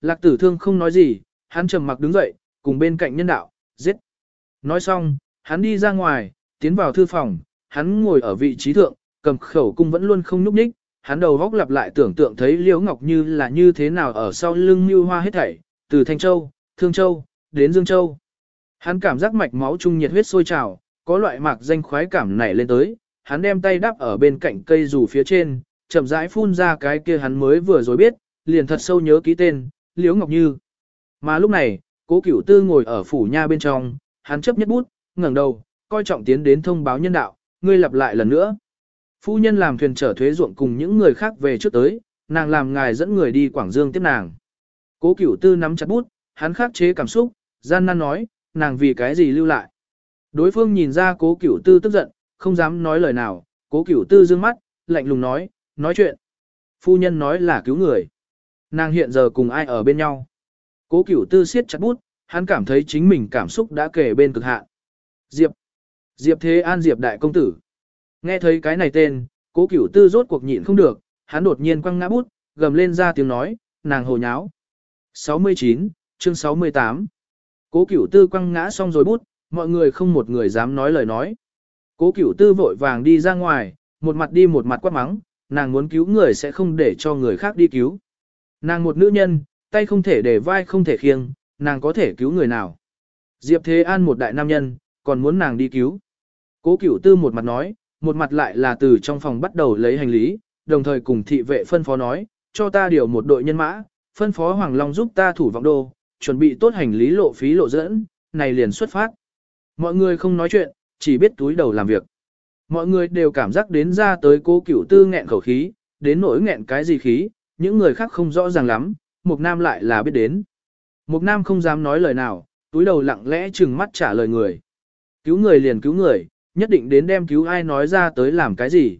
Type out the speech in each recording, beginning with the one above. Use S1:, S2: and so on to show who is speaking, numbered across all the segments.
S1: Lạc tử thương không nói gì, hắn trầm mặc đứng dậy, cùng bên cạnh nhân đạo, giết. Nói xong, hắn đi ra ngoài, tiến vào thư phòng, hắn ngồi ở vị trí thượng, cầm khẩu cung vẫn luôn không nhúc nhích, hắn đầu góc lặp lại tưởng tượng thấy Liễu Ngọc Như là như thế nào ở sau lưng Như Hoa hết thảy, từ Thanh Châu, Thương Châu, đến Dương Châu. Hắn cảm giác mạch máu trung nhiệt huyết sôi trào, có loại mạc danh khoái cảm nảy lên tới, hắn đem tay đắp ở bên cạnh cây dù phía trên, chậm rãi phun ra cái kia hắn mới vừa rồi biết, liền thật sâu nhớ ký tên, Liễu Ngọc Như. Mà lúc này, Cố Cửu Tư ngồi ở phủ nha bên trong, hắn chấp nhất bút, ngẩng đầu, coi trọng tiến đến thông báo nhân đạo, ngươi lặp lại lần nữa. Phu nhân làm thuyền trở thuế ruộng cùng những người khác về trước tới, nàng làm ngài dẫn người đi Quảng Dương tiếp nàng. Cố Cửu Tư nắm chặt bút, hắn khắc chế cảm xúc, gian nan nói, nàng vì cái gì lưu lại. Đối phương nhìn ra Cố Cửu Tư tức giận, không dám nói lời nào, Cố Cửu Tư dương mắt, lạnh lùng nói, nói chuyện. Phu nhân nói là cứu người. Nàng hiện giờ cùng ai ở bên nhau. Cố Cửu Tư siết chặt bút, hắn cảm thấy chính mình cảm xúc đã kể bên cực hạn. Diệp. Diệp Thế An Diệp Đại Công Tử. Nghe thấy cái này tên, cố cửu tư rốt cuộc nhịn không được, hắn đột nhiên quăng ngã bút, gầm lên ra tiếng nói, nàng hồ nháo. 69, chương 68. Cố cửu tư quăng ngã xong rồi bút, mọi người không một người dám nói lời nói. Cố cửu tư vội vàng đi ra ngoài, một mặt đi một mặt quát mắng, nàng muốn cứu người sẽ không để cho người khác đi cứu. Nàng một nữ nhân, tay không thể để vai không thể khiêng, nàng có thể cứu người nào. Diệp Thế An một đại nam nhân, còn muốn nàng đi cứu. Cố cửu tư một mặt nói, một mặt lại là từ trong phòng bắt đầu lấy hành lý, đồng thời cùng thị vệ phân phó nói, cho ta điều một đội nhân mã, phân phó Hoàng Long giúp ta thủ vọng đô, chuẩn bị tốt hành lý lộ phí lộ dẫn, này liền xuất phát. Mọi người không nói chuyện, chỉ biết túi đầu làm việc. Mọi người đều cảm giác đến ra tới cố cửu tư nghẹn khẩu khí, đến nỗi nghẹn cái gì khí, những người khác không rõ ràng lắm, Mục Nam lại là biết đến. Mục Nam không dám nói lời nào, túi đầu lặng lẽ chừng mắt trả lời người. Cứu người liền cứu người, nhất định đến đem cứu ai nói ra tới làm cái gì.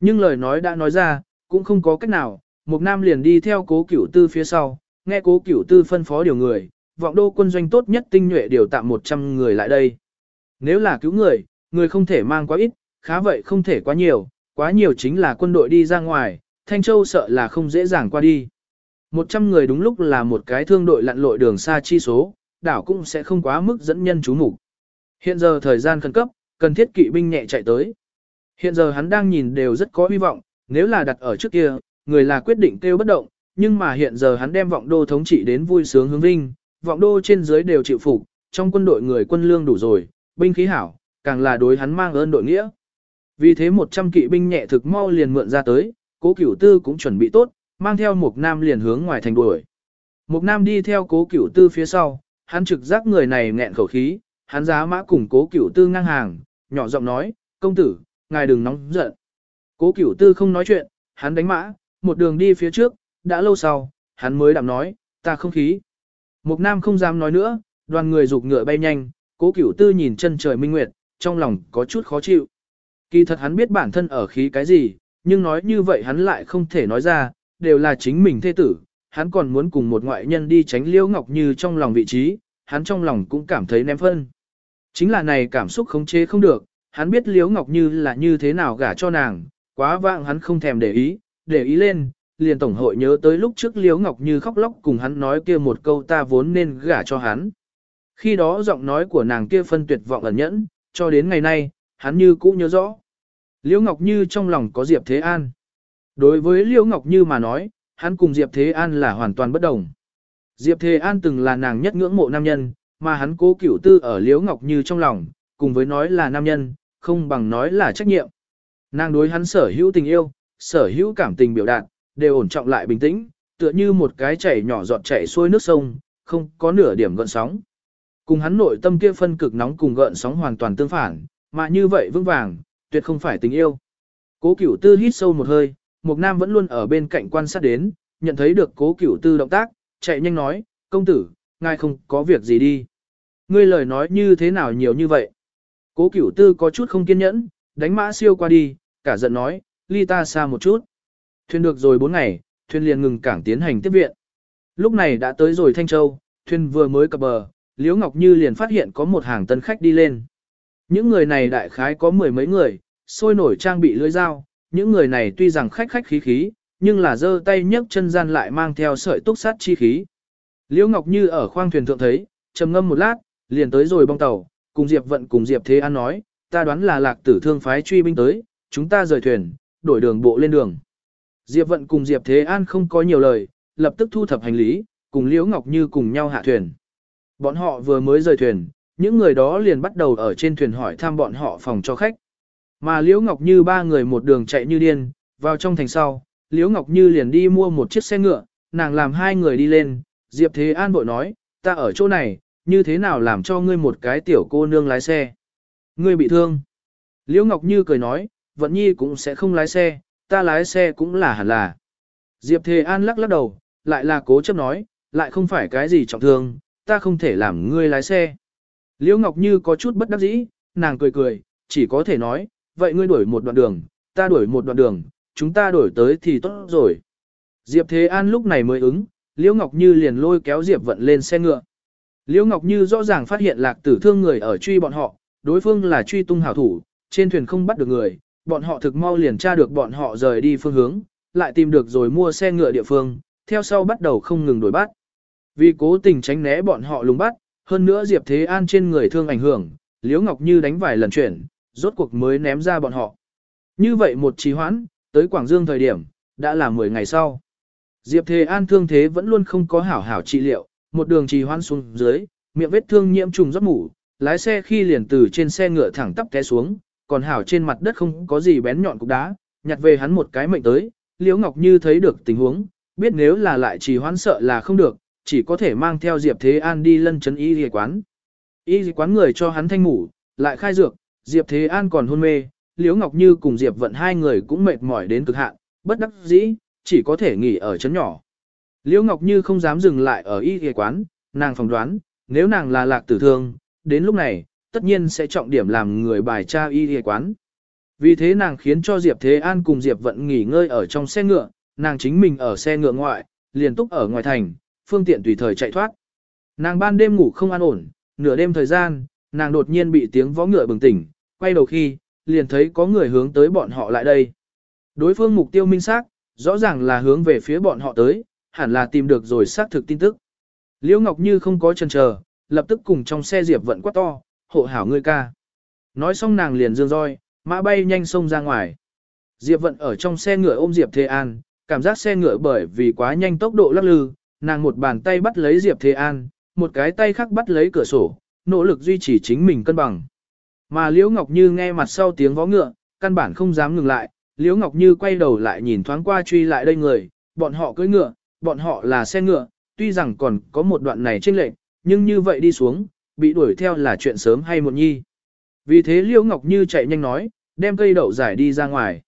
S1: Nhưng lời nói đã nói ra, cũng không có cách nào, Mục Nam liền đi theo cố cửu tư phía sau, nghe cố cửu tư phân phó điều người, vọng đô quân doanh tốt nhất tinh nhuệ điều tạm 100 người lại đây. Nếu là cứu người, người không thể mang quá ít, khá vậy không thể quá nhiều, quá nhiều chính là quân đội đi ra ngoài, Thanh Châu sợ là không dễ dàng qua đi. 100 người đúng lúc là một cái thương đội lặn lội đường xa chi số, đảo cũng sẽ không quá mức dẫn nhân chú mục. Hiện giờ thời gian khẩn cấp, cần thiết kỵ binh nhẹ chạy tới. Hiện giờ hắn đang nhìn đều rất có hy vọng, nếu là đặt ở trước kia, người là quyết định kêu bất động, nhưng mà hiện giờ hắn đem vọng đô thống trị đến vui sướng hướng vinh, vọng đô trên dưới đều chịu phục, trong quân đội người quân lương đủ rồi, binh khí hảo, càng là đối hắn mang ơn đội nghĩa. Vì thế 100 kỵ binh nhẹ thực mau liền mượn ra tới, cố cửu tư cũng chuẩn bị tốt, mang theo một nam liền hướng ngoài thành đuổi. Một nam đi theo cố cửu tư phía sau, hắn trực giác người này nghẹn khẩu khí, hắn giá mã cùng cố cửu tư ngang hàng, nhỏ giọng nói, công tử, ngài đừng nóng giận. Cố cửu tư không nói chuyện, hắn đánh mã, một đường đi phía trước, đã lâu sau, hắn mới đạm nói, ta không khí. Mục nam không dám nói nữa, đoàn người rục ngựa bay nhanh, cố cửu tư nhìn chân trời minh nguyệt, trong lòng có chút khó chịu. Kỳ thật hắn biết bản thân ở khí cái gì, nhưng nói như vậy hắn lại không thể nói ra, đều là chính mình thê tử, hắn còn muốn cùng một ngoại nhân đi tránh liễu ngọc như trong lòng vị trí, hắn trong lòng cũng cảm thấy ném phân. Chính là này cảm xúc khống chế không được, hắn biết Liễu Ngọc Như là như thế nào gả cho nàng, quá vạng hắn không thèm để ý, để ý lên, liền tổng hội nhớ tới lúc trước Liễu Ngọc Như khóc lóc cùng hắn nói kia một câu ta vốn nên gả cho hắn. Khi đó giọng nói của nàng kia phân tuyệt vọng ẩn nhẫn, cho đến ngày nay, hắn như cũ nhớ rõ. Liễu Ngọc Như trong lòng có Diệp Thế An. Đối với Liễu Ngọc Như mà nói, hắn cùng Diệp Thế An là hoàn toàn bất đồng. Diệp Thế An từng là nàng nhất ngưỡng mộ nam nhân, mà hắn cố cửu tư ở Liễu Ngọc Như trong lòng, cùng với nói là nam nhân, không bằng nói là trách nhiệm. Nàng đối hắn sở hữu tình yêu, sở hữu cảm tình biểu đạt, đều ổn trọng lại bình tĩnh, tựa như một cái chảy nhỏ giọt chảy xuôi nước sông, không có nửa điểm gợn sóng. Cùng hắn nội tâm kia phân cực nóng cùng gợn sóng hoàn toàn tương phản, mà như vậy vững vàng, tuyệt không phải tình yêu. Cố Cửu Tư hít sâu một hơi, Mục Nam vẫn luôn ở bên cạnh quan sát đến, nhận thấy được Cố Cửu Tư động tác, chạy nhanh nói, "Công tử, ngài không có việc gì đi. Ngươi lời nói như thế nào nhiều như vậy? Cố cửu tư có chút không kiên nhẫn, đánh mã siêu qua đi, cả giận nói, ly ta xa một chút. Thuyền được rồi 4 ngày, thuyền liền ngừng cảng tiến hành tiếp viện. Lúc này đã tới rồi Thanh Châu, thuyền vừa mới cập bờ, Liễu Ngọc Như liền phát hiện có một hàng tân khách đi lên. Những người này đại khái có mười mấy người, sôi nổi trang bị lưỡi dao, những người này tuy rằng khách khách khí khí, nhưng là giơ tay nhấc chân gian lại mang theo sợi túc sát chi khí. Liễu Ngọc Như ở khoang thuyền thượng thấy, trầm ngâm một lát, liền tới rồi bong tàu, cùng Diệp Vận cùng Diệp Thế An nói, ta đoán là lạc tử thương phái truy binh tới, chúng ta rời thuyền, đổi đường bộ lên đường. Diệp Vận cùng Diệp Thế An không có nhiều lời, lập tức thu thập hành lý, cùng Liễu Ngọc Như cùng nhau hạ thuyền. Bọn họ vừa mới rời thuyền, những người đó liền bắt đầu ở trên thuyền hỏi thăm bọn họ phòng cho khách. Mà Liễu Ngọc Như ba người một đường chạy như điên, vào trong thành sau, Liễu Ngọc Như liền đi mua một chiếc xe ngựa, nàng làm hai người đi lên, Diệp Thế An bội nói, ta ở chỗ này, như thế nào làm cho ngươi một cái tiểu cô nương lái xe. Ngươi bị thương. Liễu Ngọc Như cười nói, Vận Nhi cũng sẽ không lái xe, ta lái xe cũng là hẳn là. Diệp Thế An lắc lắc đầu, lại là cố chấp nói, lại không phải cái gì trọng thương, ta không thể làm ngươi lái xe. Liễu Ngọc Như có chút bất đắc dĩ, nàng cười cười, chỉ có thể nói, vậy ngươi đuổi một đoạn đường, ta đuổi một đoạn đường, chúng ta đuổi tới thì tốt rồi. Diệp Thế An lúc này mới ứng, Liễu Ngọc Như liền lôi kéo Diệp Vận lên xe ngựa. Liễu Ngọc Như rõ ràng phát hiện lạc tử thương người ở truy bọn họ, đối phương là truy tung hảo thủ, trên thuyền không bắt được người, bọn họ thực mau liền tra được bọn họ rời đi phương hướng, lại tìm được rồi mua xe ngựa địa phương, theo sau bắt đầu không ngừng đuổi bắt. Vì cố tình tránh né bọn họ lùng bắt, hơn nữa Diệp Thế An trên người thương ảnh hưởng, Liễu Ngọc Như đánh vài lần chuyển, rốt cuộc mới ném ra bọn họ. Như vậy một trì hoãn, tới Quảng Dương thời điểm, đã là 10 ngày sau. Diệp Thế An thương thế vẫn luôn không có hảo hảo trị liệu, một đường trì hoãn xuống dưới, miệng vết thương nhiễm trùng rất mủ, lái xe khi liền từ trên xe ngựa thẳng tắp té xuống, còn hảo trên mặt đất không có gì bén nhọn cục đá, nhặt về hắn một cái mệnh tới, Liễu Ngọc Như thấy được tình huống, biết nếu là lại trì hoãn sợ là không được, chỉ có thể mang theo Diệp Thế An đi lân chấn y y quán. Y y quán người cho hắn thanh ngủ, lại khai dược, Diệp Thế An còn hôn mê, Liễu Ngọc Như cùng Diệp Vận hai người cũng mệt mỏi đến cực hạn, bất đắc dĩ, chỉ có thể nghỉ ở chấn nhỏ. Liễu Ngọc Như không dám dừng lại ở y y quán, nàng phỏng đoán, nếu nàng là lạc tử thương, đến lúc này, tất nhiên sẽ trọng điểm làm người bài tra y y quán. Vì thế nàng khiến cho Diệp Thế An cùng Diệp Vận nghỉ ngơi ở trong xe ngựa, nàng chính mình ở xe ngựa ngoại, liền túc ở ngoài thành, phương tiện tùy thời chạy thoát. Nàng ban đêm ngủ không an ổn, nửa đêm thời gian, nàng đột nhiên bị tiếng vó ngựa bừng tỉnh, quay đầu khi, liền thấy có người hướng tới bọn họ lại đây. Đối phương mục tiêu minh xác, rõ ràng là hướng về phía bọn họ tới, hẳn là tìm được rồi xác thực tin tức. Liễu Ngọc Như không có chần chờ, lập tức cùng trong xe Diệp vận quát to, hộ hảo ngươi ca. Nói xong nàng liền dương roi, mã bay nhanh xông ra ngoài. Diệp vận ở trong xe ngựa ôm Diệp Thế An, cảm giác xe ngựa bởi vì quá nhanh tốc độ lắc lư, nàng một bàn tay bắt lấy Diệp Thế An, một cái tay khác bắt lấy cửa sổ, nỗ lực duy trì chính mình cân bằng. Mà Liễu Ngọc Như nghe mặt sau tiếng vó ngựa, căn bản không dám ngừng lại, Liễu Ngọc Như quay đầu lại nhìn thoáng qua truy lại đây người, bọn họ cưỡi ngựa, bọn họ là xe ngựa, tuy rằng còn có một đoạn này trên lệnh, nhưng như vậy đi xuống, bị đuổi theo là chuyện sớm hay muộn nhi. Vì thế Liễu Ngọc Như chạy nhanh nói, đem cây đậu giải đi ra ngoài.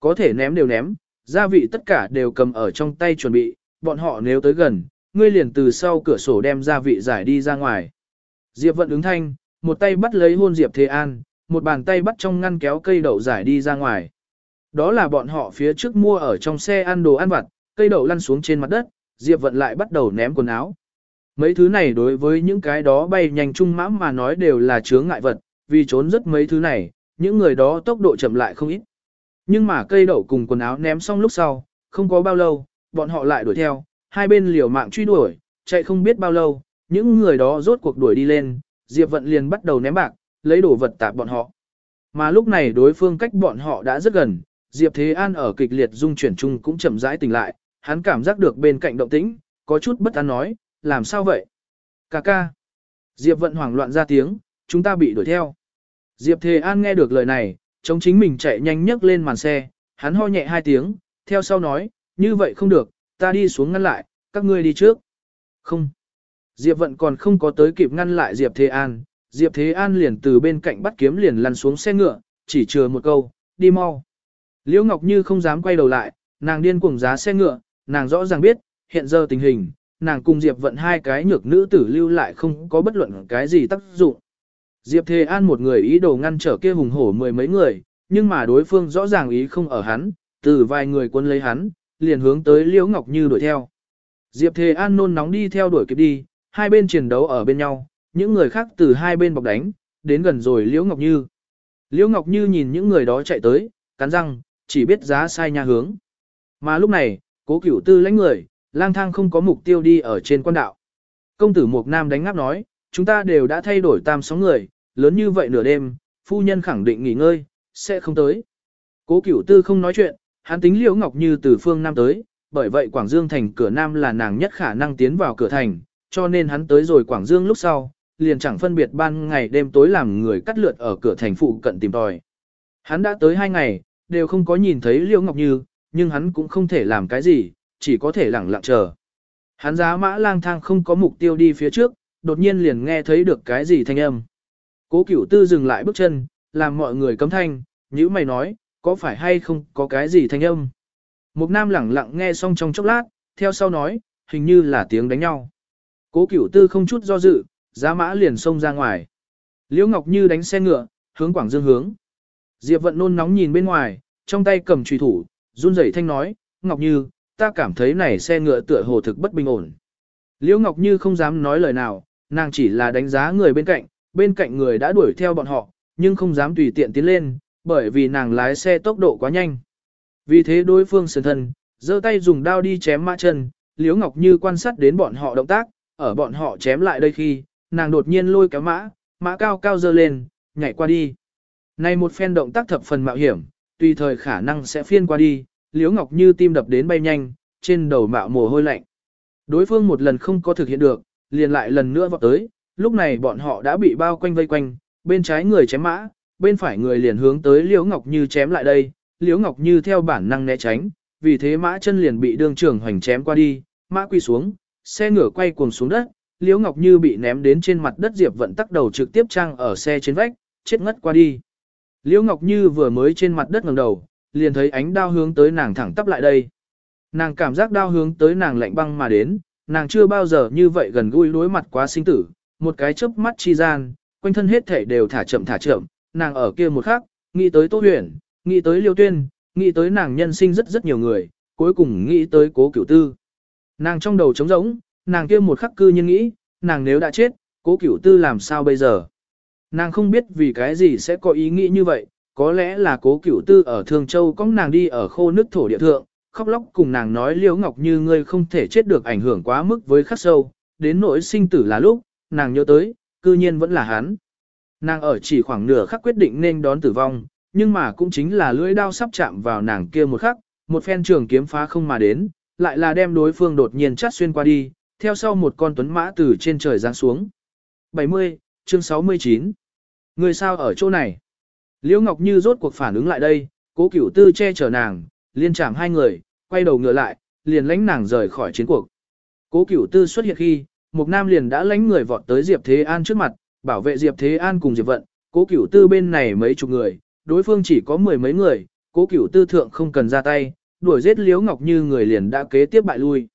S1: Có thể ném đều ném, gia vị tất cả đều cầm ở trong tay chuẩn bị, bọn họ nếu tới gần, ngươi liền từ sau cửa sổ đem gia vị giải đi ra ngoài. Diệp vận ứng thanh, một tay bắt lấy hôn Diệp Thế An, một bàn tay bắt trong ngăn kéo cây đậu giải đi ra ngoài. Đó là bọn họ phía trước mua ở trong xe ăn đồ ăn vặt, cây đậu lăn xuống trên mặt đất, Diệp vận lại bắt đầu ném quần áo. Mấy thứ này đối với những cái đó bay nhanh trung mãm mà nói đều là chướng ngại vật, vì trốn rất mấy thứ này, những người đó tốc độ chậm lại không ít. Nhưng mà cây đậu cùng quần áo ném xong lúc sau, không có bao lâu, bọn họ lại đuổi theo, hai bên liều mạng truy đuổi, chạy không biết bao lâu, những người đó rốt cuộc đuổi đi lên, Diệp Vận liền bắt đầu ném bạc, lấy đồ vật tạp bọn họ. Mà lúc này đối phương cách bọn họ đã rất gần, Diệp Thế An ở kịch liệt dung chuyển chung cũng chậm rãi tỉnh lại, hắn cảm giác được bên cạnh động tĩnh, có chút bất an nói, làm sao vậy? Cà ca. Diệp Vận hoảng loạn ra tiếng, chúng ta bị đuổi theo. Diệp Thế An nghe được lời này, chống chính mình chạy nhanh nhấc lên màn xe, hắn ho nhẹ hai tiếng, theo sau nói, như vậy không được, ta đi xuống ngăn lại, các ngươi đi trước. Không. Diệp Vận còn không có tới kịp ngăn lại Diệp Thế An, Diệp Thế An liền từ bên cạnh bắt kiếm liền lăn xuống xe ngựa, chỉ chừa một câu, đi mau. Liễu Ngọc Như không dám quay đầu lại, nàng điên cuồng giá xe ngựa, nàng rõ ràng biết, hiện giờ tình hình, nàng cùng Diệp Vận hai cái nhược nữ tử lưu lại không có bất luận cái gì tác dụng. Diệp Thế An một người ý đồ ngăn trở kia hùng hổ mười mấy người, nhưng mà đối phương rõ ràng ý không ở hắn, từ vài người quân lấy hắn, liền hướng tới Liễu Ngọc Như đuổi theo. Diệp Thế An nôn nóng đi theo đuổi kịp đi, hai bên chiến đấu ở bên nhau, những người khác từ hai bên bọc đánh, đến gần rồi Liễu Ngọc Như. Liễu Ngọc Như nhìn những người đó chạy tới, cắn răng, chỉ biết giá sai nhà hướng. Mà lúc này, cố cửu tư lãnh người, lang thang không có mục tiêu đi ở trên quan đạo. Công tử Mục Nam đánh ngáp nói, chúng ta đều đã thay đổi tam sóng người, lớn như vậy nửa đêm, phu nhân khẳng định nghỉ ngơi, sẽ không tới. Cố cửu tư không nói chuyện, hắn tính liễu ngọc như từ phương Nam tới, bởi vậy Quảng Dương thành cửa Nam là nàng nhất khả năng tiến vào cửa thành, cho nên hắn tới rồi Quảng Dương lúc sau, liền chẳng phân biệt ban ngày đêm tối làm người cắt lượt ở cửa thành phụ cận tìm tòi. Hắn đã tới hai ngày, đều không có nhìn thấy Liễu Ngọc Như, nhưng hắn cũng không thể làm cái gì, chỉ có thể lẳng lặng chờ. Hắn giá mã lang thang không có mục tiêu đi phía trước, đột nhiên liền nghe thấy được cái gì thanh âm. Cố cửu tư dừng lại bước chân, làm mọi người cấm thanh, như mày nói, có phải hay không có cái gì thanh âm. Mục nam lẳng lặng nghe xong trong chốc lát, theo sau nói, hình như là tiếng đánh nhau. Cố cửu tư không chút do dự, giá mã liền xông ra ngoài. Liễu Ngọc Như đánh xe ngựa, hướng Quảng Dương hướng. Diệp vận nôn nóng nhìn bên ngoài, trong tay cầm truy thủ, run rẩy thanh nói, Ngọc Như, ta cảm thấy này xe ngựa tựa hồ thực bất bình ổn. Liễu Ngọc Như không dám nói lời nào, nàng chỉ là đánh giá người bên cạnh, bên cạnh người đã đuổi theo bọn họ, nhưng không dám tùy tiện tiến lên, bởi vì nàng lái xe tốc độ quá nhanh. Vì thế đối phương sườn thân, giơ tay dùng đao đi chém mã chân, Liễu Ngọc Như quan sát đến bọn họ động tác, ở bọn họ chém lại đây khi, nàng đột nhiên lôi kéo mã, mã cao cao dơ lên, nhảy qua đi. Này một phen động tác thập phần mạo hiểm, tùy thời khả năng sẽ phiên qua đi, Liễu Ngọc Như tim đập đến bay nhanh, trên đầu mạo mồ hôi lạnh. Đối phương một lần không có thực hiện được, liền lại lần nữa vọt tới, lúc này bọn họ đã bị bao quanh vây quanh, bên trái người chém mã, bên phải người liền hướng tới Liễu Ngọc Như chém lại đây, Liễu Ngọc Như theo bản năng né tránh, vì thế mã chân liền bị đương trưởng hoành chém qua đi, mã quy xuống, xe ngựa quay cuồng xuống đất, Liễu Ngọc Như bị ném đến trên mặt đất Diệp Vận tắc đầu trực tiếp trang ở xe trên vách, chết ngất qua đi. Liễu Ngọc Như vừa mới trên mặt đất ngẩng đầu, liền thấy ánh đao hướng tới nàng thẳng tắp lại đây. Nàng cảm giác đao hướng tới nàng lạnh băng mà đến, nàng chưa bao giờ như vậy gần gũi đối mặt quá sinh tử, một cái chớp mắt chi gian, quanh thân hết thể đều thả chậm thả chậm, nàng ở kia một khắc, nghĩ tới Tô Huyền, nghĩ tới Liêu Tuyên, nghĩ tới nàng nhân sinh rất rất nhiều người, cuối cùng nghĩ tới Cố Cửu Tư. Nàng trong đầu trống rỗng, nàng kia một khắc cư nhiên nghĩ, nàng nếu đã chết, Cố Cửu Tư làm sao bây giờ? Nàng không biết vì cái gì sẽ có ý nghĩ như vậy, có lẽ là Cố Cửu Tư ở Thương Châu có nàng đi ở khô nước thổ địa thượng, khóc lóc cùng nàng nói Liễu Ngọc Như ngươi không thể chết được ảnh hưởng quá mức với khắc sâu, đến nỗi sinh tử là lúc, nàng nhớ tới, cư nhiên vẫn là hắn. Nàng ở chỉ khoảng nửa khắc quyết định nên đón tử vong, nhưng mà cũng chính là lưỡi đao sắp chạm vào nàng kia một khắc, một phen trường kiếm phá không mà đến, lại là đem đối phương đột nhiên chát xuyên qua đi, theo sau một con tuấn mã từ trên trời giáng xuống. 70, chương 69. Người sao ở chỗ này? Liễu Ngọc Như rốt cuộc phản ứng lại đây, cố cửu tư che chở nàng, liên chạm hai người, quay đầu ngựa lại, liền lãnh nàng rời khỏi chiến cuộc. Cố cửu tư xuất hiện khi, một Nam liền đã lãnh người vọt tới Diệp Thế An trước mặt, bảo vệ Diệp Thế An cùng Diệp Vận, cố cửu tư bên này mấy chục người, đối phương chỉ có mười mấy người, cố cửu tư thượng không cần ra tay, đuổi giết Liễu Ngọc Như người liền đã kế tiếp bại lui.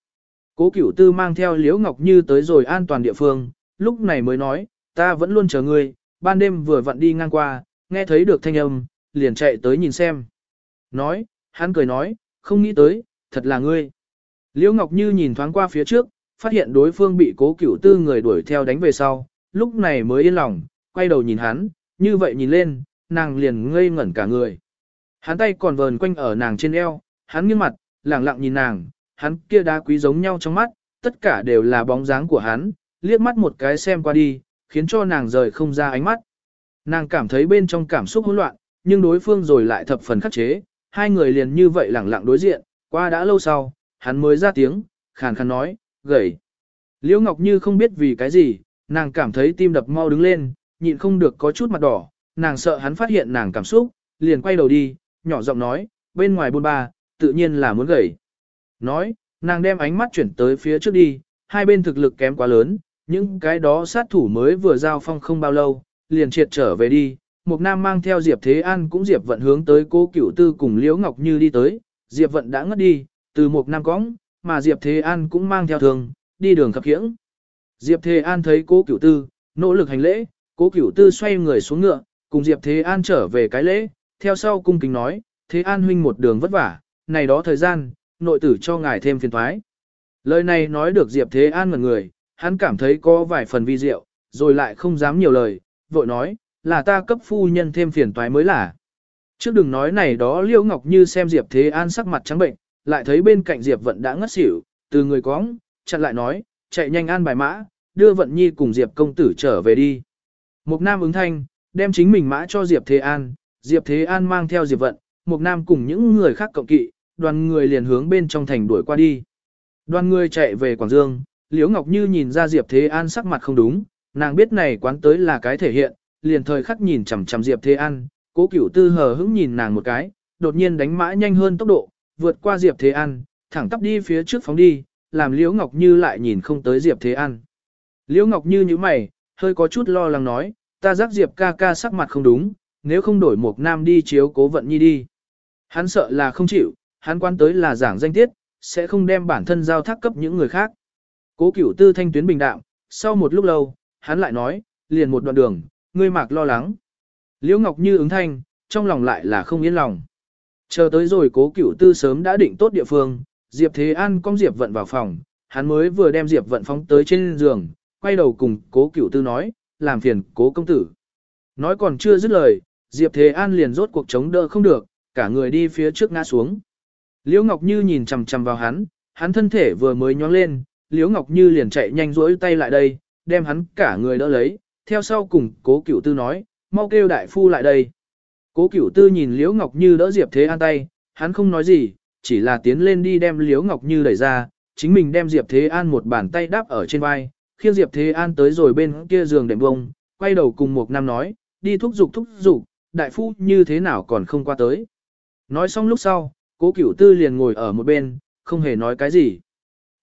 S1: Cố cửu tư mang theo Liễu Ngọc Như tới rồi an toàn địa phương, lúc này mới nói, ta vẫn luôn chờ ngươi, ban đêm vừa vặn đi ngang qua, nghe thấy được thanh âm, liền chạy tới nhìn xem. Nói, hắn cười nói, không nghĩ tới, thật là ngươi. Liễu Ngọc Như nhìn thoáng qua phía trước, phát hiện đối phương bị cố cửu tư người đuổi theo đánh về sau, lúc này mới yên lòng, quay đầu nhìn hắn, như vậy nhìn lên, nàng liền ngây ngẩn cả người. Hắn tay còn vờn quanh ở nàng trên eo, hắn nghiêng mặt, lẳng lặng nhìn nàng, hắn kia đá quý giống nhau trong mắt, tất cả đều là bóng dáng của hắn, liếc mắt một cái xem qua đi, khiến cho nàng rời không ra ánh mắt. Nàng cảm thấy bên trong cảm xúc hỗn loạn, nhưng đối phương rồi lại thập phần khắc chế, hai người liền như vậy lẳng lặng đối diện, qua đã lâu sau, hắn mới ra tiếng, khàn khàn nói, gầy. Liễu Ngọc Như không biết vì cái gì, nàng cảm thấy tim đập mau đứng lên, nhịn không được có chút mặt đỏ, nàng sợ hắn phát hiện nàng cảm xúc, liền quay đầu đi, nhỏ giọng nói, bên ngoài buôn ba, tự nhiên là muốn gầy. Nói, nàng đem ánh mắt chuyển tới phía trước đi, hai bên thực lực kém quá lớn, những cái đó sát thủ mới vừa giao phong không bao lâu, liền triệt trở về đi. Mục Nam mang theo Diệp Thế An cũng Diệp Vận hướng tới cô Cửu Tư cùng Liễu Ngọc Như đi tới, Diệp Vận đã ngất đi, từ Mục Nam cõng, mà Diệp Thế An cũng mang theo thường, đi đường khập khiễng. Diệp Thế An thấy cố Cửu Tư, nỗ lực hành lễ, cố Cửu Tư xoay người xuống ngựa, cùng Diệp Thế An trở về cái lễ, theo sau cung kính nói, Thế An huynh một đường vất vả, này đó thời gian, nội tử cho ngài thêm phiền thoái. Lời này nói được Diệp Thế An ngần người, hắn cảm thấy có vài phần vi diệu, rồi lại không dám nhiều lời, vội nói, là ta cấp phu nhân thêm phiền toái mới là. Trước đừng nói này đó Liễu Ngọc Như xem Diệp Thế An sắc mặt trắng bệnh, lại thấy bên cạnh Diệp Vận đã ngất xỉu, từ người cóng, chặn lại nói, chạy nhanh an bài mã, đưa Vận Nhi cùng Diệp công tử trở về đi. Mục Nam ứng thanh, đem chính mình mã cho Diệp Thế An, Diệp Thế An mang theo Diệp Vận, Mục Nam cùng những người khác cộng kỵ, đoàn người liền hướng bên trong thành đuổi qua đi. Đoàn người chạy về Quảng Dương, Liễu Ngọc Như nhìn ra Diệp Thế An sắc mặt không đúng, nàng biết này quán tới là cái thể hiện, liền thời khắc nhìn chằm chằm Diệp Thế An, cố cửu tư hờ hững nhìn nàng một cái, đột nhiên đánh mã nhanh hơn tốc độ, vượt qua Diệp Thế An, thẳng tắp đi phía trước phóng đi, làm Liễu Ngọc Như lại nhìn không tới Diệp Thế An. Liễu Ngọc Như như mày, hơi có chút lo lắng nói, ta giác Diệp ca ca sắc mặt không đúng, nếu không đổi một nam đi chiếu cố vận nhi đi. Hắn sợ là không chịu, hắn quan tới là giảng danh tiết, sẽ không đem bản thân giao thác cấp những người khác. Cố cửu tư thanh tuyến bình đạm, sau một lúc lâu, hắn lại nói, liền một đoạn đường, ngươi mạc lo lắng. Liễu Ngọc Như ứng thanh, trong lòng lại là không yên lòng. Chờ tới rồi cố cửu tư sớm đã định tốt địa phương, Diệp Thế An cong Diệp Vận vào phòng, hắn mới vừa đem Diệp Vận phóng tới trên giường, quay đầu cùng cố cửu tư nói, làm phiền cố công tử. Nói còn chưa dứt lời, Diệp Thế An liền rốt cuộc chống đỡ không được, cả người đi phía trước ngã xuống. Liễu Ngọc Như nhìn chằm chằm vào hắn, hắn thân thể vừa mới nhón lên, Liễu Ngọc Như liền chạy nhanh rỗi tay lại đây, đem hắn cả người đỡ lấy, theo sau cùng cố cửu tư nói, mau kêu đại phu lại đây. Cố cửu tư nhìn Liễu Ngọc Như đỡ Diệp Thế An tay, hắn không nói gì, chỉ là tiến lên đi đem Liễu Ngọc Như đẩy ra, chính mình đem Diệp Thế An một bàn tay đáp ở trên vai, khiêng Diệp Thế An tới rồi bên kia giường đệm bông, quay đầu cùng một nam nói, đi thúc giục thúc giục, đại phu như thế nào còn không qua tới. Nói xong lúc sau, cố cửu tư liền ngồi ở một bên, không hề nói cái gì.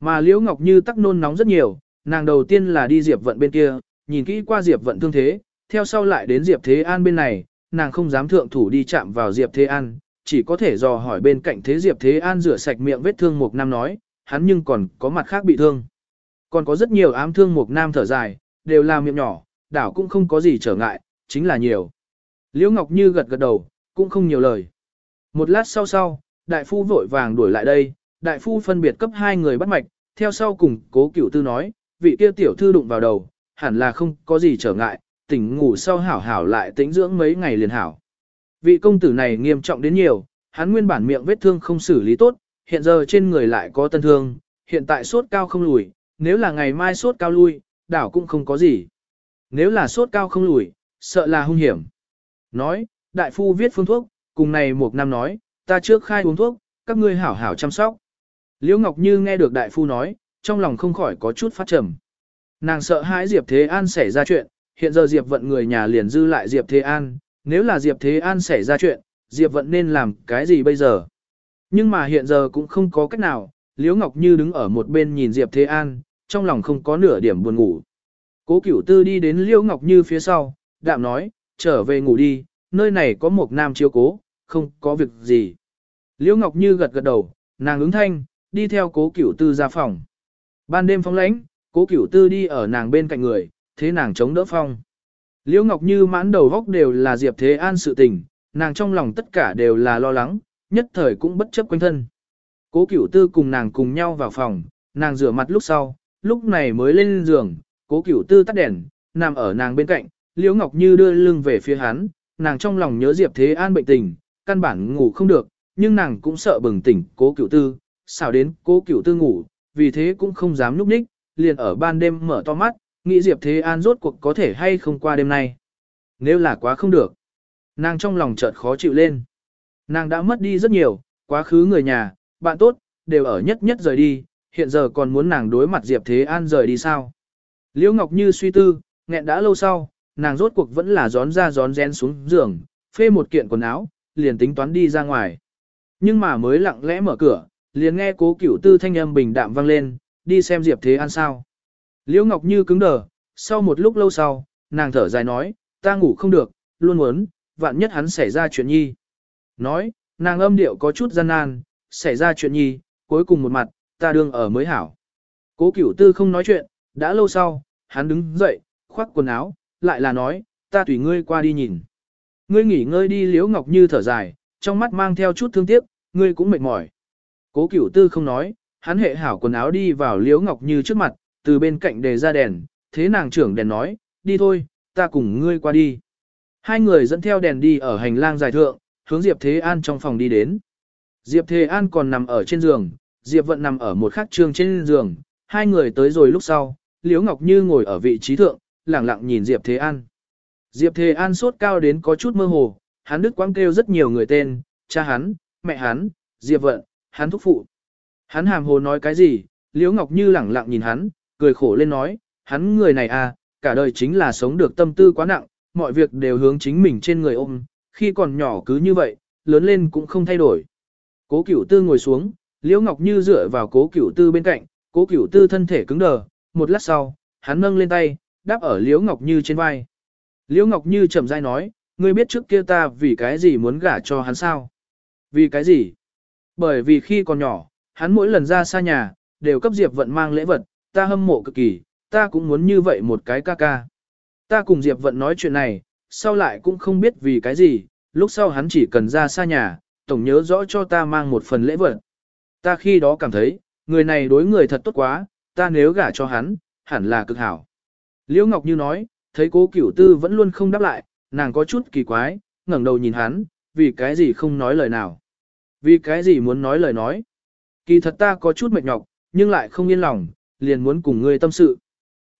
S1: Mà Liễu Ngọc Như tắc nôn nóng rất nhiều, nàng đầu tiên là đi Diệp Vận bên kia, nhìn kỹ qua Diệp Vận thương thế, theo sau lại đến Diệp Thế An bên này, nàng không dám thượng thủ đi chạm vào Diệp Thế An, chỉ có thể dò hỏi bên cạnh thế Diệp Thế An rửa sạch miệng vết thương mục nam nói, hắn nhưng còn có mặt khác bị thương. Còn có rất nhiều ám thương mục nam thở dài, đều là miệng nhỏ, đảo cũng không có gì trở ngại, chính là nhiều. Liễu Ngọc Như gật gật đầu, cũng không nhiều lời. Một lát sau sau, đại phu vội vàng đuổi lại đây, đại phu phân biệt cấp hai người bắt mạch, theo sau cùng cố cửu tư nói, vị kia tiểu thư đụng vào đầu, hẳn là không có gì trở ngại, tỉnh ngủ sau hảo hảo lại tĩnh dưỡng mấy ngày liền hảo. Vị công tử này nghiêm trọng đến nhiều, hắn nguyên bản miệng vết thương không xử lý tốt, hiện giờ trên người lại có tân thương, hiện tại sốt cao không lùi, nếu là ngày mai sốt cao lui, đảo cũng không có gì. Nếu là sốt cao không lùi, sợ là hung hiểm. Nói, đại phu viết phương thuốc, cùng này một năm nói, ta trước khai uống thuốc, các ngươi hảo hảo chăm sóc. Liễu Ngọc Như nghe được đại phu nói, trong lòng không khỏi có chút phát trầm. Nàng sợ hãi Diệp Thế An xảy ra chuyện, hiện giờ Diệp vận người nhà liền dư lại Diệp Thế An, nếu là Diệp Thế An xảy ra chuyện, Diệp vận nên làm cái gì bây giờ? Nhưng mà hiện giờ cũng không có cách nào, Liễu Ngọc Như đứng ở một bên nhìn Diệp Thế An, trong lòng không có nửa điểm buồn ngủ. Cố Cửu Tư đi đến Liễu Ngọc Như phía sau, đạm nói, trở về ngủ đi, nơi này có một nam chiếu cố, không có việc gì. Liễu Ngọc Như gật gật đầu, nàng ứng thanh, đi theo Cố Cửu Tư ra phòng. Ban đêm phóng lãnh, Cố Cửu Tư đi ở nàng bên cạnh người, thế nàng chống đỡ phong. Liễu Ngọc Như mãn đầu góc đều là Diệp Thế An sự tình, nàng trong lòng tất cả đều là lo lắng, nhất thời cũng bất chấp quanh thân. Cố Cửu Tư cùng nàng cùng nhau vào phòng, nàng rửa mặt lúc sau, lúc này mới lên giường, Cố Cửu Tư tắt đèn, nằm ở nàng bên cạnh, Liễu Ngọc Như đưa lưng về phía hắn, nàng trong lòng nhớ Diệp Thế An bệnh tình, căn bản ngủ không được, nhưng nàng cũng sợ bừng tỉnh Cố Cửu Tư, xảo đến Cố Cửu Tư ngủ, vì thế cũng không dám núp ních, liền ở ban đêm mở to mắt, nghĩ Diệp Thế An rốt cuộc có thể hay không qua đêm nay. Nếu là quá không được, nàng trong lòng chợt khó chịu lên. Nàng đã mất đi rất nhiều, quá khứ người nhà, bạn tốt, đều ở nhất nhất rời đi, hiện giờ còn muốn nàng đối mặt Diệp Thế An rời đi sao. Liễu Ngọc Như suy tư, nghẹn đã lâu sau, nàng rốt cuộc vẫn là gión ra gión rén xuống giường, phê một kiện quần áo, liền tính toán đi ra ngoài. Nhưng mà mới lặng lẽ mở cửa, liền nghe cố cửu tư thanh âm bình đạm vang lên, đi xem Diệp Thế An sao. Liễu Ngọc Như cứng đờ, sau một lúc lâu sau, nàng thở dài nói, ta ngủ không được, luôn muốn, vạn nhất hắn xảy ra chuyện nhi. Nói, nàng âm điệu có chút gian nan, xảy ra chuyện nhi, cuối cùng một mặt, ta đương ở mới hảo. Cố cửu tư không nói chuyện, đã lâu sau, hắn đứng dậy, khoác quần áo, lại là nói, ta tùy ngươi qua đi nhìn. Ngươi nghỉ ngơi đi Liễu Ngọc Như thở dài, trong mắt mang theo chút thương tiếc, ngươi cũng mệt mỏi. Cố cửu tư không nói, hắn hệ hảo quần áo đi vào Liễu Ngọc Như trước mặt, từ bên cạnh đề ra đèn, thế nàng trưởng đèn nói, đi thôi, ta cùng ngươi qua đi. Hai người dẫn theo đèn đi ở hành lang dài thượng, hướng Diệp Thế An trong phòng đi đến. Diệp Thế An còn nằm ở trên giường, Diệp Vận nằm ở một khắc trường trên giường, hai người tới rồi lúc sau, Liễu Ngọc Như ngồi ở vị trí thượng, lặng lặng nhìn Diệp Thế An. Diệp Thế An sốt cao đến có chút mơ hồ, hắn đức quang kêu rất nhiều người tên, cha hắn, mẹ hắn, Diệp Vận, hắn thúc phụ. Hắn hàm hồ nói cái gì, Liễu Ngọc Như lẳng lặng nhìn hắn, cười khổ lên nói, hắn người này à, cả đời chính là sống được tâm tư quá nặng, mọi việc đều hướng chính mình trên người ôm, khi còn nhỏ cứ như vậy, lớn lên cũng không thay đổi. Cố Cửu Tư ngồi xuống, Liễu Ngọc Như dựa vào Cố Cửu Tư bên cạnh, Cố Cửu Tư thân thể cứng đờ, một lát sau, hắn nâng lên tay, đáp ở Liễu Ngọc Như trên vai. Liễu Ngọc Như chậm rãi nói, ngươi biết trước kia ta vì cái gì muốn gả cho hắn sao? Vì cái gì? Bởi vì khi còn nhỏ, hắn mỗi lần ra xa nhà, đều cấp Diệp Vận mang lễ vật, ta hâm mộ cực kỳ, ta cũng muốn như vậy một cái ca ca. Ta cùng Diệp Vận nói chuyện này, sau lại cũng không biết vì cái gì, lúc sau hắn chỉ cần ra xa nhà, tổng nhớ rõ cho ta mang một phần lễ vật. Ta khi đó cảm thấy, người này đối người thật tốt quá, ta nếu gả cho hắn, hẳn là cực hảo. Liễu Ngọc Như nói, thấy cố cửu tư vẫn luôn không đáp lại, nàng có chút kỳ quái, ngẩng đầu nhìn hắn, vì cái gì không nói lời nào. Vì cái gì muốn nói lời nói. Kỳ thật ta có chút mệt nhọc, nhưng lại không yên lòng, liền muốn cùng ngươi tâm sự.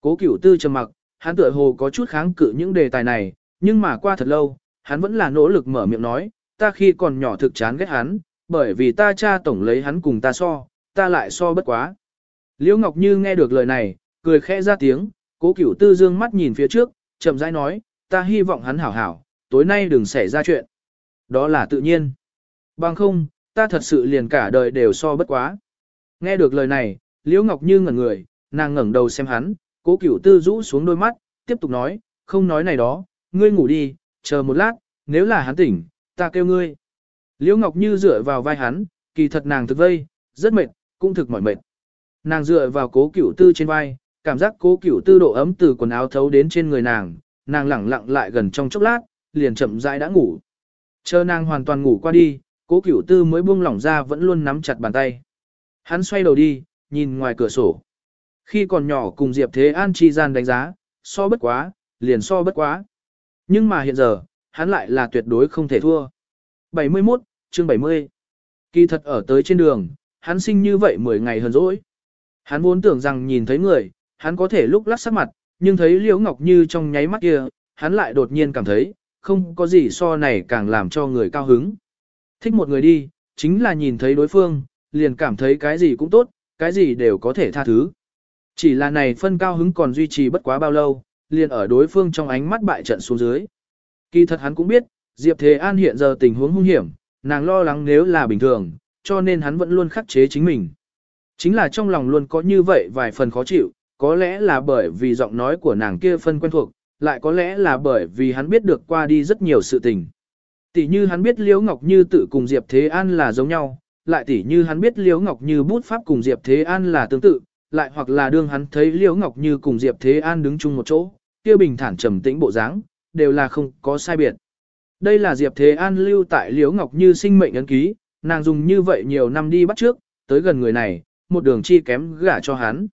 S1: Cố cửu tư trầm mặc, hắn tựa hồ có chút kháng cự những đề tài này, nhưng mà qua thật lâu, hắn vẫn là nỗ lực mở miệng nói, ta khi còn nhỏ thực chán ghét hắn, bởi vì ta cha tổng lấy hắn cùng ta so, ta lại so bất quá. Liễu Ngọc Như nghe được lời này, cười khẽ ra tiếng, cố cửu tư dương mắt nhìn phía trước, chậm rãi nói, ta hy vọng hắn hảo hảo, tối nay đừng xảy ra chuyện. Đó là tự nhiên. Bằng không, ta thật sự liền cả đời đều so bất quá. Nghe được lời này, Liễu Ngọc Như ngẩn người, nàng ngẩng đầu xem hắn, cố cửu tư rũ xuống đôi mắt, tiếp tục nói, không nói này đó, ngươi ngủ đi, chờ một lát, nếu là hắn tỉnh, ta kêu ngươi. Liễu Ngọc Như dựa vào vai hắn, kỳ thật nàng thực vây, rất mệt, cũng thực mỏi mệt. Nàng dựa vào cố cửu tư trên vai, cảm giác cố cửu tư độ ấm từ quần áo thấu đến trên người nàng, nàng lẳng lặng lại gần trong chốc lát, liền chậm rãi đã ngủ. Chờ nàng hoàn toàn ngủ qua đi, cố cửu tư mới buông lỏng ra vẫn luôn nắm chặt bàn tay. Hắn xoay đầu đi, nhìn ngoài cửa sổ. Khi còn nhỏ cùng Diệp Thế An chi gian đánh giá, so bất quá, liền so bất quá. Nhưng mà hiện giờ, hắn lại là tuyệt đối không thể thua. 71, chương 70. Kỳ thật ở tới trên đường, hắn sinh như vậy 10 ngày hơn rỗi. Hắn vốn tưởng rằng nhìn thấy người, hắn có thể lúc lắc sắc mặt, nhưng thấy Liễu Ngọc Như trong nháy mắt kia, hắn lại đột nhiên cảm thấy, không có gì so này càng làm cho người cao hứng. Thích một người đi, chính là nhìn thấy đối phương, liền cảm thấy cái gì cũng tốt, cái gì đều có thể tha thứ. Chỉ là này phân cao hứng còn duy trì bất quá bao lâu, liền ở đối phương trong ánh mắt bại trận xuống dưới. Kỳ thật hắn cũng biết, Diệp Thế An hiện giờ tình huống hung hiểm, nàng lo lắng nếu là bình thường, cho nên hắn vẫn luôn khắc chế chính mình. Chính là trong lòng luôn có như vậy vài phần khó chịu, có lẽ là bởi vì giọng nói của nàng kia phân quen thuộc, lại có lẽ là bởi vì hắn biết được qua đi rất nhiều sự tình. Tỷ như hắn biết Liễu Ngọc Như tự cùng Diệp Thế An là giống nhau, lại tỷ như hắn biết Liễu Ngọc Như bút pháp cùng Diệp Thế An là tương tự, lại hoặc là đương hắn thấy Liễu Ngọc Như cùng Diệp Thế An đứng chung một chỗ, kia bình thản trầm tĩnh bộ dáng, đều là không có sai biệt. Đây là Diệp Thế An lưu tại Liễu Ngọc Như sinh mệnh ấn ký, nàng dùng như vậy nhiều năm đi bắt trước, tới gần người này, một đường chi kém gả cho hắn.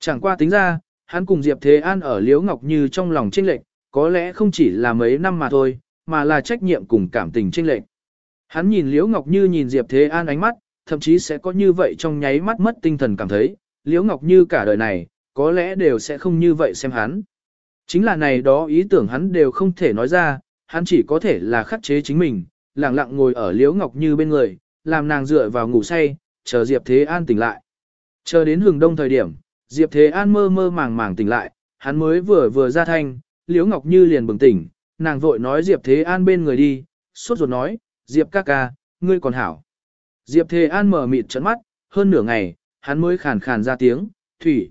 S1: Chẳng qua tính ra, hắn cùng Diệp Thế An ở Liễu Ngọc Như trong lòng trinh lệch, có lẽ không chỉ là mấy năm mà thôi, mà là trách nhiệm cùng cảm tình trinh lệch. Hắn nhìn Liễu Ngọc Như nhìn Diệp Thế An ánh mắt, thậm chí sẽ có như vậy trong nháy mắt mất tinh thần cảm thấy, Liễu Ngọc Như cả đời này, có lẽ đều sẽ không như vậy xem hắn. Chính là này đó ý tưởng hắn đều không thể nói ra, hắn chỉ có thể là khắc chế chính mình, lặng lặng ngồi ở Liễu Ngọc Như bên người, làm nàng dựa vào ngủ say, chờ Diệp Thế An tỉnh lại. Chờ đến hừng đông thời điểm, Diệp Thế An mơ mơ màng màng tỉnh lại, hắn mới vừa vừa ra thanh, Liễu Ngọc Như liền bừng tỉnh, nàng vội nói Diệp Thế An bên người đi, suốt ruột nói, Diệp ca ca, ngươi còn hảo. Diệp Thề An mở mịt trận mắt, hơn nửa ngày, hắn mới khàn khàn ra tiếng, thủy.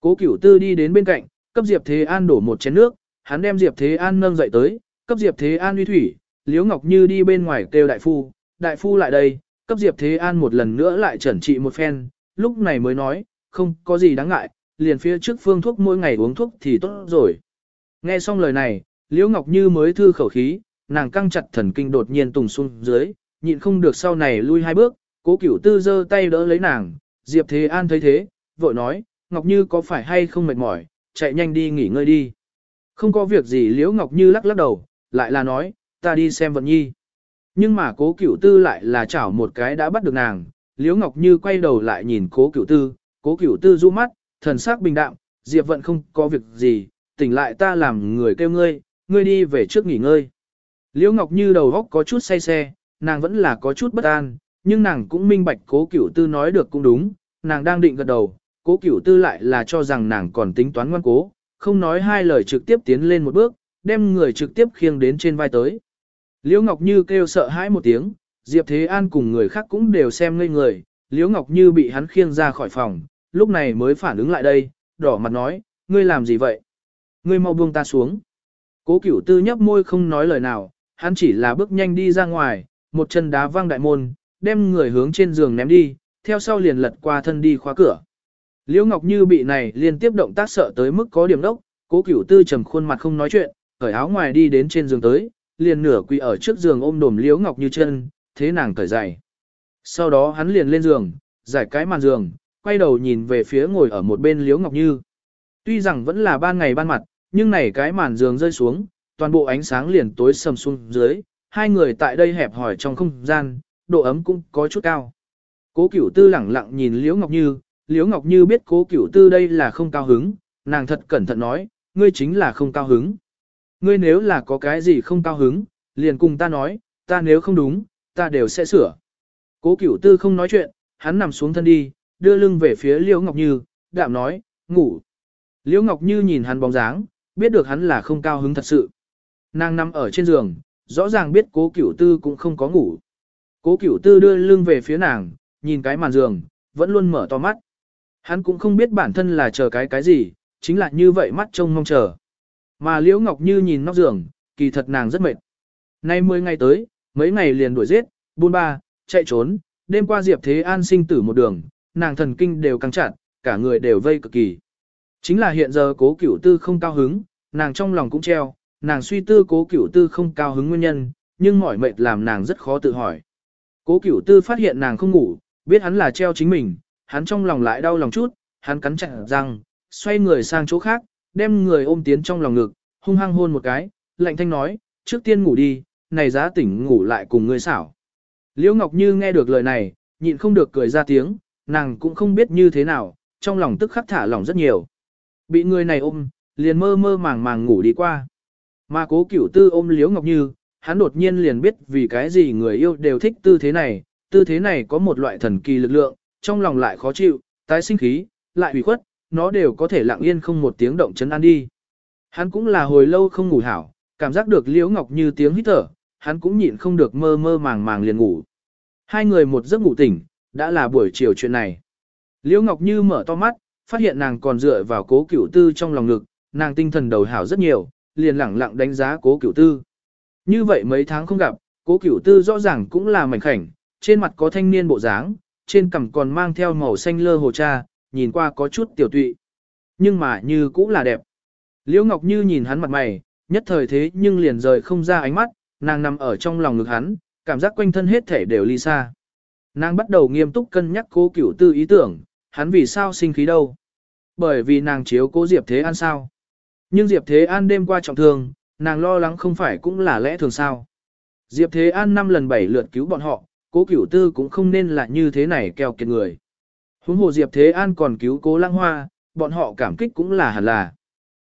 S1: Cố cửu tư đi đến bên cạnh, cấp Diệp Thế An đổ một chén nước, hắn đem Diệp Thế An nâng dậy tới, cấp Diệp Thế An uy thủy, Liễu Ngọc Như đi bên ngoài kêu đại phu, đại phu lại đây, cấp Diệp Thế An một lần nữa lại chẩn trị một phen, lúc này mới nói, không có gì đáng ngại, liền phía trước phương thuốc mỗi ngày uống thuốc thì tốt rồi. Nghe xong lời này, Liễu Ngọc Như mới thư khẩu khí, nàng căng chặt thần kinh đột nhiên tùng xuống dưới, nhịn không được sau này lui hai bước, cố cửu tư giơ tay đỡ lấy nàng, Diệp Thế An thấy thế, vội nói, Ngọc Như có phải hay không mệt mỏi, chạy nhanh đi nghỉ ngơi đi. Không có việc gì Liễu Ngọc Như lắc lắc đầu, lại là nói, ta đi xem vận nhi. Nhưng mà cố cửu tư lại là chảo một cái đã bắt được nàng, Liễu Ngọc Như quay đầu lại nhìn cố cửu tư, cố cửu tư du mắt, thần sắc bình đạm, Diệp Vận không có việc gì, tỉnh lại ta làm người kêu ngươi, ngươi đi về trước nghỉ ngơi. Liễu Ngọc Như đầu góc có chút say xe, nàng vẫn là có chút bất an, nhưng nàng cũng minh bạch cố cửu tư nói được cũng đúng, nàng đang định gật đầu, cố cửu tư lại là cho rằng nàng còn tính toán ngoan cố, không nói hai lời trực tiếp tiến lên một bước, đem người trực tiếp khiêng đến trên vai tới. Liễu Ngọc Như kêu sợ hãi một tiếng, Diệp Thế An cùng người khác cũng đều xem ngây người, Liễu Ngọc Như bị hắn khiêng ra khỏi phòng, lúc này mới phản ứng lại đây, đỏ mặt nói, ngươi làm gì vậy? Ngươi mau buông ta xuống. Cố cửu tư nhấp môi không nói lời nào, hắn chỉ là bước nhanh đi ra ngoài, một chân đá văng đại môn, đem người hướng trên giường ném đi, theo sau liền lật qua thân đi khóa cửa. Liễu Ngọc Như bị này liên tiếp động tác sợ tới mức có điểm đốc, cố cửu tư trầm khuôn mặt không nói chuyện, cởi áo ngoài đi đến trên giường tới, liền nửa quỳ ở trước giường ôm đồm Liễu Ngọc Như chân, thế nàng cởi giày. Sau đó hắn liền lên giường, giải cái màn giường, quay đầu nhìn về phía ngồi ở một bên Liễu Ngọc Như. Tuy rằng vẫn là ban ngày ban mặt, nhưng này cái màn giường rơi xuống, toàn bộ ánh sáng liền tối sầm xuống dưới, hai người tại đây hẹp hỏi trong không gian, độ ấm cũng có chút cao. Cố Cửu Tư lẳng lặng nhìn Liễu Ngọc Như, Liễu Ngọc Như biết Cố Cửu Tư đây là không cao hứng, nàng thật cẩn thận nói, ngươi chính là không cao hứng. Ngươi nếu là có cái gì không cao hứng, liền cùng ta nói, ta nếu không đúng, ta đều sẽ sửa. Cố Cửu Tư không nói chuyện, hắn nằm xuống thân đi, đưa lưng về phía Liễu Ngọc Như, đạm nói, ngủ. Liễu Ngọc Như nhìn hắn bóng dáng, biết được hắn là không cao hứng thật sự. Nàng nằm ở trên giường, rõ ràng biết cố cửu tư cũng không có ngủ. Cố cửu tư đưa lưng về phía nàng, nhìn cái màn giường, vẫn luôn mở to mắt. Hắn cũng không biết bản thân là chờ cái cái gì, chính là như vậy mắt trông mong chờ. Mà Liễu Ngọc Như nhìn nóc giường, kỳ thật nàng rất mệt. Nay 10 ngày tới, mấy ngày liền đuổi giết, buôn ba, chạy trốn, đêm qua Diệp Thế An sinh tử một đường, nàng thần kinh đều căng chặt, cả người đều vây cực kỳ. Chính là hiện giờ cố cửu tư không cao hứng, nàng trong lòng cũng treo, nàng suy tư cố cửu tư không cao hứng nguyên nhân, nhưng mỏi mệt làm nàng rất khó tự hỏi. Cố cửu tư phát hiện nàng không ngủ, biết hắn là treo chính mình, hắn trong lòng lại đau lòng chút, hắn cắn chặt răng, xoay người sang chỗ khác, đem người ôm tiến trong lòng ngực, hung hăng hôn một cái, lạnh thanh nói, trước tiên ngủ đi, này giá tỉnh ngủ lại cùng ngươi xảo. Liễu Ngọc Như nghe được lời này, nhịn không được cười ra tiếng, nàng cũng không biết như thế nào, trong lòng tức khắc thả lỏng rất nhiều. Bị người này ôm, liền mơ mơ màng màng ngủ đi qua. Mà cố cửu tư ôm Liễu Ngọc Như, hắn đột nhiên liền biết vì cái gì người yêu đều thích tư thế này, tư thế này có một loại thần kỳ lực lượng, trong lòng lại khó chịu, tái sinh khí, lại ủy khuất, nó đều có thể lặng yên không một tiếng động chấn an đi. Hắn cũng là hồi lâu không ngủ hảo, cảm giác được Liễu Ngọc Như tiếng hít thở, hắn cũng nhịn không được mơ mơ màng màng liền ngủ. Hai người một giấc ngủ tỉnh, đã là buổi chiều chuyện này. Liễu Ngọc Như mở to mắt, phát hiện nàng còn dựa vào cố cửu tư trong lòng ngực, nàng tinh thần đầu hảo rất nhiều, liền lẳng lặng đánh giá cố cửu tư. Như vậy mấy tháng không gặp, cố cửu tư rõ ràng cũng là mảnh khảnh, trên mặt có thanh niên bộ dáng, trên cằm còn mang theo màu xanh lơ hồ cha, nhìn qua có chút tiểu tụy. Nhưng mà như cũng là đẹp. Liễu Ngọc Như nhìn hắn mặt mày, nhất thời thế nhưng liền rời không ra ánh mắt, nàng nằm ở trong lòng ngực hắn, cảm giác quanh thân hết thể đều ly xa. Nàng bắt đầu nghiêm túc cân nhắc cố cửu tư ý tưởng, hắn vì sao sinh khí đâu. Bởi vì nàng chiếu cố Diệp Thế An sao. Nhưng Diệp Thế An đêm qua trọng thương, nàng lo lắng không phải cũng là lẽ thường sao. Diệp Thế An năm lần bảy lượt cứu bọn họ, cố cửu tư cũng không nên là như thế này keo kiệt người. Huống hồ Diệp Thế An còn cứu cố lăng hoa, bọn họ cảm kích cũng là hẳn là.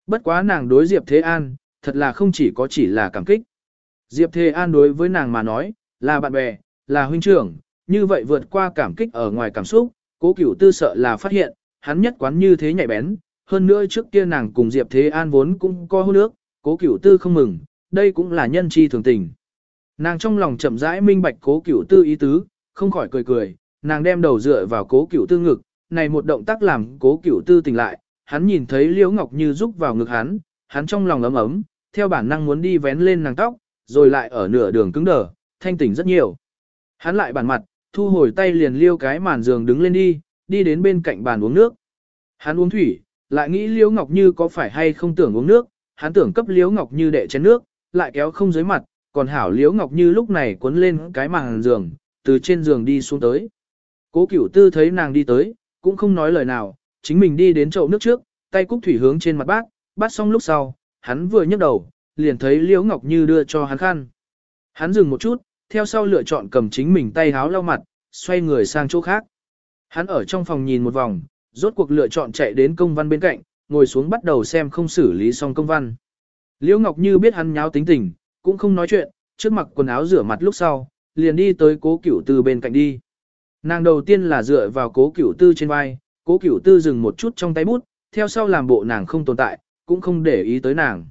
S1: Bất quá nàng đối Diệp Thế An, thật là không chỉ có chỉ là cảm kích. Diệp Thế An đối với nàng mà nói, là bạn bè, là huynh trưởng, như vậy vượt qua cảm kích ở ngoài cảm xúc, cố cửu tư sợ là phát hiện, hắn nhất quán như thế nhạy bén, hơn nữa trước kia nàng cùng Diệp Thế An vốn cũng có hôn nước, cố cửu tư không mừng, đây cũng là nhân chi thường tình. Nàng trong lòng chậm rãi minh bạch cố cửu tư ý tứ, không khỏi cười cười, nàng đem đầu dựa vào cố cửu tư ngực, này một động tác làm cố cửu tư tỉnh lại, hắn nhìn thấy Liễu Ngọc Như rúc vào ngực hắn, hắn trong lòng ấm ấm, theo bản năng muốn đi vén lên nàng tóc, rồi lại ở nửa đường cứng đờ, thanh tỉnh rất nhiều. Hắn lại bản mặt, thu hồi tay liền liêu cái màn giường đứng lên đi, đi đến bên cạnh bàn uống nước. Hắn uống thủy, lại nghĩ Liễu Ngọc Như có phải hay không tưởng uống nước, hắn tưởng cấp Liễu Ngọc Như đệ chén nước, lại kéo không dưới mặt, còn hảo Liễu Ngọc Như lúc này cuốn lên cái màn giường, từ trên giường đi xuống tới. Cố Cửu Tư thấy nàng đi tới, cũng không nói lời nào, chính mình đi đến chậu nước trước, tay cúc thủy hướng trên mặt bác, bắt xong lúc sau, hắn vừa nhấc đầu, liền thấy Liễu Ngọc Như đưa cho hắn khăn. Hắn dừng một chút, theo sau lựa chọn cầm chính mình tay háo lau mặt, xoay người sang chỗ khác. Hắn ở trong phòng nhìn một vòng, rốt cuộc lựa chọn chạy đến công văn bên cạnh, ngồi xuống bắt đầu xem không xử lý xong công văn. Liễu Ngọc Như biết hắn nháo tính tình, cũng không nói chuyện, trước mặc quần áo rửa mặt lúc sau, liền đi tới cố cửu tư bên cạnh đi. Nàng đầu tiên là dựa vào cố cửu tư trên vai, cố cửu tư dừng một chút trong tay bút, theo sau làm bộ nàng không tồn tại, cũng không để ý tới nàng.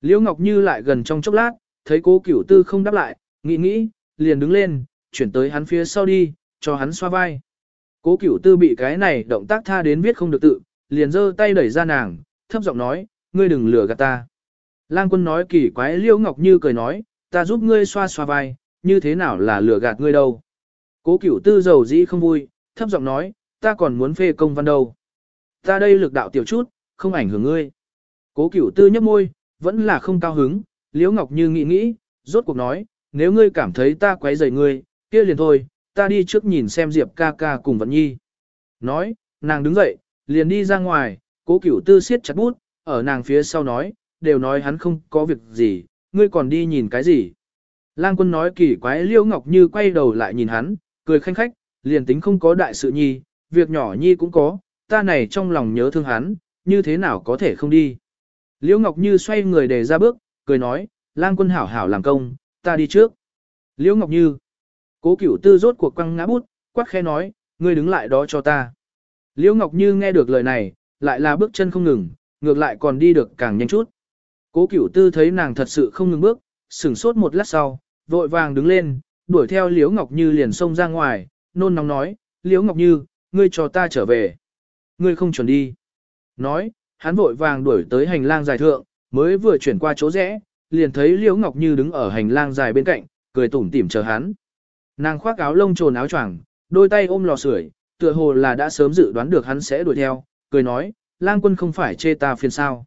S1: Liễu Ngọc Như lại gần trong chốc lát, thấy cố cửu tư không đáp lại, nghĩ nghĩ, liền đứng lên, chuyển tới hắn phía sau đi, cho hắn xoa vai. Cố cửu tư bị cái này động tác tha đến viết không được tự, liền giơ tay đẩy ra nàng, thấp giọng nói, ngươi đừng lừa gạt ta. Lang quân nói kỳ quái Liễu Ngọc Như cười nói, ta giúp ngươi xoa xoa vai, như thế nào là lừa gạt ngươi đâu. Cố cửu tư giàu dĩ không vui, thấp giọng nói, ta còn muốn phê công văn đâu. Ta đây lực đạo tiểu chút, không ảnh hưởng ngươi. Cố cửu tư nhấp môi, vẫn là không cao hứng, Liễu Ngọc Như nghĩ nghĩ, rốt cuộc nói, nếu ngươi cảm thấy ta quấy rầy ngươi, kia liền thôi, ta đi trước nhìn xem Diệp ca ca cùng Vận Nhi. Nói, nàng đứng dậy, liền đi ra ngoài, cố cửu tư siết chặt bút, ở nàng phía sau nói, đều nói hắn không có việc gì, ngươi còn đi nhìn cái gì. Lang quân nói kỳ quái Liễu Ngọc Như quay đầu lại nhìn hắn, cười khanh khách, liền tính không có đại sự nhi, việc nhỏ nhi cũng có, ta này trong lòng nhớ thương hắn, như thế nào có thể không đi. Liễu Ngọc Như xoay người để ra bước, cười nói, lang quân hảo hảo làm công, ta đi trước. Liễu Ngọc Như, cố cửu tư rốt cuộc quăng ngã bút, quát khẽ nói, ngươi đứng lại đó cho ta. Liễu Ngọc Như nghe được lời này, lại là bước chân không ngừng, ngược lại còn đi được càng nhanh chút. Cố cửu tư thấy nàng thật sự không ngừng bước, sửng sốt một lát sau, vội vàng đứng lên, đuổi theo Liễu Ngọc Như liền xông ra ngoài, nôn nóng nói, Liễu Ngọc Như, ngươi cho ta trở về. Ngươi không chuẩn đi. Nói, hắn vội vàng đuổi tới hành lang dài thượng, mới vừa chuyển qua chỗ rẽ, liền thấy Liễu Ngọc Như đứng ở hành lang dài bên cạnh, cười tủm tỉm chờ hắn. Nàng khoác áo lông trồn áo choàng, đôi tay ôm lò sưởi, tựa hồ là đã sớm dự đoán được hắn sẽ đuổi theo, cười nói, lang quân không phải chê ta phiền sao.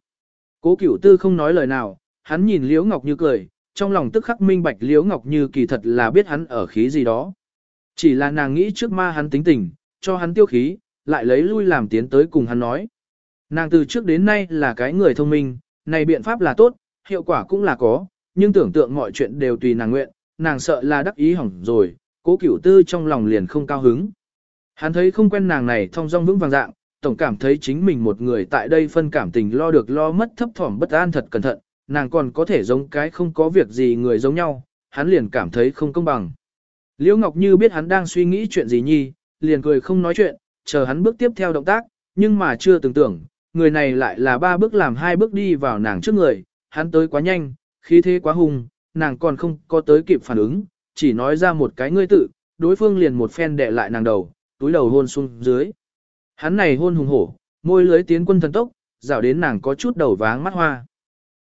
S1: Cố cửu tư không nói lời nào, hắn nhìn Liễu Ngọc Như cười, trong lòng tức khắc minh bạch Liễu Ngọc Như kỳ thật là biết hắn ở khí gì đó. Chỉ là nàng nghĩ trước ma hắn tính tình, cho hắn tiêu khí, lại lấy lui làm tiến tới cùng hắn nói. Nàng từ trước đến nay là cái người thông minh, này biện pháp là tốt, hiệu quả cũng là có, nhưng tưởng tượng mọi chuyện đều tùy nàng nguyện, nàng sợ là đắc ý hỏng rồi, cố cửu tư trong lòng liền không cao hứng. Hắn thấy không quen nàng này thong dong vững vàng dạng, tổng cảm thấy chính mình một người tại đây phân cảm tình lo được lo mất thấp thỏm bất an thật cẩn thận, nàng còn có thể giống cái không có việc gì người giống nhau, hắn liền cảm thấy không công bằng. Liễu Ngọc Như biết hắn đang suy nghĩ chuyện gì nhi, liền cười không nói chuyện, chờ hắn bước tiếp theo động tác, nhưng mà chưa tưởng tưởng, người này lại là ba bước làm hai bước đi vào nàng trước người, hắn tới quá nhanh, khí thế quá hùng, nàng còn không có tới kịp phản ứng, chỉ nói ra một cái ngươi tự, đối phương liền một phen đè lại nàng đầu, túi đầu hôn xuống dưới. Hắn này hôn hùng hổ, môi lưới tiến quân thần tốc, dạo đến nàng có chút đầu váng mắt hoa.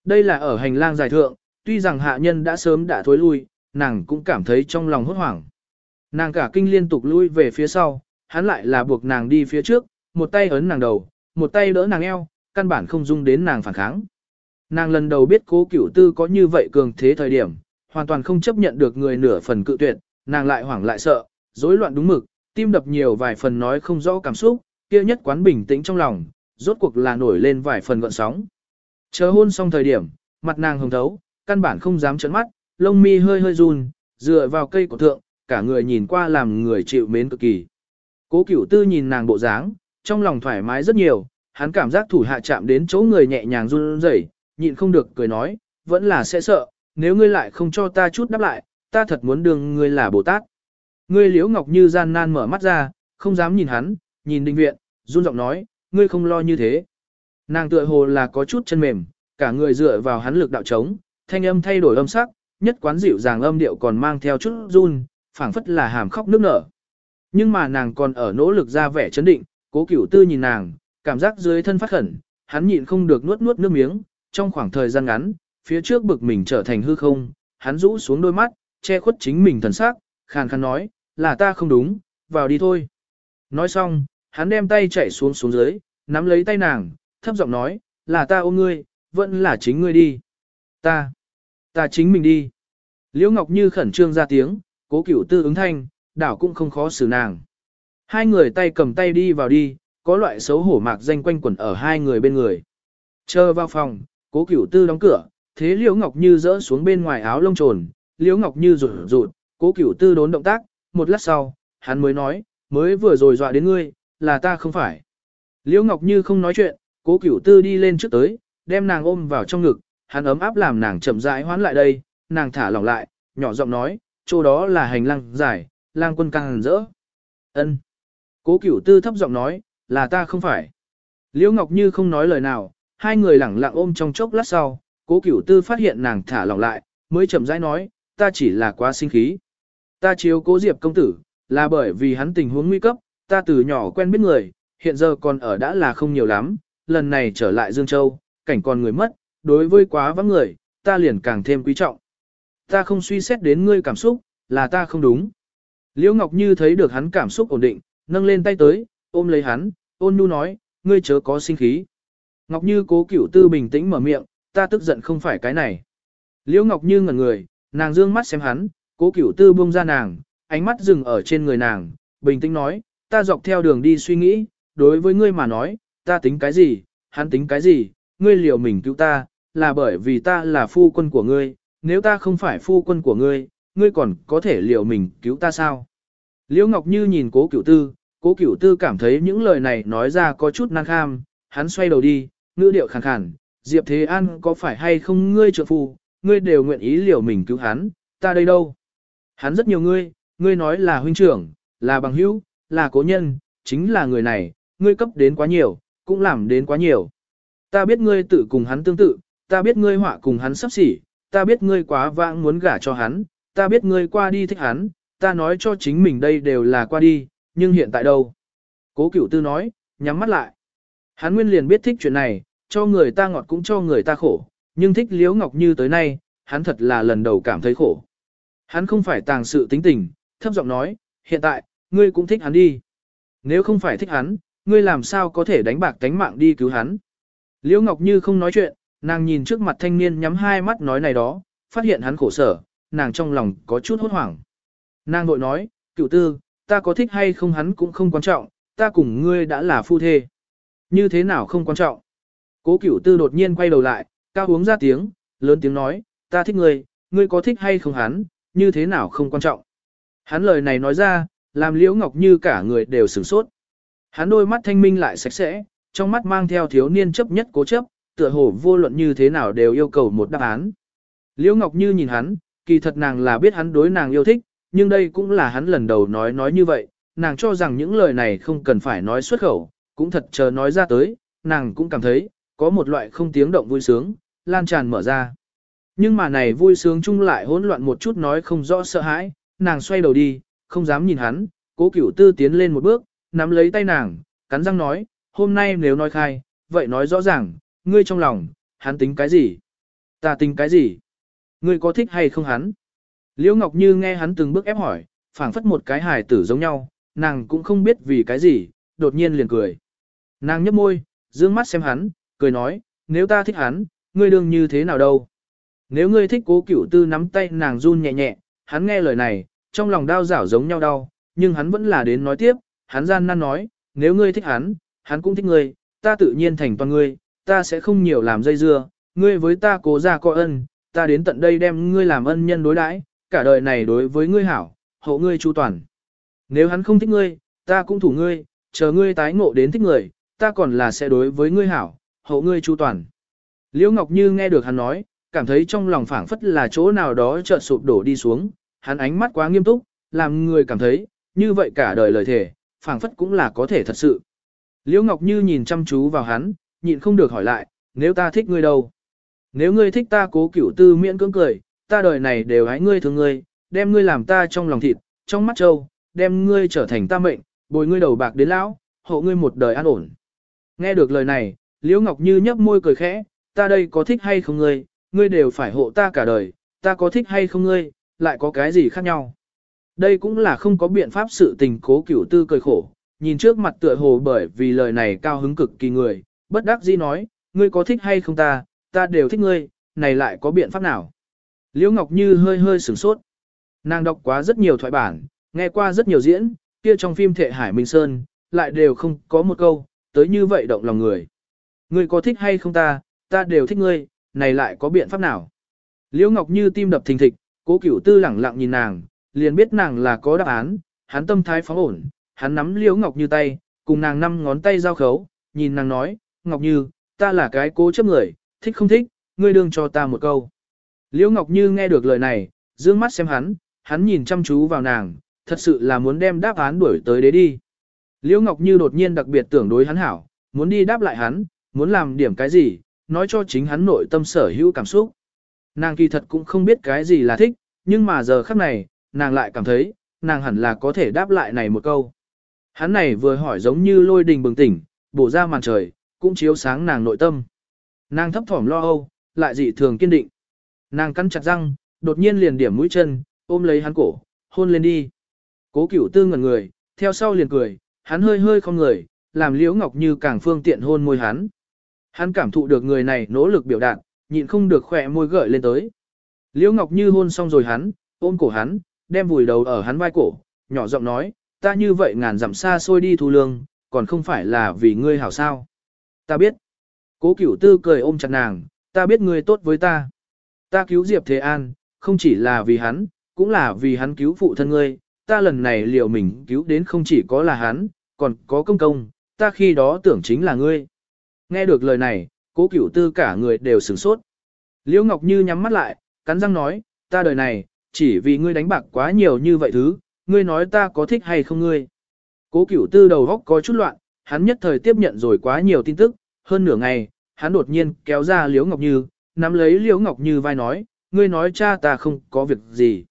S1: Đây là ở hành lang dài thượng, tuy rằng hạ nhân đã sớm đã thối lui, nàng cũng cảm thấy trong lòng hốt hoảng. Nàng cả kinh liên tục lui về phía sau, hắn lại là buộc nàng đi phía trước, một tay ấn nàng đầu, một tay đỡ nàng eo, căn bản không dung đến nàng phản kháng. Nàng lần đầu biết cố cửu tư có như vậy cường thế thời điểm, hoàn toàn không chấp nhận được người nửa phần cự tuyệt, nàng lại hoảng lại sợ, rối loạn đúng mực, tim đập nhiều vài phần nói không rõ cảm xúc, kia nhất quán bình tĩnh trong lòng, rốt cuộc là nổi lên vài phần gợn sóng. Chờ hôn xong thời điểm, mặt nàng hồng thấu, căn bản không dám trợn mắt, lông mi hơi hơi run, dựa vào cây cổ thượng, cả người nhìn qua làm người chịu mến cực kỳ. Cố cửu tư nhìn nàng bộ dáng, trong lòng thoải mái rất nhiều, hắn cảm giác thủ hạ chạm đến chỗ người nhẹ nhàng run rẩy, nhịn không được cười nói, vẫn là sẽ sợ, nếu ngươi lại không cho ta chút đáp lại, ta thật muốn đường ngươi là Bồ Tát. Ngươi liễu ngọc như gian nan mở mắt ra, không dám nhìn hắn, nhìn đình viện, run giọng nói, ngươi không lo như thế. Nàng tựa hồ là có chút chân mềm, cả người dựa vào hắn lực đạo trống, thanh âm thay đổi âm sắc, nhất quán dịu dàng âm điệu còn mang theo chút run, phảng phất là hàm khóc nước nở. Nhưng mà nàng còn ở nỗ lực ra vẻ chấn định, cố cửu tư nhìn nàng, cảm giác dưới thân phát khẩn, hắn nhịn không được nuốt nuốt nước miếng, trong khoảng thời gian ngắn, phía trước bực mình trở thành hư không, hắn rũ xuống đôi mắt, che khuất chính mình thần sắc, khàn khàn nói, là ta không đúng, vào đi thôi. Nói xong, hắn đem tay chạy xuống xuống dưới, nắm lấy tay nàng, thấp giọng nói, là ta ôm ngươi, vẫn là chính ngươi đi. Ta, ta chính mình đi. Liễu Ngọc Như khẩn trương ra tiếng, cố cửu tư ứng thanh, đảo cũng không khó xử nàng. Hai người tay cầm tay đi vào đi, có loại xấu hổ mạc danh quanh quẩn ở hai người bên người. Chờ vào phòng, cố cửu tư đóng cửa, thế Liễu Ngọc Như rỡ xuống bên ngoài áo lông trồn, Liễu Ngọc Như rụt rụt, cố cửu tư đốn động tác, một lát sau, hắn mới nói, mới vừa rồi dọa đến ngươi, là ta không phải. Liễu Ngọc Như không nói chuyện, cố cửu tư đi lên trước tới, đem nàng ôm vào trong ngực, hắn ấm áp làm nàng chậm rãi hoán lại đây, nàng thả lỏng lại, nhỏ giọng nói, chỗ đó là hành lang dài, lang quân càng rỡ. ân Cố cửu tư thấp giọng nói, là ta không phải. Liễu Ngọc Như không nói lời nào, hai người lẳng lặng ôm trong chốc lát sau, cố cửu tư phát hiện nàng thả lỏng lại, mới chậm rãi nói, ta chỉ là quá sinh khí. Ta chiếu cố diệp công tử, là bởi vì hắn tình huống nguy cấp, ta từ nhỏ quen biết người, hiện giờ còn ở đã là không nhiều lắm, lần này trở lại Dương Châu, cảnh còn người mất, đối với quá vắng người, ta liền càng thêm quý trọng. Ta không suy xét đến ngươi cảm xúc, là ta không đúng. Liễu Ngọc Như thấy được hắn cảm xúc ổn định, nâng lên tay tới, ôm lấy hắn, ôn nhu nói, ngươi chớ có sinh khí. Ngọc Như cố cửu tư bình tĩnh mở miệng, ta tức giận không phải cái này. Liễu Ngọc Như ngẩn người, nàng dương mắt xem hắn, cố cửu tư buông ra nàng, ánh mắt dừng ở trên người nàng, bình tĩnh nói, ta dọc theo đường đi suy nghĩ, đối với ngươi mà nói, ta tính cái gì, hắn tính cái gì, ngươi liều mình cứu ta, là bởi vì ta là phu quân của ngươi, nếu ta không phải phu quân của ngươi, ngươi còn có thể liều mình cứu ta sao? Liễu Ngọc Như nhìn cố cửu tư, cố cửu tư cảm thấy những lời này nói ra có chút năng kham, hắn xoay đầu đi, ngữ điệu khàn khàn, Diệp Thế An có phải hay không ngươi trợ phù, ngươi đều nguyện ý liều mình cứu hắn, ta đây đâu? Hắn rất nhiều ngươi, ngươi nói là huynh trưởng, là bằng hữu, là cố nhân, chính là người này, ngươi cấp đến quá nhiều, cũng làm đến quá nhiều. Ta biết ngươi tự cùng hắn tương tự, ta biết ngươi họa cùng hắn sắp xỉ, ta biết ngươi quá vãng muốn gả cho hắn, ta biết ngươi qua đi thích hắn, ta nói cho chính mình đây đều là qua đi, nhưng hiện tại đâu? Cố cửu tư nói, nhắm mắt lại. Hắn nguyên liền biết thích chuyện này, cho người ta ngọt cũng cho người ta khổ, nhưng thích Liễu Ngọc Như tới nay, hắn thật là lần đầu cảm thấy khổ. Hắn không phải tàng sự tính tình, thấp giọng nói, hiện tại, ngươi cũng thích hắn đi. Nếu không phải thích hắn, ngươi làm sao có thể đánh bạc tánh mạng đi cứu hắn. Liễu Ngọc Như không nói chuyện, nàng nhìn trước mặt thanh niên nhắm hai mắt nói này đó, phát hiện hắn khổ sở, nàng trong lòng có chút hốt hoảng. Nàng nội nói, cựu tư, ta có thích hay không hắn cũng không quan trọng, ta cùng ngươi đã là phu thê. Như thế nào không quan trọng? Cố Cửu tư đột nhiên quay đầu lại, cao uống ra tiếng, lớn tiếng nói, ta thích ngươi, ngươi có thích hay không hắn, như thế nào không quan trọng. Hắn lời này nói ra, làm Liễu Ngọc Như cả người đều sửng sốt. Hắn đôi mắt thanh minh lại sạch sẽ, trong mắt mang theo thiếu niên chấp nhất cố chấp, tựa hồ vô luận như thế nào đều yêu cầu một đáp án. Liễu Ngọc Như nhìn hắn, kỳ thật nàng là biết hắn đối nàng yêu thích, nhưng đây cũng là hắn lần đầu nói nói như vậy, nàng cho rằng những lời này không cần phải nói xuất khẩu, cũng thật chờ nói ra tới, nàng cũng cảm thấy, có một loại không tiếng động vui sướng, lan tràn mở ra. Nhưng mà này vui sướng chung lại hỗn loạn một chút nói không rõ sợ hãi, nàng xoay đầu đi, không dám nhìn hắn, cố cửu tư tiến lên một bước, nắm lấy tay nàng, cắn răng nói, hôm nay nếu nói khai, vậy nói rõ ràng, ngươi trong lòng, hắn tính cái gì? Ta tính cái gì? Ngươi có thích hay không hắn? Liễu Ngọc Như nghe hắn từng bước ép hỏi, phảng phất một cái hài tử giống nhau, nàng cũng không biết vì cái gì, đột nhiên liền cười. Nàng nhấp môi, dương mắt xem hắn, cười nói, nếu ta thích hắn, ngươi đương như thế nào đâu? Nếu ngươi thích cố cửu tư nắm tay nàng run nhẹ nhẹ, hắn nghe lời này, trong lòng đau rảo giống nhau đau, nhưng hắn vẫn là đến nói tiếp, hắn gian nan nói, nếu ngươi thích hắn, hắn cũng thích ngươi, ta tự nhiên thành toàn ngươi, ta sẽ không nhiều làm dây dưa, ngươi với ta cố ra coi ân, ta đến tận đây đem ngươi làm ân nhân đối đãi, cả đời này đối với ngươi hảo, hộ ngươi chu toàn. Nếu hắn không thích ngươi, ta cũng thủ ngươi, chờ ngươi tái ngộ đến thích người, ta còn là sẽ đối với ngươi hảo, hộ ngươi chu toàn. Liễu Ngọc Như nghe được hắn nói, cảm thấy trong lòng phảng phất là chỗ nào đó chợt sụp đổ đi xuống, hắn ánh mắt quá nghiêm túc, làm người cảm thấy, như vậy cả đời lời thề, phảng phất cũng là có thể thật sự. Liễu Ngọc Như nhìn chăm chú vào hắn, nhịn không được hỏi lại, nếu ta thích ngươi đâu? Nếu ngươi thích ta cố cửu tư miễn cưỡng cười, ta đời này đều hái ngươi thương ngươi, đem ngươi làm ta trong lòng thịt, trong mắt trâu, đem ngươi trở thành ta mệnh, bồi ngươi đầu bạc đến lão, hộ ngươi một đời an ổn. Nghe được lời này, Liễu Ngọc Như nhấp môi cười khẽ, ta đây có thích hay không ngươi, ngươi đều phải hộ ta cả đời, ta có thích hay không ngươi, lại có cái gì khác nhau. Đây cũng là không có biện pháp sự tình cố cửu tư cười khổ, nhìn trước mặt tựa hồ bởi vì lời này cao hứng cực kỳ người, bất đắc dĩ nói, ngươi có thích hay không ta, ta đều thích ngươi, này lại có biện pháp nào. Liễu Ngọc Như hơi hơi sửng sốt. Nàng đọc quá rất nhiều thoại bản, nghe qua rất nhiều diễn, kia trong phim Thệ Hải Minh Sơn, lại đều không có một câu, tới như vậy động lòng người. Ngươi có thích hay không ta, ta đều thích ngươi, này lại có biện pháp nào. Liễu Ngọc Như tim đập thình thịch, cố cửu tư lẳng lặng nhìn nàng, liền biết nàng là có đáp án, hắn tâm thái phóng ổn, hắn nắm Liễu Ngọc Như tay, cùng nàng năm ngón tay giao khấu, nhìn nàng nói, Ngọc Như, ta là cái cố chấp người, thích không thích, ngươi đương cho ta một câu. Liễu Ngọc Như nghe được lời này, dương mắt xem hắn, hắn nhìn chăm chú vào nàng, thật sự là muốn đem đáp án đuổi tới đấy đi. Liễu Ngọc Như đột nhiên đặc biệt tưởng đối hắn hảo, muốn đi đáp lại hắn, muốn làm điểm cái gì, nói cho chính hắn nội tâm sở hữu cảm xúc. Nàng kỳ thật cũng không biết cái gì là thích, nhưng mà giờ khắc này, nàng lại cảm thấy, nàng hẳn là có thể đáp lại này một câu. Hắn này vừa hỏi giống như lôi đình bừng tỉnh, bổ ra màn trời, cũng chiếu sáng nàng nội tâm. Nàng thấp thỏm lo âu, lại dị thường kiên định. Nàng cắn chặt răng, đột nhiên liền điểm mũi chân, ôm lấy hắn cổ, hôn lên đi. Cố cửu tư ngẩn người, theo sau liền cười, hắn hơi hơi không người, làm liễu ngọc như càng phương tiện hôn môi hắn. Hắn cảm thụ được người này nỗ lực biểu đạt, nhịn không được khỏe môi gợi lên tới. Liễu ngọc như hôn xong rồi hắn, ôm cổ hắn, đem vùi đầu ở hắn vai cổ, nhỏ giọng nói, ta như vậy ngàn dặm xa xôi đi thu lương, còn không phải là vì ngươi hảo sao. Ta biết. Cố cửu tư cười ôm chặt nàng, ta biết ngươi tốt với ta. Ta cứu Diệp Thế An, không chỉ là vì hắn, cũng là vì hắn cứu phụ thân ngươi, ta lần này liệu mình cứu đến không chỉ có là hắn, còn có công công, ta khi đó tưởng chính là ngươi. Nghe được lời này, cố cửu tư cả người đều sửng sốt. Liễu Ngọc Như nhắm mắt lại, cắn răng nói, ta đời này, chỉ vì ngươi đánh bạc quá nhiều như vậy thứ, ngươi nói ta có thích hay không ngươi. Cố cửu tư đầu góc có chút loạn, hắn nhất thời tiếp nhận rồi quá nhiều tin tức, hơn nửa ngày, hắn đột nhiên kéo ra Liễu Ngọc Như, nắm lấy Liễu Ngọc Như vai nói, ngươi nói cha ta không có việc gì.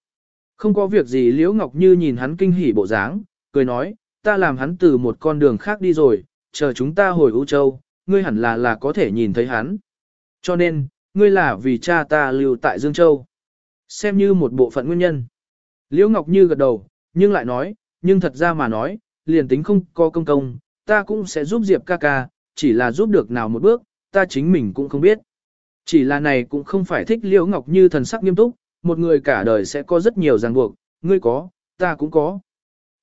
S1: Không có việc gì Liễu Ngọc Như nhìn hắn kinh hỉ bộ dáng, cười nói, ta làm hắn từ một con đường khác đi rồi, chờ chúng ta hồi U Châu, ngươi hẳn là là có thể nhìn thấy hắn. Cho nên, ngươi là vì cha ta lưu tại Dương Châu. Xem như một bộ phận nguyên nhân. Liễu Ngọc Như gật đầu, nhưng lại nói, nhưng thật ra mà nói, liền tính không có công công, ta cũng sẽ giúp Diệp ca ca, chỉ là giúp được nào một bước, ta chính mình cũng không biết. Chỉ là này cũng không phải thích Liễu Ngọc Như thần sắc nghiêm túc, một người cả đời sẽ có rất nhiều ràng buộc, ngươi có, ta cũng có.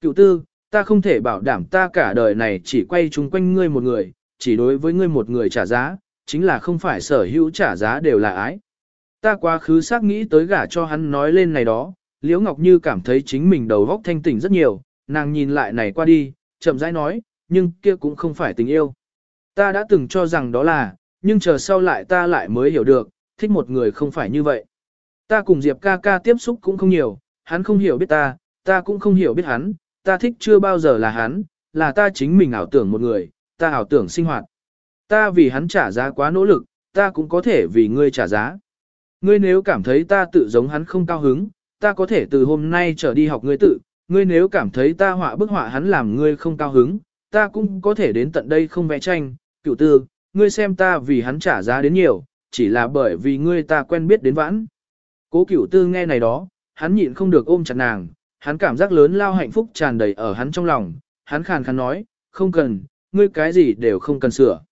S1: Cựu tư, ta không thể bảo đảm ta cả đời này chỉ quay chung quanh ngươi một người, chỉ đối với ngươi một người trả giá, chính là không phải sở hữu trả giá đều là ái. Ta quá khứ xác nghĩ tới gả cho hắn nói lên này đó, Liễu Ngọc Như cảm thấy chính mình đầu óc thanh tỉnh rất nhiều, nàng nhìn lại này qua đi, chậm rãi nói, nhưng kia cũng không phải tình yêu. Ta đã từng cho rằng đó là, nhưng chờ sau lại ta lại mới hiểu được, thích một người không phải như vậy. Ta cùng Diệp ca ca tiếp xúc cũng không nhiều, hắn không hiểu biết ta, ta cũng không hiểu biết hắn, ta thích chưa bao giờ là hắn, là ta chính mình ảo tưởng một người, ta ảo tưởng sinh hoạt. Ta vì hắn trả giá quá nỗ lực, ta cũng có thể vì ngươi trả giá. Ngươi nếu cảm thấy ta tự giống hắn không cao hứng, ta có thể từ hôm nay trở đi học ngươi tự, ngươi nếu cảm thấy ta họa bức họa hắn làm ngươi không cao hứng, ta cũng có thể đến tận đây không vẽ tranh, cựu tư, ngươi xem ta vì hắn trả giá đến nhiều, chỉ là bởi vì ngươi ta quen biết đến vãn. Cố cửu tư nghe này đó, hắn nhịn không được ôm chặt nàng, hắn cảm giác lớn lao hạnh phúc tràn đầy ở hắn trong lòng, hắn khàn khàn nói, không cần, ngươi cái gì đều không cần sửa.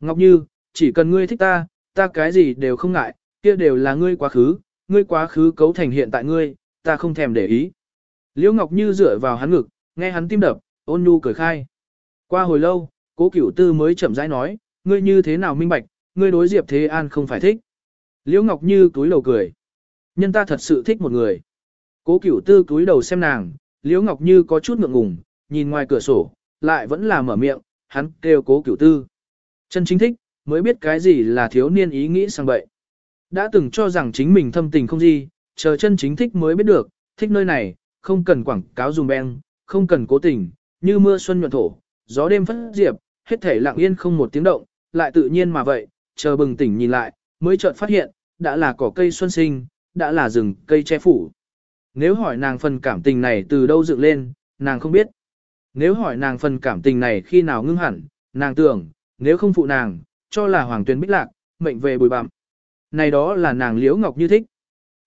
S1: Ngọc Như, chỉ cần ngươi thích ta, ta cái gì đều không ngại, kia đều là ngươi quá khứ, ngươi quá khứ cấu thành hiện tại ngươi, ta không thèm để ý. Liễu Ngọc Như dựa vào hắn ngực, nghe hắn tim đập, ôn nhu cười khai. Qua hồi lâu, cố cửu tư mới chậm rãi nói, ngươi như thế nào minh bạch, ngươi đối Diệp Thế An không phải thích. Liễu Ngọc Như túi đầu cười. Nhân ta thật sự thích một người. Cố cửu tư túi đầu xem nàng, Liễu Ngọc Như có chút ngượng ngùng, nhìn ngoài cửa sổ, lại vẫn là mở miệng, hắn kêu cố cửu tư. Chân chính thích, mới biết cái gì là thiếu niên ý nghĩ sang bậy. Đã từng cho rằng chính mình thâm tình không gì, chờ chân chính thích mới biết được, thích nơi này, không cần quảng cáo dùm beng, không cần cố tình, như mưa xuân nhuận thổ, gió đêm phất diệp, hết thể lặng yên không một tiếng động, lại tự nhiên mà vậy, chờ bừng tỉnh nhìn lại, mới chợt phát hiện, đã là cỏ cây xuân sinh, đã là rừng cây che phủ. Nếu hỏi nàng phần cảm tình này từ đâu dựng lên, nàng không biết. Nếu hỏi nàng phần cảm tình này khi nào ngưng hẳn, nàng tưởng, nếu không phụ nàng, cho là hoàng tuyên bích lạc, mệnh về bùi bặm. Này đó là nàng liễu ngọc như thích.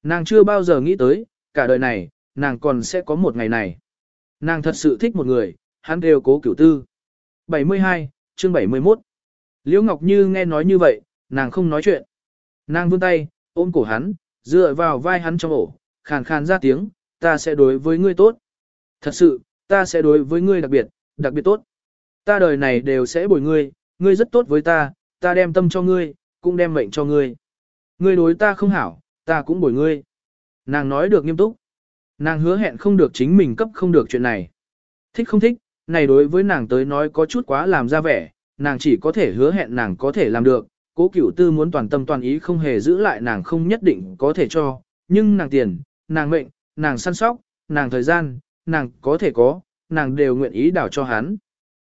S1: Nàng chưa bao giờ nghĩ tới, cả đời này, nàng còn sẽ có một ngày này. Nàng thật sự thích một người, hắn đều cố cửu tư. 72, chương 71. Liễu Ngọc Như nghe nói như vậy, nàng không nói chuyện. Nàng vươn tay, ôm cổ hắn, dựa vào vai hắn trong ổ, khàn khàn ra tiếng, ta sẽ đối với ngươi tốt. Thật sự, ta sẽ đối với ngươi đặc biệt, đặc biệt tốt. Ta đời này đều sẽ bồi ngươi, ngươi rất tốt với ta, ta đem tâm cho ngươi, cũng đem mệnh cho ngươi. Ngươi đối ta không hảo, ta cũng bồi ngươi. Nàng nói được nghiêm túc. Nàng hứa hẹn không được chính mình cấp không được chuyện này. Thích không thích, này đối với nàng tới nói có chút quá làm ra vẻ, nàng chỉ có thể hứa hẹn nàng có thể làm được, cố cửu tư muốn toàn tâm toàn ý không hề giữ lại nàng không nhất định có thể cho, nhưng nàng tiền, nàng mệnh, nàng săn sóc, nàng thời gian, nàng có thể có, nàng đều nguyện ý đảo cho hắn.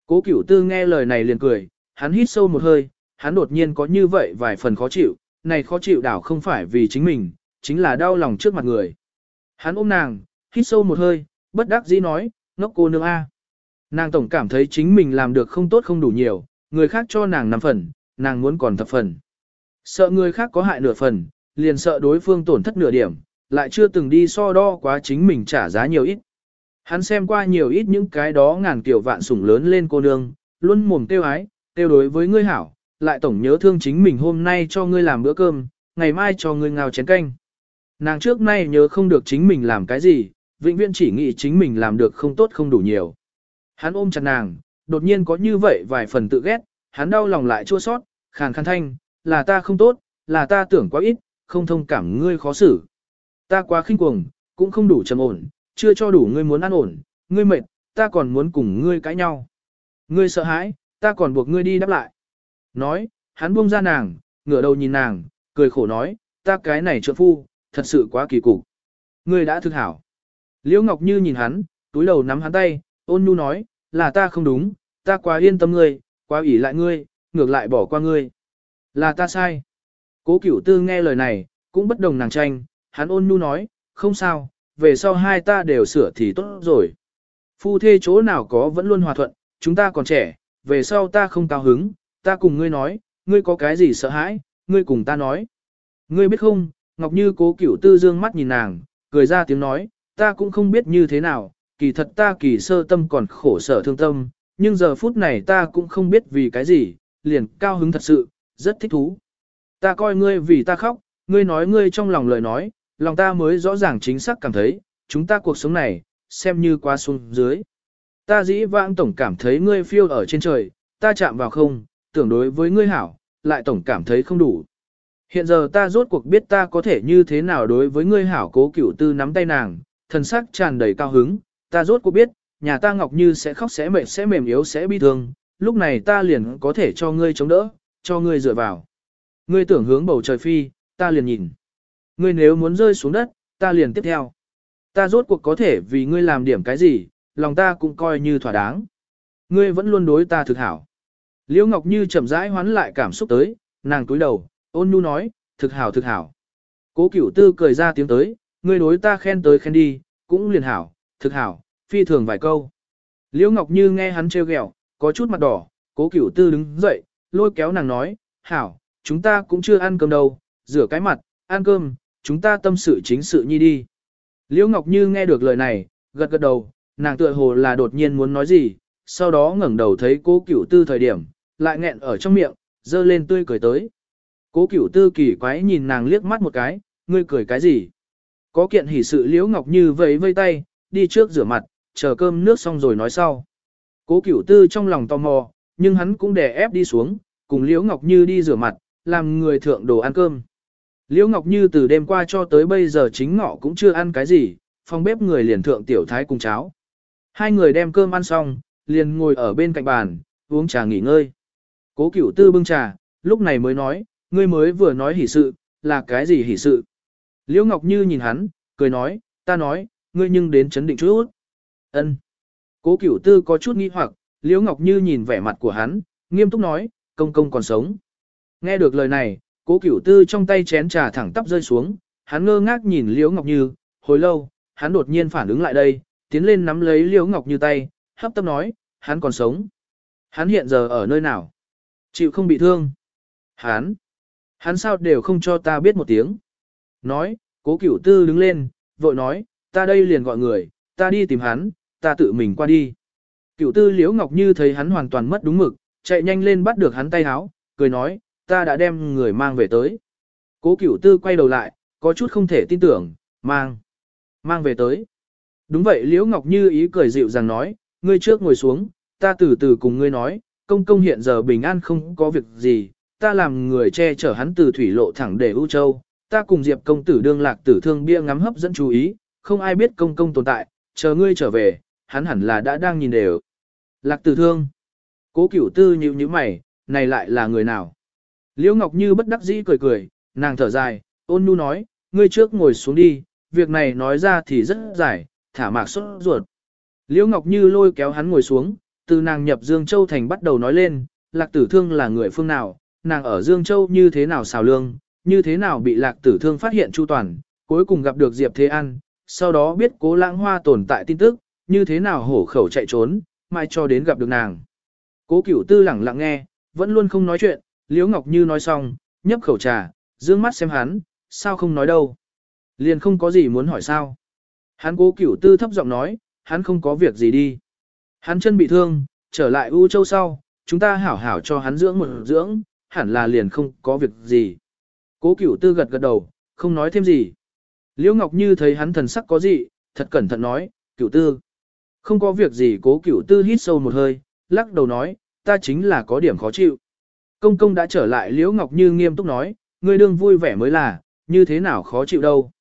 S1: Cố cửu tư nghe lời này liền cười, hắn hít sâu một hơi, hắn đột nhiên có như vậy vài phần khó chịu, này khó chịu đảo không phải vì chính mình, chính là đau lòng trước mặt người. Hắn ôm nàng, hít sâu một hơi, bất đắc dĩ nói, ngốc cô nương A. Nàng tổng cảm thấy chính mình làm được không tốt không đủ nhiều, người khác cho nàng 5 phần, nàng muốn còn thập phần. Sợ người khác có hại nửa phần, liền sợ đối phương tổn thất nửa điểm, lại chưa từng đi so đo quá chính mình trả giá nhiều ít. Hắn xem qua nhiều ít những cái đó ngàn kiểu vạn sủng lớn lên cô nương, luôn mồm tiêu ái, tiêu đối với ngươi hảo, lại tổng nhớ thương chính mình hôm nay cho ngươi làm bữa cơm, ngày mai cho ngươi ngào chén canh. Nàng trước nay nhớ không được chính mình làm cái gì, vĩnh viễn chỉ nghĩ chính mình làm được không tốt không đủ nhiều. Hắn ôm chặt nàng, đột nhiên có như vậy vài phần tự ghét, hắn đau lòng lại chua sót, khàn khàn thanh, là ta không tốt, là ta tưởng quá ít, không thông cảm ngươi khó xử. Ta quá khinh cuồng, cũng không đủ trầm ổn, chưa cho đủ ngươi muốn ăn ổn, ngươi mệt, ta còn muốn cùng ngươi cãi nhau. Ngươi sợ hãi, ta còn buộc ngươi đi đáp lại. Nói, hắn buông ra nàng, ngửa đầu nhìn nàng, cười khổ nói, ta cái này trợ phu, thật sự quá kỳ cục. Ngươi đã thực hảo. Liễu Ngọc Như nhìn hắn, túi đầu nắm hắn tay, ôn nhu nói, là ta không đúng, ta quá yên tâm ngươi, quá ủy lại ngươi, ngược lại bỏ qua ngươi. Là ta sai. Cố cửu tư nghe lời này, cũng bất đồng nàng tranh, hắn ôn nhu nói, không sao, về sau hai ta đều sửa thì tốt rồi. Phu thê chỗ nào có vẫn luôn hòa thuận, chúng ta còn trẻ, về sau ta không cao hứng, ta cùng ngươi nói, ngươi có cái gì sợ hãi, ngươi cùng ta nói. Ngươi biết không, Ngọc Như cố cửu tư dương mắt nhìn nàng, cười ra tiếng nói, ta cũng không biết như thế nào, kỳ thật ta kỳ sơ tâm còn khổ sở thương tâm, nhưng giờ phút này ta cũng không biết vì cái gì, liền cao hứng thật sự, rất thích thú. Ta coi ngươi vì ta khóc, ngươi nói ngươi trong lòng lời nói, lòng ta mới rõ ràng chính xác cảm thấy, chúng ta cuộc sống này, xem như qua xuống dưới. Ta dĩ vãng tổng cảm thấy ngươi phiêu ở trên trời, ta chạm vào không, tưởng đối với ngươi hảo, lại tổng cảm thấy không đủ. Hiện giờ ta rốt cuộc biết ta có thể như thế nào đối với ngươi hảo cố cửu tư nắm tay nàng, thần sắc tràn đầy cao hứng, ta rốt cuộc biết, nhà ta Ngọc Như sẽ khóc sẽ mệt sẽ mềm yếu sẽ bi thương, lúc này ta liền có thể cho ngươi chống đỡ, cho ngươi dựa vào. Ngươi tưởng hướng bầu trời phi, ta liền nhìn. Ngươi nếu muốn rơi xuống đất, ta liền tiếp theo. Ta rốt cuộc có thể vì ngươi làm điểm cái gì, lòng ta cũng coi như thỏa đáng. Ngươi vẫn luôn đối ta thực hảo. Liễu Ngọc Như chậm rãi hoán lại cảm xúc tới, nàng cúi đầu, ôn nhu nói, thực hảo thực hảo. Cố cửu tư cười ra tiếng tới, ngươi đối ta khen tới khen đi, cũng liền hảo, thực hảo, phi thường vài câu. Liễu Ngọc Như nghe hắn trêu ghẹo, có chút mặt đỏ, cố cửu tư đứng dậy, lôi kéo nàng nói, hảo, chúng ta cũng chưa ăn cơm đâu, rửa cái mặt, ăn cơm, chúng ta tâm sự chính sự nhi đi. Liễu Ngọc Như nghe được lời này, gật gật đầu, nàng tựa hồ là đột nhiên muốn nói gì, sau đó ngẩng đầu thấy cố cửu tư thời điểm, lại nghẹn ở trong miệng, dơ lên tươi cười tới. Cố cửu tư kỳ quái nhìn nàng liếc mắt một cái, ngươi cười cái gì? Có kiện hỉ sự Liễu Ngọc Như vẫy vây tay, đi trước rửa mặt, chờ cơm nước xong rồi nói sau. Cố cửu tư trong lòng tò mò, nhưng hắn cũng đè ép đi xuống, cùng Liễu Ngọc Như đi rửa mặt, làm người thượng đồ ăn cơm. Liễu Ngọc Như từ đêm qua cho tới bây giờ chính ngọ cũng chưa ăn cái gì, phòng bếp người liền thượng tiểu thái cùng cháo. Hai người đem cơm ăn xong, liền ngồi ở bên cạnh bàn, uống trà nghỉ ngơi. Cố cửu tư bưng trà, lúc này mới nói, ngươi mới vừa nói hỉ sự, là cái gì hỉ sự? Liễu Ngọc Như nhìn hắn, cười nói, ta nói, ngươi nhưng đến chấn định chút. Ân. Cố Cửu Tư có chút nghi hoặc, Liễu Ngọc Như nhìn vẻ mặt của hắn, nghiêm túc nói, công công còn sống. Nghe được lời này, Cố Cửu Tư trong tay chén trà thẳng tắp rơi xuống, hắn ngơ ngác nhìn Liễu Ngọc Như, hồi lâu, hắn đột nhiên phản ứng lại đây, tiến lên nắm lấy Liễu Ngọc Như tay, hấp tấp nói, hắn còn sống. Hắn hiện giờ ở nơi nào? Chịu không bị thương. Hắn. Hắn sao đều không cho ta biết một tiếng. Nói, cố cửu tư đứng lên, vội nói, ta đây liền gọi người, ta đi tìm hắn, ta tự mình qua đi. Cửu tư liễu ngọc như thấy hắn hoàn toàn mất đúng mực, chạy nhanh lên bắt được hắn tay háo, cười nói, ta đã đem người mang về tới. Cố cửu tư quay đầu lại, có chút không thể tin tưởng, mang, mang về tới. Đúng vậy liễu ngọc như ý cười dịu rằng nói, ngươi trước ngồi xuống, ta từ từ cùng ngươi nói, công công hiện giờ bình an không có việc gì, ta làm người che chở hắn từ thủy lộ thẳng để U Châu, ta cùng Diệp công tử đương lạc tử thương bia ngắm hấp dẫn chú ý, không ai biết công công tồn tại, chờ ngươi trở về, hắn hẳn là đã đang nhìn đều. Lạc tử thương. Cố cửu tư nhíu nhíu mày, này lại là người nào? Liễu Ngọc Như bất đắc dĩ cười cười, nàng thở dài, ôn nhu nói, ngươi trước ngồi xuống đi, việc này nói ra thì rất dài, thả mạc xuất ruột. Liễu Ngọc Như lôi kéo hắn ngồi xuống, từ nàng nhập Dương Châu Thành bắt đầu nói lên, lạc tử thương là người phương nào, nàng ở Dương Châu như thế nào xào lương, như thế nào bị lạc tử thương phát hiện chu toàn, cuối cùng gặp được Diệp Thế An, sau đó biết cố lãng hoa tồn tại tin tức, như thế nào hổ khẩu chạy trốn, mai cho đến gặp được nàng. Cố cửu tư lẳng lặng nghe, vẫn luôn không nói chuyện, Liễu Ngọc Như nói xong, nhấp khẩu trà, dương mắt xem hắn, sao không nói đâu. Liền không có gì muốn hỏi sao. Hắn cố cửu tư thấp giọng nói, hắn không có việc gì đi. Hắn chân bị thương, trở lại U Châu sau, chúng ta hảo hảo cho hắn dưỡng một dưỡng, hẳn là liền không có việc gì. Cố cửu tư gật gật đầu, không nói thêm gì. Liễu Ngọc Như thấy hắn thần sắc có gì, thật cẩn thận nói, cửu tư. Không có việc gì cố cửu tư hít sâu một hơi, lắc đầu nói, ta chính là có điểm khó chịu. Công công đã trở lại Liễu Ngọc Như nghiêm túc nói, ngươi đương vui vẻ mới là, như thế nào khó chịu đâu.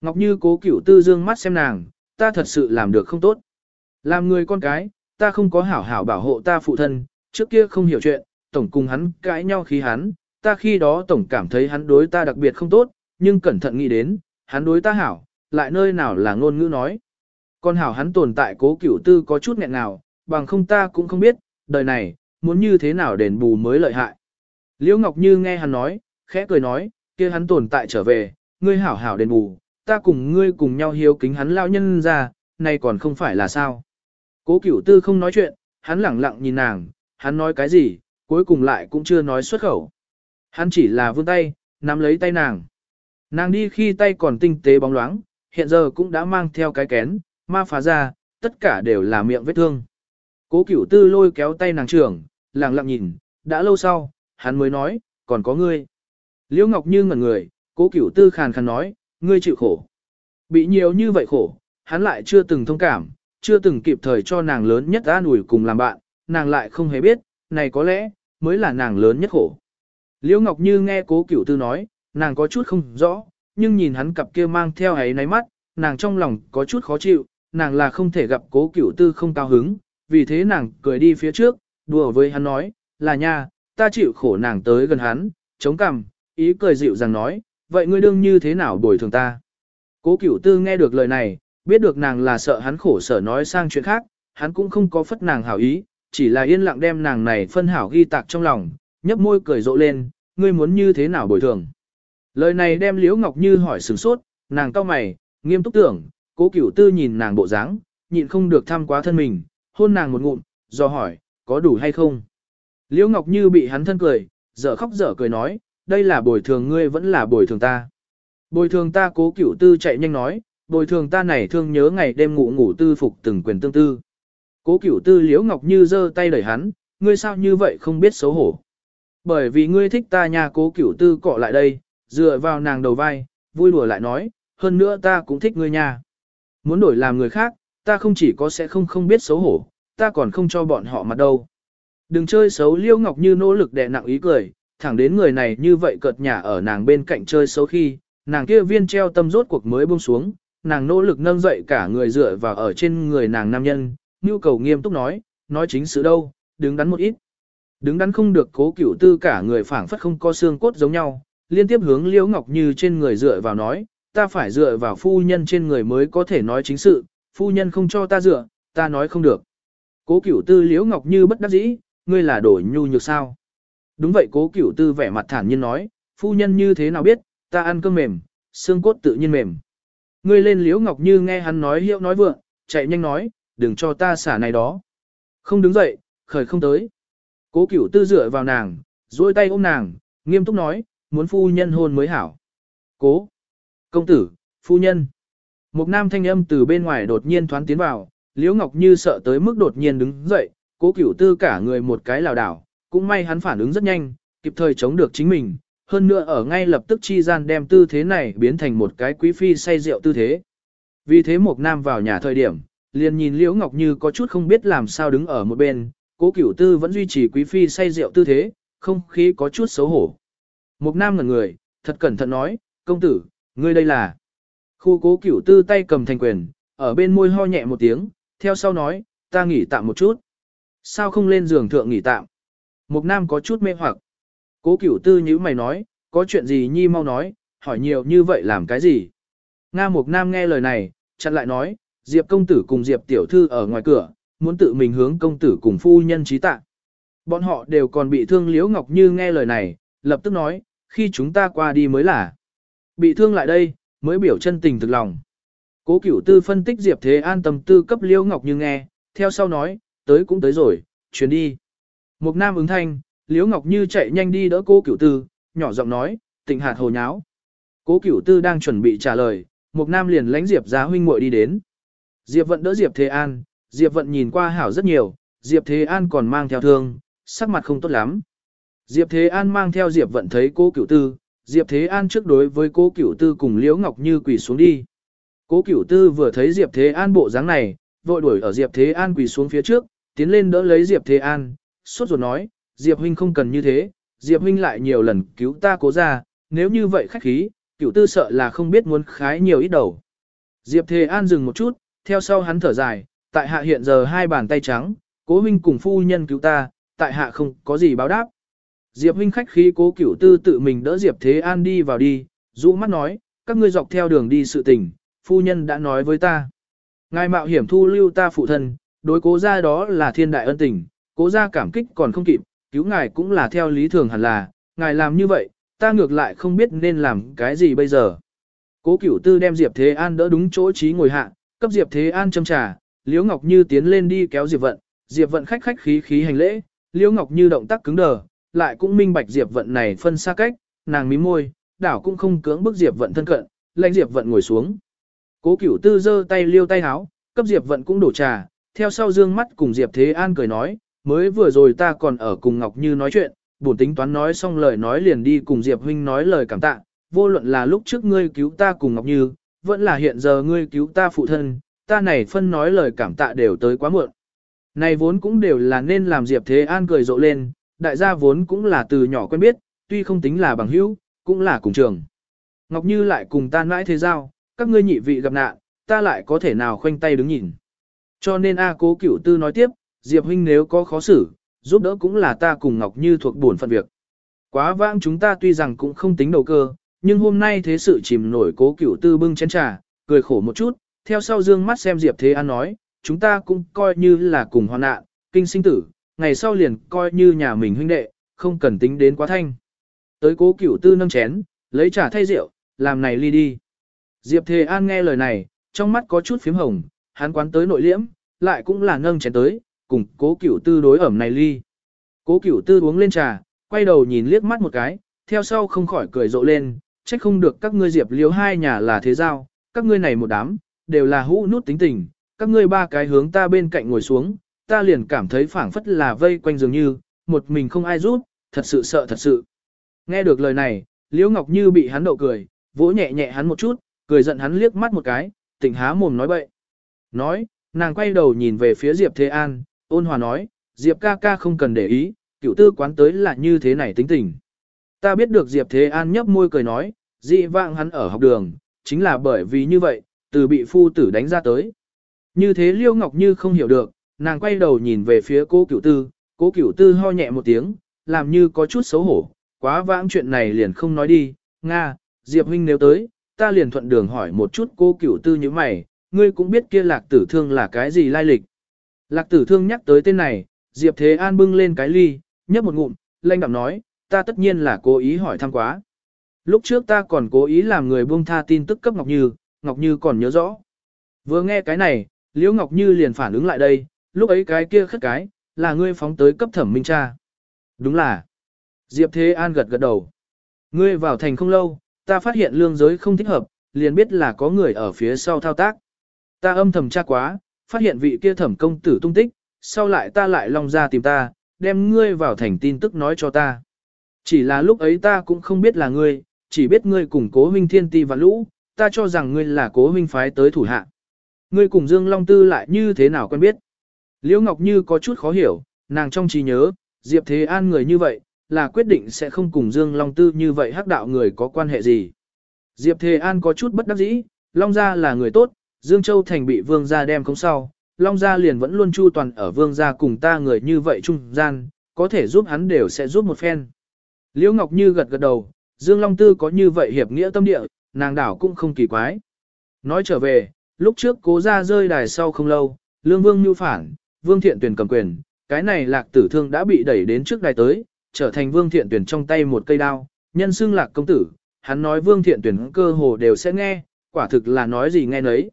S1: Ngọc Như cố cửu tư dương mắt xem nàng, ta thật sự làm được không tốt. Làm người con cái, ta không có hảo hảo bảo hộ ta phụ thân, trước kia không hiểu chuyện, tổng cùng hắn cãi nhau khi hắn, ta khi đó tổng cảm thấy hắn đối ta đặc biệt không tốt, nhưng cẩn thận nghĩ đến, hắn đối ta hảo, lại nơi nào là ngôn ngữ nói. Con hảo hắn tồn tại cố cửu tư có chút nghẹn nào, bằng không ta cũng không biết, đời này, muốn như thế nào đền bù mới lợi hại. Liễu Ngọc Như nghe hắn nói, khẽ cười nói, kia hắn tồn tại trở về, ngươi hảo hảo đền bù, ta cùng ngươi cùng nhau hiếu kính hắn lao nhân ra, nay còn không phải là sao. Cố cửu tư không nói chuyện, hắn lẳng lặng nhìn nàng, hắn nói cái gì, cuối cùng lại cũng chưa nói xuất khẩu. Hắn chỉ là vươn tay, nắm lấy tay nàng. Nàng đi khi tay còn tinh tế bóng loáng, hiện giờ cũng đã mang theo cái kén, ma phá ra, tất cả đều là miệng vết thương. Cố cửu tư lôi kéo tay nàng trưởng, lặng lặng nhìn, đã lâu sau, hắn mới nói, còn có ngươi. Liễu Ngọc Như ngẩn người, cố cửu tư khàn khàn nói, ngươi chịu khổ. Bị nhiều như vậy khổ, hắn lại chưa từng thông cảm, chưa từng kịp thời cho nàng lớn nhất an ủi cùng làm bạn, nàng lại không hề biết, này có lẽ, mới là nàng lớn nhất khổ. Liễu Ngọc Như nghe cố cửu tư nói, nàng có chút không rõ, nhưng nhìn hắn cặp kia mang theo ấy náy mắt, nàng trong lòng có chút khó chịu, nàng là không thể gặp cố cửu tư không cao hứng, vì thế nàng cười đi phía trước, đùa với hắn nói, là nha, ta chịu khổ nàng tới gần hắn, chống cằm, ý cười dịu dàng nói, vậy ngươi đương như thế nào bồi thường ta? Cố cửu tư nghe được lời này, biết được nàng là sợ hắn khổ sở nói sang chuyện khác, hắn cũng không có phất nàng hảo ý, chỉ là yên lặng đem nàng này phân hảo ghi tạc trong lòng, nhấp môi cười rộ lên, ngươi muốn như thế nào bồi thường. Lời này đem Liễu Ngọc Như hỏi sừng sốt, nàng cau mày, nghiêm túc tưởng, cố cửu tư nhìn nàng bộ dáng, nhịn không được thăm quá thân mình, hôn nàng một ngụm, do hỏi, có đủ hay không. Liễu Ngọc Như bị hắn thân cười, dở khóc dở cười nói, đây là bồi thường ngươi vẫn là bồi thường ta. Bồi thường ta cố cửu tư chạy nhanh nói, bồi thường ta này thương nhớ ngày đêm ngủ ngủ tư phục từng quyền tương tư. Cố cửu tư liễu ngọc như giơ tay đẩy hắn, ngươi sao như vậy không biết xấu hổ. Bởi vì ngươi thích ta nhà cố cửu tư cọ lại đây, dựa vào nàng đầu vai, vui đùa lại nói, hơn nữa ta cũng thích ngươi nha. Muốn đổi làm người khác, ta không chỉ có sẽ không không biết xấu hổ, ta còn không cho bọn họ mặt đâu. Đừng chơi xấu liêu ngọc như nỗ lực đè nặng ý cười, thẳng đến người này như vậy cợt nhả ở nàng bên cạnh chơi xấu khi, nàng kia viên treo tâm rốt cuộc mới buông xuống, nàng nỗ lực nâng dậy cả người dựa vào ở trên người nàng nam nhân, nhu cầu nghiêm túc nói, nói chính sự đâu, đứng đắn một ít. Đứng đắn không được cố cửu tư cả người phảng phất không có xương cốt giống nhau, liên tiếp hướng Liễu Ngọc Như trên người dựa vào nói, ta phải dựa vào phu nhân trên người mới có thể nói chính sự, phu nhân không cho ta dựa, ta nói không được. Cố cửu tư Liễu Ngọc Như bất đắc dĩ, ngươi là đổi nhu nhược sao? Đúng vậy cố cửu tư vẻ mặt thản nhiên nói, phu nhân như thế nào biết, ta ăn cơm mềm, xương cốt tự nhiên mềm. Ngươi lên liễu ngọc như nghe hắn nói hiệu nói vượng, chạy nhanh nói, đừng cho ta xả này đó. Không đứng dậy, khởi không tới. Cố cửu tư dựa vào nàng, duỗi tay ôm nàng, nghiêm túc nói, muốn phu nhân hôn mới hảo. Cố. Công tử, phu nhân. Một nam thanh âm từ bên ngoài đột nhiên thoán tiến vào, liễu ngọc như sợ tới mức đột nhiên đứng dậy, cố cửu tư cả người một cái lảo đảo, cũng may hắn phản ứng rất nhanh, kịp thời chống được chính mình, hơn nữa ở ngay lập tức chi gian đem tư thế này biến thành một cái quý phi say rượu tư thế. Vì thế một nam vào nhà thời điểm, liền nhìn Liễu Ngọc Như có chút không biết làm sao đứng ở một bên, cố cửu tư vẫn duy trì quý phi say rượu tư thế, không khí có chút xấu hổ. Một nam ngẩn người, thật cẩn thận nói, công tử, ngươi đây là. Khu cố cửu tư tay cầm thành quyền, ở bên môi ho nhẹ một tiếng, theo sau nói, ta nghỉ tạm một chút. Sao không lên giường thượng nghỉ tạm? Mục Nam có chút mê hoặc. Cố cửu tư như mày nói, có chuyện gì nhi mau nói, hỏi nhiều như vậy làm cái gì? Nga Mục Nam nghe lời này, chặn lại nói, Diệp công tử cùng Diệp tiểu thư ở ngoài cửa, muốn tự mình hướng công tử cùng phu nhân trí tạ. Bọn họ đều còn bị thương Liễu Ngọc Như nghe lời này, lập tức nói, khi chúng ta qua đi mới là. Bị thương lại đây, mới biểu chân tình thực lòng. Cố cửu tư phân tích Diệp Thế An tâm tư cấp Liễu Ngọc Như nghe, theo sau nói, tới cũng tới rồi, chuyến đi. Mục Nam ứng thanh, Liễu Ngọc Như chạy nhanh đi đỡ cố cửu tư, nhỏ giọng nói, tịnh hạt hồ nháo. Cố cửu tư đang chuẩn bị trả lời, Mục Nam liền lánh Diệp giá huynh muội đi đến. Diệp vận đỡ Diệp Thế An, Diệp vận nhìn qua hảo rất nhiều, Diệp Thế An còn mang theo thương, sắc mặt không tốt lắm. Diệp Thế An mang theo Diệp vận thấy cố cửu tư, Diệp Thế An trước đối với cố cửu tư cùng Liễu Ngọc Như quỳ xuống đi. Cố cửu tư vừa thấy Diệp Thế An bộ dáng này, vội đuổi ở Diệp Thế An quỳ xuống phía trước, tiến lên đỡ lấy Diệp Thế An, suốt ruột nói, Diệp huynh không cần như thế, Diệp huynh lại nhiều lần cứu ta cố ra, nếu như vậy khách khí, cửu tư sợ là không biết muốn khái nhiều ít đầu. Diệp Thế An dừng một chút, theo sau hắn thở dài, tại hạ hiện giờ hai bàn tay trắng, cố huynh cùng phu nhân cứu ta, tại hạ không có gì báo đáp. Diệp huynh khách khí cố cửu tư tự mình đỡ Diệp Thế An đi vào đi, rũ mắt nói, các ngươi dọc theo đường đi sự tình, phu nhân đã nói với ta. Ngài mạo hiểm thu lưu ta phụ thân, đối cố gia đó là thiên đại ân tình, cố gia cảm kích còn không kịp, cứu ngài cũng là theo lý thường hẳn là, ngài làm như vậy, ta ngược lại không biết nên làm cái gì bây giờ. Cố cửu tư đem Diệp Thế An đỡ đúng chỗ trí ngồi hạ, cấp Diệp Thế An châm trà, Liễu Ngọc Như tiến lên đi kéo Diệp Vận, Diệp Vận khách khách khí khí hành lễ, Liễu Ngọc Như động tác cứng đờ, lại cũng minh bạch Diệp Vận này phân xa cách, nàng mím môi, đảo cũng không cưỡng bức Diệp Vận thân cận, lãnh Diệp Vận ngồi xuống. Cố Cửu Tư giơ tay liêu tay háo, cấp Diệp Vận cũng đổ trà, theo sau dương mắt cùng Diệp Thế An cười nói, mới vừa rồi ta còn ở cùng Ngọc Như nói chuyện, bổn tính toán nói xong lời nói liền đi cùng Diệp huynh nói lời cảm tạ, vô luận là lúc trước ngươi cứu ta cùng Ngọc Như, vẫn là hiện giờ ngươi cứu ta phụ thân, ta này phân nói lời cảm tạ đều tới quá muộn. Này vốn cũng đều là nên làm Diệp Thế An cười rộ lên, đại gia vốn cũng là từ nhỏ quen biết, tuy không tính là bằng hữu, cũng là cùng trường. Ngọc Như lại cùng ta mãi thế giao, các ngươi nhị vị gặp nạn, ta lại có thể nào khoanh tay đứng nhìn. Cho nên A cố cửu tư nói tiếp, Diệp huynh nếu có khó xử, giúp đỡ cũng là ta cùng Ngọc Như thuộc bổn phận việc. Quá vãng chúng ta tuy rằng cũng không tính đầu cơ, nhưng hôm nay thế sự chìm nổi cố cửu tư bưng chén trà, cười khổ một chút, theo sau dương mắt xem Diệp Thế An nói, chúng ta cũng coi như là cùng hoàn nạn, kinh sinh tử, ngày sau liền coi như nhà mình huynh đệ, không cần tính đến quá thanh. Tới cố cửu tư nâng chén, lấy trà thay rượu, làm này ly đi. Diệp Thề An nghe lời này, trong mắt có chút phím hồng, hắn quán tới nội liễm, lại cũng là nâng chén tới, cùng cố cửu tư đối ẩm này ly. Cố cửu tư uống lên trà, quay đầu nhìn liếc mắt một cái, theo sau không khỏi cười rộ lên, trách không được các ngươi diệp liếu hai nhà là thế giao, các ngươi này một đám, đều là hũ nút tính tình, các ngươi ba cái hướng ta bên cạnh ngồi xuống, ta liền cảm thấy phảng phất là vây quanh dường như, một mình không ai giúp, thật sự sợ thật sự. Nghe được lời này, Liễu Ngọc Như bị hắn đậu cười, vỗ nhẹ nhẹ hắn một chút, cười giận hắn liếc mắt một cái, tỉnh há mồm nói bậy. Nói, nàng quay đầu nhìn về phía Diệp Thế An, ôn hòa nói, Diệp ca ca không cần để ý, cựu tư quán tới là như thế này tính tình. Ta biết được Diệp Thế An nhấp môi cười nói, dị vạng hắn ở học đường, chính là bởi vì như vậy, từ bị phu tử đánh ra tới. Như thế Liêu Ngọc Như không hiểu được, nàng quay đầu nhìn về phía cố cửu tư, cố cửu tư ho nhẹ một tiếng, làm như có chút xấu hổ, quá vãng chuyện này liền không nói đi, Nga, Diệp huynh nếu tới, ta liền thuận đường hỏi một chút cố cửu tư như mày, ngươi cũng biết kia lạc tử thương là cái gì lai lịch. Lạc tử thương nhắc tới tên này, Diệp Thế An bưng lên cái ly, nhấp một ngụm, lanh đạm nói, ta tất nhiên là cố ý hỏi thăm quá. Lúc trước ta còn cố ý làm người buông tha tin tức cấp Ngọc Như, Ngọc Như còn nhớ rõ. Vừa nghe cái này, Liễu Ngọc Như liền phản ứng lại đây, lúc ấy cái kia khất cái, là ngươi phóng tới cấp thẩm minh cha. Đúng là. Diệp Thế An gật gật đầu. Ngươi vào thành không lâu, ta phát hiện lương giới không thích hợp, liền biết là có người ở phía sau thao tác. Ta âm thầm tra quá, phát hiện vị kia thẩm công tử tung tích, sau lại ta lại long ra tìm ta, đem ngươi vào thành tin tức nói cho ta. Chỉ là lúc ấy ta cũng không biết là ngươi, chỉ biết ngươi cùng cố huynh thiên ti và lũ, ta cho rằng ngươi là cố huynh phái tới thủ hạ. Ngươi cùng Dương Long Tư lại như thế nào quen biết? Liễu Ngọc Như có chút khó hiểu, nàng trong trí nhớ, Diệp Thế An người như vậy, là quyết định sẽ không cùng Dương Long Tư như vậy hắc đạo người có quan hệ gì. Diệp Thế An có chút bất đắc dĩ, Long Gia là người tốt, Dương Châu Thành bị Vương Gia đem không sau, Long Gia liền vẫn luôn chu toàn ở vương gia cùng ta người như vậy trung gian, có thể giúp hắn đều sẽ giúp một phen. Liễu Ngọc Như gật gật đầu, Dương Long Tư có như vậy hiệp nghĩa tâm địa, nàng đảo cũng không kỳ quái. Nói trở về, lúc trước cố ra rơi đài sau không lâu, Lương Vương như phản, Vương Thiện Tuyển cầm quyền, cái này lạc tử thương đã bị đẩy đến trước đài tới, trở thành Vương Thiện Tuyển trong tay một cây đao, nhân xưng lạc công tử, hắn nói Vương Thiện Tuyển cơ hồ đều sẽ nghe, quả thực là nói gì nghe nấy.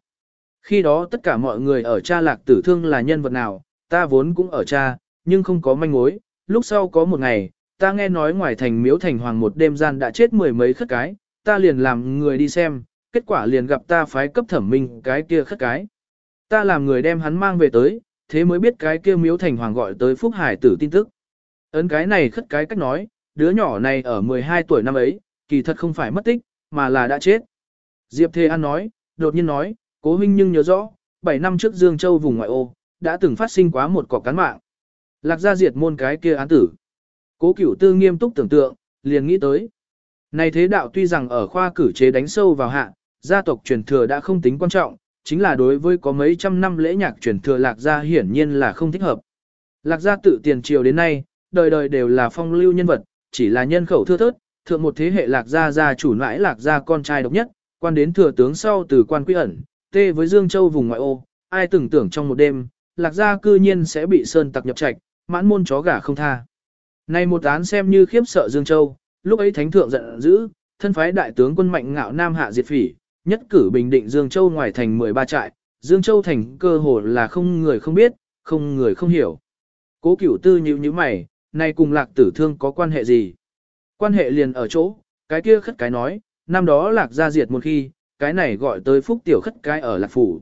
S1: Khi đó tất cả mọi người ở cha lạc tử thương là nhân vật nào, ta vốn cũng ở cha, nhưng không có manh mối, lúc sau có một ngày, ta nghe nói ngoài thành miếu thành hoàng một đêm gian đã chết mười mấy khất cái, ta liền làm người đi xem, kết quả liền gặp ta phái cấp thẩm minh cái kia khất cái. Ta làm người đem hắn mang về tới, thế mới biết cái kia miếu thành hoàng gọi tới Phúc Hải tử tin tức. Ấn cái này khất cái cách nói, đứa nhỏ này ở 12 tuổi năm ấy, kỳ thật không phải mất tích, mà là đã chết. Diệp Thê An nói, đột nhiên nói, cố huynh nhưng nhớ rõ, 7 năm trước Dương Châu vùng ngoại ô, đã từng phát sinh quá một cọc cán mạng. Lạc gia diệt môn cái kia án tử. Cố cửu tư nghiêm túc tưởng tượng, liền nghĩ tới. Này thế đạo tuy rằng ở khoa cử chế đánh sâu vào hạ, gia tộc truyền thừa đã không tính quan trọng, chính là đối với có mấy trăm năm lễ nhạc truyền thừa lạc gia hiển nhiên là không thích hợp. Lạc gia tự tiền triều đến nay, đời đời đều là phong lưu nhân vật, chỉ là nhân khẩu thưa thớt, thượng một thế hệ lạc gia gia chủ nãi lạc gia con trai độc nhất, quan đến thừa tướng sau từ quan quy ẩn, tê với Dương Châu vùng ngoại ô, ai tưởng tưởng trong một đêm, lạc gia cư nhiên sẽ bị sơn tặc nhập trạch, mãn môn chó gà không tha. Này một án xem như khiếp sợ Dương Châu, lúc ấy thánh thượng giận dữ, thân phái đại tướng quân mạnh ngạo nam hạ diệt phỉ, nhất cử bình định Dương Châu ngoài thành 13 trại, Dương Châu thành cơ hồ là không người không biết, không người không hiểu. Cố cửu tư nhíu như mày, này cùng lạc tử thương có quan hệ gì? Quan hệ liền ở chỗ, cái kia khất cái nói, năm đó lạc gia diệt một khi, cái này gọi tới phúc tiểu khất cái ở lạc phủ.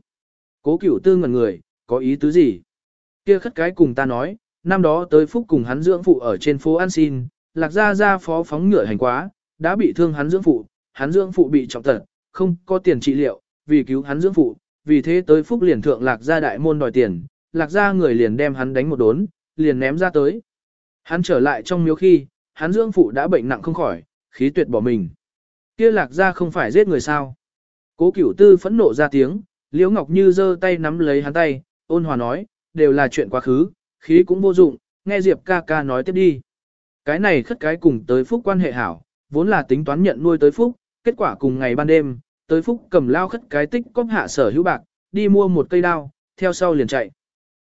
S1: Cố cửu tư ngẩn người, có ý tứ gì? Kia khất cái cùng ta nói, năm đó tới phúc cùng hắn dưỡng phụ ở trên phố An Xin, lạc gia gia phó phóng ngựa hành quá, đã bị thương hắn dưỡng phụ, hắn dưỡng phụ bị trọng tật, không có tiền trị liệu, vì cứu hắn dưỡng phụ, vì thế tới phúc liền thượng lạc gia đại môn đòi tiền, lạc gia người liền đem hắn đánh một đốn, liền ném ra tới. Hắn trở lại trong miếu khi, hắn dưỡng phụ đã bệnh nặng không khỏi, khí tuyệt bỏ mình. Kia lạc gia không phải giết người sao? Cố Cửu Tư phẫn nộ ra tiếng, Liễu Ngọc Như giơ tay nắm lấy hắn tay, ôn hòa nói, đều là chuyện quá khứ, khí cũng vô dụng, nghe Diệp ca ca nói tiếp đi. Cái này khất cái cùng tới phúc quan hệ hảo, vốn là tính toán nhận nuôi tới phúc, kết quả cùng ngày ban đêm, tới phúc cầm lao khất cái tích cóp hạ sở hữu bạc, đi mua một cây đao, theo sau liền chạy.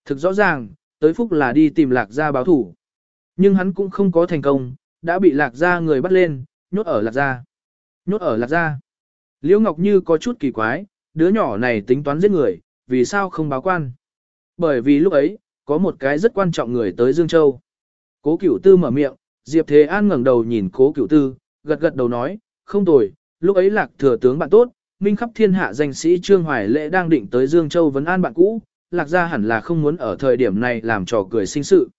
S1: Thực rõ ràng, tới phúc là đi tìm lạc gia báo thủ. Nhưng hắn cũng không có thành công, đã bị lạc gia người bắt lên, nhốt ở lạc gia. Nhốt ở lạc gia. Liễu Ngọc Như có chút kỳ quái, đứa nhỏ này tính toán giết người, vì sao không báo quan? Bởi vì lúc ấy, có một cái rất quan trọng người tới Dương Châu. Cố Cửu Tư mở miệng, Diệp Thế An ngẩng đầu nhìn Cố Cửu Tư, gật gật đầu nói, không tồi, lúc ấy lạc thừa tướng bạn tốt, minh khắp thiên hạ danh sĩ Trương Hoài Lễ đang định tới Dương Châu vấn an bạn cũ, lạc gia hẳn là không muốn ở thời điểm này làm trò cười sinh sự.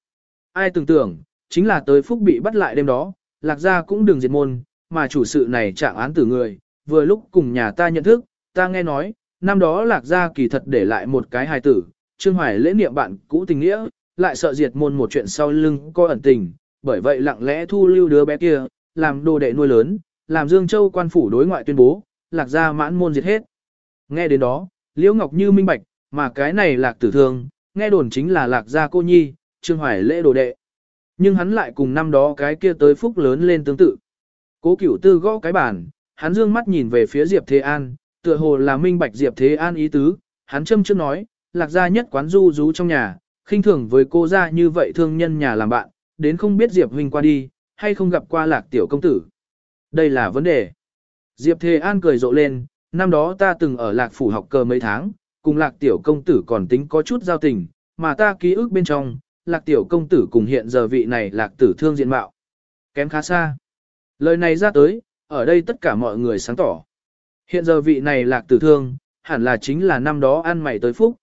S1: Ai tưởng tưởng, chính là tới phúc bị bắt lại đêm đó, lạc gia cũng đừng diệt môn, mà chủ sự này trạng án tử người, vừa lúc cùng nhà ta nhận thức, ta nghe nói, năm đó lạc gia kỳ thật để lại một cái hài tử, Trương Hoài lễ niệm bạn cũ tình nghĩa, lại sợ diệt môn một chuyện sau lưng có ẩn tình, bởi vậy lặng lẽ thu lưu đứa bé kia, làm đồ đệ nuôi lớn, làm Dương Châu quan phủ đối ngoại tuyên bố, lạc gia mãn môn diệt hết. Nghe đến đó, Liễu Ngọc Như minh bạch, mà cái này lạc tử thương, nghe đồn chính là lạc gia cô nhi, Trương Hoài lễ đồ đệ. Nhưng hắn lại cùng năm đó cái kia tới phúc lớn lên tương tự. Cố cửu tư gõ cái bàn, hắn dương mắt nhìn về phía Diệp Thế An, tựa hồ là minh bạch Diệp Thế An ý tứ, hắn châm trước nói, lạc gia nhất quán du rú trong nhà, khinh thường với cô gia như vậy thương nhân nhà làm bạn, đến không biết Diệp huynh qua đi, hay không gặp qua lạc tiểu công tử. Đây là vấn đề. Diệp Thề An cười rộ lên, năm đó ta từng ở lạc phủ học cờ mấy tháng, cùng lạc tiểu công tử còn tính có chút giao tình, mà ta ký ức bên trong, lạc tiểu công tử cùng hiện giờ vị này lạc tử thương diện mạo. Kém khá xa. Lời này ra tới, ở đây tất cả mọi người sáng tỏ. Hiện giờ vị này lạc tử thương, hẳn là chính là năm đó ăn mày tới phúc.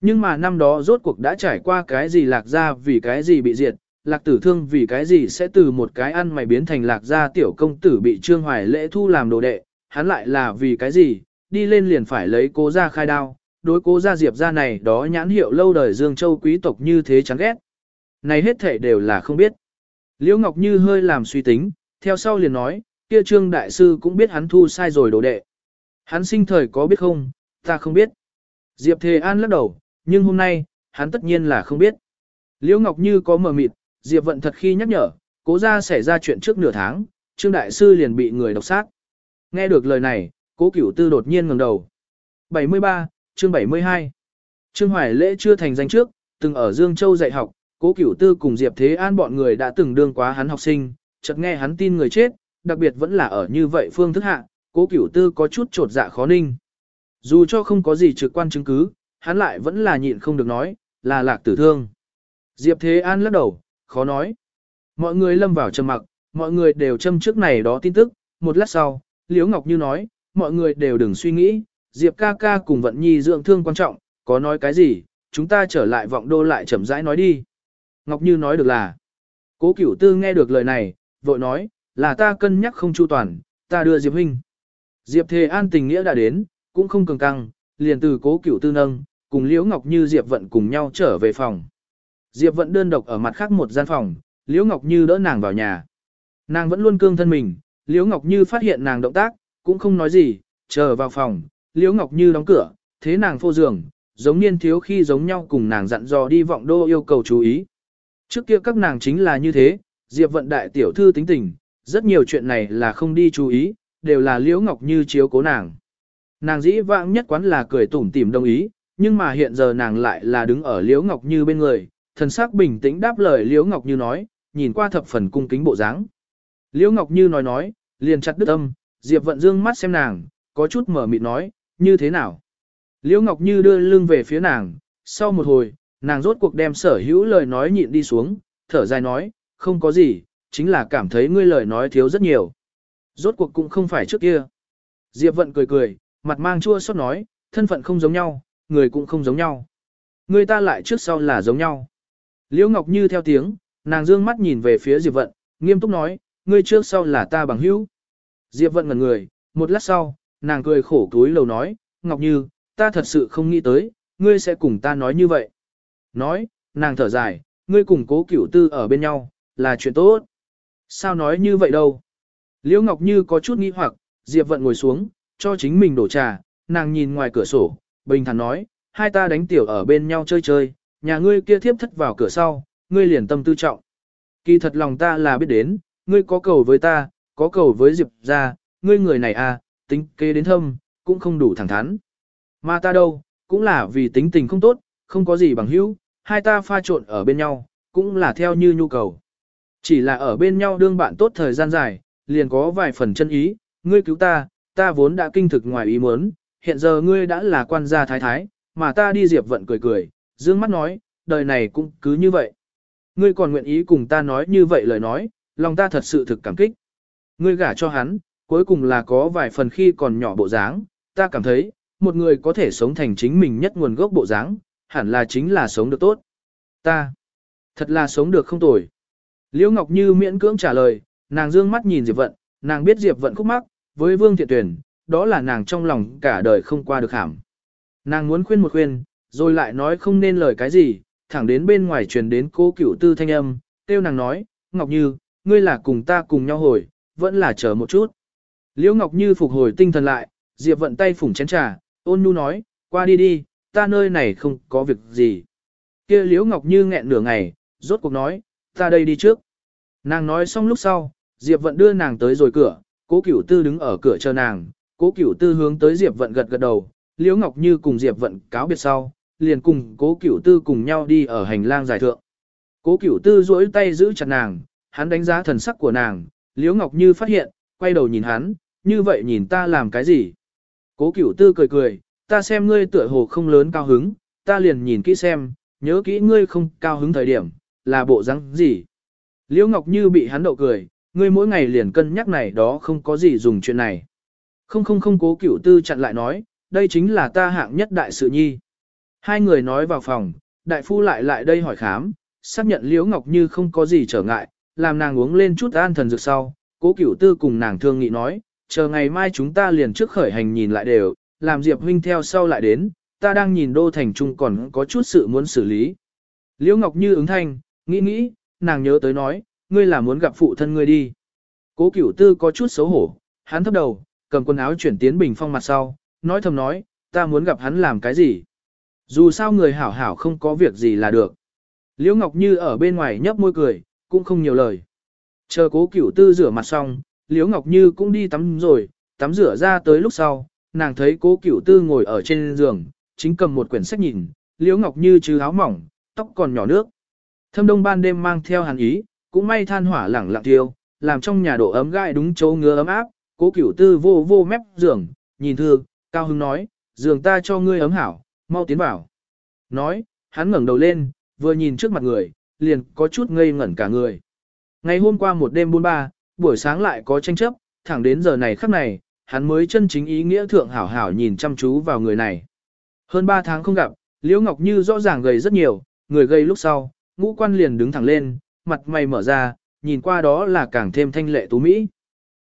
S1: Nhưng mà năm đó rốt cuộc đã trải qua cái gì lạc ra vì cái gì bị diệt, lạc tử thương vì cái gì sẽ từ một cái ăn mày biến thành lạc gia tiểu công tử bị trương hoài lễ thu làm đồ đệ, hắn lại là vì cái gì, đi lên liền phải lấy cố gia khai đao, đối cố gia diệp gia này đó nhãn hiệu lâu đời Dương Châu quý tộc như thế chán ghét. Này hết thể đều là không biết. Liễu Ngọc Như hơi làm suy tính, theo sau liền nói, kia trương đại sư cũng biết hắn thu sai rồi đồ đệ. Hắn sinh thời có biết không, ta không biết. Diệp Thề An lắc đầu, nhưng hôm nay, hắn tất nhiên là không biết. Liễu Ngọc Như có mờ mịt, Diệp Vận thật khi nhắc nhở, cố ra xảy ra chuyện trước nửa tháng, Trương Đại Sư liền bị người độc sát. Nghe được lời này, cố cửu tư đột nhiên ngẩng đầu. 73, chương 72. Trương Hoài Lễ chưa thành danh trước, từng ở Dương Châu dạy học, cố cửu tư cùng Diệp Thế An bọn người đã từng đương quá hắn học sinh, chợt nghe hắn tin người chết, đặc biệt vẫn là ở như vậy phương thức hạ, cố cửu tư có chút trột dạ khó ninh. Dù cho không có gì trực quan chứng cứ, hắn lại vẫn là nhịn không được nói, là lạc tử thương. Diệp Thế An lắc đầu, khó nói. Mọi người lâm vào trầm mặc, mọi người đều châm trước này đó tin tức, một lát sau, Liễu Ngọc Như nói, mọi người đều đừng suy nghĩ, Diệp ca ca cùng Vận Nhi dưỡng thương quan trọng, có nói cái gì, chúng ta trở lại vọng đô lại chậm rãi nói đi. Ngọc Như nói được là, cố cửu tư nghe được lời này, vội nói, là ta cân nhắc không chu toàn, ta đưa Diệp huynh. Diệp Thề An tình nghĩa đã đến, cũng không cường căng, liền từ cố cửu tư nâng, cùng Liễu Ngọc Như Diệp Vận cùng nhau trở về phòng. Diệp Vận đơn độc ở mặt khác một gian phòng, Liễu Ngọc Như đỡ nàng vào nhà. Nàng vẫn luôn cương thân mình, Liễu Ngọc Như phát hiện nàng động tác, cũng không nói gì, chờ vào phòng, Liễu Ngọc Như đóng cửa, thế nàng phô giường, giống niên thiếu khi giống nhau cùng nàng dặn dò đi vọng đô yêu cầu chú ý. Trước kia các nàng chính là như thế, Diệp Vận đại tiểu thư tính tình, rất nhiều chuyện này là không đi chú ý, đều là Liễu Ngọc Như chiếu cố nàng. Nàng dĩ vãng nhất quán là cười tủm tỉm đồng ý, nhưng mà hiện giờ nàng lại là đứng ở Liễu Ngọc Như bên người, thần sắc bình tĩnh đáp lời Liễu Ngọc Như nói, nhìn qua thập phần cung kính bộ dáng. Liễu Ngọc Như nói nói, liền chặt đứt âm, Diệp Vận dương mắt xem nàng, có chút mở mịt nói, như thế nào? Liễu Ngọc Như đưa lưng về phía nàng, sau một hồi, nàng rốt cuộc đem sở hữu lời nói nhịn đi xuống, thở dài nói, không có gì, chính là cảm thấy ngươi lời nói thiếu rất nhiều. Rốt cuộc cũng không phải trước kia. Diệp Vận cười cười, mặt mang chua xót nói, thân phận không giống nhau, người cũng không giống nhau. Người ta lại trước sau là giống nhau. Liễu Ngọc Như theo tiếng, nàng dương mắt nhìn về phía Diệp Vận, nghiêm túc nói, ngươi trước sau là ta bằng hữu. Diệp Vận ngẩn người, một lát sau, nàng cười khổ túi lầu nói, Ngọc Như, ta thật sự không nghĩ tới, ngươi sẽ cùng ta nói như vậy. Nói, nàng thở dài, ngươi cùng cố cửu tư ở bên nhau, là chuyện tốt. Sao nói như vậy đâu? Liễu Ngọc Như có chút nghi hoặc, Diệp Vận ngồi xuống, cho chính mình đổ trà, nàng nhìn ngoài cửa sổ, bình thản nói, hai ta đánh tiểu ở bên nhau chơi chơi, nhà ngươi kia thiếp thất vào cửa sau, ngươi liền tâm tư trọng. Kỳ thật lòng ta là biết đến, ngươi có cầu với ta, có cầu với Diệp ra, ngươi người này à, tính kế đến thâm, cũng không đủ thẳng thắn. Mà ta đâu, cũng là vì tính tình không tốt, không có gì bằng hữu, hai ta pha trộn ở bên nhau, cũng là theo như nhu cầu. Chỉ là ở bên nhau đương bạn tốt thời gian dài, liền có vài phần chân ý, ngươi cứu ta, ta vốn đã kinh thực ngoài ý muốn, hiện giờ ngươi đã là quan gia thái thái, mà ta đi diệp vận cười cười, dương mắt nói, đời này cũng cứ như vậy. Ngươi còn nguyện ý cùng ta nói như vậy lời nói, lòng ta thật sự thực cảm kích. Ngươi gả cho hắn, cuối cùng là có vài phần khi còn nhỏ bộ dáng, ta cảm thấy, một người có thể sống thành chính mình nhất nguồn gốc bộ dáng, hẳn là chính là sống được tốt. Ta, thật là sống được không tồi. Liễu Ngọc Như miễn cưỡng trả lời, nàng dương mắt nhìn Diệp Vận, nàng biết Diệp Vận khúc mắc, với Vương Thiện Tuyển, đó là nàng trong lòng cả đời không qua được hàm. Nàng muốn khuyên một khuyên, rồi lại nói không nên lời cái gì, thẳng đến bên ngoài truyền đến cô cửu tư thanh âm, tiêu nàng nói, Ngọc Như, ngươi là cùng ta cùng nhau hồi, vẫn là chờ một chút. Liễu Ngọc Như phục hồi tinh thần lại, Diệp Vận tay phủng chén trà, ôn nhu nói, qua đi đi, ta nơi này không có việc gì. kia Liễu Ngọc Như nghẹn nửa ngày, rốt cuộc nói, ta đây đi trước. Nàng nói xong lúc sau, Diệp Vận đưa nàng tới rồi cửa, cố cửu tư đứng ở cửa chờ nàng, cố cửu tư hướng tới Diệp Vận gật gật đầu, Liễu Ngọc Như cùng Diệp Vận cáo biệt sau, liền cùng cố cửu tư cùng nhau đi ở hành lang dài thượng. Cố cửu tư duỗi tay giữ chặt nàng, hắn đánh giá thần sắc của nàng, Liễu Ngọc Như phát hiện, quay đầu nhìn hắn, như vậy nhìn ta làm cái gì? Cố cửu tư cười cười, ta xem ngươi tựa hồ không lớn cao hứng, ta liền nhìn kỹ xem, nhớ kỹ ngươi không cao hứng thời điểm, là bộ răng gì? Liễu Ngọc Như bị hắn đậu cười, ngươi mỗi ngày liền cân nhắc này đó không có gì dùng chuyện này. Không không không cố cửu tư chặn lại nói, đây chính là ta hạng nhất đại sự nhi. Hai người nói vào phòng, đại phu lại lại đây hỏi khám, xác nhận Liễu Ngọc Như không có gì trở ngại, làm nàng uống lên chút an thần dược sau, cố cửu tư cùng nàng thương nghị nói, chờ ngày mai chúng ta liền trước khởi hành nhìn lại đều, làm Diệp huynh theo sau lại đến, ta đang nhìn đô thành trung còn có chút sự muốn xử lý. Liễu Ngọc Như ứng thanh, nghĩ nghĩ, nàng nhớ tới nói, ngươi là muốn gặp phụ thân ngươi đi. Cố cửu tư có chút xấu hổ, hắn thấp đầu, cầm quần áo chuyển tiến bình phong mặt sau, nói thầm nói, ta muốn gặp hắn làm cái gì. Dù sao người hảo hảo không có việc gì là được. Liễu Ngọc Như ở bên ngoài nhấp môi cười, cũng không nhiều lời. Chờ cố cửu tư rửa mặt xong, Liễu Ngọc Như cũng đi tắm rồi, tắm rửa ra tới lúc sau, nàng thấy cố cửu tư ngồi ở trên giường, chính cầm một quyển sách nhìn, Liễu Ngọc Như chứ áo mỏng, tóc còn nhỏ nước. Thâm đông ban đêm mang theo hàn ý, cũng may than hỏa lẳng lặng tiêu, làm trong nhà độ ấm gai đúng chỗ ngứa ấm áp, cố cửu tư vô vô mép giường, nhìn thương, cao hứng nói, giường ta cho ngươi ấm hảo, mau tiến vào. Nói, hắn ngẩng đầu lên, vừa nhìn trước mặt người, liền có chút ngây ngẩn cả người. Ngày hôm qua một đêm buôn ba, buổi sáng lại có tranh chấp, thẳng đến giờ này khắc này, hắn mới chân chính ý nghĩa thượng hảo hảo nhìn chăm chú vào người này. Hơn 3 tháng không gặp, Liễu Ngọc Như rõ ràng gầy rất nhiều, người gầy lúc sau, ngũ quan liền đứng thẳng lên, mặt mày mở ra, nhìn qua đó là càng thêm thanh lệ tú mỹ.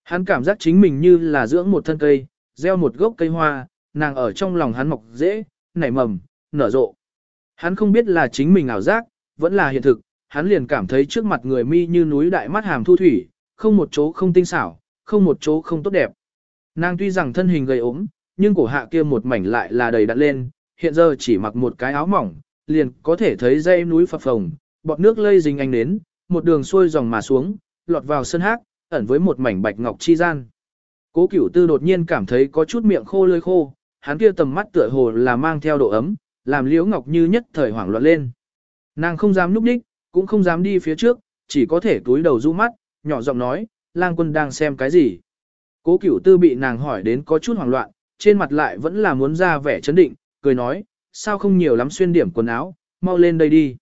S1: Hắn cảm giác chính mình như là dưỡng một thân cây, gieo một gốc cây hoa, nàng ở trong lòng hắn mọc dễ, nảy mầm, nở rộ. Hắn không biết là chính mình ảo giác, vẫn là hiện thực, hắn liền cảm thấy trước mặt người mi như núi đại mắt hàm thu thủy, không một chỗ không tinh xảo, không một chỗ không tốt đẹp. Nàng tuy rằng thân hình gầy ốm, nhưng cổ hạ kia một mảnh lại là đầy đặn lên, hiện giờ chỉ mặc một cái áo mỏng, liền có thể thấy dây núi phập phồng, bọt nước lây dính anh đến, một đường xuôi dòng mà xuống, lọt vào sân hát, ẩn với một mảnh bạch ngọc chi gian. Cố cửu tư đột nhiên cảm thấy có chút miệng khô lơi khô, hắn kia tầm mắt tựa hồ là mang theo độ ấm, làm liễu ngọc như nhất thời hoảng loạn lên. Nàng không dám núp đích, cũng không dám đi phía trước, chỉ có thể túi đầu du mắt, nhỏ giọng nói, lang quân đang xem cái gì. Cố cửu tư bị nàng hỏi đến có chút hoảng loạn, trên mặt lại vẫn là muốn ra vẻ chấn định, cười nói, sao không nhiều lắm xuyên điểm quần áo, mau lên đây đi.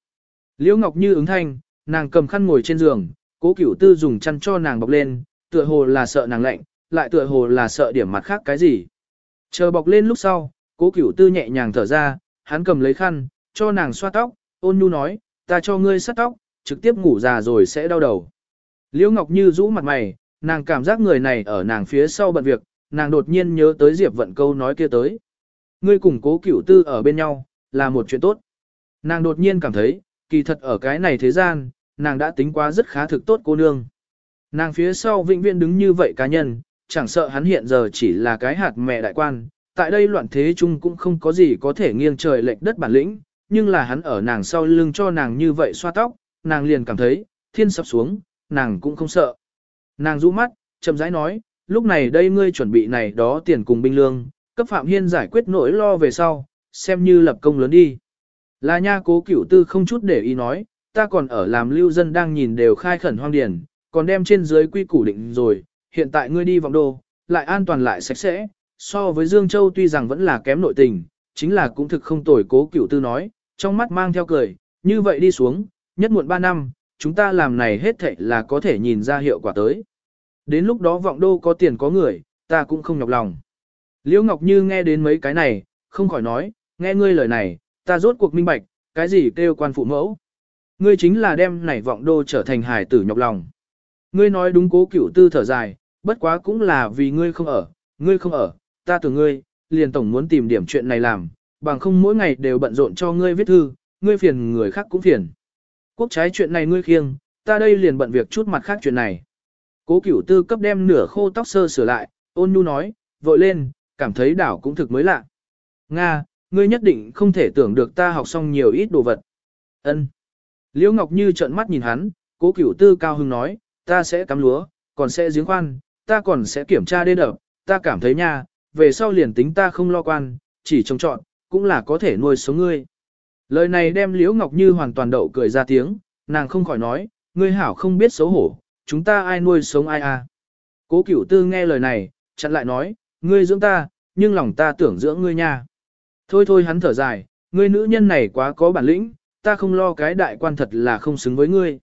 S1: Liễu Ngọc Như ứng thanh, nàng cầm khăn ngồi trên giường, cố cửu tư dùng chăn cho nàng bọc lên, tựa hồ là sợ nàng lạnh, lại tựa hồ là sợ điểm mặt khác cái gì. Chờ bọc lên lúc sau, cố cửu tư nhẹ nhàng thở ra, hắn cầm lấy khăn, cho nàng xoa tóc, ôn nhu nói, ta cho ngươi sắt tóc, trực tiếp ngủ già rồi sẽ đau đầu. Liễu Ngọc Như rũ mặt mày, nàng cảm giác người này ở nàng phía sau bận việc, nàng đột nhiên nhớ tới Diệp Vận câu nói kia tới. Ngươi cùng cố cửu tư ở bên nhau, là một chuyện tốt. Nàng đột nhiên cảm thấy, kỳ thật ở cái này thế gian, nàng đã tính quá rất khá thực tốt cô nương. Nàng phía sau vĩnh viễn đứng như vậy cá nhân, chẳng sợ hắn hiện giờ chỉ là cái hạt mẹ đại quan, tại đây loạn thế chung cũng không có gì có thể nghiêng trời lệch đất bản lĩnh, nhưng là hắn ở nàng sau lưng cho nàng như vậy xoa tóc, nàng liền cảm thấy, thiên sập xuống, nàng cũng không sợ. Nàng rũ mắt, chậm rãi nói, lúc này đây ngươi chuẩn bị này đó tiền cùng binh lương, cấp Phạm Hiên giải quyết nỗi lo về sau, xem như lập công lớn đi. Là nha cố cửu tư không chút để ý nói, ta còn ở làm lưu dân đang nhìn đều khai khẩn hoang điển còn đem trên dưới quy củ định rồi, hiện tại ngươi đi vọng đô, lại an toàn lại sạch sẽ, so với Dương Châu tuy rằng vẫn là kém nội tình, chính là cũng thực không tồi cố cửu tư nói, trong mắt mang theo cười, như vậy đi xuống, nhất muộn 3 năm, chúng ta làm này hết thảy là có thể nhìn ra hiệu quả tới. Đến lúc đó vọng đô có tiền có người, ta cũng không nhọc lòng. Liễu Ngọc Như nghe đến mấy cái này, không khỏi nói, nghe ngươi lời này, ta rốt cuộc minh bạch, cái gì kêu quan phụ mẫu. Ngươi chính là đem nảy vọng đô trở thành hài tử nhọc lòng. Ngươi nói đúng cố cửu tư thở dài, bất quá cũng là vì ngươi không ở, ngươi không ở, ta tưởng ngươi, liền tổng muốn tìm điểm chuyện này làm, bằng không mỗi ngày đều bận rộn cho ngươi viết thư, ngươi phiền người khác cũng phiền. Quốc trái chuyện này ngươi khiêng, ta đây liền bận việc chút mặt khác chuyện này. Cố cửu tư cấp đem nửa khô tóc sơ sửa lại, ôn nhu nói, vội lên, cảm thấy đảo cũng thực mới lạ. Nga, ngươi nhất định không thể tưởng được ta học xong nhiều ít đồ vật. Ân. Liễu Ngọc Như trợn mắt nhìn hắn, cố cửu tư cao hưng nói, ta sẽ cắm lúa, còn sẽ giếng khoan, ta còn sẽ kiểm tra đê đập, ta cảm thấy nha, về sau liền tính ta không lo quan, chỉ trông chọn, cũng là có thể nuôi sống ngươi. Lời này đem Liễu Ngọc Như hoàn toàn đậu cười ra tiếng, nàng không khỏi nói, ngươi hảo không biết xấu hổ, chúng ta ai nuôi sống ai à. Cố cửu tư nghe lời này, chặn lại nói, ngươi dưỡng ta, nhưng lòng ta tưởng dưỡng ngươi nha. Thôi thôi hắn thở dài, ngươi nữ nhân này quá có bản lĩnh, ta không lo cái đại quan thật là không xứng với ngươi.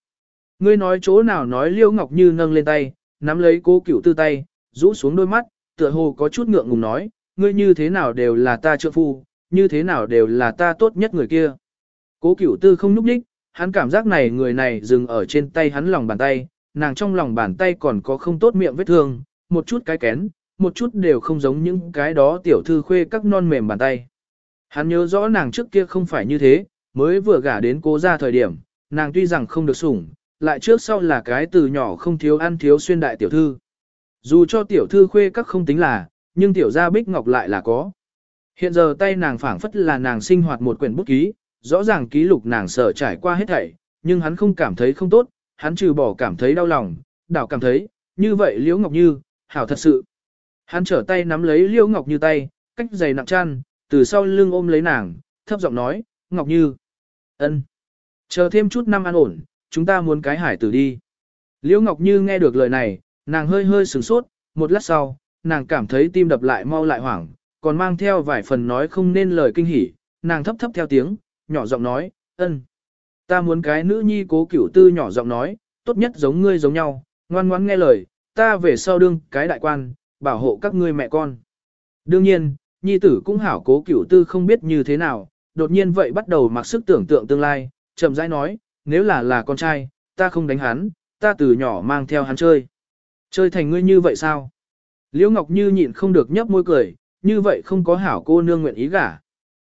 S1: Ngươi nói chỗ nào nói Liễu Ngọc Như nâng lên tay, nắm lấy cố cửu tư tay, rũ xuống đôi mắt, tựa hồ có chút ngượng ngùng nói, ngươi như thế nào đều là ta trợ phu, như thế nào đều là ta tốt nhất người kia. Cố cửu tư không núp đích, hắn cảm giác này người này dừng ở trên tay hắn lòng bàn tay, nàng trong lòng bàn tay còn có không tốt miệng vết thương, một chút cái kén, một chút đều không giống những cái đó tiểu thư khuê các non mềm bàn tay. Hắn nhớ rõ nàng trước kia không phải như thế, mới vừa gả đến cố ra thời điểm, nàng tuy rằng không được sủng, lại trước sau là cái từ nhỏ không thiếu ăn thiếu xuyên đại tiểu thư. Dù cho tiểu thư khuê các không tính là, nhưng tiểu gia bích ngọc lại là có. Hiện giờ tay nàng phảng phất là nàng sinh hoạt một quyển bút ký, rõ ràng ký lục nàng sở trải qua hết thảy, nhưng hắn không cảm thấy không tốt, hắn trừ bỏ cảm thấy đau lòng, đảo cảm thấy, như vậy Liễu Ngọc Như, hảo thật sự. Hắn trở tay nắm lấy Liễu Ngọc Như tay, cách giày nặng chăn, từ sau lưng ôm lấy nàng, thấp giọng nói, Ngọc Như. ân, Chờ thêm chút năm an ổn, chúng ta muốn cái hải tử đi. Liễu Ngọc Như nghe được lời này, nàng hơi hơi sửng sốt, một lát sau, nàng cảm thấy tim đập lại mau lại hoảng, còn mang theo vài phần nói không nên lời kinh hỉ, nàng thấp thấp theo tiếng, nhỏ giọng nói, ân. Ta muốn cái nữ nhi cố cửu tư nhỏ giọng nói, tốt nhất giống ngươi giống nhau, ngoan ngoãn nghe lời, ta về sau đương cái đại quan, bảo hộ các ngươi mẹ con. Đương nhiên, nhi tử cũng hảo cố cửu tư không biết như thế nào, đột nhiên vậy bắt đầu mặc sức tưởng tượng tương lai, chậm rãi nói, nếu là là con trai, ta không đánh hắn, ta từ nhỏ mang theo hắn chơi. Chơi thành ngươi như vậy sao? Liễu Ngọc Như nhịn không được nhấp môi cười, như vậy không có hảo cô nương nguyện ý gả.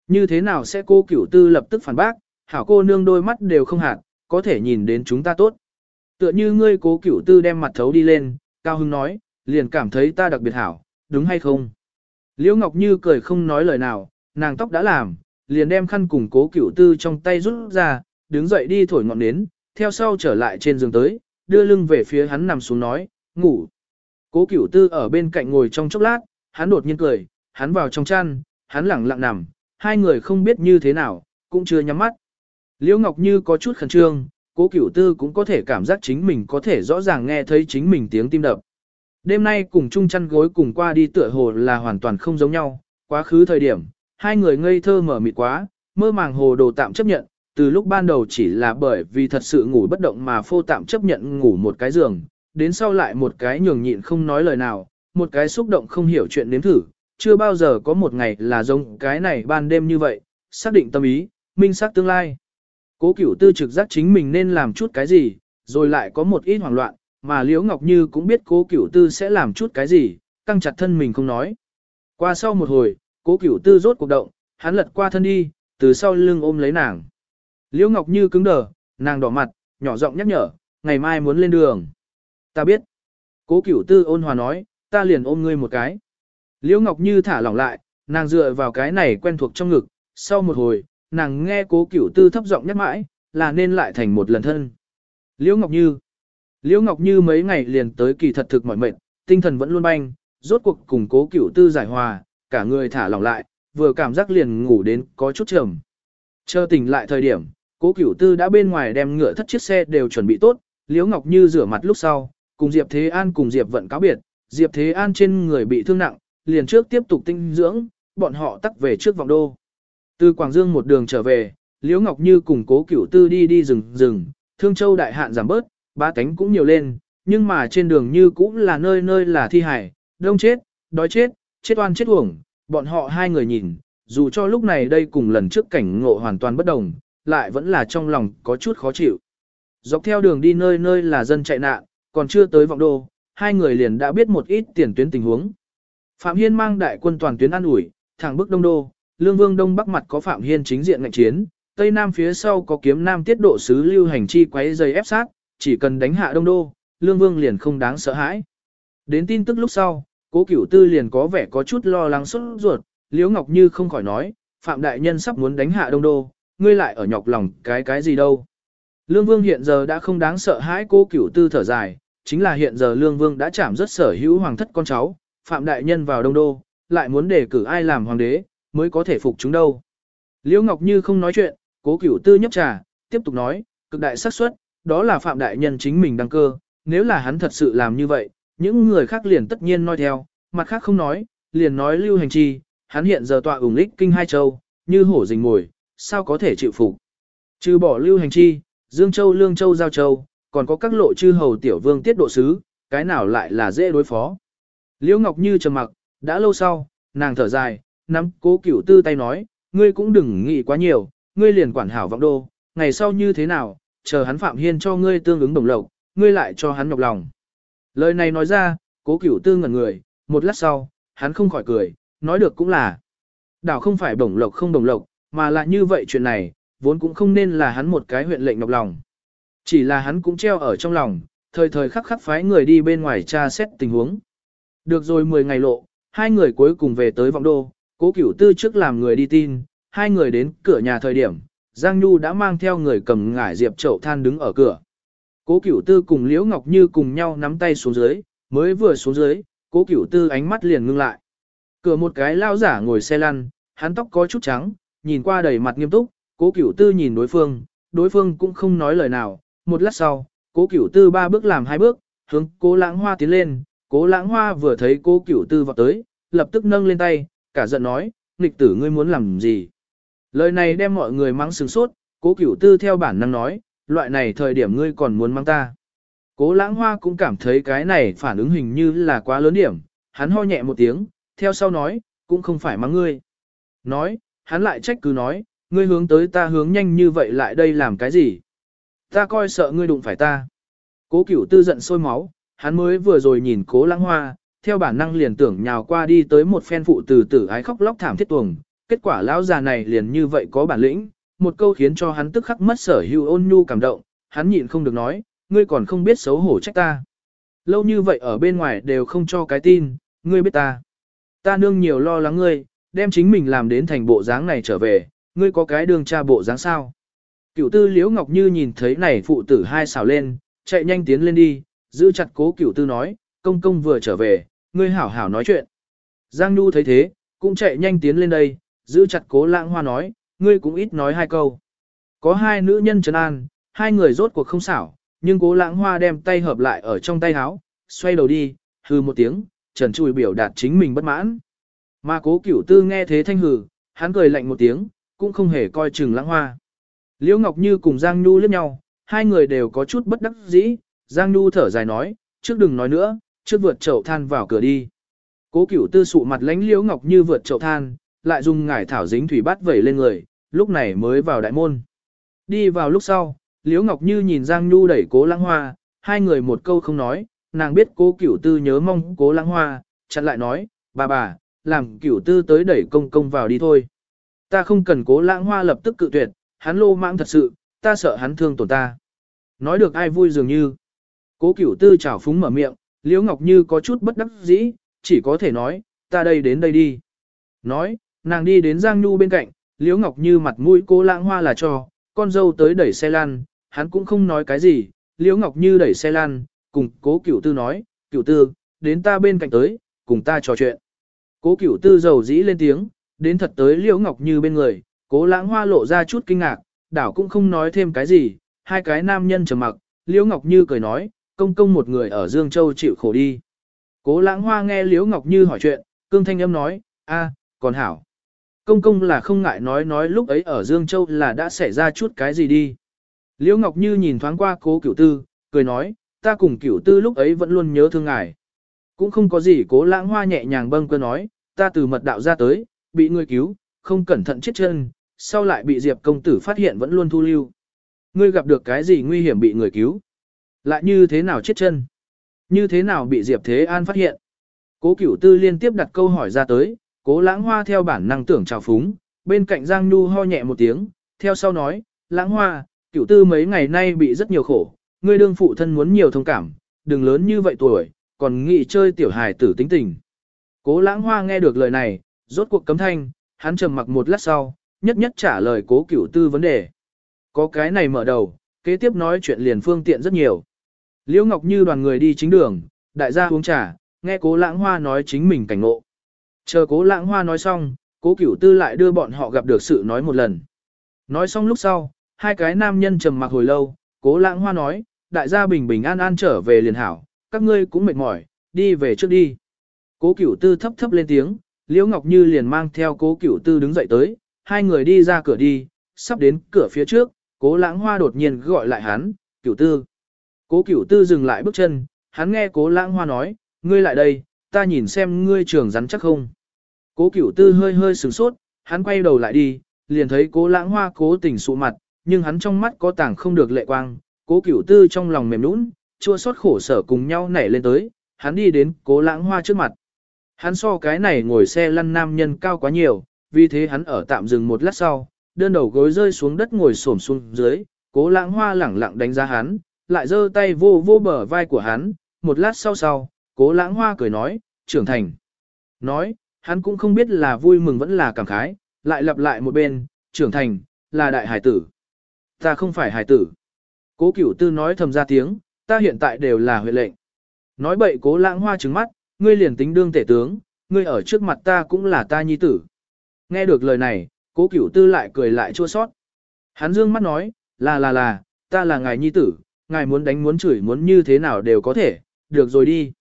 S1: Như thế nào sẽ cô cửu tư lập tức phản bác, hảo cô nương đôi mắt đều không hạt, có thể nhìn đến chúng ta tốt. Tựa như ngươi cố cửu tư đem mặt thấu đi lên, Cao Hưng nói, liền cảm thấy ta đặc biệt hảo, đúng hay không? Liễu Ngọc Như cười không nói lời nào, nàng tóc đã làm, liền đem khăn cùng cố cửu tư trong tay rút ra, đứng dậy đi thổi ngọn nến, theo sau trở lại trên giường tới, đưa lưng về phía hắn nằm xuống nói, ngủ. Cố cửu tư ở bên cạnh ngồi trong chốc lát, hắn đột nhiên cười, hắn vào trong chăn, hắn lẳng lặng nằm, hai người không biết như thế nào, cũng chưa nhắm mắt. Liễu Ngọc Như có chút khẩn trương, cố cửu tư cũng có thể cảm giác chính mình có thể rõ ràng nghe thấy chính mình tiếng tim đập. Đêm nay cùng chung chăn gối cùng qua đi tựa hồ là hoàn toàn không giống nhau, quá khứ thời điểm, hai người ngây thơ mở mịt quá, mơ màng hồ đồ tạm chấp nhận, từ lúc ban đầu chỉ là bởi vì thật sự ngủ bất động mà phô tạm chấp nhận ngủ một cái giường, đến sau lại một cái nhường nhịn không nói lời nào, một cái xúc động không hiểu chuyện nếm thử, chưa bao giờ có một ngày là giống cái này ban đêm như vậy, xác định tâm ý, minh xác tương lai. Cố cửu tư trực giác chính mình nên làm chút cái gì, rồi lại có một ít hoảng loạn, mà Liễu Ngọc Như cũng biết cố cửu tư sẽ làm chút cái gì, căng chặt thân mình không nói. Qua sau một hồi, cố cửu tư rốt cuộc động, hắn lật qua thân đi, từ sau lưng ôm lấy nàng. Liễu Ngọc Như cứng đờ, nàng đỏ mặt, nhỏ giọng nhắc nhở, ngày mai muốn lên đường. Ta biết. Cố cửu tư ôn hòa nói, ta liền ôm ngươi một cái. Liễu Ngọc Như thả lỏng lại, nàng dựa vào cái này quen thuộc trong ngực, sau một hồi, nàng nghe cố cửu tư thấp giọng nhắc mãi, là nên lại thành một lần thân. Liễu Ngọc Như Liễu Ngọc Như mấy ngày liền tới kỳ thật thực mỏi mệt, tinh thần vẫn luôn banh, rốt cuộc cùng cố cửu tư giải hòa, cả người thả lỏng lại, vừa cảm giác liền ngủ đến có chút trầm. Chờ tỉnh lại thời điểm, cố cửu tư đã bên ngoài đem ngựa thất chiếc xe đều chuẩn bị tốt, Liễu Ngọc Như rửa mặt lúc sau, cùng Diệp Thế An cùng Diệp Vận cáo biệt, Diệp Thế An trên người bị thương nặng, liền trước tiếp tục tinh dưỡng, bọn họ tắt về trước vòng đô. Từ Quảng Dương một đường trở về, Liễu Ngọc Như cùng cố cửu tư đi đi rừng rừng, Thương Châu đại hạn giảm bớt, ba cánh cũng nhiều lên, nhưng mà trên đường như cũng là nơi nơi là thi hải, đông chết, đói chết, chết oan chết uổng, bọn họ hai người nhìn, dù cho lúc này đây cùng lần trước cảnh ngộ hoàn toàn bất đồng, lại vẫn là trong lòng có chút khó chịu. Dọc theo đường đi nơi nơi là dân chạy nạn, còn chưa tới vọng đô, hai người liền đã biết một ít tiền tuyến tình huống. Phạm Hiên mang đại quân toàn tuyến an ủi, thẳng bức đông đô, lương vương đông bắc mặt có Phạm Hiên chính diện ngạnh chiến, tây nam phía sau có kiếm nam tiết độ sứ lưu hành chi quấy dây ép sát, chỉ cần đánh hạ đông đô, lương vương liền không đáng sợ hãi. Đến tin tức lúc sau, cố cửu tư liền có vẻ có chút lo lắng xuất ruột, liễu ngọc như không khỏi nói, Phạm đại nhân sắp muốn đánh hạ đông đô, ngươi lại ở nhọc lòng cái cái gì đâu. Lương vương hiện giờ đã không đáng sợ hãi cố cửu tư thở dài, chính là hiện giờ lương vương đã chạm rất sở hữu hoàng thất con cháu, Phạm Đại Nhân vào Đông Đô, lại muốn đề cử ai làm hoàng đế, mới có thể phục chúng đâu. Liễu Ngọc Như không nói chuyện, cố cửu tư nhấp trà, tiếp tục nói, cực đại xác suất, đó là Phạm Đại Nhân chính mình đăng cơ, nếu là hắn thật sự làm như vậy, những người khác liền tất nhiên nói theo, mặt khác không nói, liền nói lưu hành chi, hắn hiện giờ tọa ủng lích kinh hai châu, như hổ rình ngồi, sao có thể chịu phục. Trừ bỏ lưu hành chi, Dương Châu Lương Châu Giao Châu, còn có các lộ chư hầu tiểu vương tiết độ sứ, cái nào lại là dễ đối phó. Liễu Ngọc Như trầm mặc, đã lâu sau, nàng thở dài, nắm cố cửu tư tay nói, ngươi cũng đừng nghĩ quá nhiều, ngươi liền quản hảo vọng đô, ngày sau như thế nào, chờ hắn Phạm Hiên cho ngươi tương ứng đồng lộc, ngươi lại cho hắn nhọc lòng. Lời này nói ra, cố cửu tư ngẩn người, một lát sau, hắn không khỏi cười, nói được cũng là. Đảo không phải đồng lộc không đồng lộc, mà là như vậy chuyện này, vốn cũng không nên là hắn một cái huyện lệnh nhọc lòng. Chỉ là hắn cũng treo ở trong lòng, thời thời khắc khắc phái người đi bên ngoài tra xét tình huống. Được rồi 10 ngày lộ, hai người cuối cùng về tới vọng đô, Cố cửu tư trước làm người đi tin, hai người đến cửa nhà thời điểm, Giang Nhu đã mang theo người cầm ngải diệp chậu than đứng ở cửa. Cố cửu tư cùng Liễu Ngọc Như cùng nhau nắm tay xuống dưới, mới vừa xuống dưới, cố cửu tư ánh mắt liền ngưng lại. Cửa một cái lao giả ngồi xe lăn, hắn tóc có chút trắng, nhìn qua đầy mặt nghiêm túc, cố cửu tư nhìn đối phương, đối phương cũng không nói lời nào. Một lát sau, cố cửu tư ba bước làm hai bước, hướng cố lãng hoa tiến lên, cố lãng hoa vừa thấy cố cửu tư vào tới, lập tức nâng lên tay, cả giận nói, nghịch tử ngươi muốn làm gì. Lời này đem mọi người mắng sừng sốt, cố cửu tư theo bản năng nói, loại này thời điểm ngươi còn muốn mắng ta. Cố lãng hoa cũng cảm thấy cái này phản ứng hình như là quá lớn điểm, hắn ho nhẹ một tiếng, theo sau nói, cũng không phải mắng ngươi. Nói, hắn lại trách cứ nói, ngươi hướng tới ta hướng nhanh như vậy lại đây làm cái gì? Ta coi sợ ngươi đụng phải ta. Cố cửu tư giận sôi máu, hắn mới vừa rồi nhìn cố lãng hoa, theo bản năng liền tưởng nhào qua đi tới một phen phụ từ tử ái khóc lóc thảm thiết tuồng, kết quả lão già này liền như vậy có bản lĩnh, một câu khiến cho hắn tức khắc mất sở hữu ôn nhu cảm động, hắn nhịn không được nói, ngươi còn không biết xấu hổ trách ta. Lâu như vậy ở bên ngoài đều không cho cái tin, ngươi biết ta. Ta nương nhiều lo lắng ngươi, đem chính mình làm đến thành bộ dáng này trở về, ngươi có cái đường cha bộ dáng sao. Cửu tư liễu ngọc như nhìn thấy này phụ tử hai xào lên, chạy nhanh tiến lên đi, giữ chặt cố cửu tư nói, công công vừa trở về, ngươi hảo hảo nói chuyện. Giang Nhu thấy thế, cũng chạy nhanh tiến lên đây, giữ chặt cố lãng hoa nói, ngươi cũng ít nói hai câu. Có hai nữ nhân trấn an, hai người rốt cuộc không xảo, nhưng cố lãng hoa đem tay hợp lại ở trong tay áo, xoay đầu đi, hư một tiếng, trần chùi biểu đạt chính mình bất mãn. Mà cố cửu tư nghe thế thanh hừ, hắn cười lạnh một tiếng, cũng không hề coi chừng lãng hoa. Liễu Ngọc Như cùng Giang Nhu liếc nhau, hai người đều có chút bất đắc dĩ, Giang Nhu thở dài nói, trước đừng nói nữa, trước vượt chậu than vào cửa đi. Cố cửu tư sụ mặt lánh Liễu Ngọc Như vượt chậu than, lại dùng ngải thảo dính thủy bát vẩy lên người, lúc này mới vào đại môn. Đi vào lúc sau, Liễu Ngọc Như nhìn Giang Nhu đẩy cố lãng hoa, hai người một câu không nói, nàng biết cố cửu tư nhớ mong cố lãng hoa, chặn lại nói, bà bà, làm cửu tư tới đẩy công công vào đi thôi. Ta không cần cố lãng hoa lập tức cự tuyệt, hắn lô mãng thật sự, ta sợ hắn thương tổn ta. Nói được ai vui dường như. Cố cửu tư chảo phúng mở miệng, Liễu Ngọc Như có chút bất đắc dĩ, chỉ có thể nói, ta đây đến đây đi. Nói, nàng đi đến Giang Nhu bên cạnh, Liễu Ngọc Như mặt mũi cố lãng hoa là cho, con dâu tới đẩy xe lăn, hắn cũng không nói cái gì, Liễu Ngọc Như đẩy xe lăn, cùng cố cửu tư nói, cửu tư, đến ta bên cạnh tới, cùng ta trò chuyện. Cố cửu tư dầu dĩ lên tiếng, đến thật tới Liễu Ngọc Như bên người, cố lãng hoa lộ ra chút kinh ngạc, đảo cũng không nói thêm cái gì, hai cái nam nhân trầm mặc, Liễu Ngọc Như cười nói, công công một người ở Dương Châu chịu khổ đi. Cố lãng hoa nghe Liễu Ngọc Như hỏi chuyện, cương thanh âm nói, a, còn hảo. Công công là không ngại nói nói lúc ấy ở Dương Châu là đã xảy ra chút cái gì đi. Liễu Ngọc Như nhìn thoáng qua cố cửu tư, cười nói, ta cùng cửu tư lúc ấy vẫn luôn nhớ thương ngài. Cũng không có gì cố lãng hoa nhẹ nhàng bâng cơ nói, ta từ mật đạo ra tới, bị người cứu, không cẩn thận chết chân, sau lại bị Diệp công tử phát hiện vẫn luôn thu lưu. Ngươi gặp được cái gì nguy hiểm bị người cứu? Lại như thế nào chết chân? Như thế nào bị Diệp Thế An phát hiện? Cố cửu tư liên tiếp đặt câu hỏi ra tới, cố lãng hoa theo bản năng tưởng trào phúng, bên cạnh Giang Nhu ho nhẹ một tiếng, theo sau nói, lãng hoa, cửu tư mấy ngày nay bị rất nhiều khổ, ngươi đương phụ thân muốn nhiều thông cảm, đừng lớn như vậy tuổi, còn nghĩ chơi tiểu hài tử tính tình. Cố lãng hoa nghe được lời này, rốt cuộc cấm thanh, hắn trầm mặc một lát sau, nhất nhất trả lời cố cửu tư vấn đề. Có cái này mở đầu, kế tiếp nói chuyện liền phương tiện rất nhiều. Liễu Ngọc Như đoàn người đi chính đường, đại gia uống trà, nghe cố lãng hoa nói chính mình cảnh ngộ. Chờ cố lãng hoa nói xong, cố cửu tư lại đưa bọn họ gặp được sự nói một lần. Nói xong lúc sau, hai cái nam nhân trầm mặc hồi lâu, cố lãng hoa nói, đại gia bình bình an an trở về liền hảo, các ngươi cũng mệt mỏi, đi về trước đi. Cố cửu tư thấp thấp lên tiếng, Liễu Ngọc Như liền mang theo cố cửu tư đứng dậy tới, hai người đi ra cửa đi, sắp đến cửa phía trước, cố lãng hoa đột nhiên gọi lại hắn, cửu tư. Cố cửu tư dừng lại bước chân, hắn nghe cố lãng hoa nói, ngươi lại đây, ta nhìn xem ngươi trường rắn chắc không. Cố cửu tư hơi hơi sửng sốt, hắn quay đầu lại đi, liền thấy cố lãng hoa cố tình sụ mặt, nhưng hắn trong mắt có tảng không được lệ quang, cố cửu tư trong lòng mềm nũng, chua xót khổ sở cùng nhau nảy lên tới, hắn đi đến cố lãng hoa trước mặt. Hắn so cái này ngồi xe lăn nam nhân cao quá nhiều, vì thế hắn ở tạm dừng một lát sau, đơn đầu gối rơi xuống đất ngồi xổm xuống dưới, cố lãng hoa lẳng lặng đánh giá hắn, lại giơ tay vô vô bờ vai của hắn, một lát sau sau, cố lãng hoa cười nói, trưởng thành. Nói, hắn cũng không biết là vui mừng vẫn là cảm khái, lại lặp lại một bên, trưởng thành, là đại hải tử. Ta không phải hải tử. Cố cửu tư nói thầm ra tiếng, ta hiện tại đều là huệ lệnh. Nói bậy cố lãng hoa trứng mắt, ngươi liền tính đương tể tướng, ngươi ở trước mặt ta cũng là ta nhi tử. Nghe được lời này, cố cửu tư lại cười lại chua sót. Hắn dương mắt nói, là là là, ta là ngài nhi tử, ngài muốn đánh muốn chửi muốn như thế nào đều có thể, được rồi đi.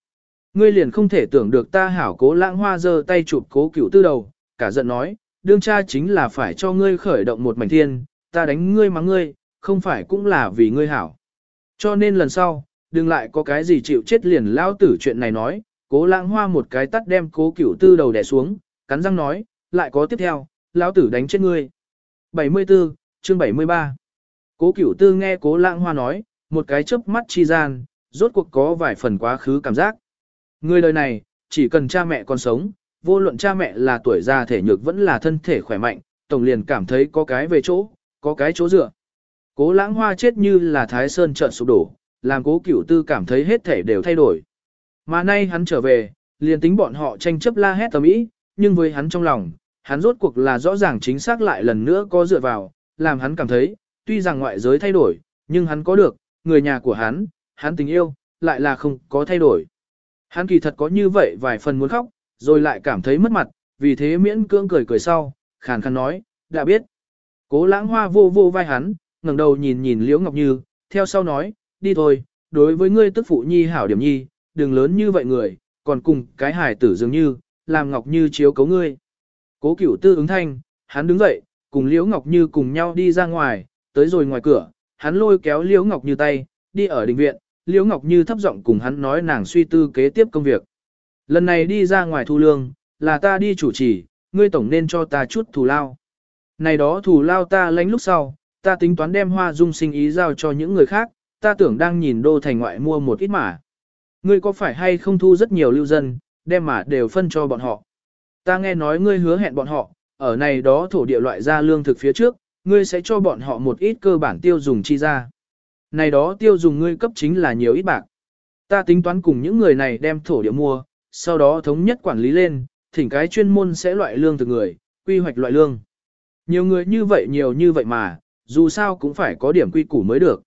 S1: Ngươi liền không thể tưởng được ta hảo cố lãng hoa giơ tay chụp cố cửu tư đầu, cả giận nói, đương cha chính là phải cho ngươi khởi động một mảnh thiên, ta đánh ngươi mắng ngươi, không phải cũng là vì ngươi hảo. Cho nên lần sau, đừng lại có cái gì chịu chết liền lao tử chuyện này nói, cố lãng hoa một cái tắt đem cố cửu tư đầu đè xuống, cắn răng nói, lại có tiếp theo, lão tử đánh chết ngươi. 74, chương 73 Cố cửu tư nghe cố lãng hoa nói, một cái chớp mắt chi gian, rốt cuộc có vài phần quá khứ cảm giác. Người đời này, chỉ cần cha mẹ còn sống, vô luận cha mẹ là tuổi già thể nhược vẫn là thân thể khỏe mạnh, tổng liền cảm thấy có cái về chỗ, có cái chỗ dựa. Cố lãng hoa chết như là thái sơn trợn sụp đổ, làm cố cửu tư cảm thấy hết thể đều thay đổi. Mà nay hắn trở về, liền tính bọn họ tranh chấp la hét tầm ý, nhưng với hắn trong lòng, hắn rốt cuộc là rõ ràng chính xác lại lần nữa có dựa vào, làm hắn cảm thấy, tuy rằng ngoại giới thay đổi, nhưng hắn có được, người nhà của hắn, hắn tình yêu, lại là không có thay đổi. Hắn kỳ thật có như vậy vài phần muốn khóc, rồi lại cảm thấy mất mặt, vì thế miễn cưỡng cười cười sau, khàn khàn nói, đã biết. Cố lãng hoa vô vô vai hắn, ngẩng đầu nhìn nhìn Liễu Ngọc Như, theo sau nói, đi thôi, đối với ngươi tức phụ nhi hảo điểm nhi, đừng lớn như vậy người, còn cùng cái hài tử dường như, làm Ngọc Như chiếu cấu ngươi. Cố cửu tư ứng thanh, hắn đứng dậy, cùng Liễu Ngọc Như cùng nhau đi ra ngoài, tới rồi ngoài cửa, hắn lôi kéo Liễu Ngọc Như tay, đi ở đình viện, Liễu Ngọc Như thấp giọng cùng hắn nói nàng suy tư kế tiếp công việc. Lần này đi ra ngoài thu lương, là ta đi chủ trì, ngươi tổng nên cho ta chút thù lao. Này đó thù lao ta lánh lúc sau, ta tính toán đem hoa dung sinh ý giao cho những người khác, ta tưởng đang nhìn đô thành ngoại mua một ít mà. Ngươi có phải hay không thu rất nhiều lưu dân, đem mà đều phân cho bọn họ. Ta nghe nói ngươi hứa hẹn bọn họ, ở này đó thổ địa loại ra lương thực phía trước, ngươi sẽ cho bọn họ một ít cơ bản tiêu dùng chi ra. Này đó tiêu dùng ngươi cấp chính là nhiều ít bạc. Ta tính toán cùng những người này đem thổ địa mua, sau đó thống nhất quản lý lên, thỉnh cái chuyên môn sẽ loại lương từ người, quy hoạch loại lương. Nhiều người như vậy nhiều như vậy mà, dù sao cũng phải có điểm quy củ mới được.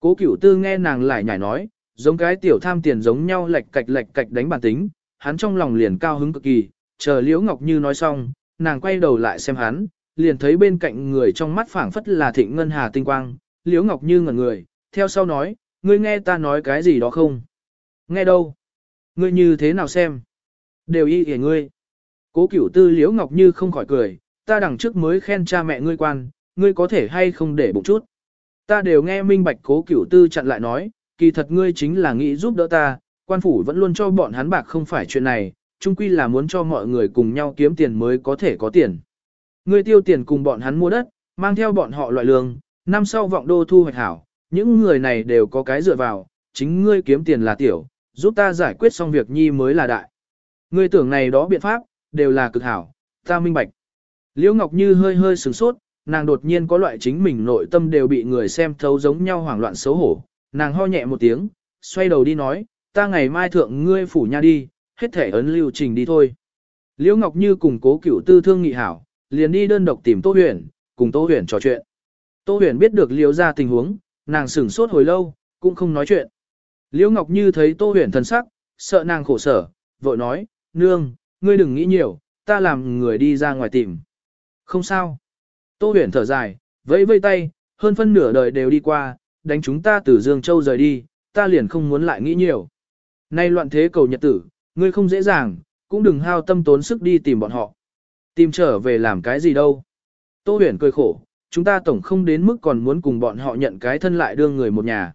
S1: Cố cửu tư nghe nàng lại nhảy nói, giống cái tiểu tham tiền giống nhau lệch cạch lệch cạch đánh bản tính, hắn trong lòng liền cao hứng cực kỳ, chờ Liễu Ngọc Như nói xong, nàng quay đầu lại xem hắn, liền thấy bên cạnh người trong mắt phảng phất là thịnh ngân hà tinh quang, Liễu Ngọc Như ngẩn người, theo sau nói, ngươi nghe ta nói cái gì đó không? Nghe đâu? Ngươi như thế nào xem? Đều y kể ngươi. Cố cửu tư Liễu Ngọc Như không khỏi cười, ta đằng trước mới khen cha mẹ ngươi quan, ngươi có thể hay không để bụng chút. Ta đều nghe minh bạch cố cửu tư chặn lại nói, kỳ thật ngươi chính là nghĩ giúp đỡ ta, quan phủ vẫn luôn cho bọn hắn bạc không phải chuyện này, chung quy là muốn cho mọi người cùng nhau kiếm tiền mới có thể có tiền. Ngươi tiêu tiền cùng bọn hắn mua đất, mang theo bọn họ loại lương, năm sau vọng đô thu hoạch hảo, những người này đều có cái dựa vào, chính ngươi kiếm tiền là tiểu, giúp ta giải quyết xong việc nhi mới là đại. Ngươi tưởng này đó biện pháp, đều là cực hảo, ta minh bạch. Liễu Ngọc Như hơi hơi sửng sốt, nàng đột nhiên có loại chính mình nội tâm đều bị người xem thấu giống nhau hoảng loạn xấu hổ. Nàng ho nhẹ một tiếng, xoay đầu đi nói, ta ngày mai thượng ngươi phủ nha đi, hết thể ấn lưu trình đi thôi. Liễu Ngọc Như cùng cố cửu tư thương nghị hảo, liền đi đơn độc tìm Tô Huyền, cùng Tô Huyền trò chuyện. Tô Huyền biết được Liễu ra tình huống, nàng sửng sốt hồi lâu, cũng không nói chuyện. Liễu Ngọc Như thấy Tô Huyền thân sắc, sợ nàng khổ sở, vội nói, nương, ngươi đừng nghĩ nhiều, ta làm người đi ra ngoài tìm. Không sao. Tô huyền thở dài, vẫy vây tay, hơn phân nửa đời đều đi qua, đánh chúng ta từ Dương Châu rời đi, ta liền không muốn lại nghĩ nhiều. Nay loạn thế cầu nhật tử, ngươi không dễ dàng, cũng đừng hao tâm tốn sức đi tìm bọn họ. Tìm trở về làm cái gì đâu. Tô huyền cười khổ, chúng ta tổng không đến mức còn muốn cùng bọn họ nhận cái thân lại đương người một nhà.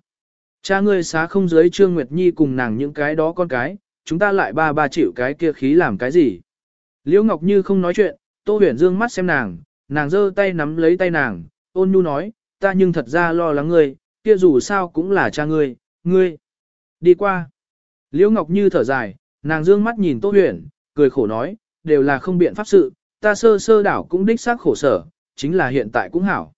S1: Cha ngươi xá không dưới Trương Nguyệt Nhi cùng nàng những cái đó con cái, chúng ta lại ba ba chịu cái kia khí làm cái gì. Liễu Ngọc Như không nói chuyện, Tô huyền dương mắt xem nàng, nàng giơ tay nắm lấy tay nàng, ôn nhu nói, ta nhưng thật ra lo lắng ngươi, kia dù sao cũng là cha ngươi, ngươi. Đi qua. Liễu Ngọc Như thở dài, nàng dương mắt nhìn Tô huyền, cười khổ nói, đều là không biện pháp sự, ta sơ sơ đảo cũng đích xác khổ sở, chính là hiện tại cũng hảo.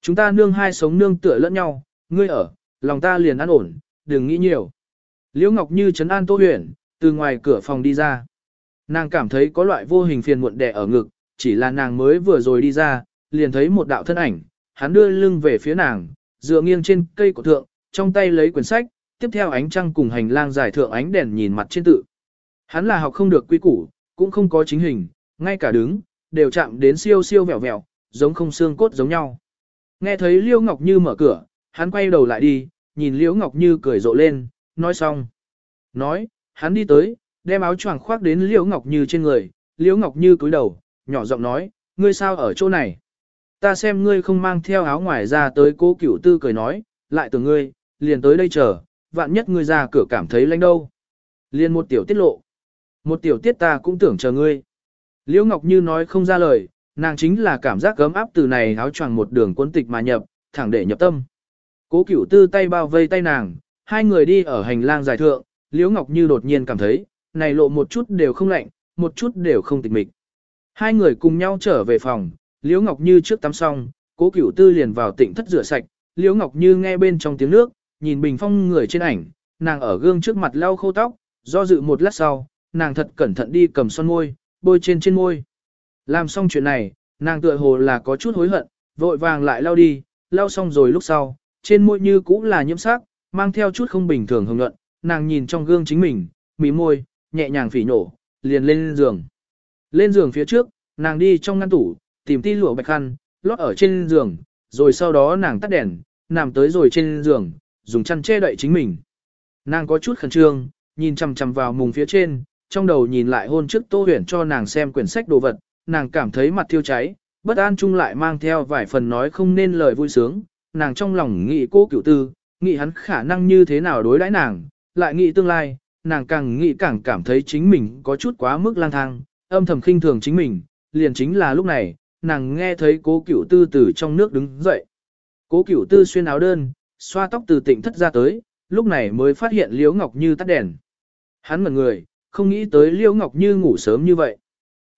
S1: Chúng ta nương hai sống nương tựa lẫn nhau, ngươi ở, lòng ta liền an ổn, đừng nghĩ nhiều. Liễu Ngọc Như trấn an Tô huyền, từ ngoài cửa phòng đi ra. Nàng cảm thấy có loại vô hình phiền muộn đè ở ngực, chỉ là nàng mới vừa rồi đi ra, liền thấy một đạo thân ảnh, hắn đưa lưng về phía nàng, dựa nghiêng trên cây của thượng, trong tay lấy quyển sách, tiếp theo ánh trăng cùng hành lang giải thượng ánh đèn nhìn mặt trên tự. Hắn là học không được quy củ, cũng không có chính hình, ngay cả đứng, đều chạm đến siêu siêu vẹo vẹo, giống không xương cốt giống nhau. Nghe thấy Liễu Ngọc Như mở cửa, hắn quay đầu lại đi, nhìn Liễu Ngọc Như cười rộ lên, nói xong. Nói, hắn đi tới, đem áo choàng khoác đến Liễu Ngọc Như trên người, Liễu Ngọc Như cúi đầu, nhỏ giọng nói, ngươi sao ở chỗ này? Ta xem ngươi không mang theo áo ngoài ra tới cố cửu tư cười nói, lại từ ngươi, liền tới đây chờ, vạn nhất ngươi ra cửa cảm thấy lạnh đâu. Liền một tiểu tiết lộ. Một tiểu tiết ta cũng tưởng chờ ngươi. Liễu Ngọc Như nói không ra lời, nàng chính là cảm giác gấm áp từ này áo choàng một đường cuốn tịch mà nhập, thẳng để nhập tâm. Cố cửu tư tay bao vây tay nàng, hai người đi ở hành lang dài thượng, Liễu Ngọc Như đột nhiên cảm thấy, này lộ một chút đều không lạnh, một chút đều không tịch mịch. Hai người cùng nhau trở về phòng, Liễu Ngọc Như trước tắm xong, cố cửu tư liền vào tịnh thất rửa sạch, Liễu Ngọc Như nghe bên trong tiếng nước, nhìn bình phong người trên ảnh, nàng ở gương trước mặt lau khô tóc, do dự một lát sau, nàng thật cẩn thận đi cầm son môi, bôi trên trên môi. Làm xong chuyện này, nàng tựa hồ là có chút hối hận, vội vàng lại lau đi, lau xong rồi lúc sau, trên môi như cũng là nhiễm sắc, mang theo chút không bình thường hồng nhuận, nàng nhìn trong gương chính mình, mí môi, nhẹ nhàng phỉ nổ, liền lên giường. Lên giường phía trước, nàng đi trong ngăn tủ, tìm ti lụa bạch khăn, lót ở trên giường, rồi sau đó nàng tắt đèn, nằm tới rồi trên giường, dùng chăn che đậy chính mình. Nàng có chút khẩn trương, nhìn chằm chằm vào mùng phía trên, trong đầu nhìn lại hôn trước Tô Huyền cho nàng xem quyển sách đồ vật, nàng cảm thấy mặt thiêu cháy, bất an chung lại mang theo vài phần nói không nên lời vui sướng, nàng trong lòng nghĩ cô cửu tư, nghĩ hắn khả năng như thế nào đối đãi nàng, lại nghĩ tương lai, nàng càng nghĩ càng cảm thấy chính mình có chút quá mức lang thang, âm thầm khinh thường chính mình, liền chính là lúc này, nàng nghe thấy cố cửu tư từ trong nước đứng dậy. Cố cửu tư xuyên áo đơn, xoa tóc từ tịnh thất ra tới, lúc này mới phát hiện Liễu Ngọc Như tắt đèn. Hắn ngẩn người, không nghĩ tới Liễu Ngọc Như ngủ sớm như vậy.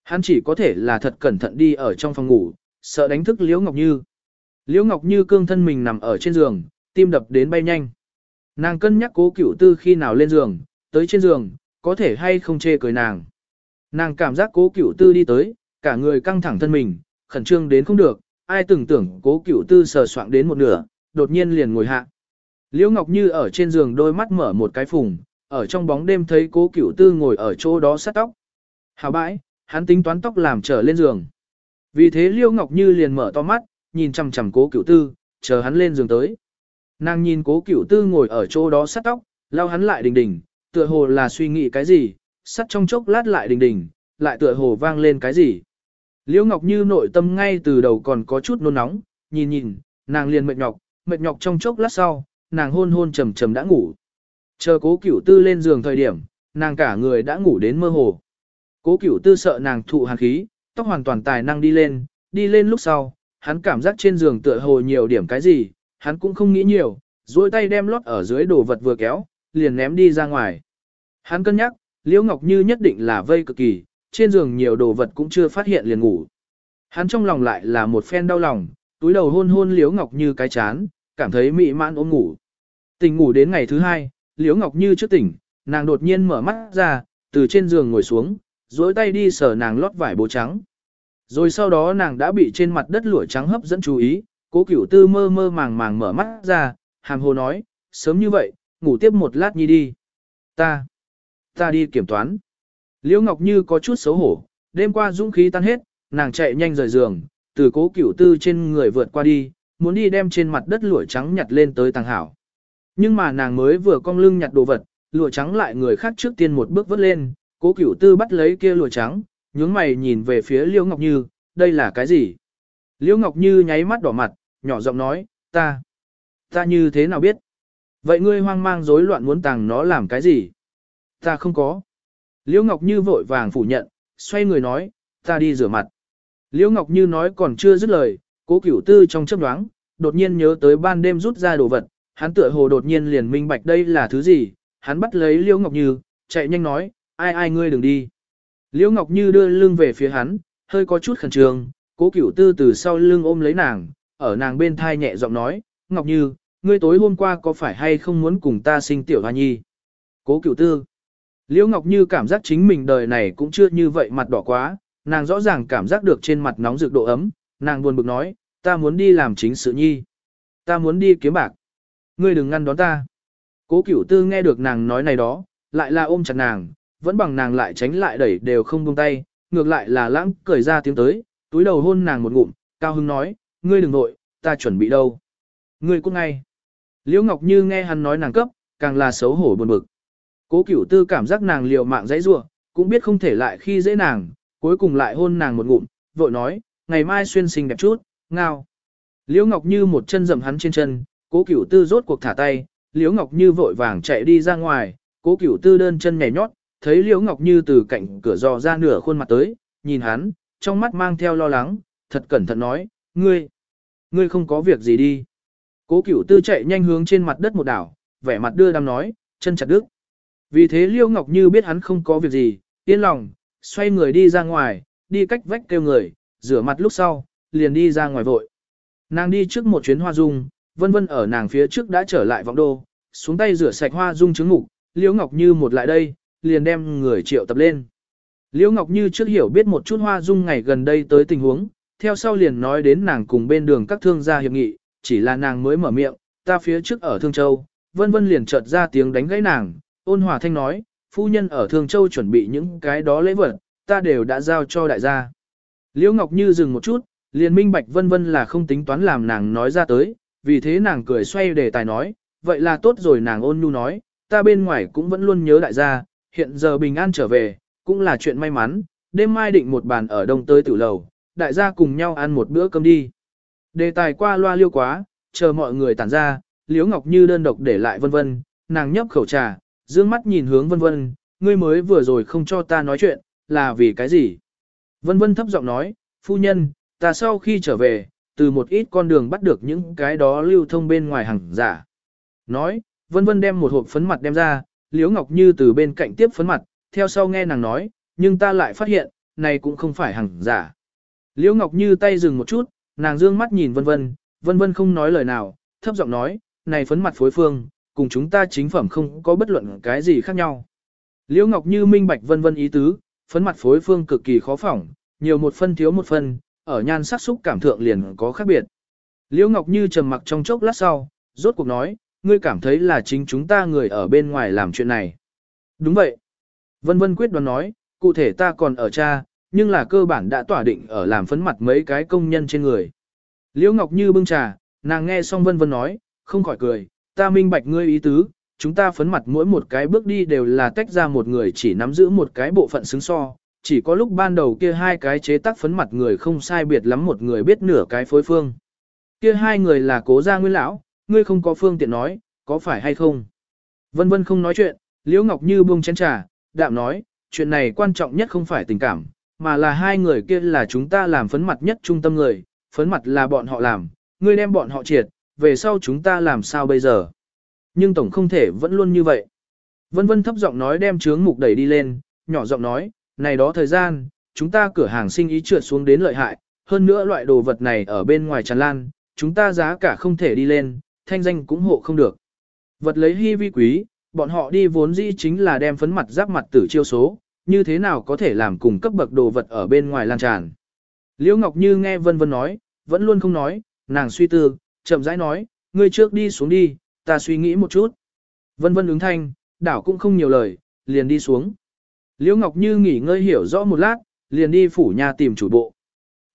S1: Hắn chỉ có thể là thật cẩn thận đi ở trong phòng ngủ, sợ đánh thức Liễu Ngọc Như. Liễu Ngọc Như cương thân mình nằm ở trên giường, tim đập đến bay nhanh. Nàng cân nhắc cố cửu tư khi nào lên giường, tới trên giường, có thể hay không chê cười nàng. Nàng cảm giác cố cửu tư đi tới, cả người căng thẳng thân mình, khẩn trương đến không được, ai từng tưởng cố cửu tư sờ soạng đến một nửa, đột nhiên liền ngồi hạ. Liễu Ngọc Như ở trên giường đôi mắt mở một cái phùng, ở trong bóng đêm thấy cố cửu tư ngồi ở chỗ đó sát tóc. Hào bãi, hắn tính toán tóc làm trở lên giường. Vì thế Liễu Ngọc Như liền mở to mắt, nhìn chằm chằm cố cửu tư, chờ hắn lên giường tới. Nàng nhìn cố cửu tư ngồi ở chỗ đó sát tóc, lau hắn lại đình đình, tựa hồ là suy nghĩ cái gì, sắt trong chốc lát lại đình đình, lại tựa hồ vang lên cái gì. Liễu Ngọc Như nội tâm ngay từ đầu còn có chút nôn nóng, nhìn nhìn, nàng liền mệt nhọc, mệt nhọc trong chốc lát sau, nàng hôn hôn trầm trầm đã ngủ. Chờ cố cửu tư lên giường thời điểm, nàng cả người đã ngủ đến mơ hồ. Cố cửu tư sợ nàng thụ hàn khí, tóc hoàn toàn tài năng đi lên, đi lên lúc sau, hắn cảm giác trên giường tựa hồ nhiều điểm cái gì, hắn cũng không nghĩ nhiều, duỗi tay đem lót ở dưới đồ vật vừa kéo, liền ném đi ra ngoài. Hắn cân nhắc, Liễu Ngọc Như nhất định là vây cực kỳ, trên giường nhiều đồ vật cũng chưa phát hiện liền ngủ. Hắn trong lòng lại là một phen đau lòng, túi đầu hôn hôn Liễu Ngọc Như cái chán, cảm thấy mị mãn ôm ngủ. Tỉnh ngủ đến ngày thứ hai, Liễu Ngọc Như trước tỉnh, nàng đột nhiên mở mắt ra, từ trên giường ngồi xuống, duỗi tay đi sờ nàng lót vải bố trắng. Rồi sau đó nàng đã bị trên mặt đất lụa trắng hấp dẫn chú ý, cố cửu tư mơ mơ màng màng mở mắt ra, hàm hồ nói, sớm như vậy, ngủ tiếp một lát nhi đi. Ta, ta đi kiểm toán. Liễu Ngọc Như có chút xấu hổ, đêm qua dũng khí tan hết, nàng chạy nhanh rời giường, từ cố cửu tư trên người vượt qua đi, muốn đi đem trên mặt đất lụa trắng nhặt lên tới tàng hảo. Nhưng mà nàng mới vừa cong lưng nhặt đồ vật, lụa trắng lại người khác trước tiên một bước vớt lên, cố cửu tư bắt lấy kia lụa trắng, nhướng mày nhìn về phía Liễu Ngọc Như, đây là cái gì? Liễu Ngọc Như nháy mắt đỏ mặt, nhỏ giọng nói, ta, ta như thế nào biết? Vậy ngươi hoang mang rối loạn muốn tàng nó làm cái gì? Ta không có. Liễu Ngọc Như vội vàng phủ nhận, xoay người nói, ta đi rửa mặt. Liễu Ngọc Như nói còn chưa dứt lời, cố cửu tư trong chấp đoáng, đột nhiên nhớ tới ban đêm rút ra đồ vật, hắn tựa hồ đột nhiên liền minh bạch đây là thứ gì, hắn bắt lấy Liễu Ngọc Như, chạy nhanh nói, ai ai ngươi đừng đi. Liễu Ngọc Như đưa lưng về phía hắn, hơi có chút khẩn trương, cố cửu tư từ sau lưng ôm lấy nàng, ở nàng bên thai nhẹ giọng nói, Ngọc Như, ngươi tối hôm qua có phải hay không muốn cùng ta sinh tiểu hoa nhi? Cố cửu tư. Liễu Ngọc Như cảm giác chính mình đời này cũng chưa như vậy mặt đỏ quá, nàng rõ ràng cảm giác được trên mặt nóng rực độ ấm, nàng buồn bực nói, ta muốn đi làm chính sự nhi. Ta muốn đi kiếm bạc. Ngươi đừng ngăn đón ta. Cố cửu tư nghe được nàng nói này đó, lại là ôm chặt nàng, vẫn bằng nàng lại tránh lại đẩy đều không buông tay, ngược lại là lãng cười ra tiếng tới, túi đầu hôn nàng một ngụm, cao hưng nói, ngươi đừng nội, ta chuẩn bị đâu. Ngươi cũng ngay. Liễu Ngọc Như nghe hắn nói nàng cấp, càng là xấu hổ buồn bực. Cố cửu tư cảm giác nàng liều mạng dãy rua, cũng biết không thể lại khi dễ nàng, cuối cùng lại hôn nàng một ngụm, vội nói, ngày mai xuyên xinh đẹp chút, ngao. Liễu Ngọc Như một chân dầm hắn trên chân, cố cửu tư rốt cuộc thả tay, Liễu Ngọc Như vội vàng chạy đi ra ngoài, cố cửu tư đơn chân nhảy nhót, thấy Liễu Ngọc Như từ cạnh cửa dò ra nửa khuôn mặt tới, nhìn hắn, trong mắt mang theo lo lắng, thật cẩn thận nói, ngươi, ngươi không có việc gì đi. Cố cửu tư chạy nhanh hướng trên mặt đất một đảo, vẻ mặt đưa đam nói, chân chặt đứt. Vì thế Liễu Ngọc Như biết hắn không có việc gì, yên lòng, xoay người đi ra ngoài, đi cách vách kêu người, rửa mặt lúc sau, liền đi ra ngoài vội. Nàng đi trước một chuyến hoa dung, vân vân ở nàng phía trước đã trở lại vọng đô, xuống tay rửa sạch hoa dung chứng ngục, Liễu Ngọc Như một lại đây, liền đem người triệu tập lên. Liễu Ngọc Như trước hiểu biết một chút hoa dung ngày gần đây tới tình huống, theo sau liền nói đến nàng cùng bên đường các thương gia hiệp nghị, chỉ là nàng mới mở miệng, ta phía trước ở Thương Châu, vân vân liền chợt ra tiếng đánh gãy nàng, ôn hòa thanh nói, phu nhân ở Thường Châu chuẩn bị những cái đó lễ vật, ta đều đã giao cho đại gia. Liễu Ngọc Như dừng một chút, liền minh bạch vân vân là không tính toán làm nàng nói ra tới, vì thế nàng cười xoay đề tài nói, vậy là tốt rồi nàng ôn nhu nói, ta bên ngoài cũng vẫn luôn nhớ đại gia, hiện giờ bình an trở về, cũng là chuyện may mắn, đêm mai định một bàn ở đông tới tử lầu, đại gia cùng nhau ăn một bữa cơm đi. Đề tài qua loa liêu quá, chờ mọi người tản ra, Liễu Ngọc Như đơn độc để lại vân vân, nàng nhấp khẩu trà, dương mắt nhìn hướng vân vân, ngươi mới vừa rồi không cho ta nói chuyện, là vì cái gì? Vân vân thấp giọng nói, phu nhân, ta sau khi trở về, từ một ít con đường bắt được những cái đó lưu thông bên ngoài hàng giả. Nói, vân vân đem một hộp phấn mặt đem ra, Liễu Ngọc Như từ bên cạnh tiếp phấn mặt, theo sau nghe nàng nói, nhưng ta lại phát hiện, này cũng không phải hàng giả. Liễu Ngọc Như tay dừng một chút, nàng dương mắt nhìn vân vân, vân vân không nói lời nào, thấp giọng nói, này phấn mặt phối phương, cùng chúng ta chính phẩm không có bất luận cái gì khác nhau. Liễu Ngọc Như minh bạch vân vân ý tứ, phấn mặt phối phương cực kỳ khó phỏng, nhiều một phân thiếu một phân, ở nhan sắc xúc cảm thượng liền có khác biệt. Liễu Ngọc Như trầm mặc trong chốc lát sau, rốt cuộc nói, ngươi cảm thấy là chính chúng ta người ở bên ngoài làm chuyện này. Đúng vậy. Vân Vân quyết đoán nói, cụ thể ta còn ở cha, nhưng là cơ bản đã tỏa định ở làm phấn mặt mấy cái công nhân trên người. Liễu Ngọc Như bưng trà, nàng nghe xong Vân Vân nói, không khỏi cười, ta minh bạch ngươi ý tứ, chúng ta phấn mặt mỗi một cái bước đi đều là tách ra một người chỉ nắm giữ một cái bộ phận xứng so, chỉ có lúc ban đầu kia hai cái chế tác phấn mặt người không sai biệt lắm một người biết nửa cái phối phương. Kia hai người là cố gia nguyên lão, ngươi không có phương tiện nói, có phải hay không? Vân vân không nói chuyện, Liễu Ngọc Như buông chén trà, đạm nói, chuyện này quan trọng nhất không phải tình cảm, mà là hai người kia là chúng ta làm phấn mặt nhất trung tâm người, phấn mặt là bọn họ làm, ngươi đem bọn họ triệt, về sau chúng ta làm sao bây giờ? Nhưng tổng không thể vẫn luôn như vậy. Vân vân thấp giọng nói đem chướng mục đẩy đi lên, nhỏ giọng nói, này đó thời gian, chúng ta cửa hàng sinh ý trượt xuống đến lợi hại, hơn nữa loại đồ vật này ở bên ngoài tràn lan, chúng ta giá cả không thể đi lên, thanh danh cũng hộ không được. Vật lấy hy vi quý, bọn họ đi vốn dĩ chính là đem phấn mặt giáp mặt tử chiêu số, như thế nào có thể làm cùng cấp bậc đồ vật ở bên ngoài lan tràn. Liễu Ngọc Như nghe vân vân nói, vẫn luôn không nói, nàng suy tư, chậm rãi nói, ngươi trước đi xuống đi, ta suy nghĩ một chút. Vân vân ứng thanh, đảo cũng không nhiều lời, liền đi xuống. Liễu Ngọc Như nghỉ ngơi hiểu rõ một lát, liền đi phủ nhà tìm chủ bộ.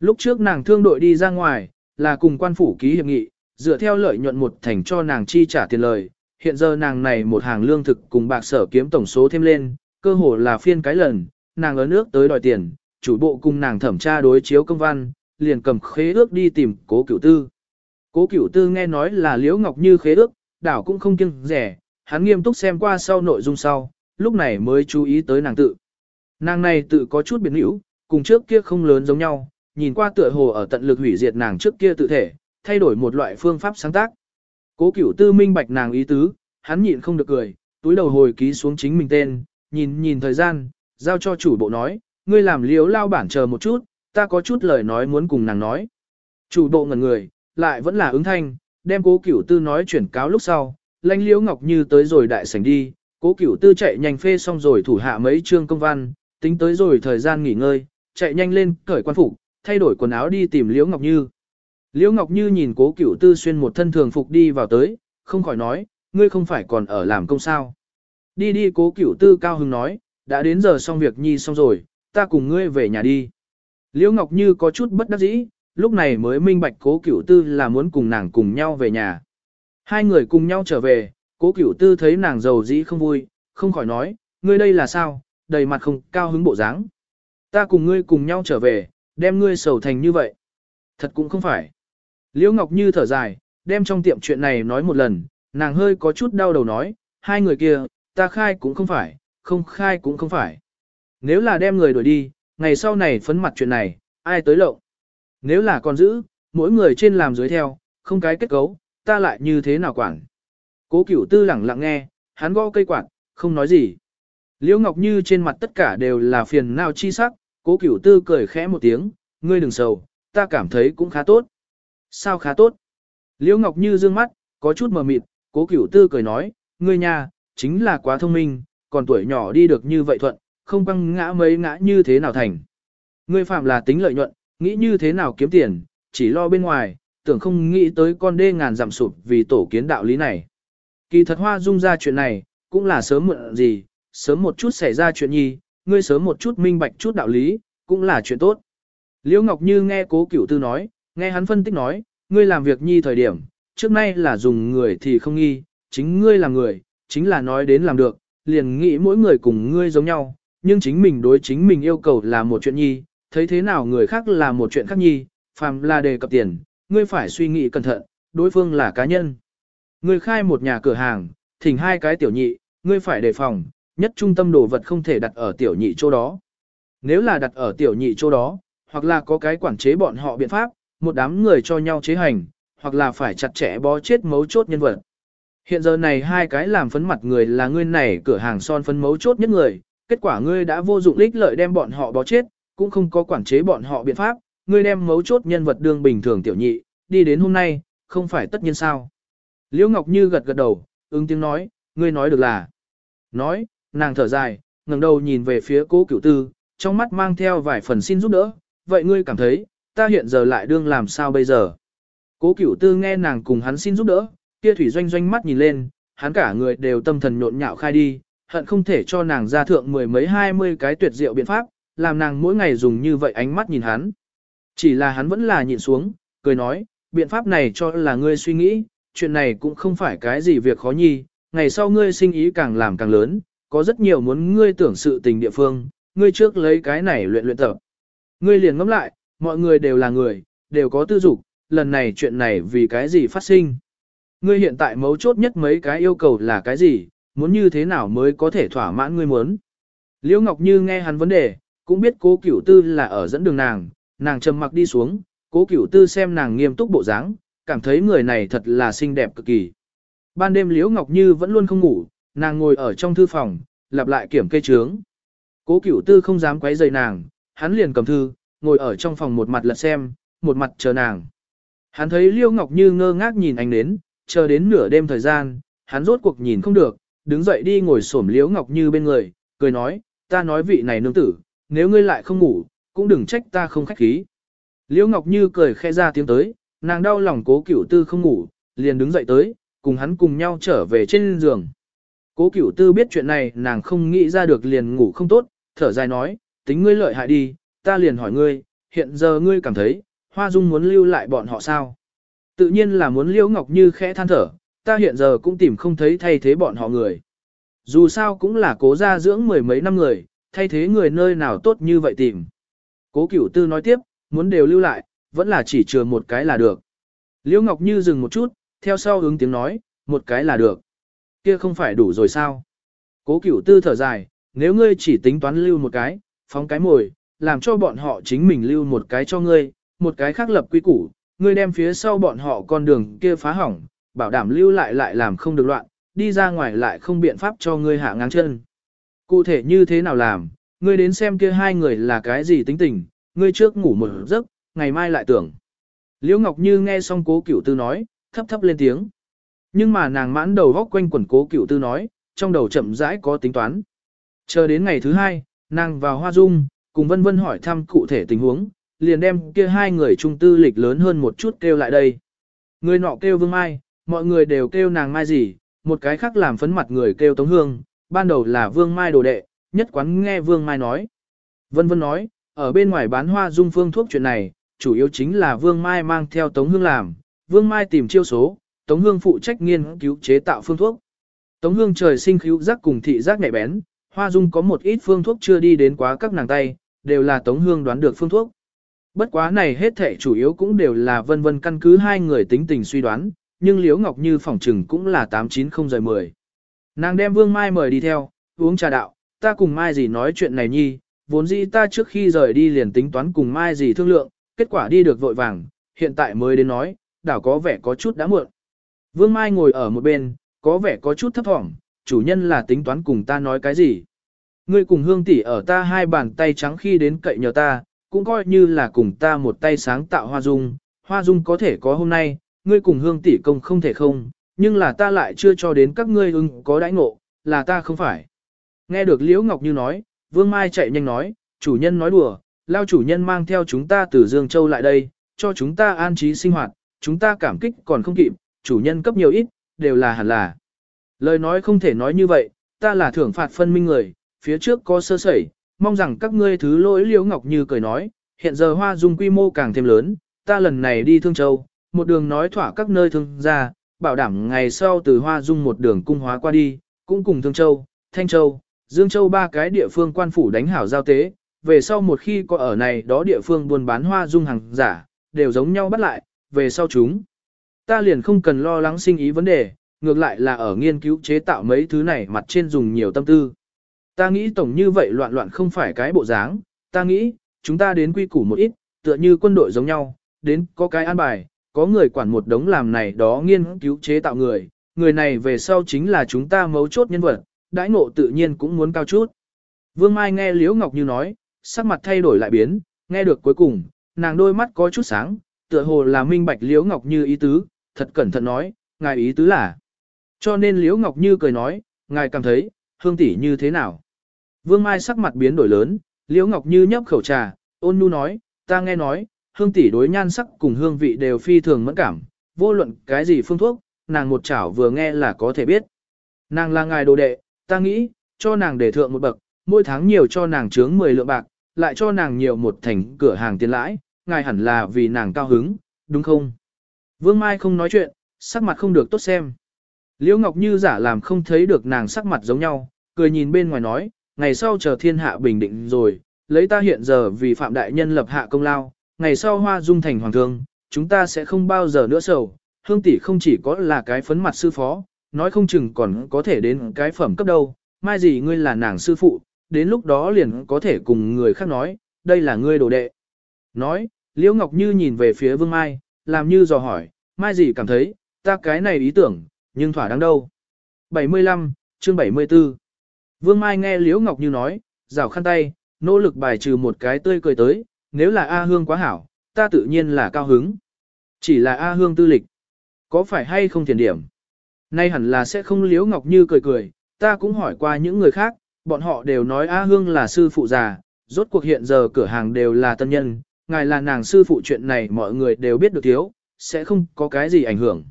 S1: Lúc trước nàng thương đội đi ra ngoài, là cùng quan phủ ký hiệp nghị, dựa theo lợi nhuận một thành cho nàng chi trả tiền lời. Hiện giờ nàng này một hàng lương thực cùng bạc sở kiếm tổng số thêm lên, cơ hồ là phiên cái lần, nàng ở nước tới đòi tiền, chủ bộ cùng nàng thẩm tra đối chiếu công văn, liền cầm khế ước đi tìm cố cửu tư. Cố cửu tư nghe nói là Liễu Ngọc Như khế ước, đảo cũng không kiêng rẻ, hắn nghiêm túc xem qua sau nội dung sau, lúc này mới chú ý tới nàng tự. Nàng này tự có chút biến hữu, cùng trước kia không lớn giống nhau, nhìn qua tựa hồ ở tận lực hủy diệt nàng trước kia tự thể, thay đổi một loại phương pháp sáng tác. Cố cửu tư minh bạch nàng ý tứ, hắn nhịn không được cười, túi đầu hồi ký xuống chính mình tên, nhìn nhìn thời gian, giao cho chủ bộ nói, ngươi làm liếu lao bản chờ một chút, ta có chút lời nói muốn cùng nàng nói. Chủ bộ ngẩn người, lại vẫn là ứng thanh, đem cố cửu tư nói chuyển cáo lúc sau, lãnh liễu ngọc như tới rồi đại sảnh đi, Cố cửu tư chạy nhanh phê xong rồi thủ hạ mấy chương công văn, tính tới rồi thời gian nghỉ ngơi, chạy nhanh lên, cởi quan phục, thay đổi quần áo đi tìm Liễu Ngọc Như. Liễu Ngọc Như nhìn cố cửu tư xuyên một thân thường phục đi vào tới, không khỏi nói, ngươi không phải còn ở làm công sao. Đi đi cố cửu tư cao hứng nói, đã đến giờ xong việc nhi xong rồi, ta cùng ngươi về nhà đi. Liễu Ngọc Như có chút bất đắc dĩ, lúc này mới minh bạch cố cửu tư là muốn cùng nàng cùng nhau về nhà. Hai người cùng nhau trở về, cố cửu tư thấy nàng giàu dĩ không vui, không khỏi nói, ngươi đây là sao, đầy mặt không cao hứng bộ dáng. Ta cùng ngươi cùng nhau trở về, đem ngươi sầu thành như vậy. Thật cũng không phải. Liễu Ngọc Như thở dài, đem trong tiệm chuyện này nói một lần, nàng hơi có chút đau đầu nói, hai người kia, ta khai cũng không phải, không khai cũng không phải. Nếu là đem người đuổi đi, ngày sau này phấn mặt chuyện này, ai tới lộng. Nếu là còn giữ, mỗi người trên làm dưới theo, không cái kết cấu, ta lại như thế nào quản. Cố cửu tư lẳng lặng nghe, hắn gõ cây quạt, không nói gì. Liễu Ngọc Như trên mặt tất cả đều là phiền nào chi sắc, cố cửu tư cười khẽ một tiếng, ngươi đừng sầu, ta cảm thấy cũng khá tốt. Sao khá tốt? Liễu Ngọc Như dương mắt, có chút mờ mịt, cố cửu tư cười nói, ngươi nhà, chính là quá thông minh, còn tuổi nhỏ đi được như vậy thuận, không băng ngã mấy ngã như thế nào thành. Ngươi phạm là tính lợi nhuận, nghĩ như thế nào kiếm tiền, chỉ lo bên ngoài, tưởng không nghĩ tới con đê ngàn giảm sụp vì tổ kiến đạo lý này. Kỳ thật hoa dung ra chuyện này, cũng là sớm muộn gì, sớm một chút xảy ra chuyện nhi, ngươi sớm một chút minh bạch chút đạo lý, cũng là chuyện tốt. Liễu Ngọc Như nghe cố cửu tư nói, nghe hắn phân tích nói, ngươi làm việc nhi thời điểm, trước nay là dùng người thì không nghi, chính ngươi làm người, chính là nói đến làm được, liền nghĩ mỗi người cùng ngươi giống nhau, nhưng chính mình đối chính mình yêu cầu là một chuyện nhi, thấy thế nào người khác là một chuyện khác nhi, phàm là đề cập tiền, ngươi phải suy nghĩ cẩn thận, đối phương là cá nhân. Ngươi khai một nhà cửa hàng, thỉnh hai cái tiểu nhị, ngươi phải đề phòng, nhất trung tâm đồ vật không thể đặt ở tiểu nhị chỗ đó. Nếu là đặt ở tiểu nhị chỗ đó, hoặc là có cái quản chế bọn họ biện pháp, một đám người cho nhau chế hành, hoặc là phải chặt chẽ bó chết mấu chốt nhân vật. Hiện giờ này hai cái làm phấn mặt người là ngươi này cửa hàng son phấn mấu chốt nhất người, kết quả ngươi đã vô dụng ích lợi đem bọn họ bó chết, cũng không có quản chế bọn họ biện pháp, ngươi đem mấu chốt nhân vật đương bình thường tiểu nhị, đi đến hôm nay, không phải tất nhiên sao. Liễu Ngọc Như gật gật đầu, ứng tiếng nói, ngươi nói được là. Nói, nàng thở dài, ngẩng đầu nhìn về phía cố cửu tư, trong mắt mang theo vài phần xin giúp đỡ, vậy ngươi cảm thấy, ta hiện giờ lại đương làm sao bây giờ? Cố cửu tư nghe nàng cùng hắn xin giúp đỡ, kia thủy doanh doanh mắt nhìn lên, hắn cả người đều tâm thần nhộn nhạo khai đi, hận không thể cho nàng ra thượng mười mấy hai mươi cái tuyệt diệu biện pháp, làm nàng mỗi ngày dùng như vậy ánh mắt nhìn hắn. Chỉ là hắn vẫn là nhịn xuống, cười nói, biện pháp này cho là ngươi suy nghĩ, chuyện này cũng không phải cái gì việc khó nhi, ngày sau ngươi sinh ý càng làm càng lớn, có rất nhiều muốn ngươi tưởng sự tình địa phương, ngươi trước lấy cái này luyện luyện tập. Ngươi liền ngẫm lại, mọi người đều là người, đều có tư dục, lần này chuyện này vì cái gì phát sinh. Ngươi hiện tại mấu chốt nhất mấy cái yêu cầu là cái gì, muốn như thế nào mới có thể thỏa mãn ngươi muốn. Liễu Ngọc Như nghe hắn vấn đề, cũng biết cố cửu tư là ở dẫn đường nàng, nàng trầm mặc đi xuống, cố cửu tư xem nàng nghiêm túc bộ dáng, cảm thấy người này thật là xinh đẹp cực kỳ. Ban đêm Liễu Ngọc Như vẫn luôn không ngủ, nàng ngồi ở trong thư phòng, lặp lại kiểm kê trướng. Cố cửu tư không dám quấy rầy nàng, hắn liền cầm thư, ngồi ở trong phòng một mặt lật xem, một mặt chờ nàng. Hắn thấy Liễu Ngọc Như ngơ ngác nhìn anh đến, chờ đến nửa đêm thời gian, hắn rốt cuộc nhìn không được, đứng dậy đi ngồi xổm Liễu Ngọc Như bên người, cười nói, ta nói vị này nương tử, nếu ngươi lại không ngủ, cũng đừng trách ta không khách khí. Liễu Ngọc Như cười khẽ ra tiếng tới, nàng đau lòng cố cửu tư không ngủ, liền đứng dậy tới, cùng hắn cùng nhau trở về trên giường. Cố cửu tư biết chuyện này nàng không nghĩ ra được liền ngủ không tốt, thở dài nói, tính ngươi lợi hại đi, ta liền hỏi ngươi, hiện giờ ngươi cảm thấy, Hoa Dung muốn lưu lại bọn họ sao? Tự nhiên là muốn Liễu Ngọc Như khẽ than thở, ta hiện giờ cũng tìm không thấy thay thế bọn họ người. Dù sao cũng là cố gia dưỡng mười mấy năm người, thay thế người nơi nào tốt như vậy tìm. Cố cửu tư nói tiếp, muốn đều lưu lại, vẫn là chỉ chừa một cái là được. Liễu Ngọc Như dừng một chút, theo sau hướng tiếng nói, một cái là được. Kia không phải đủ rồi sao? Cố cửu tư thở dài, nếu ngươi chỉ tính toán lưu một cái, phóng cái mồi, làm cho bọn họ chính mình lưu một cái cho ngươi, một cái khác lập quy củ, ngươi đem phía sau bọn họ con đường kia phá hỏng, bảo đảm lưu lại lại làm không được loạn, đi ra ngoài lại không biện pháp cho ngươi hạ ngang chân. Cụ thể như thế nào làm, ngươi đến xem kia hai người là cái gì tính tình, ngươi trước ngủ một giấc, ngày mai lại tưởng. Liễu Ngọc Như nghe xong cố cửu tư nói, thấp thấp lên tiếng. Nhưng mà nàng mãn đầu góc quanh quẩn cố cửu tư nói, trong đầu chậm rãi có tính toán. Chờ đến ngày thứ hai, nàng vào Hoa Dung, cùng Vân Vân hỏi thăm cụ thể tình huống, liền đem kia hai người trung tư lịch lớn hơn một chút kêu lại đây. Người nọ kêu Vương Mai, mọi người đều kêu nàng Mai gì, một cái khác làm phấn mặt người kêu Tống Hương, ban đầu là Vương Mai đồ đệ, nhất quán nghe Vương Mai nói. Vân Vân nói, ở bên ngoài bán hoa dung phương thuốc chuyện này, chủ yếu chính là Vương Mai mang theo Tống Hương làm, Vương Mai tìm chiêu số, Tống Hương phụ trách nghiên cứu chế tạo phương thuốc. Tống Hương trời sinh khíu giác cùng thị giác nhạy bén, Hoa Dung có một ít phương thuốc chưa đi đến quá các nàng tay, đều là Tống Hương đoán được phương thuốc. Bất quá này hết thể chủ yếu cũng đều là vân vân căn cứ hai người tính tình suy đoán, nhưng Liễu Ngọc Như phỏng trừng cũng là 890 giờ 10. Nàng đem Vương Mai mời đi theo, uống trà đạo, ta cùng Mai gì nói chuyện này nhi, vốn dĩ ta trước khi rời đi liền tính toán cùng Mai gì thương lượng, kết quả đi được vội vàng, hiện tại mới đến nói, đảo có vẻ có chút đã muộn. Vương Mai ngồi ở một bên, có vẻ có chút thấp thỏm, chủ nhân là tính toán cùng ta nói cái gì. Ngươi cùng hương tỷ ở ta hai bàn tay trắng khi đến cậy nhờ ta, cũng coi như là cùng ta một tay sáng tạo hoa dung, hoa dung có thể có hôm nay, ngươi cùng hương tỷ công không thể không, nhưng là ta lại chưa cho đến các ngươi ưng có đãi ngộ, là ta không phải. Nghe được Liễu Ngọc Như nói, Vương Mai chạy nhanh nói, chủ nhân nói đùa, lao chủ nhân mang theo chúng ta từ Dương Châu lại đây, cho chúng ta an trí sinh hoạt, chúng ta cảm kích còn không kịp, chủ nhân cấp nhiều ít, đều là hẳn là. Lời nói không thể nói như vậy, ta là thưởng phạt phân minh người, phía trước có sơ sẩy, mong rằng các ngươi thứ lỗi Liễu Ngọc Như cười nói, hiện giờ hoa dung quy mô càng thêm lớn, ta lần này đi Thương Châu, một đường nói thỏa các nơi thương ra, bảo đảm ngày sau từ hoa dung một đường cung hóa qua đi, cũng cùng Thương Châu, Thanh Châu, Dương Châu ba cái địa phương quan phủ đánh hảo giao tế, về sau một khi có ở này đó địa phương buôn bán hoa dung hàng giả, đều giống nhau bắt lại, về sau chúng. Ta liền không cần lo lắng sinh ý vấn đề, ngược lại là ở nghiên cứu chế tạo mấy thứ này mặt trên dùng nhiều tâm tư. Ta nghĩ tổng như vậy loạn loạn không phải cái bộ dáng, ta nghĩ, chúng ta đến quy củ một ít, tựa như quân đội giống nhau, đến có cái an bài, có người quản một đống làm này đó nghiên cứu chế tạo người, người này về sau chính là chúng ta mấu chốt nhân vật, đãi ngộ tự nhiên cũng muốn cao chút. Vương Mai nghe Liễu Ngọc Như nói, sắc mặt thay đổi lại biến, nghe được cuối cùng, nàng đôi mắt có chút sáng, tựa hồ là minh bạch Liễu Ngọc Như ý tứ, thật cẩn thận nói, ngài ý tứ là. Cho nên Liễu Ngọc Như cười nói, ngài cảm thấy, hương tỷ như thế nào? Vương Mai sắc mặt biến đổi lớn, Liễu Ngọc Như nhấp khẩu trà, ôn nhu nói, ta nghe nói, hương tỷ đối nhan sắc cùng hương vị đều phi thường mẫn cảm, vô luận cái gì phương thuốc, nàng một chảo vừa nghe là có thể biết. Nàng là ngài đồ đệ, ta nghĩ, cho nàng để thượng một bậc, mỗi tháng nhiều cho nàng chướng 10 lượng bạc, lại cho nàng nhiều một thành cửa hàng tiền lãi, ngài hẳn là vì nàng cao hứng, đúng không? Vương Mai không nói chuyện, sắc mặt không được tốt xem. Liễu Ngọc Như giả làm không thấy được nàng sắc mặt giống nhau, cười nhìn bên ngoài nói, ngày sau chờ thiên hạ bình định rồi, lấy ta hiện giờ vì phạm đại nhân lập hạ công lao, ngày sau hoa dung thành hoàng thương, chúng ta sẽ không bao giờ nữa sầu, hương tỷ không chỉ có là cái phấn mặt sư phó, nói không chừng còn có thể đến cái phẩm cấp đâu, mai gì ngươi là nàng sư phụ, đến lúc đó liền có thể cùng người khác nói, đây là ngươi đồ đệ. Nói, Liễu Ngọc Như nhìn về phía Vương Mai, làm như dò hỏi, mai gì cảm thấy, ta cái này ý tưởng, nhưng thỏa đáng đâu. 75, chương 74 Vương Mai nghe Liễu Ngọc Như nói, rào khăn tay, nỗ lực bài trừ một cái tươi cười tới, nếu là A Hương quá hảo, ta tự nhiên là cao hứng. Chỉ là A Hương tư lịch. Có phải hay không thiền điểm? Nay hẳn là sẽ không liếu Ngọc Như cười cười, ta cũng hỏi qua những người khác, bọn họ đều nói A Hương là sư phụ già, rốt cuộc hiện giờ cửa hàng đều là tân nhân, ngài là nàng sư phụ chuyện này mọi người đều biết được thiếu, sẽ không có cái gì ảnh hưởng.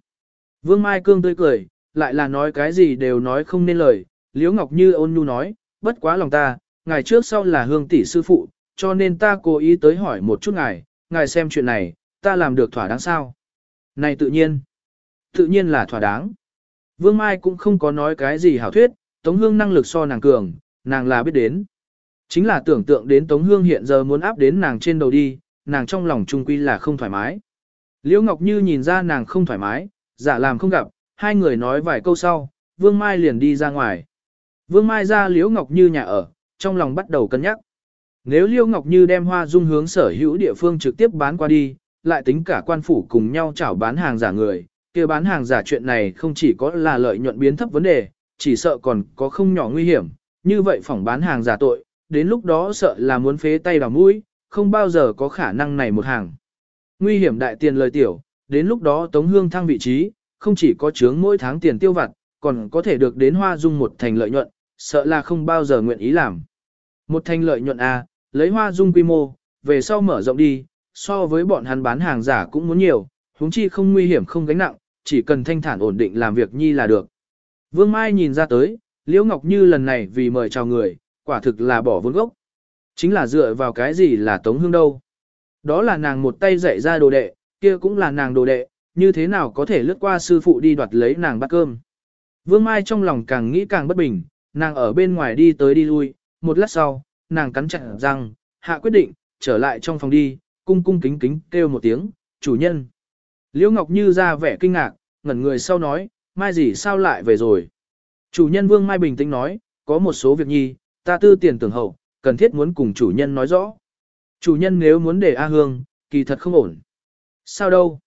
S1: Vương Mai Cương tươi cười, lại là nói cái gì đều nói không nên lời, Liễu Ngọc Như ôn nhu nói, bất quá lòng ta, ngài trước sau là hương tỷ sư phụ, cho nên ta cố ý tới hỏi một chút ngài, ngài xem chuyện này, ta làm được thỏa đáng sao? Này tự nhiên, tự nhiên là thỏa đáng. Vương Mai cũng không có nói cái gì hảo thuyết, Tống Hương năng lực so nàng cường, nàng là biết đến. Chính là tưởng tượng đến Tống Hương hiện giờ muốn áp đến nàng trên đầu đi, nàng trong lòng trung quy là không thoải mái. Liễu Ngọc Như nhìn ra nàng không thoải mái, giả làm không gặp, hai người nói vài câu sau, Vương Mai liền đi ra ngoài. Vương Mai ra Liễu Ngọc Như nhà ở, trong lòng bắt đầu cân nhắc. Nếu liêu Ngọc Như đem hoa dung hướng sở hữu địa phương trực tiếp bán qua đi, lại tính cả quan phủ cùng nhau chảo bán hàng giả người, kia bán hàng giả chuyện này không chỉ có là lợi nhuận biến thấp vấn đề, chỉ sợ còn có không nhỏ nguy hiểm, như vậy phỏng bán hàng giả tội, đến lúc đó sợ là muốn phế tay vào mũi, không bao giờ có khả năng này một hàng. Nguy hiểm đại tiền lời tiểu, đến lúc đó Tống Hương thăng vị trí, không chỉ có chướng mỗi tháng tiền tiêu vặt, còn có thể được đến hoa dung một thành lợi nhuận, sợ là không bao giờ nguyện ý làm. Một thành lợi nhuận A, lấy hoa dung quy mô, về sau mở rộng đi, so với bọn hắn bán hàng giả cũng muốn nhiều, huống chi không nguy hiểm không gánh nặng, chỉ cần thanh thản ổn định làm việc nhi là được. Vương Mai nhìn ra tới, Liễu Ngọc Như lần này vì mời chào người, quả thực là bỏ vốn gốc. Chính là dựa vào cái gì là Tống Hương đâu. Đó là nàng một tay dạy ra đồ đệ, kia cũng là nàng đồ đệ, như thế nào có thể lướt qua sư phụ đi đoạt lấy nàng bát cơm. Vương Mai trong lòng càng nghĩ càng bất bình, nàng ở bên ngoài đi tới đi lui, một lát sau, nàng cắn chặt răng, hạ quyết định, trở lại trong phòng đi, cung cung kính kính kêu một tiếng, chủ nhân. Liễu Ngọc Như ra vẻ kinh ngạc, ngẩn người sau nói, Mai gì sao lại về rồi. Chủ nhân Vương Mai bình tĩnh nói, có một số việc nhi, ta tư tiền tưởng hậu, cần thiết muốn cùng chủ nhân nói rõ. Chủ nhân nếu muốn để A Hương, kỳ thật không ổn. Sao đâu?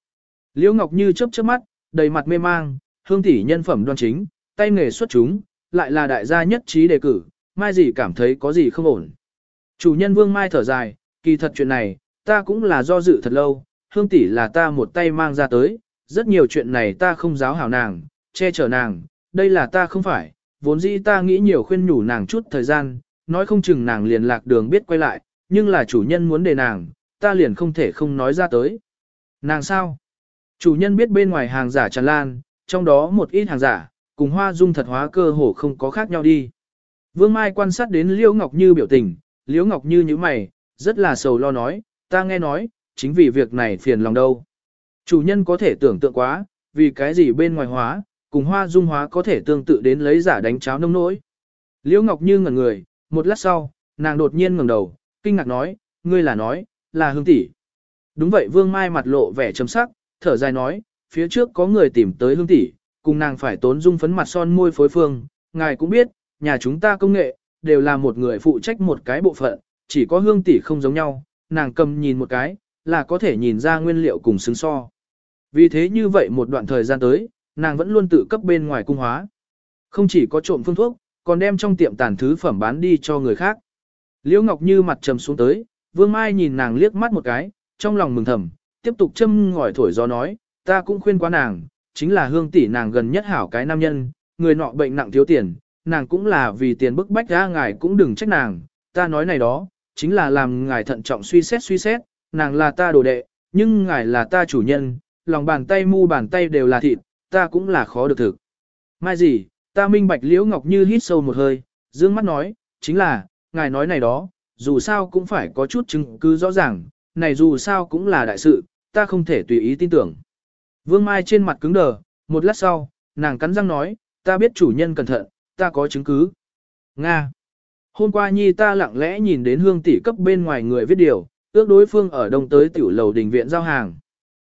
S1: Liễu Ngọc Như chớp chớp mắt, đầy mặt mê mang, Hương tỷ nhân phẩm đoan chính, tay nghề xuất chúng, lại là đại gia nhất trí đề cử, Mai gì cảm thấy có gì không ổn. Chủ nhân Vương Mai thở dài, kỳ thật chuyện này, ta cũng là do dự thật lâu, Hương tỷ là ta một tay mang ra tới, rất nhiều chuyện này ta không giáo hảo nàng, che chở nàng, đây là ta không phải, vốn dĩ ta nghĩ nhiều khuyên nhủ nàng chút thời gian, nói không chừng nàng liền lạc đường biết quay lại, nhưng là chủ nhân muốn để nàng, ta liền không thể không nói ra tới. Nàng sao? Chủ nhân biết bên ngoài hàng giả tràn lan, trong đó một ít hàng giả, cùng hoa dung thật hóa cơ hồ không có khác nhau đi. Vương Mai quan sát đến Liễu Ngọc Như biểu tình, Liễu Ngọc Như như mày, rất là sầu lo nói, ta nghe nói, chính vì việc này phiền lòng đâu. Chủ nhân có thể tưởng tượng quá, vì cái gì bên ngoài hóa, cùng hoa dung hóa có thể tương tự đến lấy giả đánh cháo nông nỗi. Liễu Ngọc Như ngẩn người, một lát sau, nàng đột nhiên ngẩng đầu, kinh ngạc nói, ngươi là nói, là hương tỷ. Đúng vậy Vương Mai mặt lộ vẻ trầm sắc, thở dài nói, phía trước có người tìm tới hương tỷ, cùng nàng phải tốn dung phấn mặt son môi phối phương, ngài cũng biết, nhà chúng ta công nghệ, đều là một người phụ trách một cái bộ phận, chỉ có hương tỷ không giống nhau, nàng cầm nhìn một cái, là có thể nhìn ra nguyên liệu cùng xứng so. Vì thế như vậy một đoạn thời gian tới, nàng vẫn luôn tự cấp bên ngoài cung hóa. Không chỉ có trộm phương thuốc, còn đem trong tiệm tàn thứ phẩm bán đi cho người khác. Liễu Ngọc Như mặt trầm xuống tới, Vương Mai nhìn nàng liếc mắt một cái, trong lòng mừng thầm, tiếp tục châm ngòi thổi gió nói, ta cũng khuyên quá nàng, chính là hương tỷ nàng gần nhất hảo cái nam nhân, người nọ bệnh nặng thiếu tiền, nàng cũng là vì tiền bức bách ra ngài cũng đừng trách nàng, ta nói này đó, chính là làm ngài thận trọng suy xét suy xét, nàng là ta đồ đệ, nhưng ngài là ta chủ nhân, lòng bàn tay mu bàn tay đều là thịt, ta cũng là khó được thực. Mai gì, ta minh bạch liễu ngọc như hít sâu một hơi, dương mắt nói, chính là, ngài nói này đó, dù sao cũng phải có chút chứng cứ rõ ràng, này dù sao cũng là đại sự, ta không thể tùy ý tin tưởng. Vương Mai trên mặt cứng đờ, một lát sau, nàng cắn răng nói, ta biết chủ nhân cẩn thận, ta có chứng cứ. Nga. Hôm qua nhi ta lặng lẽ nhìn đến hương tỷ cấp bên ngoài người viết điều, ước đối phương ở đông tới tiểu lầu đình viện giao hàng.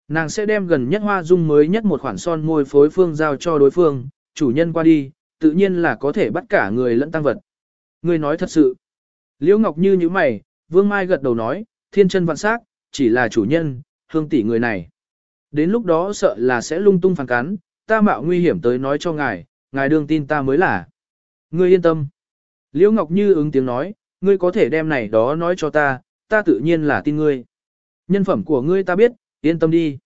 S1: Nàng sẽ đem gần nhất hoa dung mới nhất một khoản son môi phối phương giao cho đối phương, chủ nhân qua đi, tự nhiên là có thể bắt cả người lẫn tăng vật. Người nói thật sự. Liễu Ngọc Như như mày, Vương Mai gật đầu nói, thiên chân vạn sắc, chỉ là chủ nhân, hương tỷ người này. Đến lúc đó sợ là sẽ lung tung phản cắn, ta mạo nguy hiểm tới nói cho ngài, ngài đương tin ta mới là. Ngươi yên tâm. Liễu Ngọc Như ứng tiếng nói, ngươi có thể đem này đó nói cho ta, ta tự nhiên là tin ngươi. Nhân phẩm của ngươi ta biết, yên tâm đi.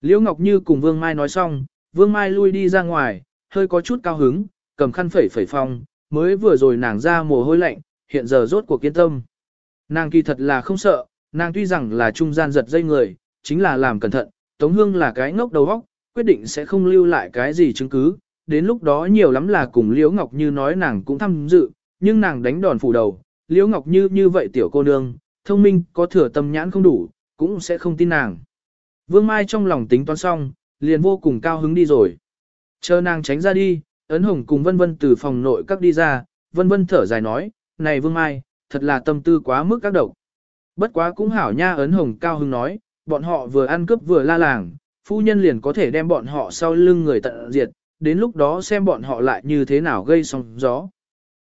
S1: Liễu Ngọc Như cùng Vương Mai nói xong, Vương Mai lui đi ra ngoài, hơi có chút cao hứng, cầm khăn phẩy phẩy phong, mới vừa rồi nàng ra mồ hôi lạnh, hiện giờ rốt cuộc kiên tâm. Nàng kỳ thật là không sợ, nàng tuy rằng là trung gian giật dây người, chính là làm cẩn thận, Tống Hương là cái ngốc đầu óc, quyết định sẽ không lưu lại cái gì chứng cứ, đến lúc đó nhiều lắm là cùng Liễu Ngọc Như nói nàng cũng tham dự, nhưng nàng đánh đòn phủ đầu, Liễu Ngọc Như như vậy tiểu cô nương, thông minh, có thừa tâm nhãn không đủ, cũng sẽ không tin nàng. Vương Mai trong lòng tính toán xong, liền vô cùng cao hứng đi rồi. Chờ nàng tránh ra đi, ấn hồng cùng vân vân từ phòng nội các đi ra, vân vân thở dài nói, này Vương Mai, thật là tâm tư quá mức các độc. Bất quá cũng hảo nha ấn hồng cao hứng nói, bọn họ vừa ăn cướp vừa la làng, phu nhân liền có thể đem bọn họ sau lưng người tận diệt, đến lúc đó xem bọn họ lại như thế nào gây sóng gió.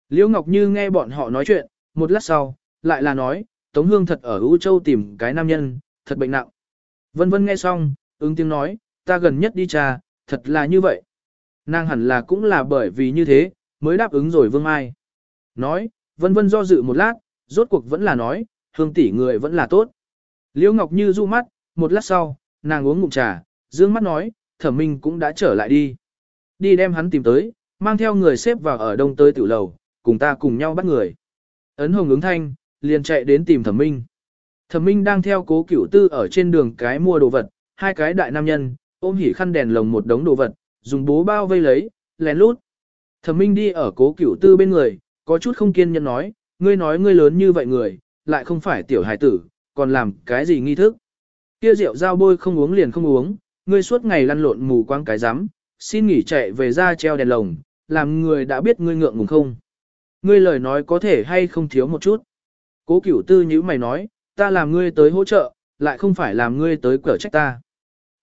S1: Liễu Ngọc Như nghe bọn họ nói chuyện, một lát sau, lại là nói, Tống Hương thật ở U Châu tìm cái nam nhân, thật bệnh nặng. Vân vân nghe xong, ứng tiếng nói, ta gần nhất đi trà, thật là như vậy. Nàng hẳn là cũng là bởi vì như thế, mới đáp ứng rồi Vương Mai. Nói, vân vân do dự một lát, rốt cuộc vẫn là nói, hương tỷ người vẫn là tốt. Liễu Ngọc Như du mắt, một lát sau, nàng uống ngụm trà, dương mắt nói, thẩm minh cũng đã trở lại đi. Đi đem hắn tìm tới, mang theo người xếp vào ở đông tới tiểu lầu, cùng ta cùng nhau bắt người. Ấn hồng ứng thanh, liền chạy đến tìm thẩm minh. Thẩm minh đang theo cố cửu tư ở trên đường cái mua đồ vật, hai cái đại nam nhân, ôm hỉ khăn đèn lồng một đống đồ vật, dùng bố bao vây lấy, lén lút. Thẩm minh đi ở cố cửu tư bên người, có chút không kiên nhẫn nói, ngươi nói ngươi lớn như vậy người, lại không phải tiểu hài tử, còn làm cái gì nghi thức. Kia rượu dao bôi không uống liền không uống, ngươi suốt ngày lăn lộn mù quáng cái rắm xin nghỉ chạy về ra treo đèn lồng, làm người đã biết ngươi ngượng ngùng không. Ngươi lời nói có thể hay không thiếu một chút. Cố cửu tư như mày nói, ta làm ngươi tới hỗ trợ, lại không phải làm ngươi tới cửa trách ta.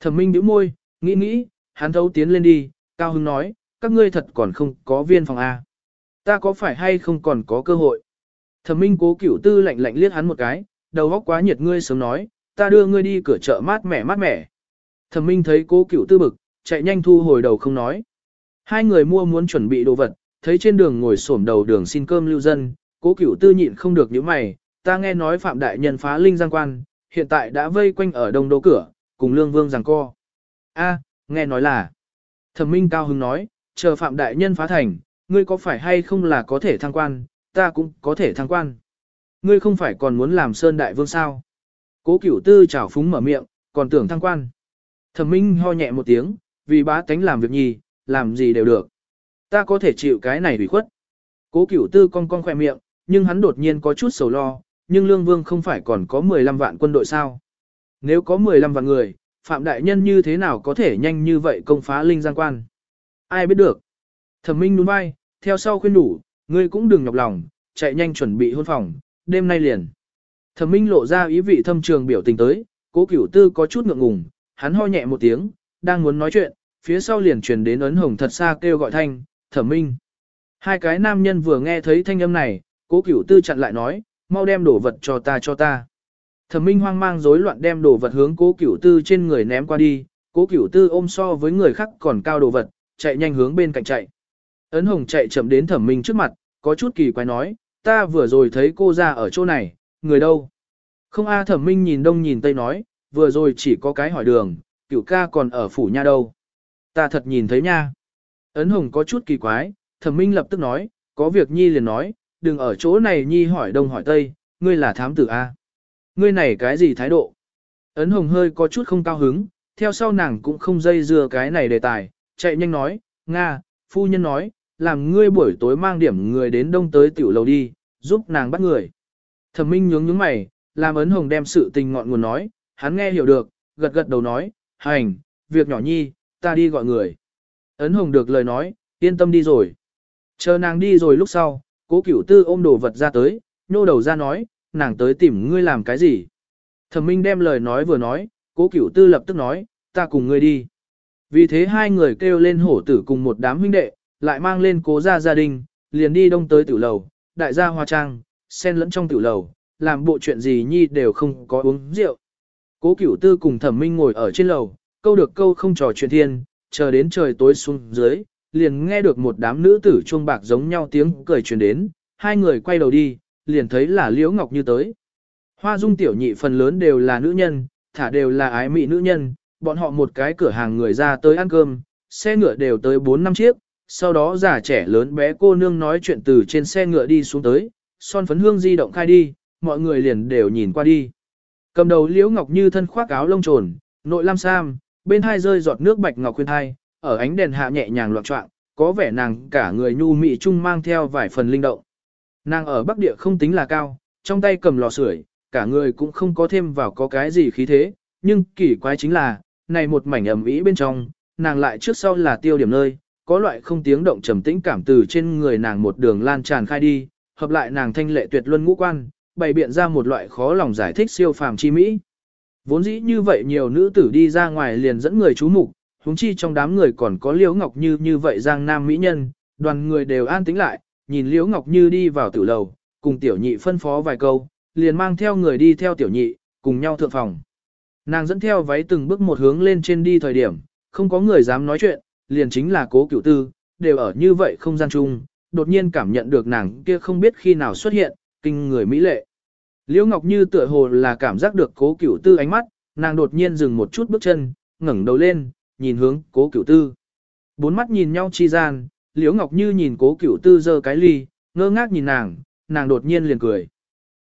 S1: Thẩm minh nhíu môi, nghĩ nghĩ, hắn thấu tiến lên đi, cao hưng nói, các ngươi thật còn không có viên phòng A. Ta có phải hay không còn có cơ hội? Thẩm minh cố cửu tư lạnh lạnh liếc hắn một cái, đầu óc quá nhiệt ngươi sớm nói, ta đưa ngươi đi cửa chợ mát mẻ mát mẻ. Thẩm minh thấy cố cửu tư bực, chạy nhanh thu hồi đầu không nói. Hai người mua muốn chuẩn bị đồ vật, thấy trên đường ngồi xổm đầu đường xin cơm lưu dân, cố cửu tư nhịn không được những mày, ta nghe nói phạm đại nhân phá linh giang quan, hiện tại đã vây quanh ở đông đô cửa, cùng lương vương giằng co. A, nghe nói là. Thẩm minh cao hứng nói, chờ phạm đại nhân phá thành, ngươi có phải hay không là có thể thăng quan, ta cũng có thể thăng quan. Ngươi không phải còn muốn làm sơn đại vương sao? Cố cửu tư chảo phúng mở miệng, còn tưởng thăng quan. Thẩm minh ho nhẹ một tiếng, vì bá tánh làm việc nhì, làm gì đều được. Ta có thể chịu cái này ủy khuất. Cố cửu tư cong cong khoe miệng, nhưng hắn đột nhiên có chút sầu lo, nhưng lương vương không phải còn có 15 vạn quân đội sao? Nếu có 15 vạn người, phạm đại nhân như thế nào có thể nhanh như vậy công phá linh giang quan? Ai biết được? Thẩm minh đúng vai, theo sau khuyên đủ, ngươi cũng đừng nhọc lòng, chạy nhanh chuẩn bị hôn phòng, đêm nay liền. Thẩm minh lộ ra ý vị thâm trường biểu tình tới, cố cửu tư có chút ngượng ngùng, hắn ho nhẹ một tiếng, đang muốn nói chuyện, phía sau liền truyền đến ấn hồng thật xa kêu gọi thanh, thẩm minh. Hai cái nam nhân vừa nghe thấy thanh âm này, cố cửu tư chặn lại nói, mau đem đồ vật cho ta cho ta. Thẩm minh hoang mang rối loạn đem đồ vật hướng cố cửu tư trên người ném qua đi, cố cửu tư ôm so với người khác còn cao đồ vật, chạy nhanh hướng bên cạnh chạy. Ấn hồng chạy chậm đến thẩm minh trước mặt, có chút kỳ quái nói, ta vừa rồi thấy cô ra ở chỗ này, người đâu? Không a thẩm minh nhìn đông nhìn tây nói, vừa rồi chỉ có cái hỏi đường, cửu ca còn ở phủ nha đâu. Ta thật nhìn thấy nha. Ấn hồng có chút kỳ quái, thẩm minh lập tức nói, có việc nhi liền nói, đừng ở chỗ này nhi hỏi đông hỏi tây, ngươi là thám tử A. Ngươi này cái gì thái độ? Ấn hồng hơi có chút không cao hứng, theo sau nàng cũng không dây dưa cái này đề tài, chạy nhanh nói, Nga, phu nhân nói, làm ngươi buổi tối mang điểm người đến đông tới tiểu lầu đi, giúp nàng bắt người. Thẩm minh nhướng nhướng mày, làm ấn hồng đem sự tình ngọn nguồn nói, hắn nghe hiểu được, gật gật đầu nói, hành, việc nhỏ nhi, ta đi gọi người. Ấn hồng được lời nói, yên tâm đi rồi. Chờ nàng đi rồi lúc sau, cố cửu tư ôm đồ vật ra tới, nhô đầu ra nói, nàng tới tìm ngươi làm cái gì. Thẩm minh đem lời nói vừa nói, cố cửu tư lập tức nói, ta cùng ngươi đi. Vì thế hai người kêu lên hổ tử cùng một đám huynh đệ, lại mang lên cố gia gia đình, liền đi đông tới tiểu lầu, đại gia hoa trang, xen lẫn trong tiểu lầu, làm bộ chuyện gì nhi đều không có uống rượu. Cố cửu tư cùng thẩm minh ngồi ở trên lầu, câu được câu không trò chuyện thiên, chờ đến trời tối xuống dưới, liền nghe được một đám nữ tử chuông bạc giống nhau tiếng cười truyền đến, hai người quay đầu đi, liền thấy là Liễu Ngọc Như tới. Hoa dung tiểu nhị phần lớn đều là nữ nhân, thả đều là ái mị nữ nhân, bọn họ một cái cửa hàng người ra tới ăn cơm, xe ngựa đều tới 4 năm chiếc, sau đó già trẻ lớn bé cô nương nói chuyện từ trên xe ngựa đi xuống tới, son phấn hương di động khai đi, mọi người liền đều nhìn qua đi. Cầm đầu Liễu Ngọc Như thân khoác áo lông trồn, nội lam sam, bên hai rơi giọt nước bạch ngọc khuyên thai, ở ánh đèn hạ nhẹ nhàng loạn trọng, có vẻ nàng cả người nhu mị trung mang theo vài phần linh động. Nàng ở Bắc Địa không tính là cao, trong tay cầm lò sưởi, cả người cũng không có thêm vào có cái gì khí thế, nhưng kỳ quái chính là, này một mảnh ẩm ý bên trong, nàng lại trước sau là tiêu điểm nơi, có loại không tiếng động trầm tĩnh cảm từ trên người nàng một đường lan tràn khai đi, hợp lại nàng thanh lệ tuyệt luân ngũ quan, bày biện ra một loại khó lòng giải thích siêu phàm chi mỹ. Vốn dĩ như vậy nhiều nữ tử đi ra ngoài liền dẫn người chú mục, huống chi trong đám người còn có Liễu Ngọc Như như vậy giang nam mỹ nhân, đoàn người đều an tĩnh lại, nhìn Liễu Ngọc Như đi vào tử lầu, cùng tiểu nhị phân phó vài câu, liền mang theo người đi theo tiểu nhị, cùng nhau thượng phòng. Nàng dẫn theo váy từng bước một hướng lên trên đi thời điểm, không có người dám nói chuyện, liền chính là cố cửu tư, đều ở như vậy không gian chung, đột nhiên cảm nhận được nàng kia không biết khi nào xuất hiện, kinh người mỹ lệ. Liễu Ngọc Như tựa hồ là cảm giác được cố cửu tư ánh mắt, nàng đột nhiên dừng một chút bước chân, ngẩng đầu lên, nhìn hướng cố cửu tư. Bốn mắt nhìn nhau chi gian, Liễu Ngọc Như nhìn cố cửu tư giơ cái ly, ngơ ngác nhìn nàng, nàng đột nhiên liền cười.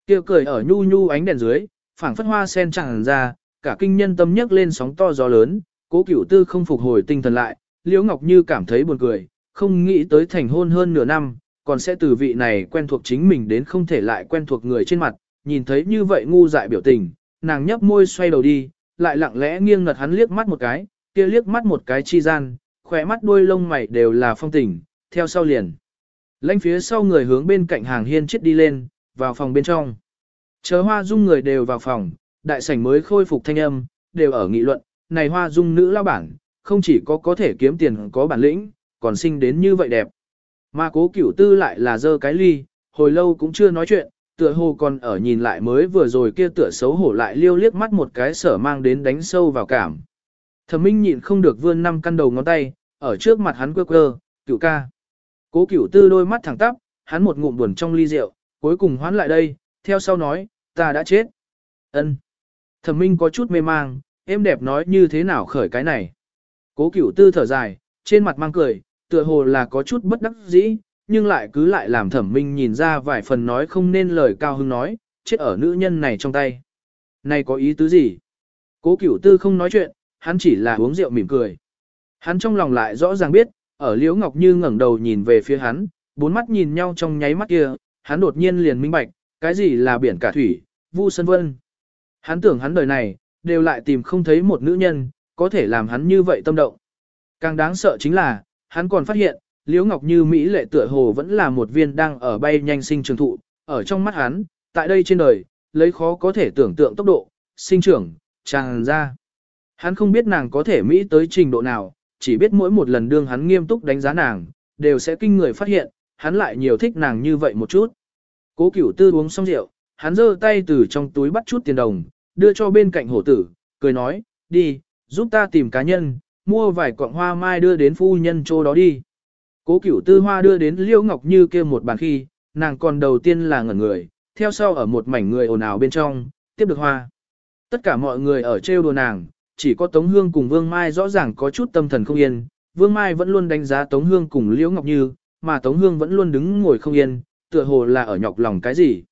S1: Kia cười ở nhu nhu ánh đèn dưới, phảng phất hoa sen tràn ra, cả kinh nhân tâm nhấc lên sóng to gió lớn, cố cửu tư không phục hồi tinh thần lại, Liễu Ngọc Như cảm thấy buồn cười, không nghĩ tới thành hôn hơn nửa năm, còn sẽ từ vị này quen thuộc chính mình đến không thể lại quen thuộc người trên mặt, nhìn thấy như vậy ngu dại biểu tình, nàng nhấp môi xoay đầu đi, lại lặng lẽ nghiêng ngật hắn liếc mắt một cái, kia liếc mắt một cái chi gian, khỏe mắt đuôi lông mày đều là phong tình, theo sau liền. Lênh phía sau người hướng bên cạnh hàng hiên chết đi lên, vào phòng bên trong. Chờ hoa dung người đều vào phòng, đại sảnh mới khôi phục thanh âm, đều ở nghị luận, này hoa dung nữ lao bản, không chỉ có có thể kiếm tiền có bản lĩnh, còn sinh đến như vậy đẹp. Mà cố cửu tư lại là dơ cái ly, hồi lâu cũng chưa nói chuyện, tựa hồ còn ở nhìn lại mới vừa rồi kia tựa xấu hổ lại liêu liếc mắt một cái sở mang đến đánh sâu vào cảm. Thẩm minh nhịn không được vươn năm căn đầu ngón tay, ở trước mặt hắn quơ quơ, cửu ca. Cố cửu tư đôi mắt thẳng tắp, hắn một ngụm buồn trong ly rượu, cuối cùng hoán lại đây, theo sau nói, ta đã chết. ân Thẩm minh có chút mê mang, em đẹp nói như thế nào khởi cái này. Cố cửu tư thở dài, trên mặt mang cười, tựa hồ là có chút bất đắc dĩ, nhưng lại cứ lại làm thẩm minh nhìn ra vài phần nói không nên lời cao hưng nói, chết ở nữ nhân này trong tay. Này có ý tứ gì? Cố cửu tư không nói chuyện, hắn chỉ là uống rượu mỉm cười. Hắn trong lòng lại rõ ràng biết, ở Liễu Ngọc Như ngẩng đầu nhìn về phía hắn, bốn mắt nhìn nhau trong nháy mắt kia, hắn đột nhiên liền minh bạch, cái gì là biển cả thủy, vu sân vân. Hắn tưởng hắn đời này, đều lại tìm không thấy một nữ nhân, có thể làm hắn như vậy tâm động. Càng đáng sợ chính là, hắn còn phát hiện, Liễu Ngọc Như Mỹ lệ tựa hồ vẫn là một viên đang ở bay nhanh sinh trường thụ, ở trong mắt hắn, tại đây trên đời, lấy khó có thể tưởng tượng tốc độ, sinh trưởng, tràn ra. Hắn không biết nàng có thể Mỹ tới trình độ nào, chỉ biết mỗi một lần đương hắn nghiêm túc đánh giá nàng, đều sẽ kinh người phát hiện, hắn lại nhiều thích nàng như vậy một chút. Cố cửu tư uống xong rượu, hắn giơ tay từ trong túi bắt chút tiền đồng, đưa cho bên cạnh hổ tử, cười nói, đi, giúp ta tìm cá nhân, mua vài cọng hoa mai đưa đến phu nhân chỗ đó đi. Cố cửu tư hoa đưa đến Liễu Ngọc Như kia một bàn khi, nàng còn đầu tiên là ngẩn người, theo sau ở một mảnh người ồn ào bên trong, tiếp được hoa. Tất cả mọi người ở trêu đùa nàng, chỉ có Tống Hương cùng Vương Mai rõ ràng có chút tâm thần không yên. Vương Mai vẫn luôn đánh giá Tống Hương cùng Liễu Ngọc Như, mà Tống Hương vẫn luôn đứng ngồi không yên, tựa hồ là ở nhọc lòng cái gì.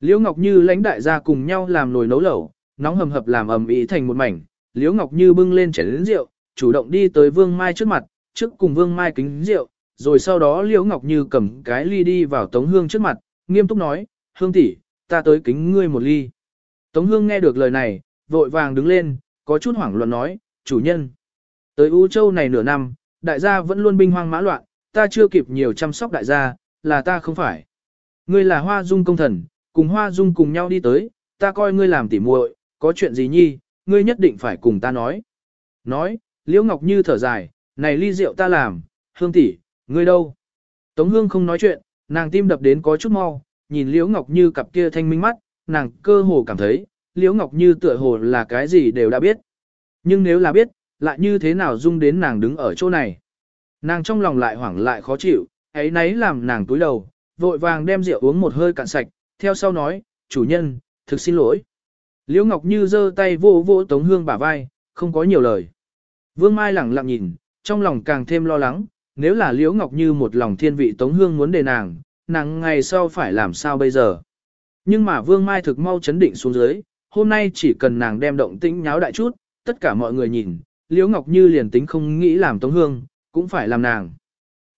S1: Liễu Ngọc Như lãnh đại gia cùng nhau làm nồi nấu lẩu, nóng hầm hập làm ầm ĩ thành một mảnh. Liễu Ngọc Như bưng lên chén rượu, chủ động đi tới Vương Mai trước mặt, trước cùng Vương Mai kính rượu, rồi sau đó Liễu Ngọc Như cầm cái ly đi vào Tống Hương trước mặt, nghiêm túc nói, Hương tỷ, ta tới kính ngươi một ly. Tống Hương nghe được lời này, vội vàng đứng lên, có chút hoảng loạn nói, chủ nhân. Tới U Châu này nửa năm, đại gia vẫn luôn binh hoang mã loạn, ta chưa kịp nhiều chăm sóc đại gia, là ta không phải. Ngươi là hoa dung công thần, cùng hoa dung cùng nhau đi tới, ta coi ngươi làm tỉ muội, có chuyện gì nhi, ngươi nhất định phải cùng ta nói. Nói, Liễu Ngọc Như thở dài, này ly rượu ta làm, hương tỷ, ngươi đâu? Tống hương không nói chuyện, nàng tim đập đến có chút mau, nhìn Liễu Ngọc Như cặp kia thanh minh mắt, nàng cơ hồ cảm thấy, Liễu Ngọc Như tựa hồ là cái gì đều đã biết. Nhưng nếu là biết, lại như thế nào dung đến nàng đứng ở chỗ này. Nàng trong lòng lại hoảng lại khó chịu, ấy nấy làm nàng túi đầu, vội vàng đem rượu uống một hơi cạn sạch, theo sau nói, chủ nhân, thực xin lỗi. Liễu Ngọc Như giơ tay vô vô Tống Hương bả vai, không có nhiều lời. Vương Mai lẳng lặng nhìn, trong lòng càng thêm lo lắng, nếu là Liễu Ngọc Như một lòng thiên vị Tống Hương muốn đề nàng, nàng ngày sau phải làm sao bây giờ. Nhưng mà Vương Mai thực mau chấn định xuống dưới, hôm nay chỉ cần nàng đem động tĩnh nháo đại chút, tất cả mọi người nhìn, Liễu Ngọc Như liền tính không nghĩ làm Tống Hương, cũng phải làm nàng.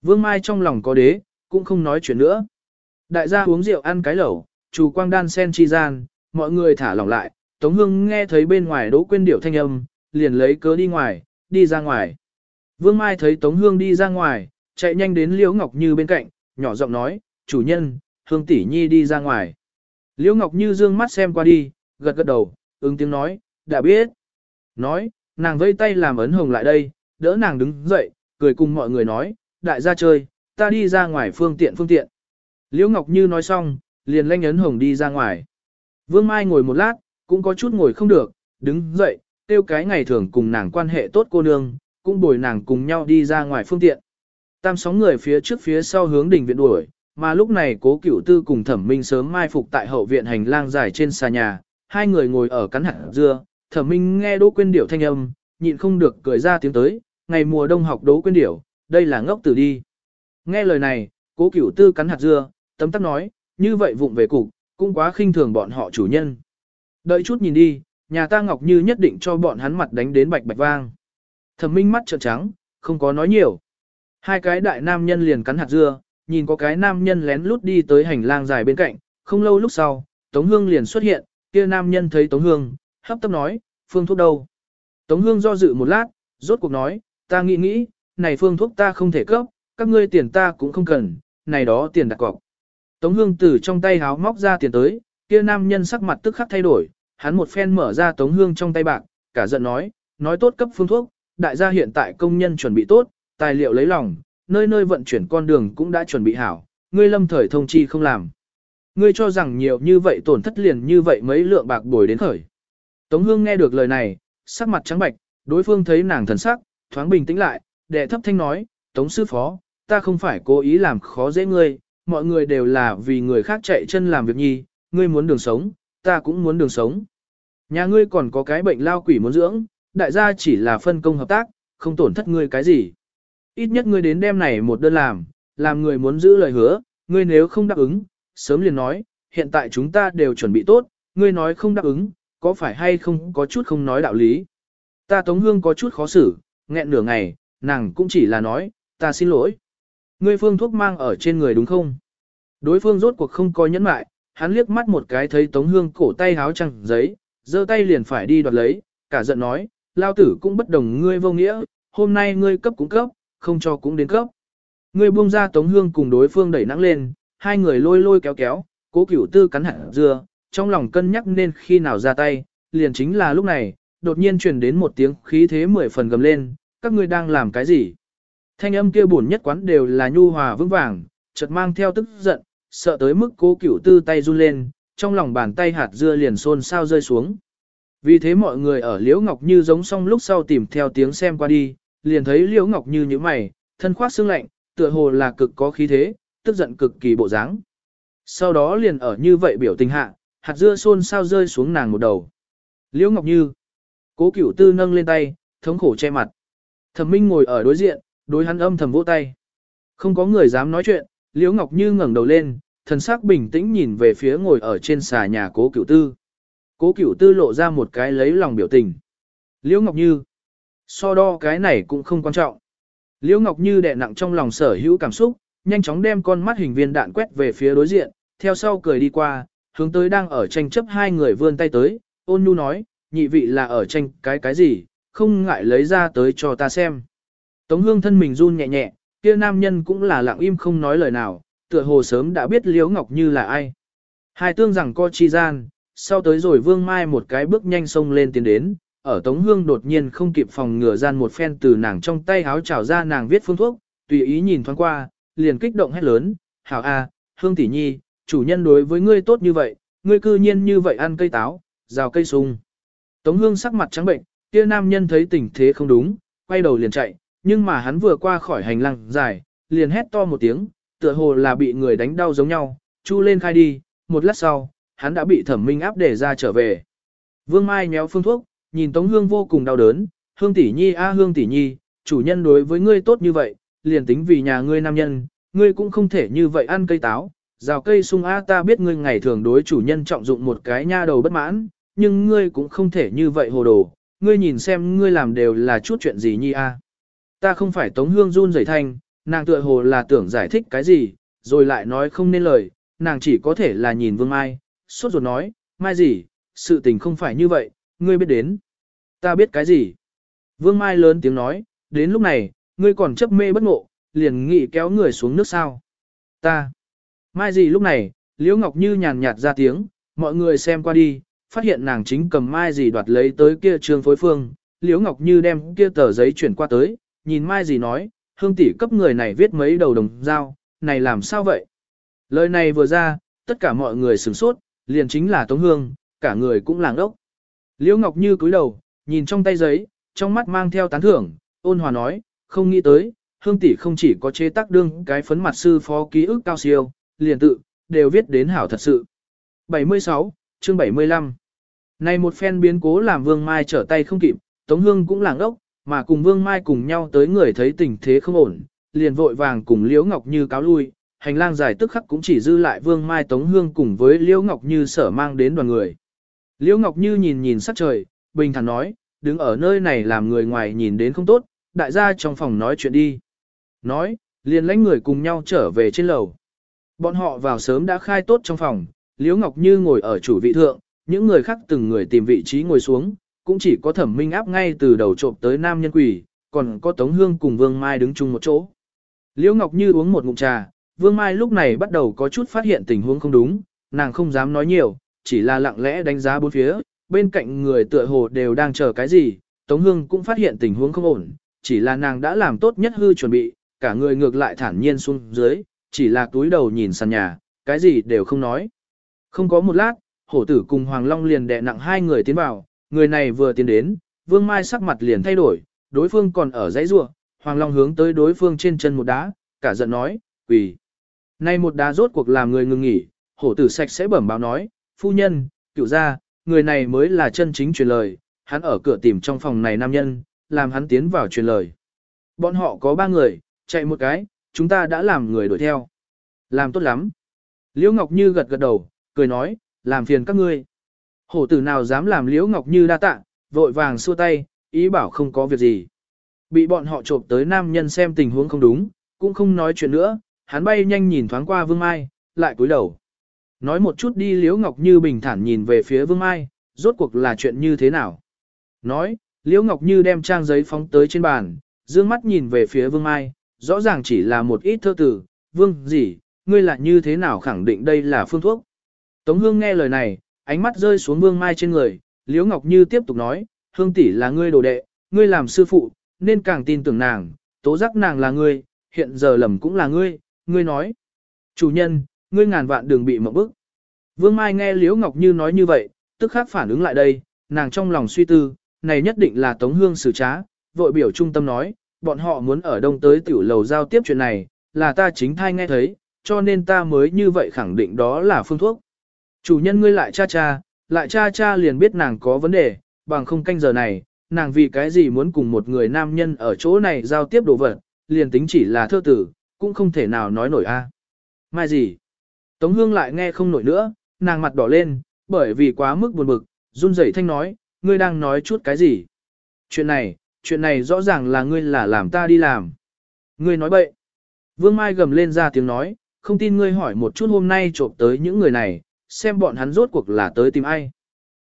S1: Vương Mai trong lòng có đế, cũng không nói chuyện nữa. Đại gia uống rượu ăn cái lẩu, chủ quang đan sen chi gian, mọi người thả lỏng lại, Tống Hương nghe thấy bên ngoài đỗ quên điệu thanh âm, liền lấy cớ đi ngoài, đi ra ngoài. Vương Mai thấy Tống Hương đi ra ngoài, chạy nhanh đến Liễu Ngọc Như bên cạnh, nhỏ giọng nói, chủ nhân, Hương tỷ nhi đi ra ngoài. Liễu Ngọc Như dương mắt xem qua đi, gật gật đầu, ứng tiếng nói, đã biết. Nói, nàng vây tay làm ấn hồng lại đây, đỡ nàng đứng dậy, cười cùng mọi người nói, đại gia chơi, ta đi ra ngoài phương tiện phương tiện. Liễu Ngọc Như nói xong, liền lanh ấn hồng đi ra ngoài. Vương Mai ngồi một lát, cũng có chút ngồi không được, đứng dậy, tiêu cái ngày thường cùng nàng quan hệ tốt cô nương, cũng bồi nàng cùng nhau đi ra ngoài phương tiện. Tam sóng người phía trước phía sau hướng đỉnh viện đuổi, mà lúc này cố cửu tư cùng thẩm minh sớm mai phục tại hậu viện hành lang dài trên xà nhà, hai người ngồi ở cắn hạt dưa, thẩm minh nghe đỗ quên điểu thanh âm, nhịn không được cười ra tiếng tới, ngày mùa đông học đỗ quên điểu, đây là ngốc tử đi. Nghe lời này, cố cửu tư cắn hạt dưa, tấm tắc nói, như vậy vụng về cục, cũng quá khinh thường bọn họ chủ nhân. Đợi chút nhìn đi, nhà ta Ngọc Như nhất định cho bọn hắn mặt đánh đến bạch bạch vang. Thẩm minh mắt trợn trắng, không có nói nhiều. Hai cái đại nam nhân liền cắn hạt dưa, nhìn có cái nam nhân lén lút đi tới hành lang dài bên cạnh, không lâu lúc sau, Tống Hương liền xuất hiện, kia nam nhân thấy Tống Hương, hấp tấp nói, phương thuốc đâu? Tống Hương do dự một lát, rốt cuộc nói, ta nghĩ nghĩ, này phương thuốc ta không thể cấp, các ngươi tiền ta cũng không cần, này đó tiền đặt cọc. Tống Hương từ trong tay háo móc ra tiền tới, kia nam nhân sắc mặt tức khắc thay đổi, hắn một phen mở ra Tống Hương trong tay bạc, cả giận nói, nói tốt cấp phương thuốc, đại gia hiện tại công nhân chuẩn bị tốt, tài liệu lấy lòng, nơi nơi vận chuyển con đường cũng đã chuẩn bị hảo, ngươi lâm thời thông chi không làm. Ngươi cho rằng nhiều như vậy tổn thất liền như vậy mấy lượng bạc bồi đến khởi. Tống Hương nghe được lời này, sắc mặt trắng bạch, đối phương thấy nàng thần sắc, thoáng bình tĩnh lại, đệ thấp thanh nói, Tống sư phó, ta không phải cố ý làm khó dễ ngươi, mọi người đều là vì người khác chạy chân làm việc nhi, ngươi muốn đường sống, ta cũng muốn đường sống. Nhà ngươi còn có cái bệnh lao quỷ muốn dưỡng, đại gia chỉ là phân công hợp tác, không tổn thất ngươi cái gì. Ít nhất ngươi đến đêm này một đơn làm, làm người muốn giữ lời hứa, ngươi nếu không đáp ứng, sớm liền nói, hiện tại chúng ta đều chuẩn bị tốt, ngươi nói không đáp ứng, có phải hay không có chút không nói đạo lý. Ta Tống Hương có chút khó xử, nghẹn nửa ngày, nàng cũng chỉ là nói, ta xin lỗi. Ngươi phương thuốc mang ở trên người đúng không? Đối phương rốt cuộc không có nhẫn mại, hắn liếc mắt một cái thấy Tống Hương cổ tay háo trăng giấy, giơ tay liền phải đi đoạt lấy, cả giận nói, lao tử cũng bất đồng ngươi vô nghĩa, hôm nay ngươi cấp cũng cấp, không cho cũng đến cấp. Ngươi buông ra Tống Hương cùng đối phương đẩy nắng lên, hai người lôi lôi kéo kéo, cố cửu tư cắn hẳn dưa, trong lòng cân nhắc nên khi nào ra tay, liền chính là lúc này, đột nhiên truyền đến một tiếng khí thế mười phần gầm lên, các ngươi đang làm cái gì? Thanh âm kia buồn nhất quán đều là nhu hòa vững vàng, chợt mang theo tức giận, sợ tới mức cố cửu tư tay run lên, trong lòng bàn tay hạt dưa liền xôn xao rơi xuống. Vì thế mọi người ở Liễu Ngọc Như giống xong lúc sau tìm theo tiếng xem qua đi, liền thấy Liễu Ngọc Như như mày, thân khoác xương lạnh, tựa hồ là cực có khí thế, tức giận cực kỳ bộ dáng. Sau đó liền ở như vậy biểu tình hạ, hạt dưa xôn xao rơi xuống nàng một đầu. Liễu Ngọc Như, cố cửu tư nâng lên tay, thống khổ che mặt. Thẩm Minh ngồi ở đối diện, đối hắn âm thầm vỗ tay. Không có người dám nói chuyện, Liễu Ngọc Như ngẩng đầu lên, thần sắc bình tĩnh nhìn về phía ngồi ở trên xà nhà cố cửu tư. Cố cửu tư lộ ra một cái lấy lòng biểu tình. Liễu Ngọc Như, so đo cái này cũng không quan trọng. Liễu Ngọc Như đè nặng trong lòng sở hữu cảm xúc, nhanh chóng đem con mắt hình viên đạn quét về phía đối diện, theo sau cười đi qua, hướng tới đang ở tranh chấp hai người vươn tay tới, ôn nhu nói, nhị vị là ở tranh cái cái gì, không ngại lấy ra tới cho ta xem. Tống hương thân mình run nhẹ nhẹ, kia nam nhân cũng là lặng im không nói lời nào, tựa hồ sớm đã biết Liễu Ngọc Như là ai. Hai tương rằng co chi gian, sau tới rồi Vương Mai một cái bước nhanh sông lên tiến đến, ở Tống Hương đột nhiên không kịp phòng ngừa gian một phen từ nàng trong tay háo trào ra nàng viết phương thuốc, tùy ý nhìn thoáng qua, liền kích động hét lớn, hảo a, Hương tỷ nhi, chủ nhân đối với ngươi tốt như vậy, ngươi cư nhiên như vậy ăn cây táo, rào cây sung. Tống Hương sắc mặt trắng bệnh, kia nam nhân thấy tình thế không đúng, quay đầu liền chạy, nhưng mà hắn vừa qua khỏi hành lang dài, liền hét to một tiếng, tựa hồ là bị người đánh đau giống nhau, chu lên khai đi, một lát sau, hắn đã bị thẩm minh áp để ra trở về. Vương Mai méo phương thuốc, nhìn Tống Hương vô cùng đau đớn, Hương tỷ nhi a Hương tỷ nhi, chủ nhân đối với ngươi tốt như vậy, liền tính vì nhà ngươi nam nhân, ngươi cũng không thể như vậy ăn cây táo, rào cây sung a ta biết ngươi ngày thường đối chủ nhân trọng dụng một cái nha đầu bất mãn, nhưng ngươi cũng không thể như vậy hồ đồ, ngươi nhìn xem ngươi làm đều là chút chuyện gì nhi a. Ta không phải Tống Hương run rẩy thanh, nàng tựa hồ là tưởng giải thích cái gì, rồi lại nói không nên lời, nàng chỉ có thể là nhìn Vương Mai, sốt ruột nói, Mai gì, sự tình không phải như vậy, ngươi biết đến. Ta biết cái gì? Vương Mai lớn tiếng nói, đến lúc này, ngươi còn chấp mê bất ngộ, liền nghị kéo người xuống nước sao. Ta. Mai gì lúc này, Liễu Ngọc Như nhàn nhạt ra tiếng, mọi người xem qua đi, phát hiện nàng chính cầm Mai gì đoạt lấy tới kia trường phối phương. Liễu Ngọc Như đem kia tờ giấy chuyển qua tới, nhìn Mai gì nói, hương tỷ cấp người này viết mấy đầu đồng dao, này làm sao vậy? Lời này vừa ra, tất cả mọi người sửng sốt, liền chính là Tống Hương, cả người cũng làng ốc. Liễu Ngọc Như cúi đầu, nhìn trong tay giấy, trong mắt mang theo tán thưởng, ôn hòa nói, không nghĩ tới, hương tỷ không chỉ có chế tác đương cái phấn mặt sư phó ký ức cao siêu, liền tự, đều viết đến hảo thật sự. 76, chương 75 Này một phen biến cố làm Vương Mai trở tay không kịp, Tống Hương cũng làng ốc, mà cùng Vương Mai cùng nhau tới người thấy tình thế không ổn, liền vội vàng cùng Liễu Ngọc Như cáo lui, hành lang dài tức khắc cũng chỉ dư lại Vương Mai Tống Hương cùng với Liễu Ngọc Như sở mang đến đoàn người. Liễu Ngọc Như nhìn nhìn sắc trời, bình thản nói, đứng ở nơi này làm người ngoài nhìn đến không tốt, đại gia trong phòng nói chuyện đi. Nói, liền lãnh người cùng nhau trở về trên lầu. Bọn họ vào sớm đã khai tốt trong phòng, Liễu Ngọc Như ngồi ở chủ vị thượng, những người khác từng người tìm vị trí ngồi xuống, cũng chỉ có thẩm minh áp ngay từ đầu trộm tới nam nhân quỷ, còn có Tống Hương cùng Vương Mai đứng chung một chỗ. Liễu Ngọc Như uống một ngụm trà, Vương Mai lúc này bắt đầu có chút phát hiện tình huống không đúng, nàng không dám nói nhiều, chỉ là lặng lẽ đánh giá bốn phía, bên cạnh người tựa hồ đều đang chờ cái gì, Tống Hương cũng phát hiện tình huống không ổn, chỉ là nàng đã làm tốt nhất hư chuẩn bị, cả người ngược lại thản nhiên xuống dưới, chỉ là túi đầu nhìn sàn nhà, cái gì đều không nói. Không có một lát, hổ tử cùng Hoàng Long liền đè nặng hai người tiến vào, người này vừa tiến đến, Vương Mai sắc mặt liền thay đổi, đối phương còn ở dãy rua, Hoàng Long hướng tới đối phương trên chân một đá, cả giận nói, quỳ. Nay một đá rốt cuộc làm người ngừng nghỉ, hổ tử sạch sẽ bẩm báo nói, phu nhân, cựu gia, người này mới là chân chính truyền lời, hắn ở cửa tìm trong phòng này nam nhân, làm hắn tiến vào truyền lời. Bọn họ có ba người, chạy một cái, chúng ta đã làm người đuổi theo. Làm tốt lắm. Liễu Ngọc Như gật gật đầu, cười nói, làm phiền các ngươi. Hổ tử nào dám làm Liễu Ngọc Như đa tạ, vội vàng xua tay, ý bảo không có việc gì. Bị bọn họ trộm tới nam nhân xem tình huống không đúng, cũng không nói chuyện nữa, hắn bay nhanh nhìn thoáng qua Vương Mai, lại cúi đầu. Nói một chút đi Liễu Ngọc Như bình thản nhìn về phía Vương Mai, rốt cuộc là chuyện như thế nào. Nói, Liễu Ngọc Như đem trang giấy phóng tới trên bàn, dương mắt nhìn về phía Vương Mai, rõ ràng chỉ là một ít thơ tử, Vương gì, ngươi lại như thế nào khẳng định đây là phương thuốc. Tống Hương nghe lời này, ánh mắt rơi xuống Vương Mai trên người, Liễu Ngọc Như tiếp tục nói, Hương tỷ là ngươi đồ đệ, ngươi làm sư phụ, nên càng tin tưởng nàng, tố giác nàng là ngươi, hiện giờ lầm cũng là ngươi, ngươi nói. Chủ nhân, ngươi ngàn vạn đừng bị mộng bức. Vương Mai nghe Liễu Ngọc Như nói như vậy, tức khắc phản ứng lại đây, nàng trong lòng suy tư, này nhất định là Tống Hương xử trá, vội biểu trung tâm nói, bọn họ muốn ở đông tới tiểu lầu giao tiếp chuyện này, là ta chính thai nghe thấy, cho nên ta mới như vậy khẳng định đó là phương thuốc. Chủ nhân ngươi lại cha cha, lại cha cha liền biết nàng có vấn đề, bằng không canh giờ này, nàng vì cái gì muốn cùng một người nam nhân ở chỗ này giao tiếp đồ vật, liền tính chỉ là thơ tử, cũng không thể nào nói nổi a. Mai gì? Tống Hương lại nghe không nổi nữa, nàng mặt đỏ lên, bởi vì quá mức buồn bực, run rẩy thanh nói, ngươi đang nói chút cái gì? Chuyện này, chuyện này rõ ràng là ngươi là làm ta đi làm. Ngươi nói bậy. Vương Mai gầm lên ra tiếng nói, không tin ngươi hỏi một chút hôm nay trộm tới những người này, xem bọn hắn rốt cuộc là tới tìm ai.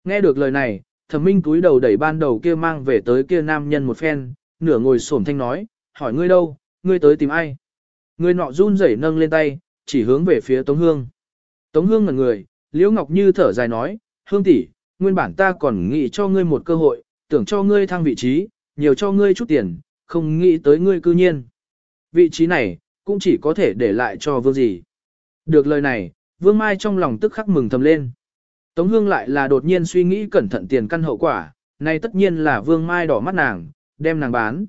S1: Nghe được lời này, thẩm minh túi đầu đẩy ban đầu kia mang về tới kia nam nhân một phen, nửa ngồi xổm thanh nói, hỏi ngươi đâu, ngươi tới tìm ai. Người nọ run rẩy nâng lên tay, chỉ hướng về phía Tống Hương. Tống Hương ngẩn người, Liễu Ngọc Như thở dài nói, Hương tỷ, nguyên bản ta còn nghĩ cho ngươi một cơ hội, tưởng cho ngươi thăng vị trí, nhiều cho ngươi chút tiền, không nghĩ tới ngươi cư nhiên. Vị trí này, cũng chỉ có thể để lại cho vương gì. Được lời này, vương mai trong lòng tức khắc mừng thầm lên. Tống hương lại là đột nhiên suy nghĩ cẩn thận tiền căn hậu quả, này tất nhiên là vương mai đỏ mắt nàng, đem nàng bán.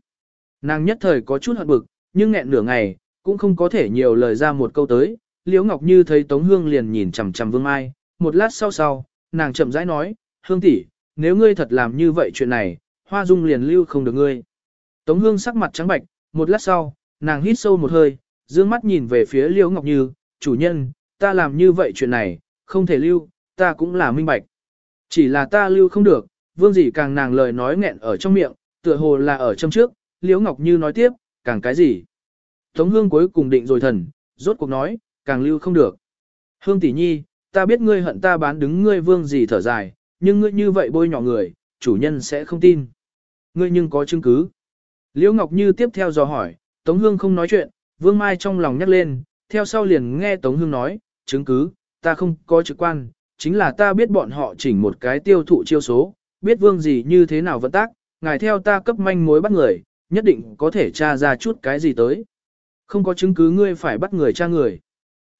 S1: Nàng nhất thời có chút hận bực, nhưng nghẹn nửa ngày, cũng không có thể nhiều lời ra một câu tới. Liễu Ngọc Như thấy Tống Hương liền nhìn chằm chằm Vương Mai, một lát sau sau, nàng chậm rãi nói, Hương tỷ, nếu ngươi thật làm như vậy chuyện này, Hoa Dung liền lưu không được ngươi. Tống Hương sắc mặt trắng bệch, một lát sau, nàng hít sâu một hơi, dương mắt nhìn về phía Liễu Ngọc Như, chủ nhân, ta làm như vậy chuyện này, không thể lưu, ta cũng là minh bạch. Chỉ là ta lưu không được, vương dĩ càng nàng lời nói nghẹn ở trong miệng, tựa hồ là ở trong trước, Liễu Ngọc Như nói tiếp, càng cái gì. Tống Hương cuối cùng định rồi thần, rốt cuộc nói, càng lưu không được. Hương tỷ nhi, ta biết ngươi hận ta bán đứng ngươi vương dĩ thở dài, nhưng ngươi như vậy bôi nhỏ người, chủ nhân sẽ không tin. Ngươi nhưng có chứng cứ. Liễu Ngọc Như tiếp theo dò hỏi, Tống Hương không nói chuyện, Vương Mai trong lòng nhắc lên, theo sau liền nghe Tống Hương nói, chứng cứ, ta không có trực quan, chính là ta biết bọn họ chỉnh một cái tiêu thụ chiêu số, biết vương gì như thế nào vận tác, ngài theo ta cấp manh mối bắt người, nhất định có thể tra ra chút cái gì tới. Không có chứng cứ ngươi phải bắt người tra người.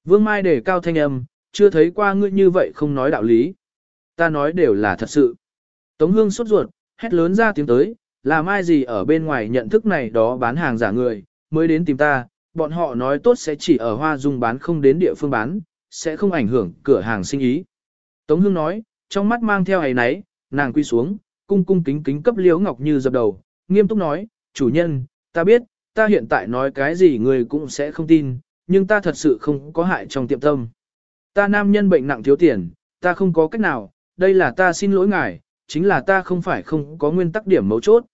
S1: Vương Mai để cao thanh âm, chưa thấy qua ngươi như vậy không nói đạo lý. Ta nói đều là thật sự. Tống Hương sốt ruột, hét lớn ra tiếng tới, là mai gì ở bên ngoài nhận thức này đó bán hàng giả người, mới đến tìm ta, bọn họ nói tốt sẽ chỉ ở hoa dung bán không đến địa phương bán, sẽ không ảnh hưởng cửa hàng sinh ý. Tống Hương nói, trong mắt mang theo ấy náy, nàng quy xuống, cung cung kính kính cấp Liễu Ngọc Như dập đầu, nghiêm túc nói, chủ nhân, ta biết, ta hiện tại nói cái gì người cũng sẽ không tin, nhưng ta thật sự không có hại trong tiệm tâm. Ta nam nhân bệnh nặng thiếu tiền, ta không có cách nào, đây là ta xin lỗi ngài, chính là ta không phải không có nguyên tắc điểm mấu chốt.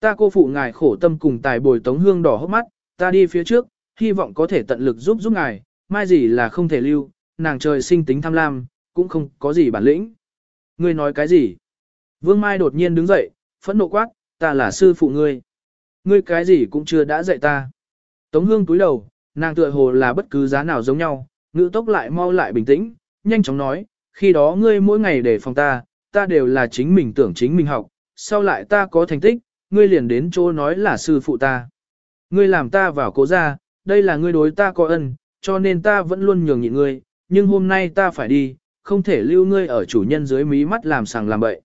S1: Ta cô phụ ngài khổ tâm cùng tài bồi tống hương đỏ hốc mắt, ta đi phía trước, hy vọng có thể tận lực giúp giúp ngài, mai gì là không thể lưu, nàng trời sinh tính tham lam, cũng không có gì bản lĩnh. Ngươi nói cái gì? Vương Mai đột nhiên đứng dậy, phẫn nộ quát, ta là sư phụ ngươi. Ngươi cái gì cũng chưa đã dạy ta. Tống hương túi đầu, nàng tựa hồ là bất cứ giá nào giống nhau, ngữ tốc lại mau lại bình tĩnh, nhanh chóng nói, khi đó ngươi mỗi ngày để phòng ta, ta đều là chính mình tưởng chính mình học, sau lại ta có thành tích, ngươi liền đến chỗ nói là sư phụ ta. Ngươi làm ta vào cố ra, đây là ngươi đối ta có ân, cho nên ta vẫn luôn nhường nhịn ngươi, nhưng hôm nay ta phải đi, không thể lưu ngươi ở chủ nhân dưới mí mắt làm sàng làm bậy.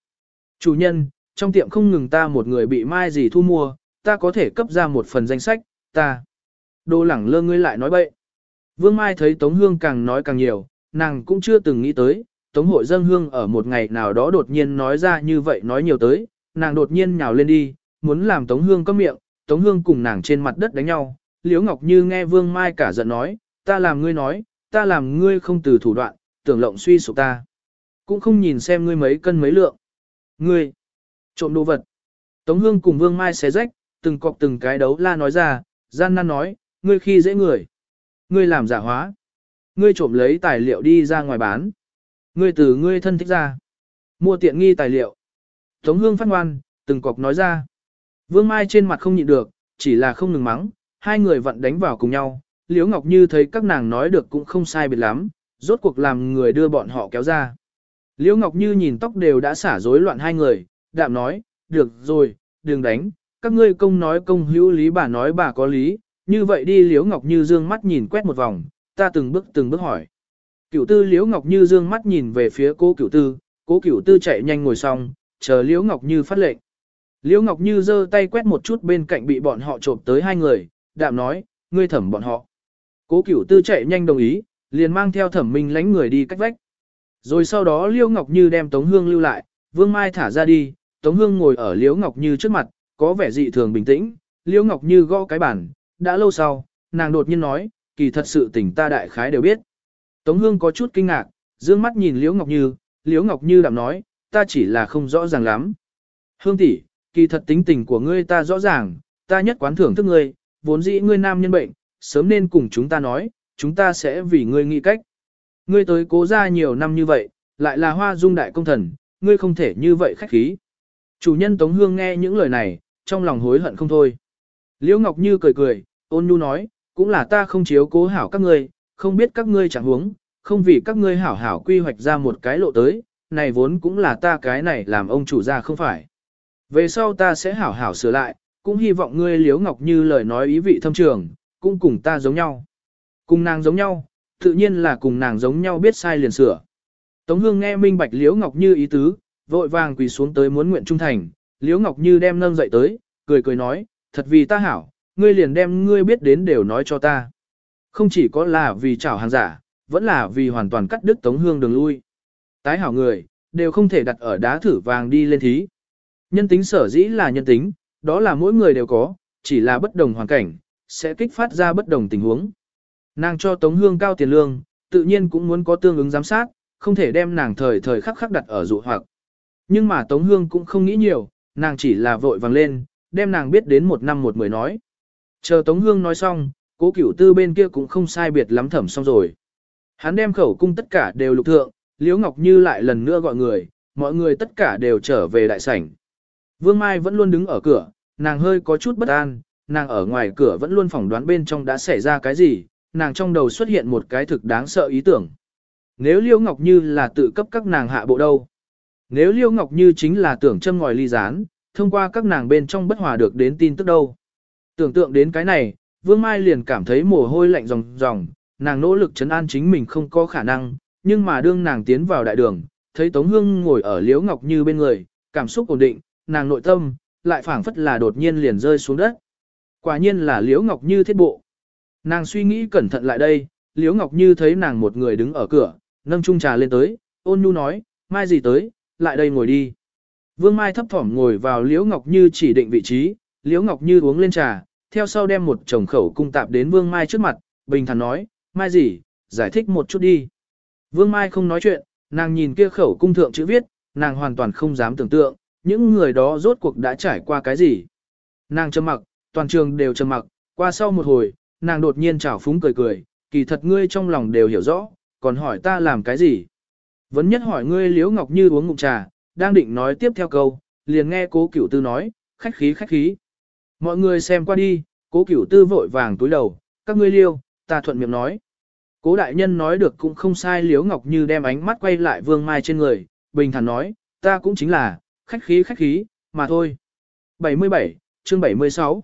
S1: Chủ nhân, trong tiệm không ngừng ta một người bị mai gì thu mua, ta có thể cấp ra một phần danh sách, ta. Đồ lẳng lơ ngươi lại nói bậy. Vương Mai thấy Tống Hương càng nói càng nhiều, nàng cũng chưa từng nghĩ tới, Tống hội dân hương ở một ngày nào đó đột nhiên nói ra như vậy nói nhiều tới, nàng đột nhiên nhào lên đi, muốn làm Tống Hương có miệng, Tống Hương cùng nàng trên mặt đất đánh nhau, Liễu Ngọc Như nghe Vương Mai cả giận nói, ta làm ngươi nói, ta làm ngươi không từ thủ đoạn, tưởng lộng suy sụp ta. Cũng không nhìn xem ngươi mấy cân mấy lượng. Ngươi, trộm đồ vật. Tống Hương cùng Vương Mai xé rách, từng cọc từng cái đấu la nói ra, gian nan nói, ngươi khi dễ người. Ngươi làm giả hóa. Ngươi trộm lấy tài liệu đi ra ngoài bán. Ngươi từ ngươi thân thích ra. Mua tiện nghi tài liệu. Tống Hương phát ngoan, từng cọc nói ra. Vương Mai trên mặt không nhịn được, chỉ là không ngừng mắng, hai người vẫn đánh vào cùng nhau. Liễu Ngọc Như thấy các nàng nói được cũng không sai biệt lắm, rốt cuộc làm người đưa bọn họ kéo ra. Liễu Ngọc Như nhìn tóc đều đã xả rối loạn hai người, đạm nói, được rồi, đừng đánh, các ngươi công nói công hữu lý bà nói bà có lý, như vậy đi Liễu Ngọc Như dương mắt nhìn quét một vòng, ta từng bước từng bước hỏi. Cửu tư Liễu Ngọc Như dương mắt nhìn về phía cố cửu tư, cố cửu tư chạy nhanh ngồi xong, chờ Liễu Ngọc Như phát lệnh. Liễu Ngọc Như giơ tay quét một chút bên cạnh bị bọn họ trộm tới hai người, đạm nói, ngươi thẩm bọn họ. Cố cửu tư chạy nhanh đồng ý, liền mang theo thẩm minh lánh người đi cách vách. Rồi sau đó Liễu Ngọc Như đem Tống Hương lưu lại, Vương Mai thả ra đi, Tống Hương ngồi ở Liễu Ngọc Như trước mặt, có vẻ dị thường bình tĩnh, Liễu Ngọc Như gõ cái bản, đã lâu sau, nàng đột nhiên nói, kỳ thật sự tình ta đại khái đều biết. Tống Hương có chút kinh ngạc, dương mắt nhìn Liễu Ngọc Như, Liễu Ngọc Như đạm nói, ta chỉ là không rõ ràng lắm. Hương tỷ, kỳ thật tính tình của ngươi ta rõ ràng, ta nhất quán thưởng thức ngươi, vốn dĩ ngươi nam nhân bệnh, sớm nên cùng chúng ta nói, chúng ta sẽ vì ngươi nghĩ cách. Ngươi tới cố ra nhiều năm như vậy, lại là hoa dung đại công thần, ngươi không thể như vậy khách khí. Chủ nhân Tống Hương nghe những lời này, trong lòng hối hận không thôi. Liễu Ngọc Như cười cười, ôn nhu nói, cũng là ta không chiếu cố hảo các ngươi, không biết các ngươi chẳng huống, không vì các ngươi hảo hảo quy hoạch ra một cái lộ tới, này vốn cũng là ta cái này làm ông chủ ra không phải. Về sau ta sẽ hảo hảo sửa lại, cũng hy vọng ngươi Liễu Ngọc Như lời nói ý vị thâm trường, cũng cùng ta giống nhau. Cùng nàng giống nhau, tự nhiên là cùng nàng giống nhau biết sai liền sửa. Tống Hương nghe minh bạch Liễu Ngọc Như ý tứ, vội vàng quỳ xuống tới muốn nguyện trung thành, Liễu Ngọc Như đem nâng dậy tới, cười cười nói, thật vì ta hảo, ngươi liền đem ngươi biết đến đều nói cho ta. Không chỉ có là vì chảo hàng giả, vẫn là vì hoàn toàn cắt đứt Tống Hương đường lui. Tái hảo người, đều không thể đặt ở đá thử vàng đi lên thí. Nhân tính sở dĩ là nhân tính, đó là mỗi người đều có, chỉ là bất đồng hoàn cảnh, sẽ kích phát ra bất đồng tình huống. Nàng cho Tống Hương cao tiền lương, tự nhiên cũng muốn có tương ứng giám sát, không thể đem nàng thời thời khắc khắc đặt ở dụ hoặc. Nhưng mà Tống Hương cũng không nghĩ nhiều, nàng chỉ là vội vàng lên, đem nàng biết đến một năm một mười nói. Chờ Tống Hương nói xong, cố cửu tư bên kia cũng không sai biệt lắm thẩm xong rồi. Hắn đem khẩu cung tất cả đều lục thượng, Liễu Ngọc Như lại lần nữa gọi người, mọi người tất cả đều trở về đại sảnh. Vương Mai vẫn luôn đứng ở cửa, nàng hơi có chút bất an, nàng ở ngoài cửa vẫn luôn phỏng đoán bên trong đã xảy ra cái gì, nàng trong đầu xuất hiện một cái thực đáng sợ ý tưởng. Nếu Liễu Ngọc Như là tự cấp các nàng hạ bộ đâu? Nếu Liễu Ngọc Như chính là tưởng châm ngòi ly gián, thông qua các nàng bên trong bất hòa được đến tin tức đâu? Tưởng tượng đến cái này, Vương Mai liền cảm thấy mồ hôi lạnh ròng ròng, nàng nỗ lực chấn an chính mình không có khả năng, nhưng mà đương nàng tiến vào đại đường, thấy Tống Hương ngồi ở Liễu Ngọc Như bên người, cảm xúc ổn định, nàng nội tâm lại phảng phất là đột nhiên liền rơi xuống đất. Quả nhiên là Liễu Ngọc Như thiết bộ. Nàng suy nghĩ cẩn thận lại đây, Liễu Ngọc Như thấy nàng một người đứng ở cửa, nâng chung trà lên tới, ôn nhu nói, mai gì tới, lại đây ngồi đi. Vương Mai thấp thỏm ngồi vào Liễu Ngọc Như chỉ định vị trí, Liễu Ngọc Như uống lên trà, theo sau đem một chồng khẩu cung tạp đến Vương Mai trước mặt, bình thản nói, Mai gì, giải thích một chút đi. Vương Mai không nói chuyện, nàng nhìn kia khẩu cung thượng chữ viết, nàng hoàn toàn không dám tưởng tượng, những người đó rốt cuộc đã trải qua cái gì. Nàng trầm mặc, toàn trường đều trầm mặc, qua sau một hồi, nàng đột nhiên chảo phúng cười cười, kỳ thật ngươi trong lòng đều hiểu rõ, còn hỏi ta làm cái gì. Vấn nhất hỏi ngươi Liễu Ngọc Như uống ngụm trà, đang định nói tiếp theo câu, liền nghe cố cửu tư nói, khách khí khách khí. Mọi người xem qua đi, cố cửu tư vội vàng túi đầu, các ngươi liêu, ta thuận miệng nói. Cố đại nhân nói được cũng không sai Liễu Ngọc Như đem ánh mắt quay lại Vương Mai trên người, bình thản nói, ta cũng chính là, khách khí khách khí, mà thôi. 77, chương 76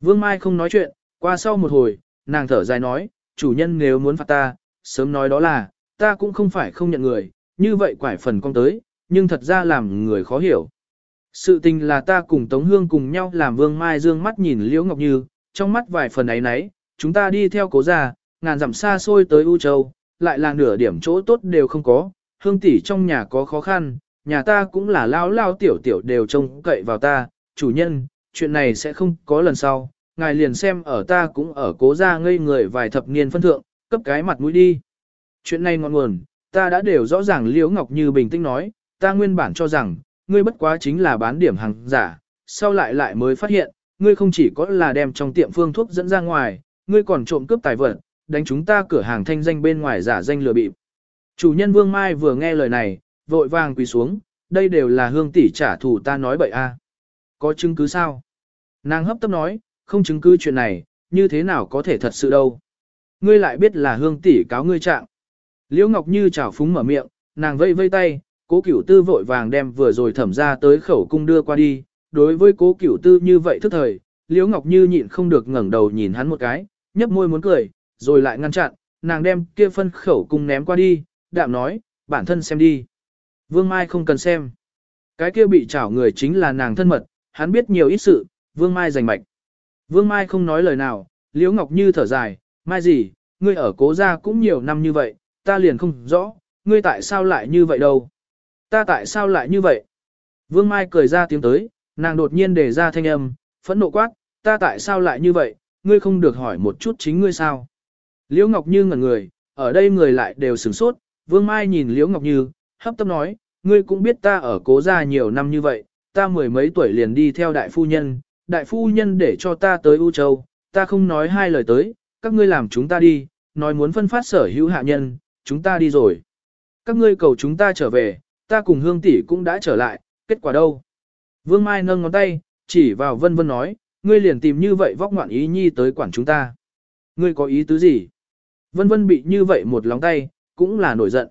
S1: Vương Mai không nói chuyện, qua sau một hồi, nàng thở dài nói, chủ nhân nếu muốn phạt ta, sớm nói đó là, ta cũng không phải không nhận người, như vậy quải phần con tới, nhưng thật ra làm người khó hiểu. Sự tình là ta cùng Tống Hương cùng nhau làm Vương Mai dương mắt nhìn Liễu Ngọc Như, trong mắt vài phần ấy nấy, chúng ta đi theo cố gia, ngàn dặm xa xôi tới U Châu, lại là nửa điểm chỗ tốt đều không có, Hương tỷ trong nhà có khó khăn, nhà ta cũng là lao lao tiểu tiểu đều trông cậy vào ta, chủ nhân, chuyện này sẽ không có lần sau, ngài liền xem ở ta cũng ở cố ra ngây người vài thập niên phân thượng, cấp cái mặt mũi đi. Chuyện này ngọn nguồn, ta đã đều rõ ràng Liễu Ngọc Như bình tĩnh nói, ta nguyên bản cho rằng, ngươi bất quá chính là bán điểm hàng giả, sau lại lại mới phát hiện, ngươi không chỉ có là đem trong tiệm phương thuốc dẫn ra ngoài, ngươi còn trộm cướp tài vật, đánh chúng ta cửa hàng thanh danh bên ngoài giả danh lừa bịp. Chủ nhân Vương Mai vừa nghe lời này, vội vàng quỳ xuống, đây đều là hương tỷ trả thù ta nói bậy a. Có chứng cứ sao? Nàng hấp tấp nói, không chứng cứ chuyện này, như thế nào có thể thật sự đâu. Ngươi lại biết là hương tỷ cáo ngươi trạng. Liễu Ngọc Như chảo phúng mở miệng, nàng vây vây tay, cố cửu tư vội vàng đem vừa rồi thẩm ra tới khẩu cung đưa qua đi. Đối với cố cửu tư như vậy thức thời, Liễu Ngọc Như nhịn không được ngẩng đầu nhìn hắn một cái, nhấp môi muốn cười, rồi lại ngăn chặn, nàng đem kia phân khẩu cung ném qua đi, đạm nói, bản thân xem đi. Vương Mai không cần xem. Cái kia bị chảo người chính là nàng thân mật, hắn biết nhiều ít sự, Vương Mai giành mạch. Vương Mai không nói lời nào, Liễu Ngọc Như thở dài, Mai gì, ngươi ở cố gia cũng nhiều năm như vậy, ta liền không rõ, ngươi tại sao lại như vậy đâu? Ta tại sao lại như vậy? Vương Mai cười ra tiếng tới, nàng đột nhiên để ra thanh âm, phẫn nộ quát, ta tại sao lại như vậy, ngươi không được hỏi một chút chính ngươi sao? Liễu Ngọc Như ngẩn người, ở đây người lại đều sửng sốt, Vương Mai nhìn Liễu Ngọc Như, hấp tấp nói, ngươi cũng biết ta ở cố gia nhiều năm như vậy, ta mười mấy tuổi liền đi theo đại phu nhân, đại phu nhân để cho ta tới U Châu, ta không nói hai lời tới, các ngươi làm chúng ta đi, nói muốn phân phát sở hữu hạ nhân, chúng ta đi rồi. Các ngươi cầu chúng ta trở về, ta cùng hương tỷ cũng đã trở lại, kết quả đâu? Vương Mai nâng ngón tay, chỉ vào vân vân nói, ngươi liền tìm như vậy vóc ngoạn ý nhi tới quản chúng ta. Ngươi có ý tứ gì? Vân vân bị như vậy một lóng tay, cũng là nổi giận.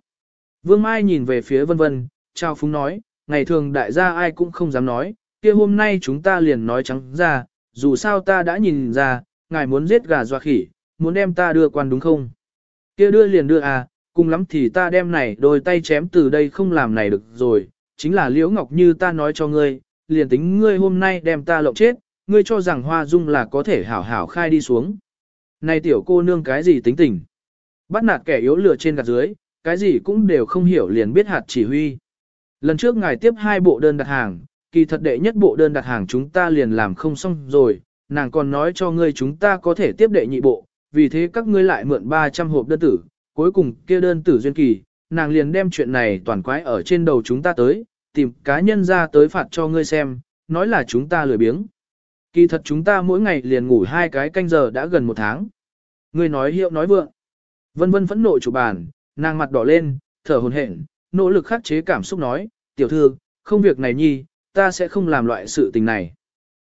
S1: Vương Mai nhìn về phía vân vân, trao phúng nói, ngày thường đại gia ai cũng không dám nói, kia hôm nay chúng ta liền nói trắng ra, dù sao ta đã nhìn ra, ngài muốn giết gà doa khỉ, muốn đem ta đưa quan đúng không? Kia đưa liền đưa à, cùng lắm thì ta đem này đôi tay chém từ đây không làm này được rồi, chính là Liễu Ngọc Như ta nói cho ngươi, liền tính ngươi hôm nay đem ta lộng chết, ngươi cho rằng Hoa Dung là có thể hảo hảo khai đi xuống. Này tiểu cô nương cái gì tính tình? Bắt nạt kẻ yếu lừa trên gạt dưới, cái gì cũng đều không hiểu liền biết hạt chỉ huy. Lần trước ngài tiếp hai bộ đơn đặt hàng, kỳ thật đệ nhất bộ đơn đặt hàng chúng ta liền làm không xong rồi, nàng còn nói cho ngươi chúng ta có thể tiếp đệ nhị bộ, vì thế các ngươi lại mượn 300 hộp đơn tử, cuối cùng kia đơn tử duyên kỳ, nàng liền đem chuyện này toàn quái ở trên đầu chúng ta tới, tìm cá nhân ra tới phạt cho ngươi xem, nói là chúng ta lười biếng. Kỳ thật chúng ta mỗi ngày liền ngủ hai cái canh giờ đã gần một tháng. Ngươi nói hiệu nói vượng. Vân vân phẫn nộ chủ bàn, nàng mặt đỏ lên, thở hồn hển, nỗ lực khắc chế cảm xúc nói, tiểu thư, không việc này nhi, ta sẽ không làm loại sự tình này.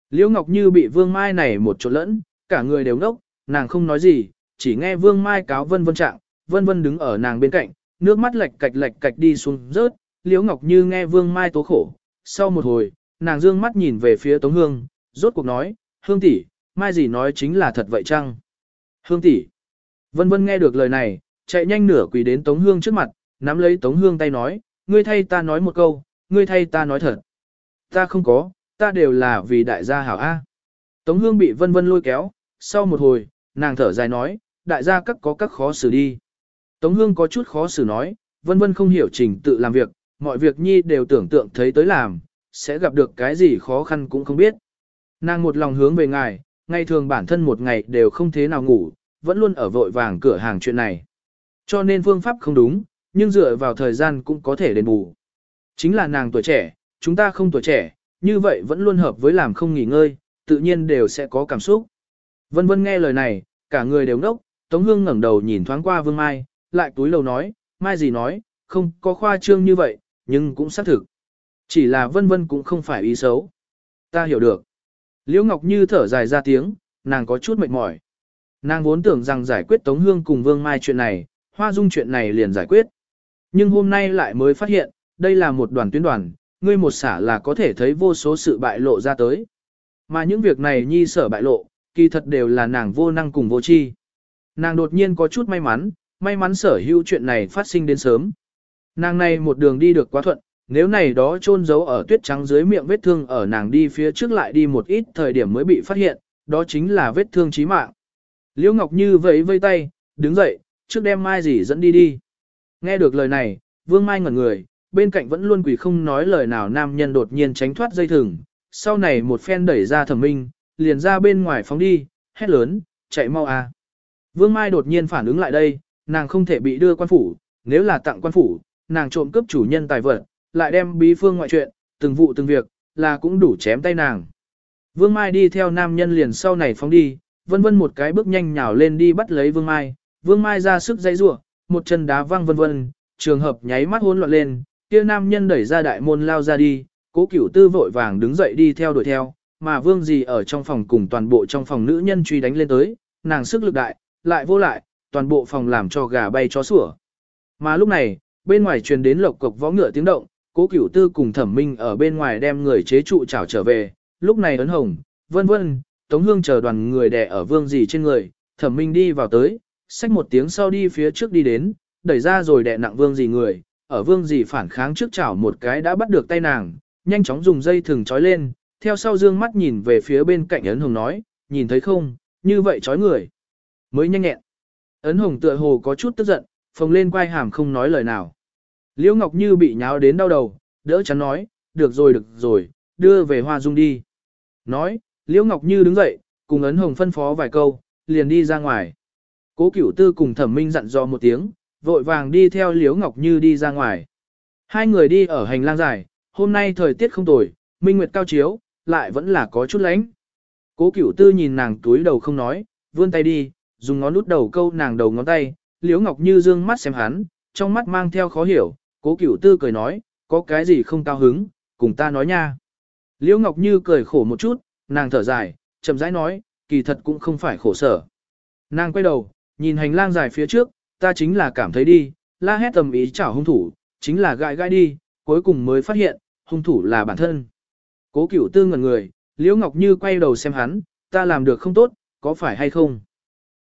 S1: Liễu Ngọc Như bị Vương Mai này một chỗ lẫn, cả người đều ngốc, nàng không nói gì, chỉ nghe Vương Mai cáo vân vân trạng, vân vân đứng ở nàng bên cạnh, nước mắt lệch cạch lệch cạch đi xuống rớt, Liễu Ngọc Như nghe Vương Mai tố khổ, sau một hồi, nàng dương mắt nhìn về phía Tống Hương, rốt cuộc nói, Hương tỷ, Mai gì nói chính là thật vậy chăng? Hương tỷ, vân vân nghe được lời này, chạy nhanh nửa quỳ đến Tống Hương trước mặt, nắm lấy Tống Hương tay nói, ngươi thay ta nói một câu, ngươi thay ta nói thật. Ta không có, ta đều là vì đại gia hảo A. Tống Hương bị vân vân lôi kéo, sau một hồi, nàng thở dài nói, đại gia các có các khó xử đi. Tống Hương có chút khó xử nói, vân vân không hiểu trình tự làm việc, mọi việc nhi đều tưởng tượng thấy tới làm, sẽ gặp được cái gì khó khăn cũng không biết. Nàng một lòng hướng về ngài, ngày thường bản thân một ngày đều không thế nào ngủ, vẫn luôn ở vội vàng cửa hàng chuyện này. Cho nên phương pháp không đúng, nhưng dựa vào thời gian cũng có thể đền bù. Chính là nàng tuổi trẻ, chúng ta không tuổi trẻ, như vậy vẫn luôn hợp với làm không nghỉ ngơi, tự nhiên đều sẽ có cảm xúc. Vân vân nghe lời này, cả người đều ngốc, Tống Hương ngẩng đầu nhìn thoáng qua Vương Mai, lại túi lầu nói, Mai gì nói, không có khoa trương như vậy, nhưng cũng xác thực. Chỉ là vân vân cũng không phải ý xấu. Ta hiểu được. Liễu Ngọc Như thở dài ra tiếng, nàng có chút mệt mỏi. Nàng vốn tưởng rằng giải quyết Tống Hương cùng Vương Mai chuyện này, Hoa Dung chuyện này liền giải quyết. Nhưng hôm nay lại mới phát hiện, đây là một đoàn tuyến đoàn, ngươi một xả là có thể thấy vô số sự bại lộ ra tới. Mà những việc này nhi sở bại lộ, kỳ thật đều là nàng vô năng cùng vô chi. Nàng đột nhiên có chút may mắn, may mắn sở hữu chuyện này phát sinh đến sớm. Nàng này một đường đi được quá thuận, nếu này đó chôn giấu ở tuyết trắng dưới miệng vết thương ở nàng đi phía trước lại đi một ít thời điểm mới bị phát hiện, đó chính là vết thương chí mạng. Liễu Ngọc Như vẫy vây tay, đứng dậy, trước đem Mai gì dẫn đi đi. Nghe được lời này, Vương Mai ngẩn người, bên cạnh vẫn luôn quỷ không nói lời nào nam nhân đột nhiên tránh thoát dây thừng, sau này một phen đẩy ra thẩm minh, liền ra bên ngoài phóng đi, hét lớn, chạy mau à. Vương Mai đột nhiên phản ứng lại đây, nàng không thể bị đưa quan phủ, nếu là tặng quan phủ, nàng trộm cướp chủ nhân tài vật, lại đem bí phương ngoại chuyện, từng vụ từng việc, là cũng đủ chém tay nàng. Vương Mai đi theo nam nhân liền sau này phóng đi, vân vân một cái bước nhanh nhào lên đi bắt lấy Vương Mai, Vương Mai ra sức dây rủa, một chân đá văng vân vân, trường hợp nháy mắt hỗn loạn lên, kia nam nhân đẩy ra đại môn lao ra đi, cố cửu tư vội vàng đứng dậy đi theo đuổi theo, mà vương gì ở trong phòng cùng toàn bộ trong phòng nữ nhân truy đánh lên tới, nàng sức lực đại, lại vô lại, toàn bộ phòng làm cho gà bay chó sủa. Mà lúc này, bên ngoài truyền đến lộc cộc võ ngựa tiếng động, cố cửu tư cùng thẩm minh ở bên ngoài đem người chế trụ chảo trở về, lúc này ấn hồng, vân vân, tống hương chờ đoàn người đè ở vương gì trên người, thẩm minh đi vào tới, xách một tiếng sau đi phía trước đi đến, đẩy ra rồi đè nặng vương gì người, ở vương gì phản kháng trước chảo một cái đã bắt được tay nàng, nhanh chóng dùng dây thừng trói lên, theo sau dương mắt nhìn về phía bên cạnh ấn hồng nói, nhìn thấy không, như vậy trói người. Mới nhanh nhẹn. Ấn hồng tựa hồ có chút tức giận, phồng lên quay hàm không nói lời nào. Liễu Ngọc Như bị nháo đến đau đầu, đỡ chắn nói, được rồi được rồi, đưa về hoa dung đi. Nói, Liễu Ngọc Như đứng dậy, cùng ấn hồng phân phó vài câu, liền đi ra ngoài. Cố cửu tư cùng thẩm minh dặn dò một tiếng, vội vàng đi theo Liễu Ngọc Như đi ra ngoài. Hai người đi ở hành lang dài, hôm nay thời tiết không tồi, minh nguyệt cao chiếu, lại vẫn là có chút lánh. Cố cửu tư nhìn nàng túi đầu không nói, vươn tay đi, dùng ngón út đầu câu nàng đầu ngón tay, Liễu Ngọc Như dương mắt xem hắn, trong mắt mang theo khó hiểu, cố cửu tư cười nói, có cái gì không cao hứng, cùng ta nói nha. Liễu Ngọc Như cười khổ một chút, nàng thở dài, chậm rãi nói, kỳ thật cũng không phải khổ sở. Nàng quay đầu, nhìn hành lang dài phía trước, ta chính là cảm thấy đi, la hét tầm ý chảo hung thủ, chính là gãi gãi đi, cuối cùng mới phát hiện, hung thủ là bản thân. Cố cửu tư ngẩn người, Liễu Ngọc Như quay đầu xem hắn, ta làm được không tốt, có phải hay không?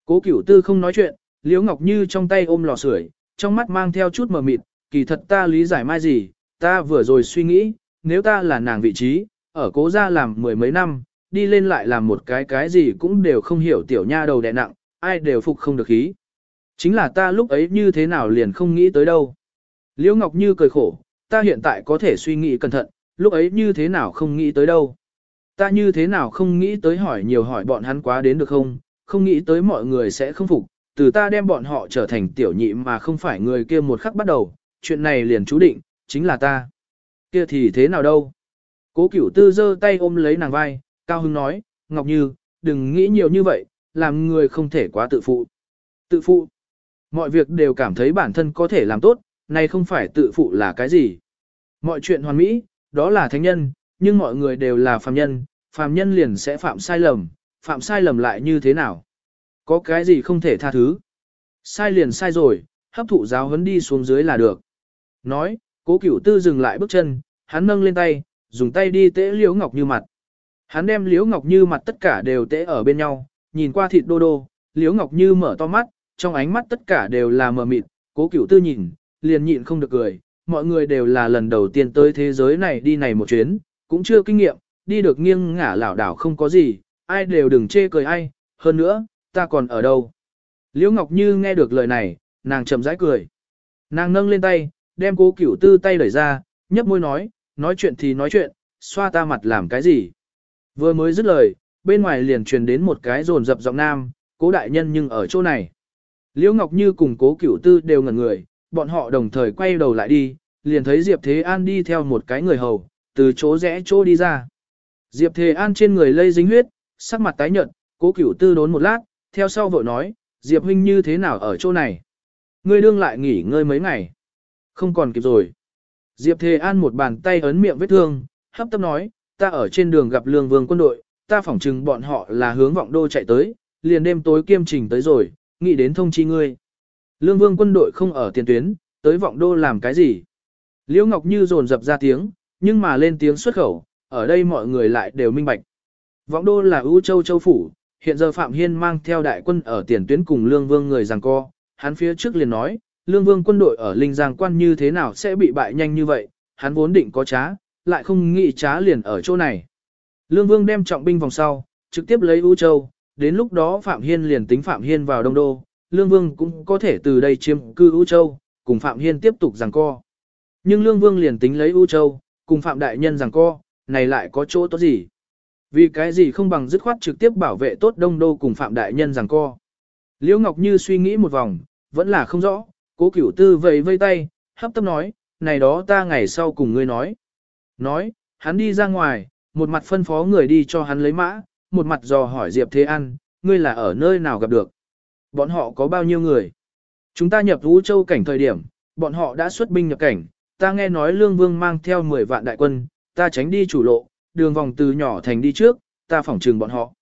S1: Cố cửu tư không nói chuyện, Liễu Ngọc Như trong tay ôm lò sưởi, trong mắt mang theo chút mờ mịt, kỳ thật ta lý giải mai gì, ta vừa rồi suy nghĩ, nếu ta là nàng vị trí, ở cố gia làm mười mấy năm, đi lên lại làm một cái cái gì cũng đều không hiểu tiểu nha đầu đẹ nặng, ai đều phục không được khí. Chính là ta lúc ấy như thế nào liền không nghĩ tới đâu. Liễu Ngọc Như cười khổ, ta hiện tại có thể suy nghĩ cẩn thận, lúc ấy như thế nào không nghĩ tới đâu. Ta như thế nào không nghĩ tới hỏi nhiều hỏi bọn hắn quá đến được không, không nghĩ tới mọi người sẽ không phục, từ ta đem bọn họ trở thành tiểu nhị mà không phải người kia một khắc bắt đầu, chuyện này liền chú định, chính là ta. Kia thì thế nào đâu? Cố cửu tư giơ tay ôm lấy nàng vai, cao hưng nói, Ngọc Như, đừng nghĩ nhiều như vậy, làm người không thể quá tự phụ. Tự phụ. Mọi việc đều cảm thấy bản thân có thể làm tốt, này không phải tự phụ là cái gì. Mọi chuyện hoàn mỹ, đó là thánh nhân, nhưng mọi người đều là phàm nhân, phàm nhân liền sẽ phạm sai lầm, phạm sai lầm lại như thế nào? Có cái gì không thể tha thứ? Sai liền sai rồi, hấp thụ giáo huấn đi xuống dưới là được. Nói, cố cửu tư dừng lại bước chân, hắn nâng lên tay, dùng tay đi tễ liễu ngọc như mặt. Hắn đem liễu ngọc như mặt tất cả đều tễ ở bên nhau, nhìn qua thịt đô đô, liễu ngọc như mở to mắt, trong ánh mắt tất cả đều là mờ mịt, cố cửu tư nhìn, liền nhịn không được cười, mọi người đều là lần đầu tiên tới thế giới này đi này một chuyến, cũng chưa kinh nghiệm, đi được nghiêng ngả lảo đảo không có gì, ai đều đừng chê cười ai, hơn nữa, ta còn ở đâu. Liễu Ngọc Như nghe được lời này, nàng chậm rãi cười. Nàng nâng lên tay, đem cố cửu tư tay đẩy ra, nhấp môi nói, nói chuyện thì nói chuyện, xoa ta mặt làm cái gì. Vừa mới dứt lời, bên ngoài liền truyền đến một cái rồn rập giọng nam, cố đại nhân nhưng ở chỗ này. Liễu Ngọc Như cùng cố cửu tư đều ngẩn người, bọn họ đồng thời quay đầu lại đi, liền thấy Diệp Thế An đi theo một cái người hầu, từ chỗ rẽ chỗ đi ra. Diệp Thế An trên người lây dính huyết, sắc mặt tái nhợt, cố cửu tư đốn một lát, theo sau vội nói, Diệp huynh như thế nào ở chỗ này? Ngươi đương lại nghỉ ngơi mấy ngày. Không còn kịp rồi. Diệp Thế An một bàn tay ấn miệng vết thương, hấp tấp nói, ta ở trên đường gặp lương vương quân đội, ta phỏng chừng bọn họ là hướng vọng đô chạy tới, liền đêm tối kiêm trình tới rồi, nghĩ đến thông chi ngươi. Lương vương quân đội không ở tiền tuyến, tới vọng đô làm cái gì? Liễu Ngọc Như dồn dập ra tiếng, nhưng mà lên tiếng xuất khẩu, ở đây mọi người lại đều minh bạch. Vọng đô là ưu châu châu phủ, hiện giờ Phạm Hiên mang theo đại quân ở tiền tuyến cùng Lương Vương người giằng co, hắn phía trước liền nói, Lương Vương quân đội ở Linh Giang quan như thế nào sẽ bị bại nhanh như vậy, hắn vốn định có trá, lại không nghĩ trá liền ở chỗ này. Lương Vương đem trọng binh vòng sau, trực tiếp lấy ưu châu, đến lúc đó Phạm Hiên liền tính Phạm Hiên vào Đông Đô, Lương Vương cũng có thể từ đây chiếm cư u châu, cùng Phạm Hiên tiếp tục giằng co. Nhưng Lương Vương liền tính lấy u châu, cùng Phạm Đại Nhân giằng co, này lại có chỗ tốt gì? Vì cái gì không bằng dứt khoát trực tiếp bảo vệ tốt đông đô cùng Phạm Đại Nhân giằng co. Liễu Ngọc Như suy nghĩ một vòng, vẫn là không rõ, cố cửu tư vẫy vây tay, hấp tấp nói, này đó ta ngày sau cùng ngươi nói. Nói, hắn đi ra ngoài, một mặt phân phó người đi cho hắn lấy mã, một mặt dò hỏi Diệp Thế An, ngươi là ở nơi nào gặp được. Bọn họ có bao nhiêu người? Chúng ta nhập Vũ Châu cảnh thời điểm, bọn họ đã xuất binh nhập cảnh, ta nghe nói Lương Vương mang theo 10 vạn đại quân, ta tránh đi chủ lộ, đường vòng từ nhỏ thành đi trước, ta phỏng trừng bọn họ.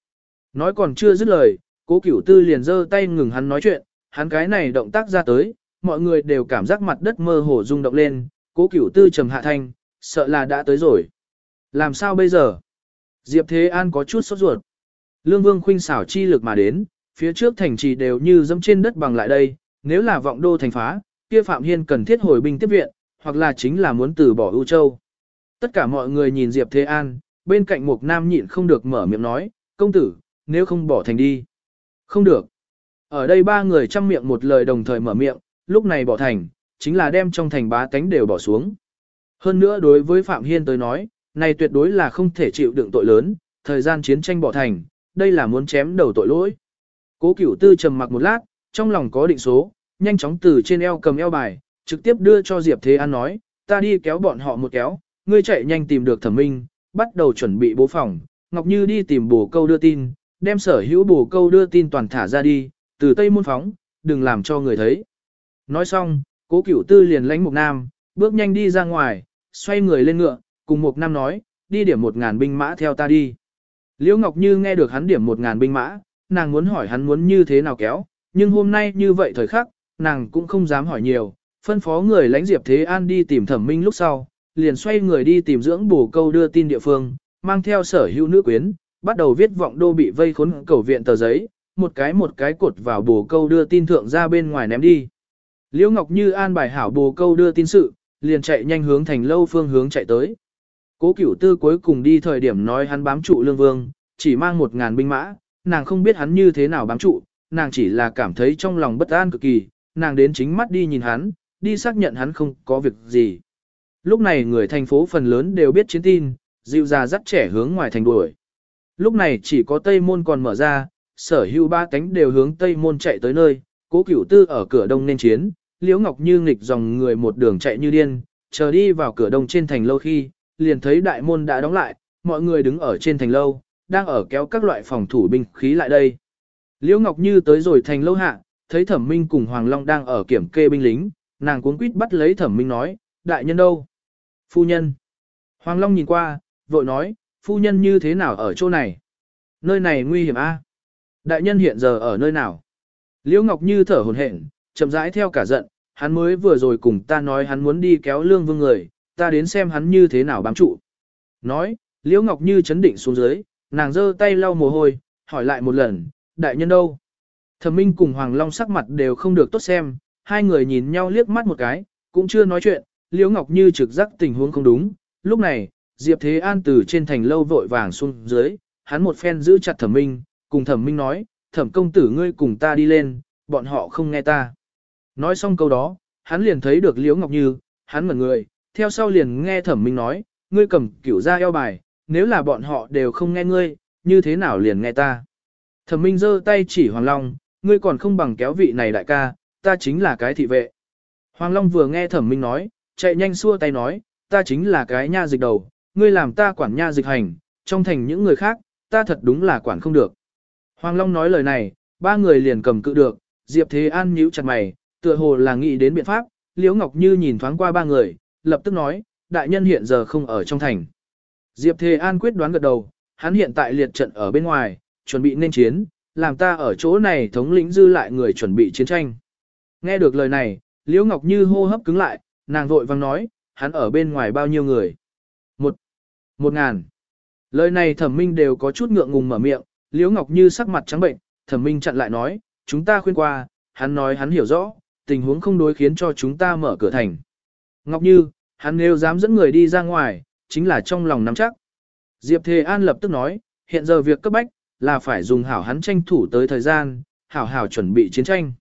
S1: Nói còn chưa dứt lời, cố cửu tư liền giơ tay ngừng hắn nói chuyện, hắn cái này động tác ra tới, mọi người đều cảm giác mặt đất mơ hồ rung động lên, cố cửu tư trầm hạ thanh, sợ là đã tới rồi. Làm sao bây giờ? Diệp Thế An có chút sốt ruột. Lương Vương khuynh xảo chi lực mà đến, phía trước thành trì đều như dẫm trên đất bằng lại đây, nếu là vọng đô thành phá, kia Phạm Hiên cần thiết hồi binh tiếp viện, hoặc là chính là muốn từ bỏ ưu châu. Tất cả mọi người nhìn Diệp Thế An, bên cạnh Mục nam nhịn không được mở miệng nói, công tử, nếu không bỏ thành đi. Không được. Ở đây ba người chăm miệng một lời đồng thời mở miệng, lúc này bỏ thành, chính là đem trong thành bá tánh đều bỏ xuống. Hơn nữa đối với Phạm Hiên tới nói, này tuyệt đối là không thể chịu đựng tội lớn, thời gian chiến tranh bỏ thành, đây là muốn chém đầu tội lỗi. Cố cửu tư trầm mặc một lát, trong lòng có định số, nhanh chóng từ trên eo cầm eo bài, trực tiếp đưa cho Diệp Thế An nói, ta đi kéo bọn họ một kéo, ngươi chạy nhanh tìm được thẩm minh, bắt đầu chuẩn bị bố phòng, Ngọc Như đi tìm bổ câu đưa tin, đem sở hữu bổ câu đưa tin toàn thả ra đi, từ Tây Môn phóng, đừng làm cho người thấy. Nói xong, cố cửu tư liền lãnh Mục Nam, bước nhanh đi ra ngoài, xoay người lên ngựa, cùng một Nam nói, đi điểm một ngàn binh mã theo ta đi. Liễu Ngọc Như nghe được hắn điểm một ngàn binh mã, nàng muốn hỏi hắn muốn như thế nào kéo, nhưng hôm nay như vậy thời khắc, nàng cũng không dám hỏi nhiều, phân phó người lãnh Diệp Thế An đi tìm thẩm minh lúc sau, liền xoay người đi tìm dưỡng bổ câu đưa tin địa phương, mang theo sở hữu nữ quyến, bắt đầu viết vọng đô bị vây khốn cầu viện tờ giấy, một cái một cái cột vào bổ câu đưa tin thượng ra bên ngoài ném đi. Liễu Ngọc Như an bài hảo bổ câu đưa tin sự, liền chạy nhanh hướng thành lâu phương hướng chạy tới. Cố cửu tư cuối cùng đi thời điểm nói hắn bám trụ lương vương, chỉ mang một ngàn binh mã, nàng không biết hắn như thế nào bám trụ, nàng chỉ là cảm thấy trong lòng bất an cực kỳ, nàng đến chính mắt đi nhìn hắn, đi xác nhận hắn không có việc gì. Lúc này người thành phố phần lớn đều biết chiến tin, dịu già dắt trẻ hướng ngoài thành đuổi. Lúc này chỉ có Tây Môn còn mở ra, sở hữu ba cánh đều hướng Tây Môn chạy tới nơi, cố cửu tư ở cửa đông nên chiến, Liễu Ngọc Như nghịch dòng người một đường chạy như điên, chờ đi vào cửa đông trên thành lâu khi, liền thấy đại môn đã đóng lại, mọi người đứng ở trên thành lâu, đang ở kéo các loại phòng thủ binh khí lại đây. Liễu Ngọc Như tới rồi thành lâu hạ, thấy Thẩm Minh cùng Hoàng Long đang ở kiểm kê binh lính, nàng cuống quýt bắt lấy Thẩm Minh nói, đại nhân đâu? Phu nhân. Hoàng Long nhìn qua, vội nói, phu nhân như thế nào ở chỗ này? Nơi này nguy hiểm a. Đại nhân hiện giờ ở nơi nào? Liễu Ngọc Như thở hổn hển, chậm rãi theo cả giận, hắn mới vừa rồi cùng ta nói hắn muốn đi kéo lương vương người, ta đến xem hắn như thế nào bám trụ. Nói, Liễu Ngọc Như chấn định xuống dưới, nàng giơ tay lau mồ hôi, hỏi lại một lần, đại nhân đâu? Thẩm Minh cùng Hoàng Long sắc mặt đều không được tốt xem, hai người nhìn nhau liếc mắt một cái, cũng chưa nói chuyện, Liễu Ngọc Như trực giác tình huống không đúng, lúc này, Diệp Thế An từ trên thành lâu vội vàng xuống dưới, hắn một phen giữ chặt Thẩm Minh, cùng Thẩm Minh nói, Thẩm công tử ngươi cùng ta đi lên, bọn họ không nghe ta. Nói xong câu đó, hắn liền thấy được Liễu Ngọc Như, hắn ngẩn người, theo sau liền nghe Thẩm Minh nói, ngươi cầm cửu ra eo bài, nếu là bọn họ đều không nghe ngươi, như thế nào liền nghe ta. Thẩm Minh giơ tay chỉ Hoàng Long, ngươi còn không bằng kéo vị này đại ca, ta chính là cái thị vệ. Hoàng Long vừa nghe Thẩm Minh nói, chạy nhanh xua tay nói, ta chính là cái nha dịch đầu, ngươi làm ta quản nha dịch hành, trong thành những người khác, ta thật đúng là quản không được. Hoàng Long nói lời này, ba người liền cầm cự được, Diệp Thế An nhíu chặt mày, tựa hồ là nghĩ đến biện pháp, Liễu Ngọc Như nhìn thoáng qua ba người, lập tức nói, đại nhân hiện giờ không ở trong thành. Diệp Thế An quyết đoán gật đầu, hắn hiện tại liệt trận ở bên ngoài, chuẩn bị nên chiến, làm ta ở chỗ này thống lĩnh dư lại người chuẩn bị chiến tranh. Nghe được lời này, Liễu Ngọc Như hô hấp cứng lại, nàng vội vang nói, hắn ở bên ngoài bao nhiêu người? Một, một ngàn. Lời này thẩm minh đều có chút ngượng ngùng mở miệng, Liễu Ngọc Như sắc mặt trắng bệnh, thẩm minh chặn lại nói, chúng ta khuyên qua, hắn nói hắn hiểu rõ, tình huống không đối khiến cho chúng ta mở cửa thành. Ngọc Như, hắn nếu dám dẫn người đi ra ngoài, chính là trong lòng nắm chắc. Diệp Thề An lập tức nói, hiện giờ việc cấp bách, là phải dùng hảo hắn tranh thủ tới thời gian, hảo hảo chuẩn bị chiến tranh.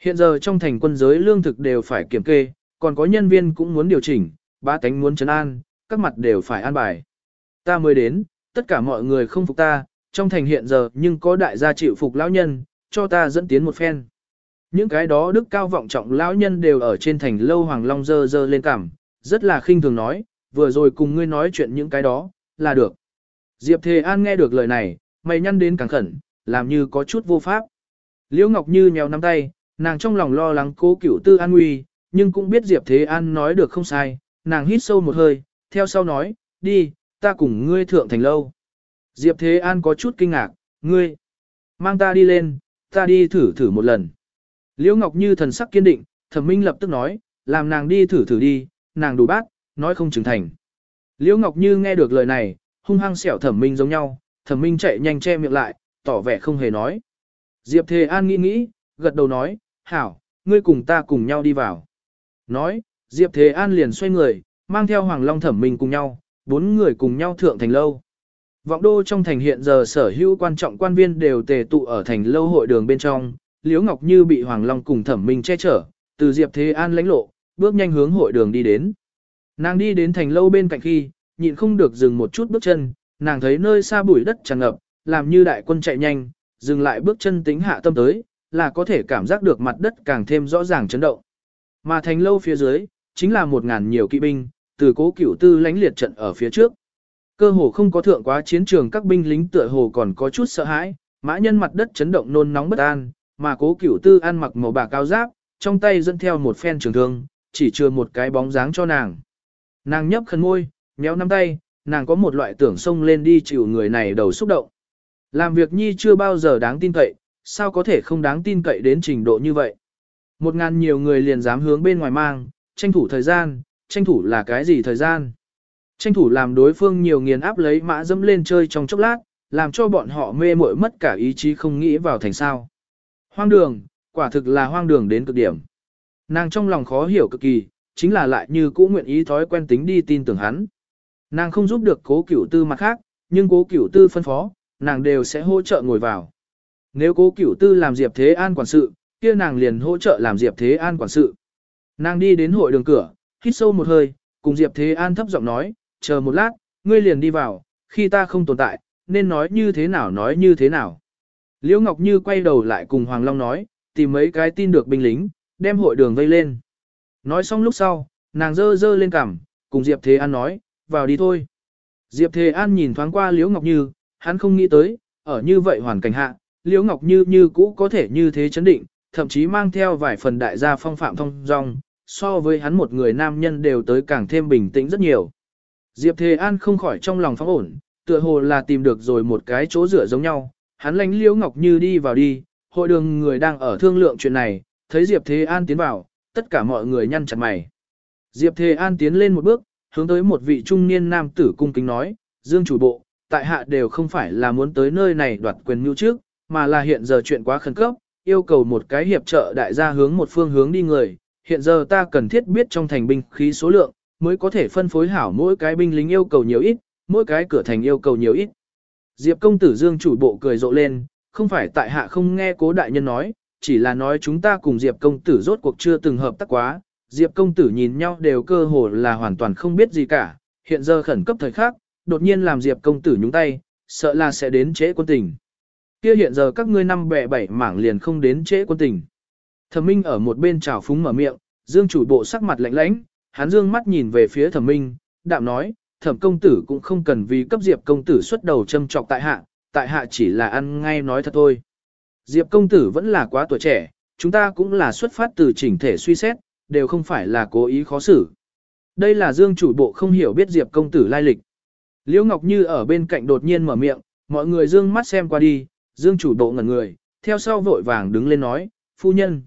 S1: Hiện giờ trong thành quân giới lương thực đều phải kiểm kê, còn có nhân viên cũng muốn điều chỉnh, ba tánh muốn trấn an, các mặt đều phải an bài. Ta mới đến, tất cả mọi người không phục ta, trong thành hiện giờ nhưng có đại gia chịu phục lão nhân, cho ta dẫn tiến một phen. Những cái đó đức cao vọng trọng lão nhân đều ở trên thành lâu hoàng long dơ dơ lên cảm, rất là khinh thường nói, vừa rồi cùng ngươi nói chuyện những cái đó, là được. Diệp Thề An nghe được lời này, mày nhăn đến càng khẩn, làm như có chút vô pháp. Liễu Ngọc Như nhéo nắm tay, nàng trong lòng lo lắng cố cửu tư an nguy, nhưng cũng biết Diệp Thế An nói được không sai, nàng hít sâu một hơi, theo sau nói, đi, ta cùng ngươi thượng thành lâu. Diệp Thế An có chút kinh ngạc, ngươi, mang ta đi lên, ta đi thử thử một lần. Liễu Ngọc Như thần sắc kiên định, thẩm minh lập tức nói, làm nàng đi thử thử đi, nàng đủ bát, nói không chứng thành. Liễu Ngọc Như nghe được lời này, hung hăng xẻo thẩm minh giống nhau, thẩm minh chạy nhanh che miệng lại, tỏ vẻ không hề nói. Diệp Thề An nghĩ nghĩ, gật đầu nói, hảo, ngươi cùng ta cùng nhau đi vào. Nói, Diệp Thế An liền xoay người, mang theo Hoàng Long thẩm minh cùng nhau, bốn người cùng nhau thượng thành lâu. Vọng đô trong thành hiện giờ sở hữu quan trọng quan viên đều tề tụ ở thành lâu hội đường bên trong, Liễu Ngọc Như bị Hoàng Long cùng thẩm minh che chở, từ Diệp Thế An lãnh lộ, bước nhanh hướng hội đường đi đến. Nàng đi đến thành lâu bên cạnh khi, nhịn không được dừng một chút bước chân, nàng thấy nơi xa bụi đất tràn ngập, làm như đại quân chạy nhanh, dừng lại bước chân tính hạ tâm tới, là có thể cảm giác được mặt đất càng thêm rõ ràng chấn động. Mà thành lâu phía dưới, chính là một ngàn nhiều kỵ binh, từ cố cửu tư lãnh liệt trận ở phía trước. Cơ hồ không có thượng quá chiến trường các binh lính tựa hồ còn có chút sợ hãi, mã nhân mặt đất chấn động nôn nóng bất an, mà cố cửu tư ăn mặc màu bạc cao giáp, trong tay dẫn theo một phen trường thương, chỉ chưa một cái bóng dáng cho nàng. Nàng nhấp khẩn môi, méo nắm tay, nàng có một loại tưởng xông lên đi chịu người này đầu xúc động. Làm việc nhi chưa bao giờ đáng tin cậy, sao có thể không đáng tin cậy đến trình độ như vậy. Một ngàn nhiều người liền dám hướng bên ngoài mang, tranh thủ thời gian, tranh thủ là cái gì thời gian. Tranh thủ làm đối phương nhiều nghiền áp lấy mã dẫm lên chơi trong chốc lát, làm cho bọn họ mê muội mất cả ý chí không nghĩ vào thành sao. Hoang đường, quả thực là hoang đường đến cực điểm. Nàng trong lòng khó hiểu cực kỳ, chính là lại như cũ nguyện ý thói quen tính đi tin tưởng hắn. Nàng không giúp được cố cửu tư mặt khác, nhưng cố cửu tư phân phó, nàng đều sẽ hỗ trợ ngồi vào. Nếu cố cửu tư làm Diệp Thế An quản sự, kia nàng liền hỗ trợ làm Diệp Thế An quản sự. Nàng đi đến hội đường cửa, hít sâu một hơi, cùng Diệp Thế An thấp giọng nói, chờ một lát, ngươi liền đi vào, khi ta không tồn tại, nên nói như thế nào nói như thế nào. Liễu Ngọc Như quay đầu lại cùng Hoàng Long nói, tìm mấy cái tin được binh lính, đem hội đường vây lên. Nói xong lúc sau, nàng dơ dơ lên cằm, cùng Diệp Thế An nói, vào đi thôi. Diệp Thế An nhìn thoáng qua Liễu Ngọc Như, hắn không nghĩ tới, ở như vậy hoàn cảnh hạ, Liễu Ngọc Như như cũ có thể như thế chấn định, thậm chí mang theo vài phần đại gia phong phạm thông dong, so với hắn một người nam nhân đều tới càng thêm bình tĩnh rất nhiều. Diệp Thế An không khỏi trong lòng phóng ổn, tựa hồ là tìm được rồi một cái chỗ rửa giống nhau, hắn lánh Liễu Ngọc Như đi vào đi, hội đường người đang ở thương lượng chuyện này, thấy Diệp Thế An tiến vào, tất cả mọi người nhăn chặt mày. Diệp Thế An tiến lên một bước, hướng tới một vị trung niên nam tử cung kính nói, Dương chủ bộ, tại hạ đều không phải là muốn tới nơi này đoạt quyền mưu trước, mà là hiện giờ chuyện quá khẩn cấp, yêu cầu một cái hiệp trợ đại gia hướng một phương hướng đi người. Hiện giờ ta cần thiết biết trong thành binh khí số lượng, mới có thể phân phối hảo mỗi cái binh lính yêu cầu nhiều ít, mỗi cái cửa thành yêu cầu nhiều ít. Diệp công tử Dương chủ bộ cười rộ lên, không phải tại hạ không nghe cố đại nhân nói, chỉ là nói chúng ta cùng Diệp công tử rốt cuộc chưa từng hợp tác quá, Diệp công tử nhìn nhau đều cơ hồ là hoàn toàn không biết gì cả, hiện giờ khẩn cấp thời khắc, đột nhiên làm Diệp công tử nhúng tay, sợ là sẽ đến trễ quân tình. Kia hiện giờ các ngươi năm bè bảy mảng liền không đến trễ quân tình. Thẩm Minh ở một bên trào phúng mở miệng, Dương chủ bộ sắc mặt lạnh lãnh, hắn dương mắt nhìn về phía Thẩm Minh, đạm nói, Thẩm công tử cũng không cần vì cấp Diệp công tử xuất đầu châm trọc tại hạ, tại hạ chỉ là ăn ngay nói thật thôi. Diệp công tử vẫn là quá tuổi trẻ, chúng ta cũng là xuất phát từ chỉnh thể suy xét, đều không phải là cố ý khó xử. Đây là Dương chủ bộ không hiểu biết Diệp công tử lai lịch. Liễu Ngọc Như ở bên cạnh đột nhiên mở miệng, mọi người dương mắt xem qua đi, Dương chủ bộ ngẩn người, theo sau vội vàng đứng lên nói, phu nhân.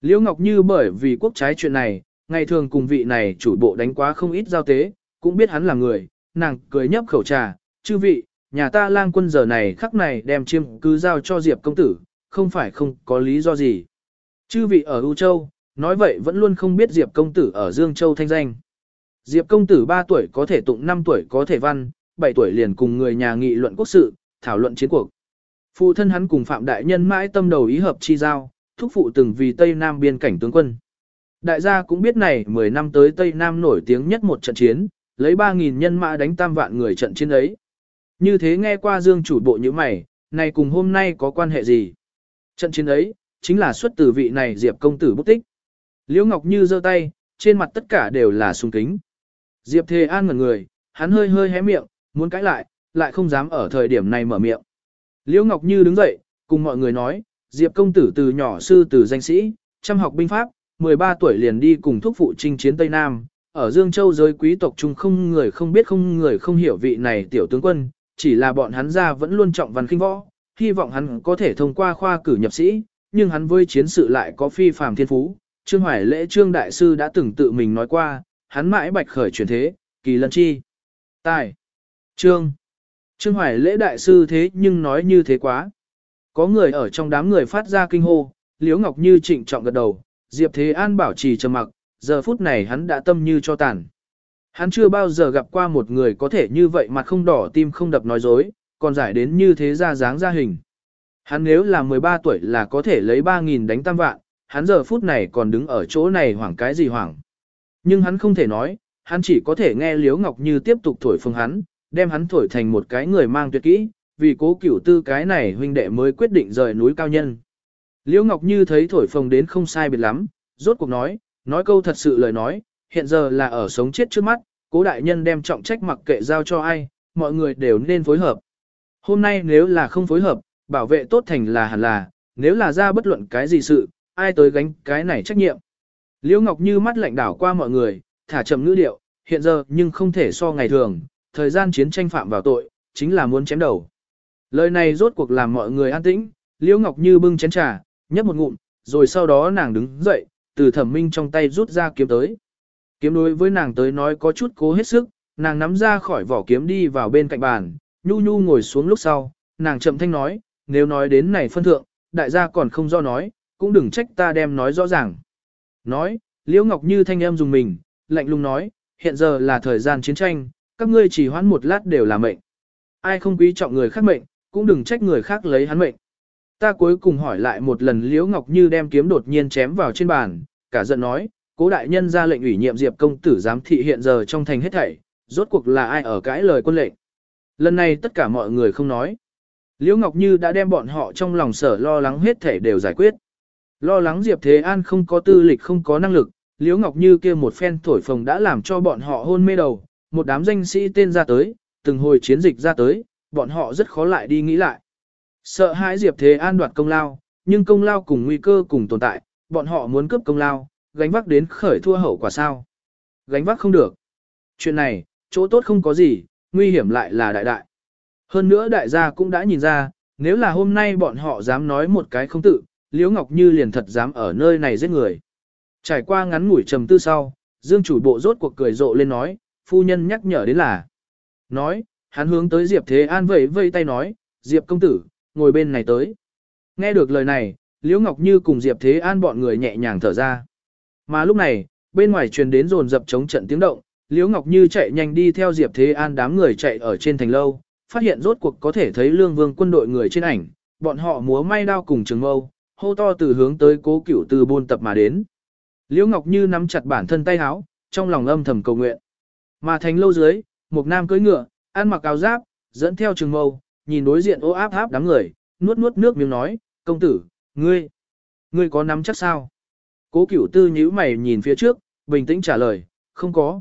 S1: Liễu Ngọc Như bởi vì quốc trái chuyện này, ngày thường cùng vị này chủ bộ đánh quá không ít giao tế, cũng biết hắn là người, nàng cười nhấp khẩu trà, chư vị, nhà ta lang quân giờ này khắc này đem chiêm cứ giao cho Diệp công tử, không phải không có lý do gì. Chư vị ở U Châu, nói vậy vẫn luôn không biết Diệp công tử ở Dương Châu thanh danh. Diệp công tử 3 tuổi có thể tụng 5 tuổi có thể văn, 7 tuổi liền cùng người nhà nghị luận quốc sự, thảo luận chiến cuộc. Phụ thân hắn cùng Phạm Đại Nhân mãi tâm đầu ý hợp chi giao, thúc phụ từng vì Tây Nam biên cảnh tướng quân. Đại gia cũng biết này 10 năm tới Tây Nam nổi tiếng nhất một trận chiến, lấy 3.000 nhân mã đánh tam vạn người trận chiến ấy. Như thế nghe qua Dương chủ bộ như mày, này cùng hôm nay có quan hệ gì? Trận chiến ấy, chính là xuất từ vị này Diệp công tử bút tích. Liễu Ngọc Như giơ tay, trên mặt tất cả đều là sung kính. Diệp Thề An ngẩn người, hắn hơi hơi hé miệng, muốn cãi lại, lại không dám ở thời điểm này mở miệng. Liễu Ngọc Như đứng dậy, cùng mọi người nói, Diệp công tử từ nhỏ sư từ danh sĩ, chăm học binh pháp, 13 tuổi liền đi cùng thúc phụ chinh chiến Tây Nam, ở Dương Châu giới quý tộc trung không người không biết không người không hiểu vị này tiểu tướng quân, chỉ là bọn hắn gia vẫn luôn trọng văn khinh võ, hy vọng hắn có thể thông qua khoa cử nhập sĩ, nhưng hắn với chiến sự lại có phi phàm thiên phú. Trương Hoài Lễ Trương Đại Sư đã từng tự mình nói qua, hắn mãi bạch khởi truyền thế, kỳ lân chi. Tài. Trương. Trương Hoài Lễ Đại Sư thế nhưng nói như thế quá. Có người ở trong đám người phát ra kinh hô, Liễu Ngọc Như trịnh trọng gật đầu, Diệp Thế An bảo trì trầm mặc, giờ phút này hắn đã tâm như cho tàn. Hắn chưa bao giờ gặp qua một người có thể như vậy mặt không đỏ tim không đập nói dối, còn giải đến như thế ra dáng ra hình. Hắn nếu là 13 tuổi là có thể lấy 3.000 đánh tam vạn, hắn giờ phút này còn đứng ở chỗ này hoảng cái gì hoảng. Nhưng hắn không thể nói, hắn chỉ có thể nghe Liễu Ngọc Như tiếp tục thổi phồng hắn, đem hắn thổi thành một cái người mang tuyệt kỹ, vì cố cửu tư cái này huynh đệ mới quyết định rời núi cao nhân. Liễu Ngọc Như thấy thổi phồng đến không sai biệt lắm, rốt cuộc nói, nói câu thật sự lời nói, hiện giờ là ở sống chết trước mắt, cố đại nhân đem trọng trách mặc kệ giao cho ai, mọi người đều nên phối hợp. Hôm nay nếu là không phối hợp, bảo vệ tốt thành là hẳn là, nếu là ra bất luận cái gì sự, ai tới gánh cái này trách nhiệm. Liễu Ngọc Như mắt lạnh đảo qua mọi người, thả chậm ngữ điệu, hiện giờ nhưng không thể so ngày thường, thời gian chiến tranh phạm vào tội, chính là muốn chém đầu. Lời này rốt cuộc làm mọi người an tĩnh, Liễu Ngọc Như bưng chén trà, nhấp một ngụm, rồi sau đó nàng đứng dậy, từ thẩm minh trong tay rút ra kiếm tới. Kiếm đối với nàng tới nói có chút cố hết sức, nàng nắm ra khỏi vỏ kiếm đi vào bên cạnh bàn, nhu nhu ngồi xuống lúc sau, nàng chậm thanh nói, nếu nói đến này phân thượng, đại gia còn không do nói, cũng đừng trách ta đem nói rõ ràng. Nói, Liễu Ngọc Như thanh em dùng mình, lạnh lùng nói, hiện giờ là thời gian chiến tranh, các ngươi chỉ hoãn một lát đều là mệnh. Ai không quý trọng người khác mệnh, cũng đừng trách người khác lấy hắn mệnh. Ta cuối cùng hỏi lại một lần Liễu Ngọc Như đem kiếm đột nhiên chém vào trên bàn, cả giận nói, cố đại nhân ra lệnh ủy nhiệm Diệp công tử giám thị hiện giờ trong thành hết thảy, rốt cuộc là ai ở cãi lời quân lệnh. Lần này tất cả mọi người không nói. Liễu Ngọc Như đã đem bọn họ trong lòng sở lo lắng hết thể đều giải quyết. Lo lắng Diệp Thế An không có tư lịch không có năng lực, Liễu Ngọc Như kia một phen thổi phồng đã làm cho bọn họ hôn mê đầu, một đám danh sĩ tên ra tới, từng hồi chiến dịch ra tới, bọn họ rất khó lại đi nghĩ lại. Sợ hãi Diệp Thế An đoạt công lao, nhưng công lao cùng nguy cơ cùng tồn tại, bọn họ muốn cướp công lao, gánh vác đến khởi thua hậu quả sao. Gánh vác không được. Chuyện này, chỗ tốt không có gì, nguy hiểm lại là đại đại. Hơn nữa đại gia cũng đã nhìn ra, nếu là hôm nay bọn họ dám nói một cái không tự, Liễu Ngọc Như liền thật dám ở nơi này giết người. Trải qua ngắn ngủi trầm tư sau, Dương chủ bộ rốt cuộc cười rộ lên nói, phu nhân nhắc nhở đến là. Nói, hắn hướng tới Diệp Thế An vẫy vây tay nói, Diệp công tử, ngồi bên này tới. Nghe được lời này, Liễu Ngọc Như cùng Diệp Thế An bọn người nhẹ nhàng thở ra. Mà lúc này, bên ngoài truyền đến rồn dập chống trận tiếng động, Liễu Ngọc Như chạy nhanh đi theo Diệp Thế An đám người chạy ở trên thành lâu, phát hiện rốt cuộc có thể thấy Lương Vương quân đội người trên ảnh, bọn họ múa may đao cùng trường mâu, hô to từ hướng tới cố cửu từ buôn tập mà đến. Liễu Ngọc Như nắm chặt bản thân tay háo, trong lòng âm thầm cầu nguyện. Mà thành lâu dưới, một nam cưỡi ngựa, ăn mặc áo giáp, dẫn theo trường mâu, nhìn đối diện ô áp áp đám người, nuốt nuốt nước miếng nói, công tử, ngươi, ngươi có nắm chắc sao? Cố cửu tư nhíu mày nhìn phía trước, bình tĩnh trả lời, không có.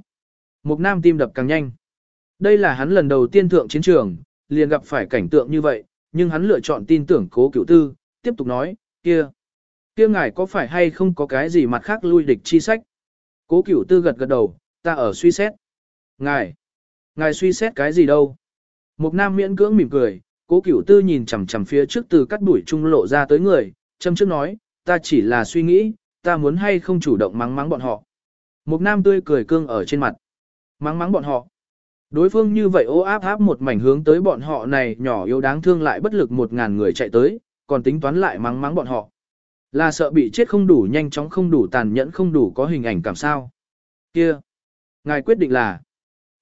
S1: Mục nam tim đập càng nhanh. Đây là hắn lần đầu tiên thượng chiến trường, liền gặp phải cảnh tượng như vậy, nhưng hắn lựa chọn tin tưởng cố Cựu tư, tiếp tục nói, kia. Kia ngài có phải hay không có cái gì mặt khác lui địch chi sách? Cố cửu tư gật gật đầu, ta ở suy xét. Ngài, ngài suy xét cái gì đâu? Mục nam miễn cưỡng mỉm cười, cố cửu tư nhìn chằm chằm phía trước từ cắt đuổi trung lộ ra tới người, châm trước nói, ta chỉ là suy nghĩ, ta muốn hay không chủ động mắng mắng bọn họ. Mục nam tươi cười cương ở trên mặt. Mắng mắng bọn họ. Đối phương như vậy ô áp áp một mảnh hướng tới bọn họ này nhỏ yếu đáng thương lại bất lực một ngàn người chạy tới, còn tính toán lại mắng mắng bọn họ. Là sợ bị chết không đủ nhanh chóng không đủ tàn nhẫn không đủ có hình ảnh cảm sao. Kia. Ngài quyết định là.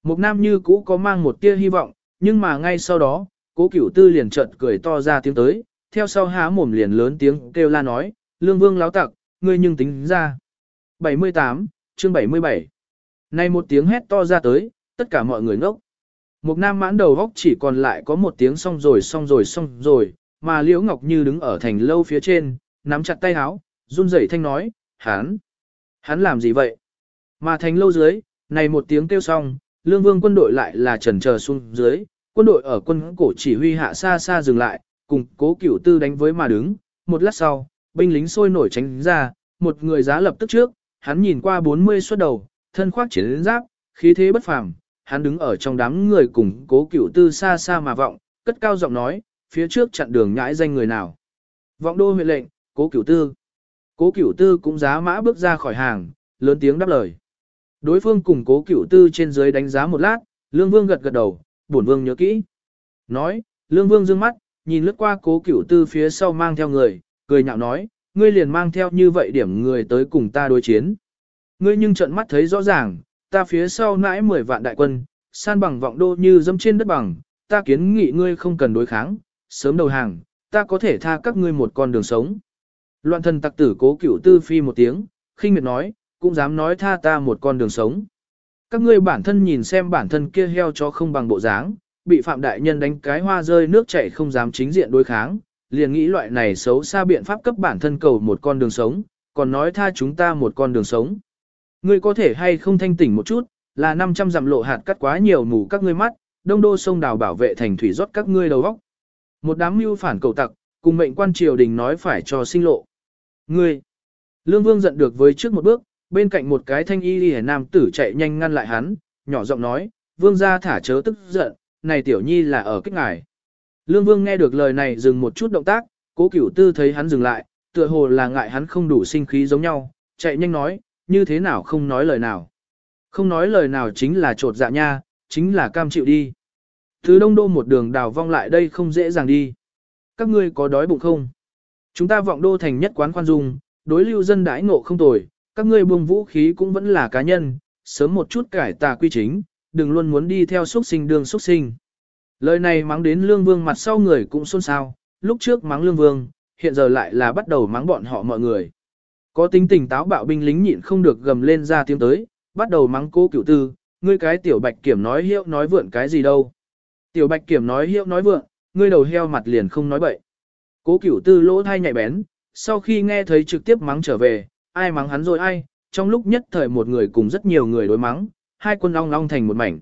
S1: Mục nam như cũ có mang một tia hy vọng, nhưng mà ngay sau đó, cố cửu tư liền trợn cười to ra tiếng tới, theo sau há mồm liền lớn tiếng kêu la nói, lương vương láo tặc, ngươi nhưng tính ra. 78, chương 77. Này một tiếng hét to ra tới, tất cả mọi người ngốc. Một nam mãn đầu góc chỉ còn lại có một tiếng xong rồi xong rồi xong rồi, mà Liễu Ngọc Như đứng ở thành lâu phía trên, nắm chặt tay áo, run rẩy thanh nói, hắn, hắn làm gì vậy? Mà thành lâu dưới, này một tiếng kêu xong, lương vương quân đội lại là trần chờ xuống dưới, quân đội ở quân cổ chỉ huy hạ xa xa dừng lại, cùng cố cửu tư đánh với mà đứng, một lát sau, binh lính sôi nổi tránh ra, một người giá lập tức trước, hắn nhìn qua 40 xuất đầu, thân khoác chiến giáp, khí thế bất phàm, hắn đứng ở trong đám người cùng cố cửu tư xa xa mà vọng, cất cao giọng nói, phía trước chặn đường nhãi danh người nào. Vọng đô huyện lệnh, cố cửu tư. Cố cửu tư cũng giá mã bước ra khỏi hàng, lớn tiếng đáp lời. Đối phương cùng cố cửu tư trên dưới đánh giá một lát, lương vương gật gật đầu, bổn vương nhớ kỹ. Nói, lương vương dương mắt, nhìn lướt qua cố cửu tư phía sau mang theo người, cười nhạo nói, ngươi liền mang theo như vậy điểm người tới cùng ta đối chiến. Ngươi nhưng trận mắt thấy rõ ràng, ta phía sau nãi 10 vạn đại quân, san bằng vọng đô như dâm trên đất bằng, ta kiến nghị ngươi không cần đối kháng, sớm đầu hàng, ta có thể tha các ngươi một con đường sống. Loạn thần tặc tử cố cửu tư phi một tiếng, khinh miệt nói, cũng dám nói tha ta một con đường sống. Các ngươi bản thân nhìn xem bản thân kia heo cho không bằng bộ dáng, bị phạm đại nhân đánh cái hoa rơi nước chảy không dám chính diện đối kháng, liền nghĩ loại này xấu xa biện pháp cấp bản thân cầu một con đường sống, còn nói tha chúng ta một con đường sống. Ngươi có thể hay không thanh tỉnh một chút, là 500 dặm lộ hạt cắt quá nhiều mù các ngươi mắt, đông đô sông đào bảo vệ thành thủy rót các ngươi đầu óc. Một đám mưu phản cầu tặc, cùng mệnh quan triều đình nói phải cho sinh lộ. Ngươi! Lương Vương giận được với trước một bước, bên cạnh một cái thanh y liễu nam tử chạy nhanh ngăn lại hắn, nhỏ giọng nói, Vương gia thả chớ tức giận, này tiểu nhi là ở kích ngài. Lương Vương nghe được lời này dừng một chút động tác, cố cửu tư thấy hắn dừng lại, tựa hồ là ngại hắn không đủ sinh khí giống nhau, chạy nhanh nói, như thế nào không nói lời nào. Không nói lời nào chính là trột dạ nha, chính là cam chịu đi. Từ đông đô một đường đào vong lại đây không dễ dàng đi. Các ngươi có đói bụng không? Chúng ta vọng đô thành nhất quán khoan dung, đối lưu dân đãi ngộ không tồi, các ngươi buông vũ khí cũng vẫn là cá nhân, sớm một chút cải tà quy chính, đừng luôn muốn đi theo xuất sinh đường xuất sinh. Lời này mắng đến lương vương mặt sau người cũng xôn xao, lúc trước mắng lương vương, hiện giờ lại là bắt đầu mắng bọn họ mọi người. Có tính tình táo bạo binh lính nhịn không được gầm lên ra tiếng tới, bắt đầu mắng cố cửu tư, ngươi cái tiểu bạch kiểm nói hiệu nói vượn cái gì đâu. Tiểu bạch kiểm nói hiệu nói vượn, ngươi đầu heo mặt liền không nói bậy. Cố cửu tư lỗ thai nhạy bén, sau khi nghe thấy trực tiếp mắng trở về, ai mắng hắn rồi ai, trong lúc nhất thời một người cùng rất nhiều người đối mắng, hai quân long long thành một mảnh.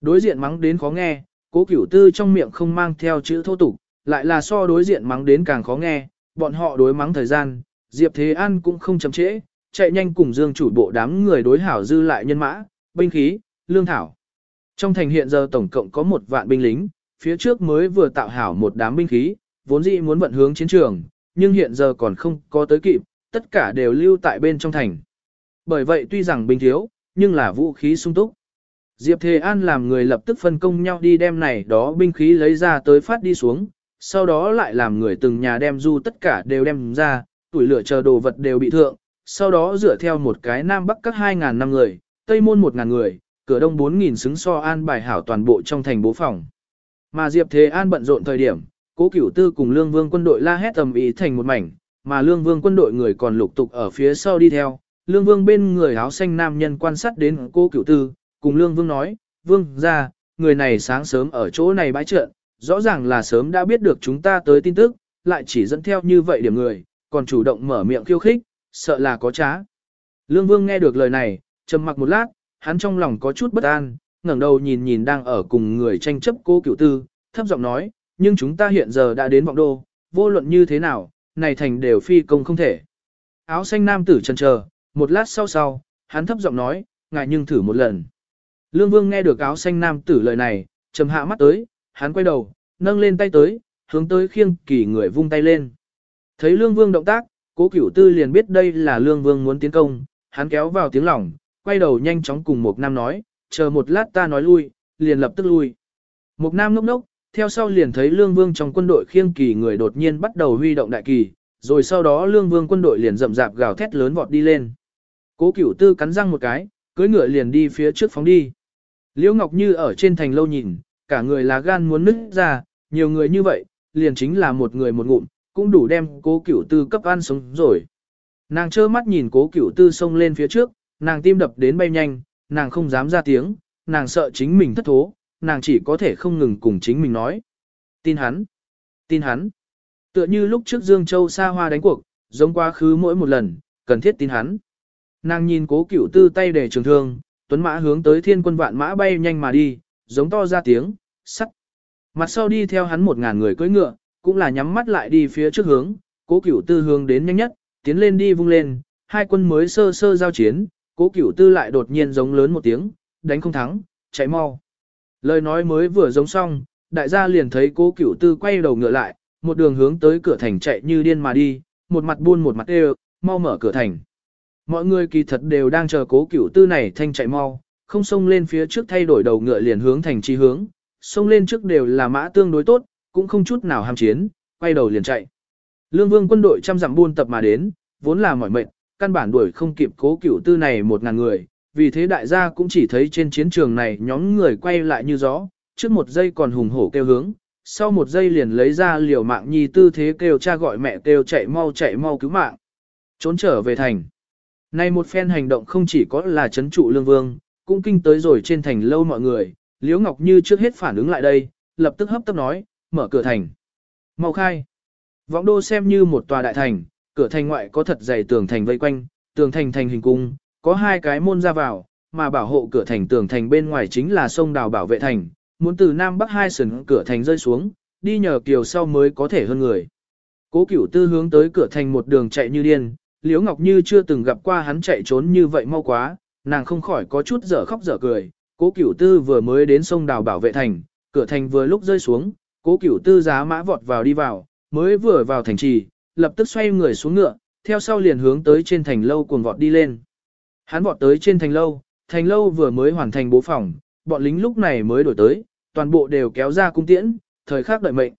S1: Đối diện mắng đến khó nghe, cố cửu tư trong miệng không mang theo chữ thô tục, lại là so đối diện mắng đến càng khó nghe, bọn họ đối mắng thời gian, Diệp Thế An cũng không chậm trễ, chạy nhanh cùng Dương chủ bộ đám người đối hảo dư lại nhân mã, binh khí, lương thảo. Trong thành hiện giờ tổng cộng có một vạn binh lính, phía trước mới vừa tạo hảo một đám binh khí, vốn dĩ muốn vận hướng chiến trường, nhưng hiện giờ còn không có tới kịp, tất cả đều lưu tại bên trong thành. Bởi vậy tuy rằng binh thiếu, nhưng là vũ khí sung túc. Diệp Thế An làm người lập tức phân công nhau đi đem này đó binh khí lấy ra tới phát đi xuống, sau đó lại làm người từng nhà đem du tất cả đều đem ra, tuổi lửa chờ đồ vật đều bị thượng, sau đó dựa theo một cái nam bắc các 2.000 năm người, tây môn 1.000 người, cửa đông 4.000 xứng so an bài hảo toàn bộ trong thành bố phòng. Mà Diệp Thế An bận rộn thời điểm, cố cửu tư cùng lương vương quân đội la hét tầm ý thành một mảnh, mà lương vương quân đội người còn lục tục ở phía sau đi theo. Lương vương bên người áo xanh nam nhân quan sát đến cô cửu tư, cùng lương vương nói, vương ra, người này sáng sớm ở chỗ này bãi trợn, rõ ràng là sớm đã biết được chúng ta tới tin tức, lại chỉ dẫn theo như vậy điểm người, còn chủ động mở miệng khiêu khích, sợ là có trá. Lương Vương nghe được lời này, trầm mặc một lát, hắn trong lòng có chút bất an, ngẩng đầu nhìn nhìn đang ở cùng người tranh chấp cô cửu tư, thấp giọng nói, nhưng chúng ta hiện giờ đã đến vọng đô, vô luận như thế nào, này thành đều phi công không thể. Áo xanh nam tử chần chờ, một lát sau sau, hắn thấp giọng nói, ngài nhưng thử một lần. Lương Vương nghe được áo xanh nam tử lời này, trầm hạ mắt tới, hắn quay đầu, nâng lên tay tới, hướng tới khiêng kỳ người vung tay lên. Thấy Lương Vương động tác, cố cửu tư liền biết đây là Lương Vương muốn tiến công, hắn kéo vào tiếng lỏng, quay đầu nhanh chóng cùng một nam nói, chờ một lát ta nói lui, liền lập tức lui. Một nam ngốc ngốc, theo sau liền thấy Lương Vương trong quân đội khiêng kỳ người đột nhiên bắt đầu huy động đại kỳ, rồi sau đó Lương Vương quân đội liền rậm rạp gào thét lớn vọt đi lên. Cố Cửu Tư cắn răng một cái, cưỡi ngựa liền đi phía trước phóng đi. Liễu Ngọc Như ở trên thành lâu nhìn, cả người là gan muốn nứt ra, nhiều người như vậy, liền chính là một người một ngụm, cũng đủ đem Cố Cửu Tư cấp ăn sống rồi. Nàng trơ mắt nhìn Cố Cửu Tư xông lên phía trước, nàng tim đập đến bay nhanh, nàng không dám ra tiếng, nàng sợ chính mình thất thố, nàng chỉ có thể không ngừng cùng chính mình nói. Tin hắn, tin hắn. Tựa như lúc trước Dương Châu xa hoa đánh cuộc, giống quá khứ mỗi một lần, cần thiết tin hắn. Nàng nhìn cố cửu tư tay để trường thương, tuấn mã hướng tới thiên quân vạn mã bay nhanh mà đi, giống to ra tiếng, sắt. Mặt sau đi theo hắn một ngàn người cưỡi ngựa, cũng là nhắm mắt lại đi phía trước hướng, cố cửu tư hướng đến nhanh nhất, tiến lên đi vung lên, hai quân mới sơ sơ giao chiến, cố cửu tư lại đột nhiên giống lớn một tiếng, đánh không thắng, chạy mau. Lời nói mới vừa giống xong, đại gia liền thấy cố cửu tư quay đầu ngựa lại, một đường hướng tới cửa thành chạy như điên mà đi, một mặt buôn một mặt đều, mau mở cửa thành. Mọi người kỳ thật đều đang chờ cố cửu tư này thanh chạy mau, không xông lên phía trước thay đổi đầu ngựa liền hướng thành chi hướng, xông lên trước đều là mã tương đối tốt, cũng không chút nào ham chiến, quay đầu liền chạy. Lương vương quân đội trăm dặm buôn tập mà đến, vốn là mỏi mệt, căn bản đuổi không kịp cố cửu tư này một ngàn người, vì thế đại gia cũng chỉ thấy trên chiến trường này nhóm người quay lại như gió, trước một giây còn hùng hổ kêu hướng, sau một giây liền lấy ra liều mạng nhi tư thế kêu cha gọi mẹ kêu chạy mau chạy mau cứu mạng. Trốn trở về thành. Nay một phen hành động không chỉ có là chấn trụ lương vương, cũng kinh tới rồi trên thành lâu mọi người, Liễu Ngọc Như trước hết phản ứng lại đây, lập tức hấp tấp nói, mở cửa thành. Mau khai. Võng đô xem như một tòa đại thành, cửa thành ngoại có thật dày tường thành vây quanh, tường thành thành hình cung, có hai cái môn ra vào, mà bảo hộ cửa thành tường thành bên ngoài chính là sông đào bảo vệ thành, muốn từ Nam Bắc hai sườn cửa thành rơi xuống, đi nhờ kiều sau mới có thể hơn người. Cố cửu tư hướng tới cửa thành một đường chạy như điên, Liễu Ngọc Như chưa từng gặp qua hắn chạy trốn như vậy mau quá, nàng không khỏi có chút dở khóc dở cười. Cố Cửu Tư vừa mới đến sông đào bảo vệ thành, cửa thành vừa lúc rơi xuống, Cố Cửu Tư giá mã vọt vào đi vào, mới vừa vào thành trì, lập tức xoay người xuống ngựa, theo sau liền hướng tới trên thành lâu cuồng vọt đi lên. Hắn vọt tới trên thành lâu, thành lâu vừa mới hoàn thành bố phòng, bọn lính lúc này mới đổi tới, toàn bộ đều kéo ra cung tiễn, thời khắc đợi mệnh.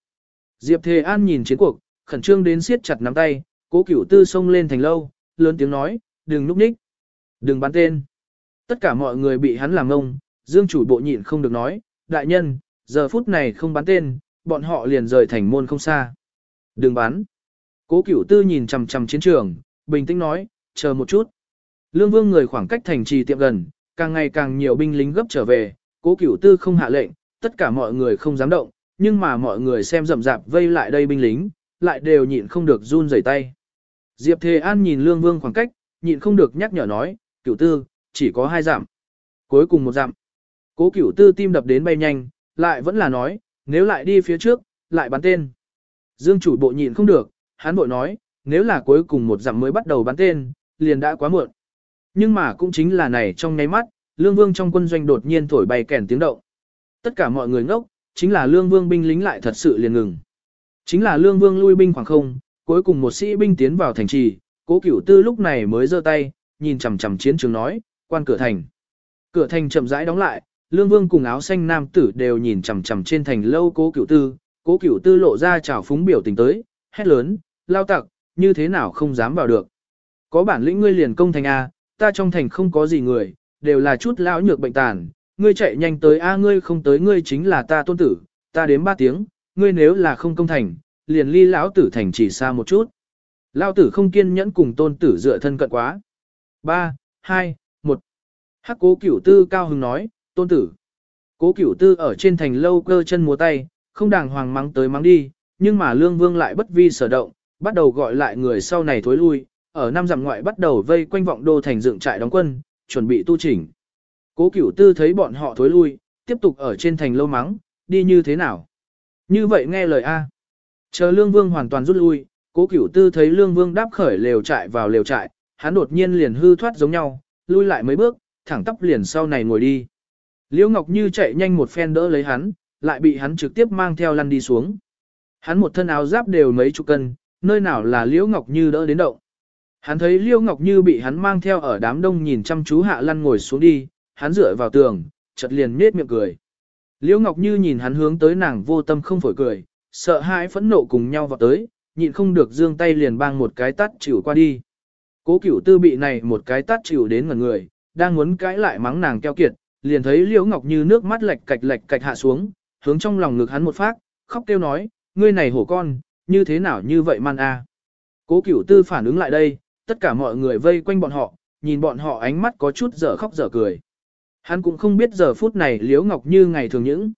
S1: Diệp Thề An nhìn chiến cuộc, khẩn trương đến siết chặt nắm tay, cố cửu tư xông lên thành lâu, lớn tiếng nói, đừng núp ních, đừng bắn tên. Tất cả mọi người bị hắn làm ngông, dương chủ bộ nhịn không được nói, đại nhân, giờ phút này không bắn tên, bọn họ liền rời thành môn không xa. Đừng bắn. Cố cửu tư nhìn chằm chằm chiến trường, bình tĩnh nói, chờ một chút. Lương vương người khoảng cách thành trì tiệm gần, càng ngày càng nhiều binh lính gấp trở về, cố cửu tư không hạ lệnh, tất cả mọi người không dám động, nhưng mà mọi người xem rậm rạp vây lại đây binh lính, lại đều nhịn không được run rẩy tay. Diệp Thề An nhìn Lương Vương khoảng cách, nhịn không được nhắc nhở nói, cửu tư, chỉ có hai giảm, Cuối cùng một giảm. Cố cửu tư tim đập đến bay nhanh, lại vẫn là nói, nếu lại đi phía trước, lại bắn tên. Dương chủ bộ nhịn không được, hắn bội nói, nếu là cuối cùng một dặm mới bắt đầu bắn tên, liền đã quá muộn. Nhưng mà cũng chính là này trong nháy mắt, Lương Vương trong quân doanh đột nhiên thổi bay kèn tiếng động. Tất cả mọi người ngốc, chính là Lương Vương binh lính lại thật sự liền ngừng. Chính là Lương Vương lui binh khoảng không, cuối cùng một sĩ binh tiến vào thành trì, cố cửu tư lúc này mới giơ tay, nhìn chằm chằm chiến trường nói, quan cửa thành. Cửa thành chậm rãi đóng lại, lương vương cùng áo xanh nam tử đều nhìn chằm chằm trên thành lâu cố cửu tư, cố cửu tư lộ ra trào phúng biểu tình tới, hét lớn, lao tặc, như thế nào không dám vào được. Có bản lĩnh ngươi liền công thành A, ta trong thành không có gì người, đều là chút lão nhược bệnh tàn, ngươi chạy nhanh tới A ngươi không tới ngươi chính là ta tôn tử, ta đếm ba tiếng, ngươi nếu là không công thành, liền ly lão tử thành chỉ xa một chút. Lão tử không kiên nhẫn cùng tôn tử dựa thân cận quá. 3, 2, 1. Hắc cố cửu tư cao hứng nói, tôn tử. Cố cửu tư ở trên thành lâu cơ chân múa tay, không đàng hoàng mắng tới mắng đi, nhưng mà Lương Vương lại bất vi sở động, bắt đầu gọi lại người sau này thối lui, ở năm dặm ngoại bắt đầu vây quanh vọng đô thành dựng trại đóng quân, chuẩn bị tu chỉnh. Cố Cửu Tư thấy bọn họ thối lui, tiếp tục ở trên thành lâu mắng, đi như thế nào? Như vậy nghe lời A. Chờ Lương Vương hoàn toàn rút lui, Cố Cửu Tư thấy Lương Vương đáp khởi lều trại vào lều trại, hắn đột nhiên liền hư thoát giống nhau, lui lại mấy bước, thẳng tắp liền sau này ngồi đi. Liễu Ngọc Như chạy nhanh một phen đỡ lấy hắn, lại bị hắn trực tiếp mang theo lăn đi xuống. Hắn một thân áo giáp đều mấy chục cân, nơi nào là Liễu Ngọc Như đỡ đến động. Hắn thấy Liễu Ngọc Như bị hắn mang theo ở đám đông nhìn chăm chú hạ lăn ngồi xuống đi, hắn dựa vào tường, chợt liền nhếch miệng cười. Liễu Ngọc Như nhìn hắn hướng tới nàng vô tâm không phổi cười, sợ hãi phẫn nộ cùng nhau vào tới, nhịn không được giương tay liền bang một cái tát chịu qua đi. Cố cửu tư bị này một cái tát chịu đến ngẩn người, đang muốn cãi lại mắng nàng keo kiệt, liền thấy Liễu Ngọc Như nước mắt lệch cạch lệch cạch hạ xuống, hướng trong lòng ngực hắn một phát, khóc kêu nói, ngươi này hổ con, như thế nào như vậy man a? Cố cửu tư phản ứng lại đây, tất cả mọi người vây quanh bọn họ, nhìn bọn họ ánh mắt có chút dở khóc dở cười. Hắn cũng không biết giờ phút này Liễu Ngọc Như ngày thường những.